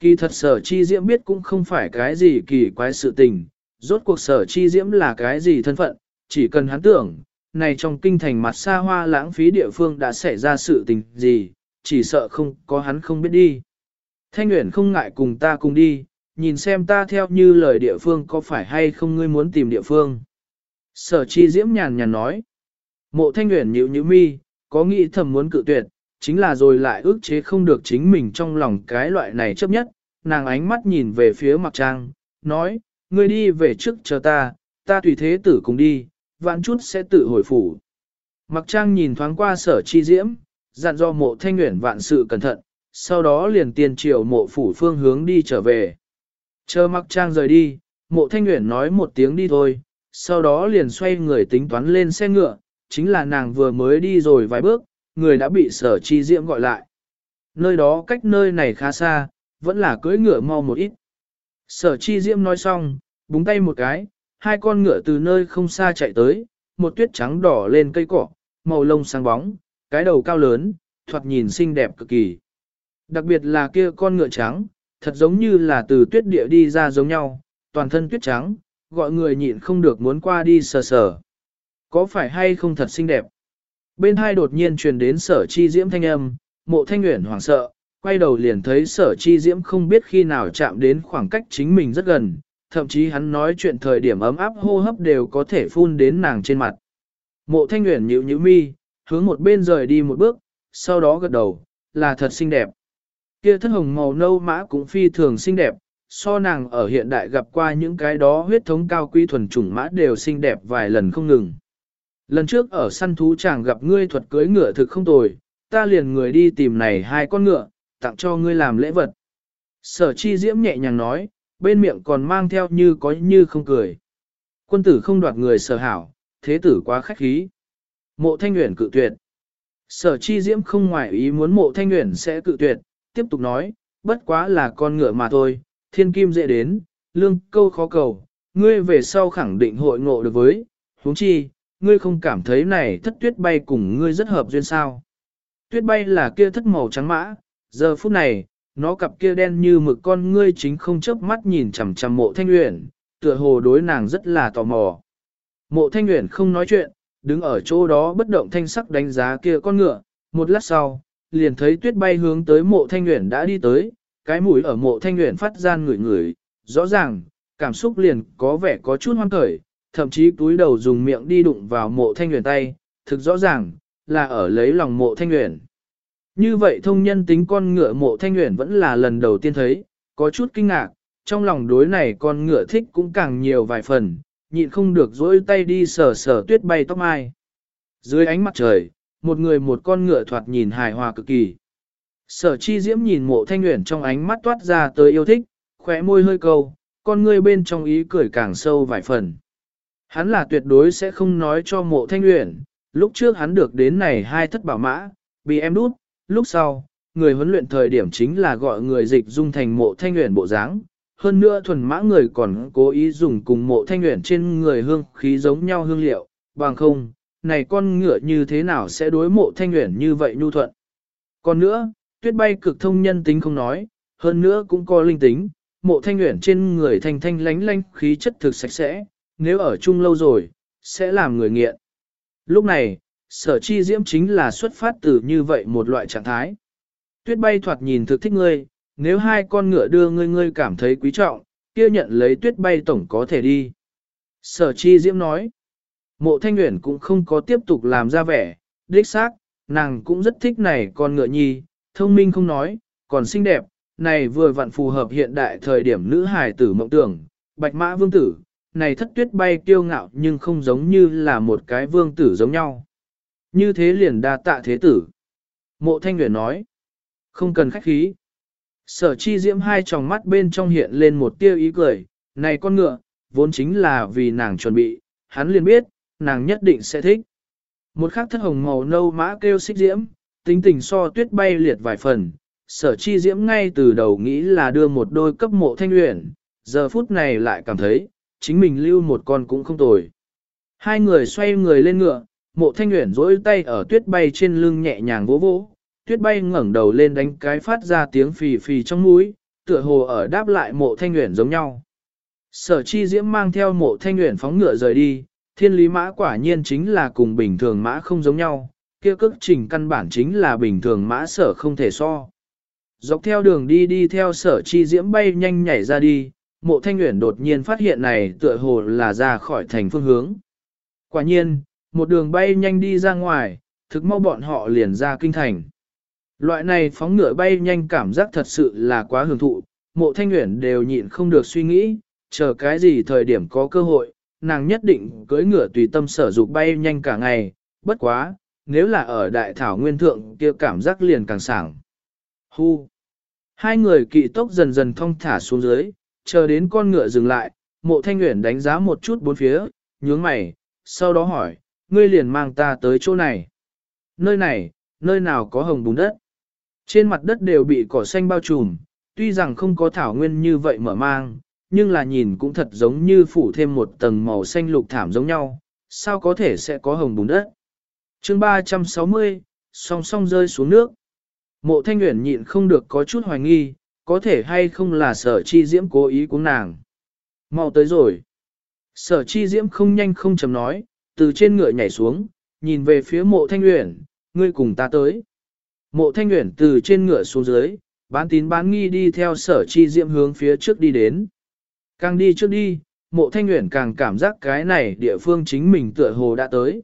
Kỳ thật sở chi diễm biết cũng không phải cái gì kỳ quái sự tình, rốt cuộc sở chi diễm là cái gì thân phận, chỉ cần hắn tưởng, này trong kinh thành mặt xa hoa lãng phí địa phương đã xảy ra sự tình gì, chỉ sợ không có hắn không biết đi. Thanh Nguyễn không ngại cùng ta cùng đi, nhìn xem ta theo như lời địa phương có phải hay không ngươi muốn tìm địa phương. Sở chi diễm nhàn nhàn nói. Mộ Thanh Nguyễn nhíu nhíu mi, có nghĩ thầm muốn cự tuyệt, chính là rồi lại ước chế không được chính mình trong lòng cái loại này chấp nhất. Nàng ánh mắt nhìn về phía Mặc trang, nói, ngươi đi về trước chờ ta, ta tùy thế tử cùng đi, vạn chút sẽ tự hồi phủ. Mặc trang nhìn thoáng qua sở chi diễm, dặn do mộ thanh nguyện vạn sự cẩn thận, sau đó liền tiền triệu mộ phủ phương hướng đi trở về. Chờ mặc trang rời đi, mộ thanh nguyện nói một tiếng đi thôi, sau đó liền xoay người tính toán lên xe ngựa, chính là nàng vừa mới đi rồi vài bước, người đã bị sở chi diễm gọi lại. Nơi đó cách nơi này khá xa, vẫn là cưỡi ngựa mau một ít. Sở chi diễm nói xong, búng tay một cái, hai con ngựa từ nơi không xa chạy tới, một tuyết trắng đỏ lên cây cỏ, màu lông sáng bóng, cái đầu cao lớn, thoạt nhìn xinh đẹp cực kỳ. Đặc biệt là kia con ngựa trắng, thật giống như là từ tuyết địa đi ra giống nhau, toàn thân tuyết trắng, gọi người nhịn không được muốn qua đi sờ sờ. Có phải hay không thật xinh đẹp? Bên hai đột nhiên truyền đến sở chi diễm thanh âm, mộ thanh nguyện hoảng sợ, quay đầu liền thấy sở chi diễm không biết khi nào chạm đến khoảng cách chính mình rất gần, thậm chí hắn nói chuyện thời điểm ấm áp hô hấp đều có thể phun đến nàng trên mặt. Mộ thanh nguyện nhíu nhíu mi, hướng một bên rời đi một bước, sau đó gật đầu, là thật xinh đẹp. Kia thất hồng màu nâu mã cũng phi thường xinh đẹp, so nàng ở hiện đại gặp qua những cái đó huyết thống cao quý thuần chủng mã đều xinh đẹp vài lần không ngừng. Lần trước ở săn thú chàng gặp ngươi thuật cưới ngựa thực không tồi, ta liền người đi tìm này hai con ngựa, tặng cho ngươi làm lễ vật. Sở chi diễm nhẹ nhàng nói, bên miệng còn mang theo như có như không cười. Quân tử không đoạt người sở hảo, thế tử quá khách khí. Mộ thanh nguyện cự tuyệt. Sở chi diễm không ngoại ý muốn mộ thanh nguyện sẽ cự tuyệt, tiếp tục nói, bất quá là con ngựa mà thôi, thiên kim dễ đến, lương câu khó cầu, ngươi về sau khẳng định hội ngộ được với, huống chi, ngươi không cảm thấy này thất tuyết bay cùng ngươi rất hợp duyên sao. Tuyết bay là kia thất màu trắng mã, giờ phút này, nó cặp kia đen như mực con ngươi chính không chớp mắt nhìn chằm chằm mộ thanh uyển, tựa hồ đối nàng rất là tò mò. Mộ thanh uyển không nói chuyện, đứng ở chỗ đó bất động thanh sắc đánh giá kia con ngựa, một lát sau, liền thấy tuyết bay hướng tới mộ thanh uyển đã đi tới, cái mũi ở mộ thanh uyển phát gian ngửi ngửi, rõ ràng, cảm xúc liền có vẻ có chút hoang khởi, thậm chí túi đầu dùng miệng đi đụng vào mộ thanh nguyện tay, thực rõ ràng, là ở lấy lòng mộ thanh nguyện. Như vậy thông nhân tính con ngựa mộ thanh nguyện vẫn là lần đầu tiên thấy, có chút kinh ngạc, trong lòng đối này con ngựa thích cũng càng nhiều vài phần, nhịn không được dỗi tay đi sờ sờ tuyết bay tóc mai. Dưới ánh mặt trời, một người một con ngựa thoạt nhìn hài hòa cực kỳ. Sở chi diễm nhìn mộ thanh nguyện trong ánh mắt toát ra tới yêu thích, khóe môi hơi câu, con ngươi bên trong ý cười càng sâu vài phần. Hắn là tuyệt đối sẽ không nói cho mộ thanh luyện. lúc trước hắn được đến này hai thất bảo mã, bị em đút, lúc sau, người huấn luyện thời điểm chính là gọi người dịch dung thành mộ thanh luyện bộ dáng. Hơn nữa thuần mã người còn cố ý dùng cùng mộ thanh luyện trên người hương khí giống nhau hương liệu, bằng không, này con ngựa như thế nào sẽ đối mộ thanh luyện như vậy nhu thuận. Còn nữa, tuyết bay cực thông nhân tính không nói, hơn nữa cũng có linh tính, mộ thanh luyện trên người thanh thanh lánh lánh khí chất thực sạch sẽ, nếu ở chung lâu rồi, sẽ làm người nghiện. Lúc này, sở chi diễm chính là xuất phát từ như vậy một loại trạng thái. Tuyết bay thoạt nhìn thực thích ngươi, nếu hai con ngựa đưa ngươi ngươi cảm thấy quý trọng, kia nhận lấy tuyết bay tổng có thể đi. Sở chi diễm nói, mộ thanh nguyện cũng không có tiếp tục làm ra vẻ, đích xác, nàng cũng rất thích này con ngựa nhi, thông minh không nói, còn xinh đẹp, này vừa vặn phù hợp hiện đại thời điểm nữ hài tử mộng tưởng, bạch mã vương tử, này thất tuyết bay kiêu ngạo nhưng không giống như là một cái vương tử giống nhau. Như thế liền đa tạ thế tử. Mộ thanh nguyện nói, không cần khách khí. Sở chi diễm hai tròng mắt bên trong hiện lên một tia ý cười, này con ngựa, vốn chính là vì nàng chuẩn bị, hắn liền biết, nàng nhất định sẽ thích. Một khắc thất hồng màu nâu mã kêu xích diễm, tính tình so tuyết bay liệt vài phần, sở chi diễm ngay từ đầu nghĩ là đưa một đôi cấp mộ thanh luyện, giờ phút này lại cảm thấy, chính mình lưu một con cũng không tồi. Hai người xoay người lên ngựa, mộ thanh luyện rỗi tay ở tuyết bay trên lưng nhẹ nhàng vỗ vỗ, tuyết bay ngẩng đầu lên đánh cái phát ra tiếng phì phì trong mũi, tựa hồ ở đáp lại mộ thanh luyện giống nhau. Sở chi diễm mang theo mộ thanh luyện phóng ngựa rời đi, thiên lý mã quả nhiên chính là cùng bình thường mã không giống nhau, kia cước trình căn bản chính là bình thường mã sở không thể so. Dọc theo đường đi đi theo sở chi diễm bay nhanh nhảy ra đi, mộ thanh Uyển đột nhiên phát hiện này tựa hồ là ra khỏi thành phương hướng. Quả nhiên, một đường bay nhanh đi ra ngoài, thực mau bọn họ liền ra kinh thành. Loại này phóng ngựa bay nhanh cảm giác thật sự là quá hưởng thụ, mộ thanh Uyển đều nhịn không được suy nghĩ, chờ cái gì thời điểm có cơ hội, nàng nhất định cưỡi ngựa tùy tâm sở dục bay nhanh cả ngày, bất quá, nếu là ở đại thảo nguyên thượng kia cảm giác liền càng sảng. Hu! Hai người kỵ tốc dần dần thong thả xuống dưới, chờ đến con ngựa dừng lại, mộ thanh nguyện đánh giá một chút bốn phía, nhướng mày, sau đó hỏi, ngươi liền mang ta tới chỗ này. Nơi này, nơi nào có hồng bùn đất. Trên mặt đất đều bị cỏ xanh bao trùm, tuy rằng không có thảo nguyên như vậy mở mang, nhưng là nhìn cũng thật giống như phủ thêm một tầng màu xanh lục thảm giống nhau, sao có thể sẽ có hồng bùn đất. chương 360, song song rơi xuống nước. Mộ thanh nguyện nhịn không được có chút hoài nghi, có thể hay không là sở chi diễm cố ý của nàng. Mau tới rồi. Sở chi diễm không nhanh không chầm nói, từ trên ngựa nhảy xuống, nhìn về phía mộ thanh uyển ngươi cùng ta tới. Mộ thanh uyển từ trên ngựa xuống dưới, bán tín bán nghi đi theo sở chi diễm hướng phía trước đi đến. Càng đi trước đi, mộ thanh uyển càng cảm giác cái này địa phương chính mình tựa hồ đã tới.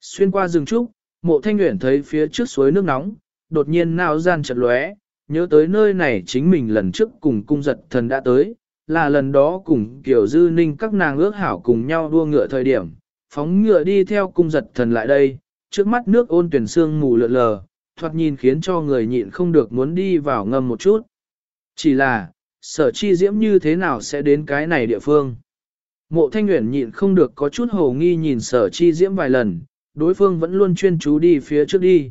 Xuyên qua rừng trúc, mộ thanh uyển thấy phía trước suối nước nóng, đột nhiên nao gian chật lóe, nhớ tới nơi này chính mình lần trước cùng cung giật thần đã tới, là lần đó cùng kiểu dư ninh các nàng ước hảo cùng nhau đua ngựa thời điểm, phóng ngựa đi theo cung giật thần lại đây, trước mắt nước ôn tuyển sương mù lượn lờ, thoạt nhìn khiến cho người nhịn không được muốn đi vào ngâm một chút. Chỉ là, sở chi diễm như thế nào sẽ đến cái này địa phương? Mộ thanh nguyện nhịn không được có chút hồ nghi nhìn sở chi diễm vài lần, đối phương vẫn luôn chuyên chú đi phía trước đi.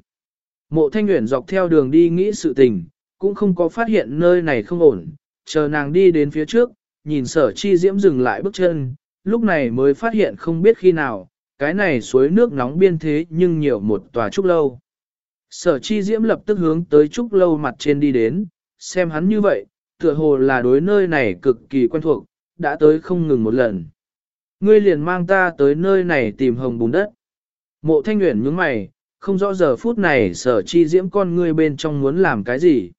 Mộ thanh nguyện dọc theo đường đi nghĩ sự tình, cũng không có phát hiện nơi này không ổn, chờ nàng đi đến phía trước, nhìn sở chi diễm dừng lại bước chân, lúc này mới phát hiện không biết khi nào, cái này suối nước nóng biên thế nhưng nhiều một tòa trúc lâu. Sở chi diễm lập tức hướng tới trúc lâu mặt trên đi đến, xem hắn như vậy, tựa hồ là đối nơi này cực kỳ quen thuộc, đã tới không ngừng một lần. Ngươi liền mang ta tới nơi này tìm hồng bùn đất. Mộ thanh nguyện nhướng mày, không rõ giờ phút này sở chi diễm con ngươi bên trong muốn làm cái gì.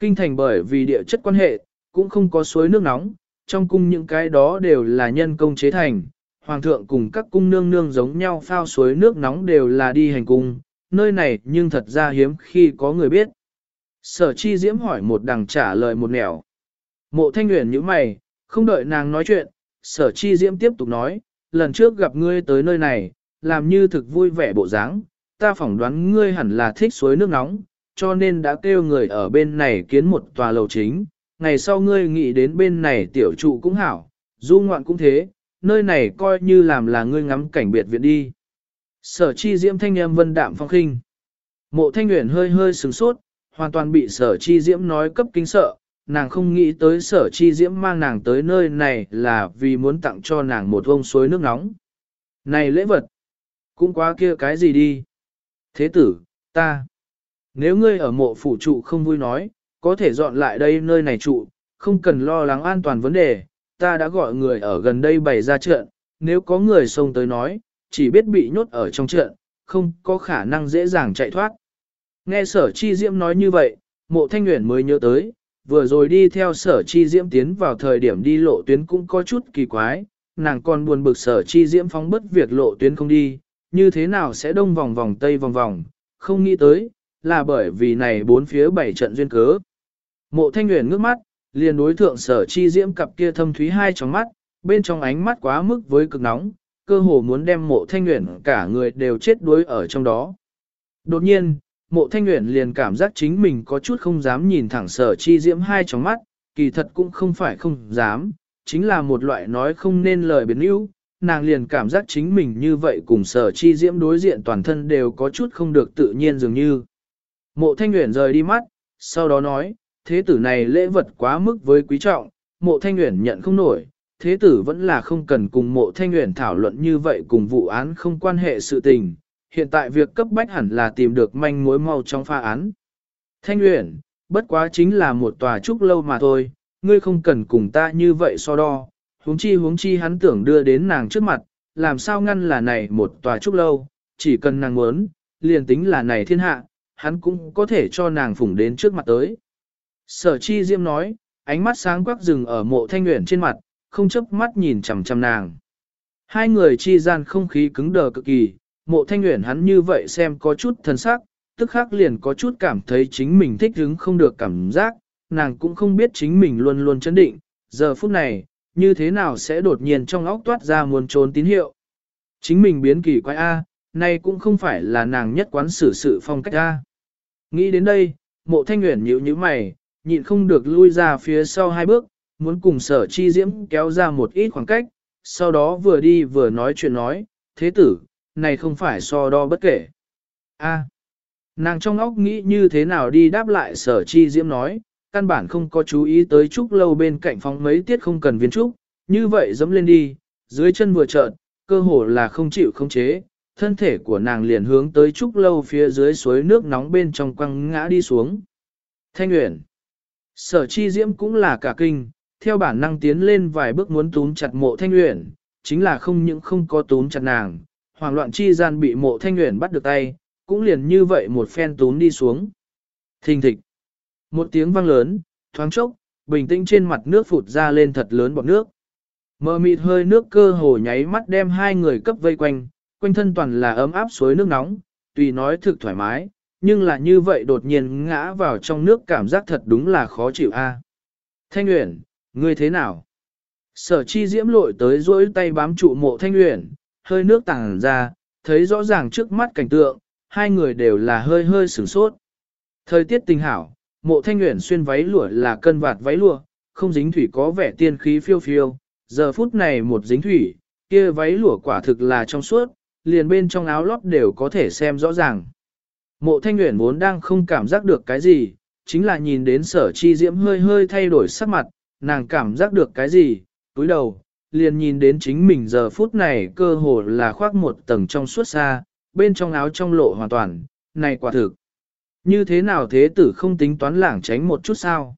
Kinh thành bởi vì địa chất quan hệ, cũng không có suối nước nóng, trong cung những cái đó đều là nhân công chế thành. Hoàng thượng cùng các cung nương nương giống nhau phao suối nước nóng đều là đi hành cung, nơi này nhưng thật ra hiếm khi có người biết. Sở chi diễm hỏi một đằng trả lời một nẻo. Mộ thanh nguyện như mày, không đợi nàng nói chuyện, sở chi diễm tiếp tục nói, lần trước gặp ngươi tới nơi này, làm như thực vui vẻ bộ dáng, ta phỏng đoán ngươi hẳn là thích suối nước nóng, cho nên đã kêu người ở bên này kiến một tòa lầu chính, ngày sau ngươi nghĩ đến bên này tiểu trụ cũng hảo, du ngoạn cũng thế, nơi này coi như làm là ngươi ngắm cảnh biệt viện đi. Sở chi diễm thanh em vân đạm phong khinh. Mộ thanh nguyện hơi hơi sừng sốt, hoàn toàn bị sở chi diễm nói cấp kinh sợ, nàng không nghĩ tới sở chi diễm mang nàng tới nơi này là vì muốn tặng cho nàng một vông suối nước nóng. Này lễ vật, cũng quá kia cái gì đi. Thế tử, ta, nếu ngươi ở mộ phủ trụ không vui nói, có thể dọn lại đây nơi này trụ, không cần lo lắng an toàn vấn đề, ta đã gọi người ở gần đây bày ra trận, nếu có người xông tới nói, chỉ biết bị nhốt ở trong trận, không có khả năng dễ dàng chạy thoát. Nghe sở chi diễm nói như vậy, mộ thanh nguyện mới nhớ tới, vừa rồi đi theo sở chi diễm tiến vào thời điểm đi lộ tuyến cũng có chút kỳ quái, nàng còn buồn bực sở chi diễm phóng bất việc lộ tuyến không đi, như thế nào sẽ đông vòng vòng tây vòng vòng, không nghĩ tới, là bởi vì này bốn phía bảy trận duyên cớ. Mộ thanh nguyện ngước mắt, liền đối thượng sở chi diễm cặp kia thâm thúy hai trong mắt, bên trong ánh mắt quá mức với cực nóng, cơ hồ muốn đem mộ thanh nguyện cả người đều chết đuối ở trong đó. Đột nhiên, mộ thanh nguyện liền cảm giác chính mình có chút không dám nhìn thẳng sở chi diễm hai trong mắt, kỳ thật cũng không phải không dám, chính là một loại nói không nên lời biến yếu, nàng liền cảm giác chính mình như vậy cùng sở chi diễm đối diện toàn thân đều có chút không được tự nhiên dường như. Mộ thanh nguyện rời đi mắt, sau đó nói, thế tử này lễ vật quá mức với quý trọng, mộ thanh nguyện nhận không nổi, thế tử vẫn là không cần cùng mộ thanh nguyện thảo luận như vậy cùng vụ án không quan hệ sự tình, hiện tại việc cấp bách hẳn là tìm được manh mối mau trong pha án. Thanh nguyện, bất quá chính là một tòa trúc lâu mà thôi, ngươi không cần cùng ta như vậy so đo, huống chi huống chi hắn tưởng đưa đến nàng trước mặt, làm sao ngăn là này một tòa trúc lâu, chỉ cần nàng muốn, liền tính là này thiên hạ, hắn cũng có thể cho nàng phủng đến trước mặt tới. Sở chi diêm nói, ánh mắt sáng quắc rừng ở mộ thanh nguyện trên mặt, không chấp mắt nhìn chằm chằm nàng. Hai người chi gian không khí cứng đờ cực kỳ, mộ thanh nguyện hắn như vậy xem có chút thân sắc, tức khắc liền có chút cảm thấy chính mình thích hứng không được cảm giác, nàng cũng không biết chính mình luôn luôn chấn định, giờ phút này, như thế nào sẽ đột nhiên trong óc toát ra muốn trốn tín hiệu. Chính mình biến kỳ quái A, nay cũng không phải là nàng nhất quán xử sự phong cách A. Nghĩ đến đây, mộ thanh nguyện nhíu nhíu mày, nhịn không được lui ra phía sau hai bước, muốn cùng sở chi diễm kéo ra một ít khoảng cách, sau đó vừa đi vừa nói chuyện nói, thế tử, này không phải so đo bất kể. A. nàng trong óc nghĩ như thế nào đi đáp lại sở chi diễm nói, căn bản không có chú ý tới trúc lâu bên cạnh phòng mấy tiết không cần viên trúc, như vậy dẫm lên đi, dưới chân vừa trợn, cơ hồ là không chịu không chế, thân thể của nàng liền hướng tới trúc lâu phía dưới suối nước nóng bên trong quăng ngã đi xuống. Thanh Uyển Sở chi diễm cũng là cả kinh, theo bản năng tiến lên vài bước muốn túm chặt mộ thanh uyển, chính là không những không có túm chặt nàng, hoảng loạn chi gian bị mộ thanh uyển bắt được tay, cũng liền như vậy một phen túm đi xuống. Thình thịch. Một tiếng vang lớn, thoáng chốc, bình tĩnh trên mặt nước phụt ra lên thật lớn bọt nước. Mờ mịt hơi nước cơ hồ nháy mắt đem hai người cấp vây quanh, quanh thân toàn là ấm áp suối nước nóng, tùy nói thực thoải mái, nhưng là như vậy đột nhiên ngã vào trong nước cảm giác thật đúng là khó chịu a. Thanh Uyển, ngươi thế nào? Sở chi diễm lội tới duỗi tay bám trụ mộ Thanh Uyển, hơi nước tàng ra, thấy rõ ràng trước mắt cảnh tượng, hai người đều là hơi hơi sửng sốt. Thời tiết tình hảo, mộ Thanh Uyển xuyên váy lụa là cân vạt váy lụa, không dính thủy có vẻ tiên khí phiêu phiêu, giờ phút này một dính thủy, kia váy lụa quả thực là trong suốt, liền bên trong áo lót đều có thể xem rõ ràng. Mộ thanh nguyện vốn đang không cảm giác được cái gì, chính là nhìn đến sở chi diễm hơi hơi thay đổi sắc mặt, nàng cảm giác được cái gì, túi đầu, liền nhìn đến chính mình giờ phút này cơ hồ là khoác một tầng trong suốt xa, bên trong áo trong lộ hoàn toàn, này quả thực. Như thế nào thế tử không tính toán lảng tránh một chút sao?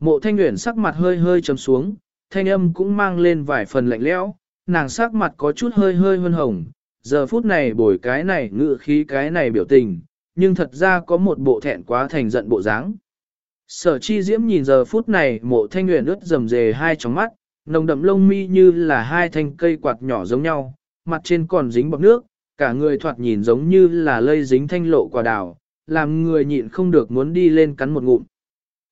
Mộ thanh nguyện sắc mặt hơi hơi trầm xuống, thanh âm cũng mang lên vài phần lạnh lẽo, nàng sắc mặt có chút hơi hơi hơn hồng, giờ phút này bồi cái này ngự khí cái này biểu tình, nhưng thật ra có một bộ thẹn quá thành giận bộ dáng. Sở chi diễm nhìn giờ phút này mộ thanh nguyện ướt rầm rề hai tròng mắt, nồng đậm lông mi như là hai thanh cây quạt nhỏ giống nhau, mặt trên còn dính bọc nước, cả người thoạt nhìn giống như là lây dính thanh lộ quả đào, làm người nhịn không được muốn đi lên cắn một ngụm.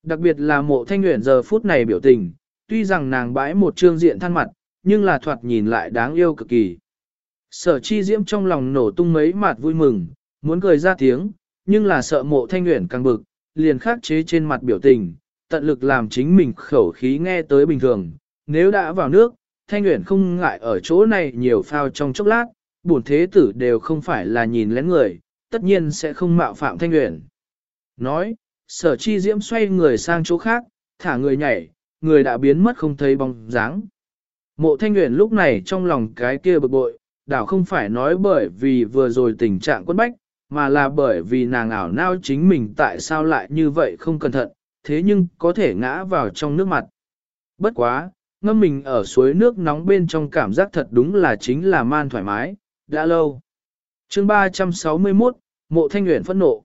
Đặc biệt là mộ thanh nguyện giờ phút này biểu tình, tuy rằng nàng bãi một trương diện than mặt, nhưng là thoạt nhìn lại đáng yêu cực kỳ. Sở chi diễm trong lòng nổ tung mấy mạt vui mừng, muốn cười ra tiếng, nhưng là sợ mộ thanh nguyện càng bực, liền khắc chế trên mặt biểu tình, tận lực làm chính mình khẩu khí nghe tới bình thường. Nếu đã vào nước, thanh nguyện không ngại ở chỗ này nhiều phao trong chốc lát, bổn thế tử đều không phải là nhìn lén người, tất nhiên sẽ không mạo phạm thanh nguyện. Nói, sở chi diễm xoay người sang chỗ khác, thả người nhảy, người đã biến mất không thấy bóng dáng. Mộ thanh nguyện lúc này trong lòng cái kia bực bội, đảo không phải nói bởi vì vừa rồi tình trạng quân bách, mà là bởi vì nàng ảo nao chính mình tại sao lại như vậy không cẩn thận, thế nhưng có thể ngã vào trong nước mặt. Bất quá, ngâm mình ở suối nước nóng bên trong cảm giác thật đúng là chính là man thoải mái, đã lâu. chương 361, Mộ Thanh Nguyễn phẫn nộ.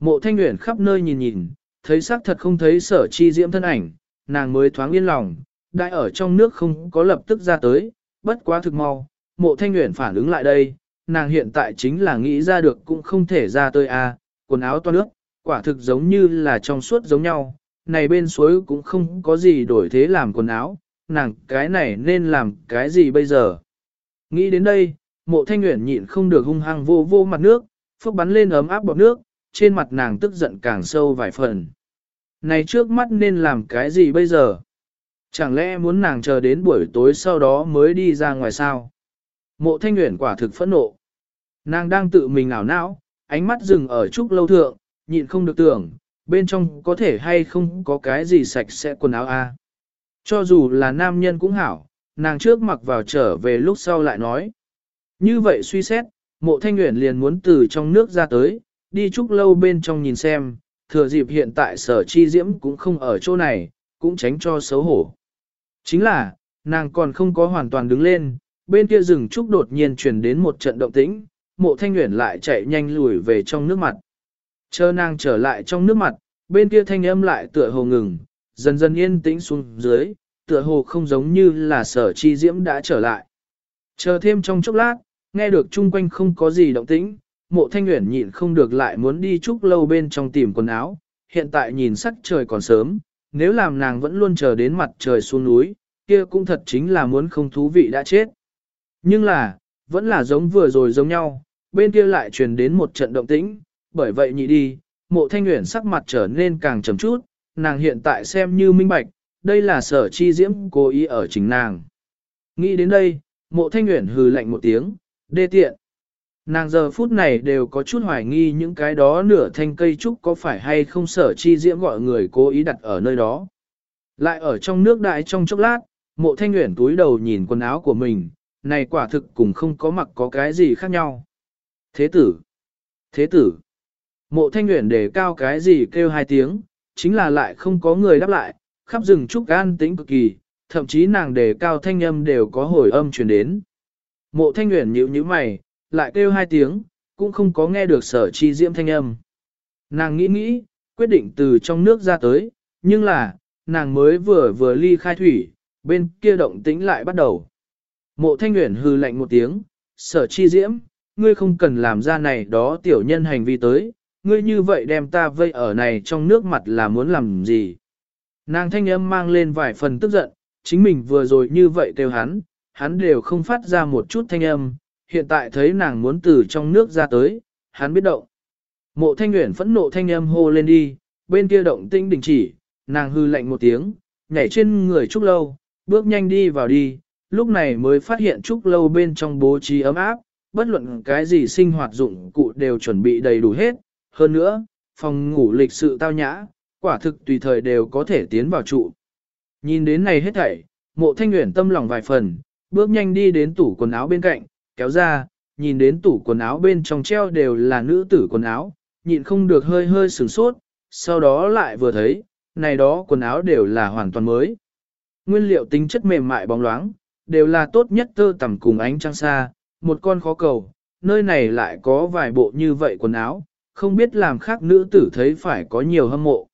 Mộ Thanh Nguyễn khắp nơi nhìn nhìn, thấy xác thật không thấy sở chi diễm thân ảnh, nàng mới thoáng yên lòng, đại ở trong nước không có lập tức ra tới, bất quá thực mau, mộ Thanh nguyện phản ứng lại đây, nàng hiện tại chính là nghĩ ra được cũng không thể ra tơi a à, quần áo toan nước, quả thực giống như là trong suốt giống nhau, này bên suối cũng không có gì đổi thế làm quần áo, nàng cái này nên làm cái gì bây giờ. Nghĩ đến đây, mộ thanh nguyện nhịn không được hung hăng vô vô mặt nước, phước bắn lên ấm áp bọt nước, trên mặt nàng tức giận càng sâu vài phần. Này trước mắt nên làm cái gì bây giờ? Chẳng lẽ muốn nàng chờ đến buổi tối sau đó mới đi ra ngoài sao? Mộ thanh nguyện quả thực phẫn nộ. Nàng đang tự mình ảo não, ánh mắt dừng ở trúc lâu thượng, nhịn không được tưởng, bên trong có thể hay không có cái gì sạch sẽ quần áo a. Cho dù là nam nhân cũng hảo, nàng trước mặc vào trở về lúc sau lại nói. Như vậy suy xét, mộ thanh nguyện liền muốn từ trong nước ra tới, đi trúc lâu bên trong nhìn xem, thừa dịp hiện tại sở chi diễm cũng không ở chỗ này, cũng tránh cho xấu hổ. Chính là, nàng còn không có hoàn toàn đứng lên, bên kia rừng trúc đột nhiên truyền đến một trận động tĩnh, mộ thanh nguyện lại chạy nhanh lùi về trong nước mặt. Chờ nàng trở lại trong nước mặt, bên kia thanh âm lại tựa hồ ngừng, dần dần yên tĩnh xuống dưới, tựa hồ không giống như là sở chi diễm đã trở lại. Chờ thêm trong chốc lát, nghe được chung quanh không có gì động tĩnh, mộ thanh nguyện nhịn không được lại muốn đi chúc lâu bên trong tìm quần áo, hiện tại nhìn sắc trời còn sớm, nếu làm nàng vẫn luôn chờ đến mặt trời xuống núi, kia cũng thật chính là muốn không thú vị đã chết. Nhưng là, vẫn là giống vừa rồi giống nhau, bên kia lại truyền đến một trận động tĩnh, bởi vậy nhị đi, mộ thanh nguyện sắc mặt trở nên càng trầm chút, nàng hiện tại xem như minh bạch, đây là sở chi diễm cố ý ở chính nàng. Nghĩ đến đây, mộ thanh nguyện hừ lạnh một tiếng, đê tiện. Nàng giờ phút này đều có chút hoài nghi những cái đó nửa thanh cây trúc có phải hay không sở chi diễm gọi người cố ý đặt ở nơi đó. Lại ở trong nước đại trong chốc lát, mộ thanh nguyện túi đầu nhìn quần áo của mình, này quả thực cũng không có mặc có cái gì khác nhau. Thế tử! Thế tử! Mộ thanh nguyện để cao cái gì kêu hai tiếng, chính là lại không có người đáp lại, khắp rừng trúc an tĩnh cực kỳ, thậm chí nàng đề cao thanh âm đều có hồi âm truyền đến. Mộ thanh nguyện nhíu nhíu mày, lại kêu hai tiếng, cũng không có nghe được sở chi diễm thanh âm. Nàng nghĩ nghĩ, quyết định từ trong nước ra tới, nhưng là, nàng mới vừa vừa ly khai thủy, bên kia động tĩnh lại bắt đầu. Mộ thanh nguyện hư lạnh một tiếng, sở chi diễm, ngươi không cần làm ra này đó tiểu nhân hành vi tới, ngươi như vậy đem ta vây ở này trong nước mặt là muốn làm gì. Nàng thanh âm mang lên vài phần tức giận, chính mình vừa rồi như vậy kêu hắn, hắn đều không phát ra một chút thanh âm, hiện tại thấy nàng muốn từ trong nước ra tới, hắn biết động. Mộ thanh nguyện phẫn nộ thanh âm hô lên đi, bên kia động tinh đình chỉ, nàng hư lạnh một tiếng, nhảy trên người Trúc Lâu, bước nhanh đi vào đi, lúc này mới phát hiện Trúc Lâu bên trong bố trí ấm áp, bất luận cái gì sinh hoạt dụng cụ đều chuẩn bị đầy đủ hết, hơn nữa, phòng ngủ lịch sự tao nhã, quả thực tùy thời đều có thể tiến vào trụ. Nhìn đến này hết thảy, mộ thanh nguyện tâm lòng vài phần, bước nhanh đi đến tủ quần áo bên cạnh, kéo ra, nhìn đến tủ quần áo bên trong treo đều là nữ tử quần áo, nhịn không được hơi hơi sửng sốt, sau đó lại vừa thấy, này đó quần áo đều là hoàn toàn mới. Nguyên liệu tính chất mềm mại bóng loáng, đều là tốt nhất tơ tầm cùng ánh trăng xa, một con khó cầu, nơi này lại có vài bộ như vậy quần áo, không biết làm khác nữ tử thấy phải có nhiều hâm mộ.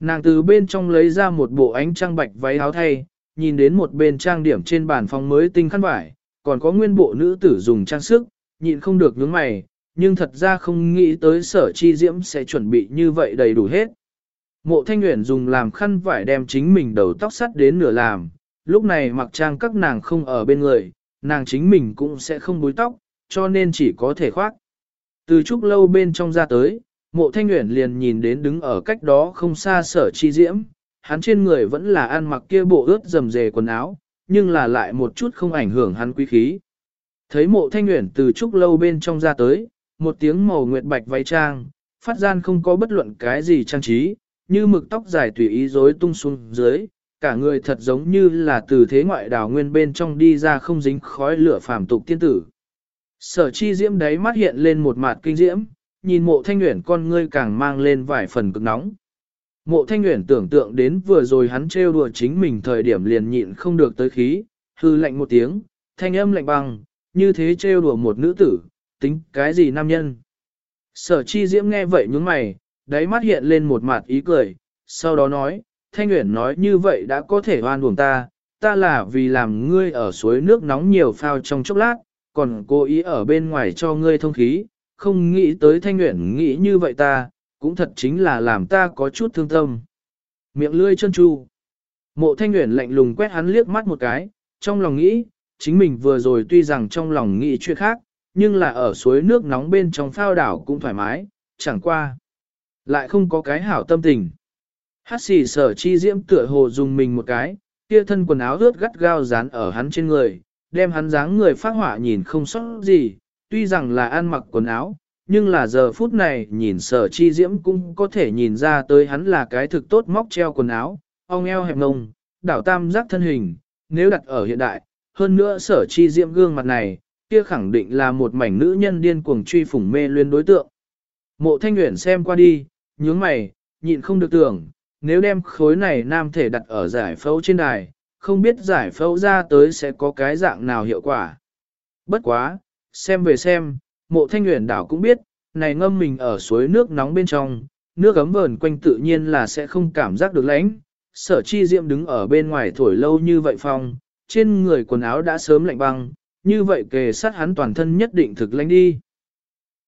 Nàng từ bên trong lấy ra một bộ ánh trăng bạch váy áo thay, nhìn đến một bên trang điểm trên bàn phòng mới tinh khăn vải, còn có nguyên bộ nữ tử dùng trang sức, nhịn không được nhướng mày, nhưng thật ra không nghĩ tới sở chi diễm sẽ chuẩn bị như vậy đầy đủ hết. Mộ thanh nguyện dùng làm khăn vải đem chính mình đầu tóc sắt đến nửa làm, lúc này mặc trang các nàng không ở bên người, nàng chính mình cũng sẽ không búi tóc, cho nên chỉ có thể khoác. Từ chút lâu bên trong ra tới, mộ thanh nguyện liền nhìn đến đứng ở cách đó không xa sở chi diễm, hắn trên người vẫn là ăn mặc kia bộ ướt dầm dề quần áo, nhưng là lại một chút không ảnh hưởng hắn quý khí. Thấy mộ thanh nguyện từ trúc lâu bên trong ra tới, một tiếng màu nguyệt bạch váy trang, phát gian không có bất luận cái gì trang trí, như mực tóc dài tùy ý rối tung xuống dưới, cả người thật giống như là từ thế ngoại đảo nguyên bên trong đi ra không dính khói lửa phàm tục tiên tử. Sở chi diễm đấy mắt hiện lên một mặt kinh diễm, nhìn mộ thanh nguyện con ngươi càng mang lên vài phần cực nóng. Mộ thanh nguyện tưởng tượng đến vừa rồi hắn trêu đùa chính mình thời điểm liền nhịn không được tới khí, hư lạnh một tiếng, thanh âm lạnh băng, như thế trêu đùa một nữ tử, tính cái gì nam nhân. Sở chi diễm nghe vậy nhướng mày, đáy mắt hiện lên một mặt ý cười, sau đó nói, Thanh Uyển nói như vậy đã có thể oan uổng ta, ta là vì làm ngươi ở suối nước nóng nhiều phao trong chốc lát, còn cố ý ở bên ngoài cho ngươi thông khí, không nghĩ tới Thanh Uyển nghĩ như vậy ta, cũng thật chính là làm ta có chút thương tâm. Miệng lươi chân chu. Mộ Thanh Uyển lạnh lùng quét hắn liếc mắt một cái, trong lòng nghĩ, chính mình vừa rồi tuy rằng trong lòng nghĩ chuyện khác, nhưng là ở suối nước nóng bên trong phao đảo cũng thoải mái, chẳng qua. Lại không có cái hảo tâm tình. Hát xì sở chi diễm tựa hồ dùng mình một cái, kia thân quần áo ướt gắt gao dán ở hắn trên người, đem hắn dáng người phát hỏa nhìn không sót gì, tuy rằng là ăn mặc quần áo, nhưng là giờ phút này nhìn sở chi diễm cũng có thể nhìn ra tới hắn là cái thực tốt móc treo quần áo, ong eo hẹp ngông, đảo tam giác thân hình, nếu đặt ở hiện đại, hơn nữa sở chi diễm gương mặt này, kia khẳng định là một mảnh nữ nhân điên cuồng truy phủng mê luyên đối tượng. Mộ thanh nguyện xem qua đi, nhướng mày, nhịn không được tưởng, nếu đem khối này nam thể đặt ở giải phẫu trên đài, không biết giải phẫu ra tới sẽ có cái dạng nào hiệu quả. Bất quá, xem về xem, mộ thanh nguyện đảo cũng biết, này ngâm mình ở suối nước nóng bên trong, nước ấm vờn quanh tự nhiên là sẽ không cảm giác được lạnh. Sở chi diệm đứng ở bên ngoài thổi lâu như vậy phong, trên người quần áo đã sớm lạnh băng, như vậy kề sát hắn toàn thân nhất định thực lạnh đi.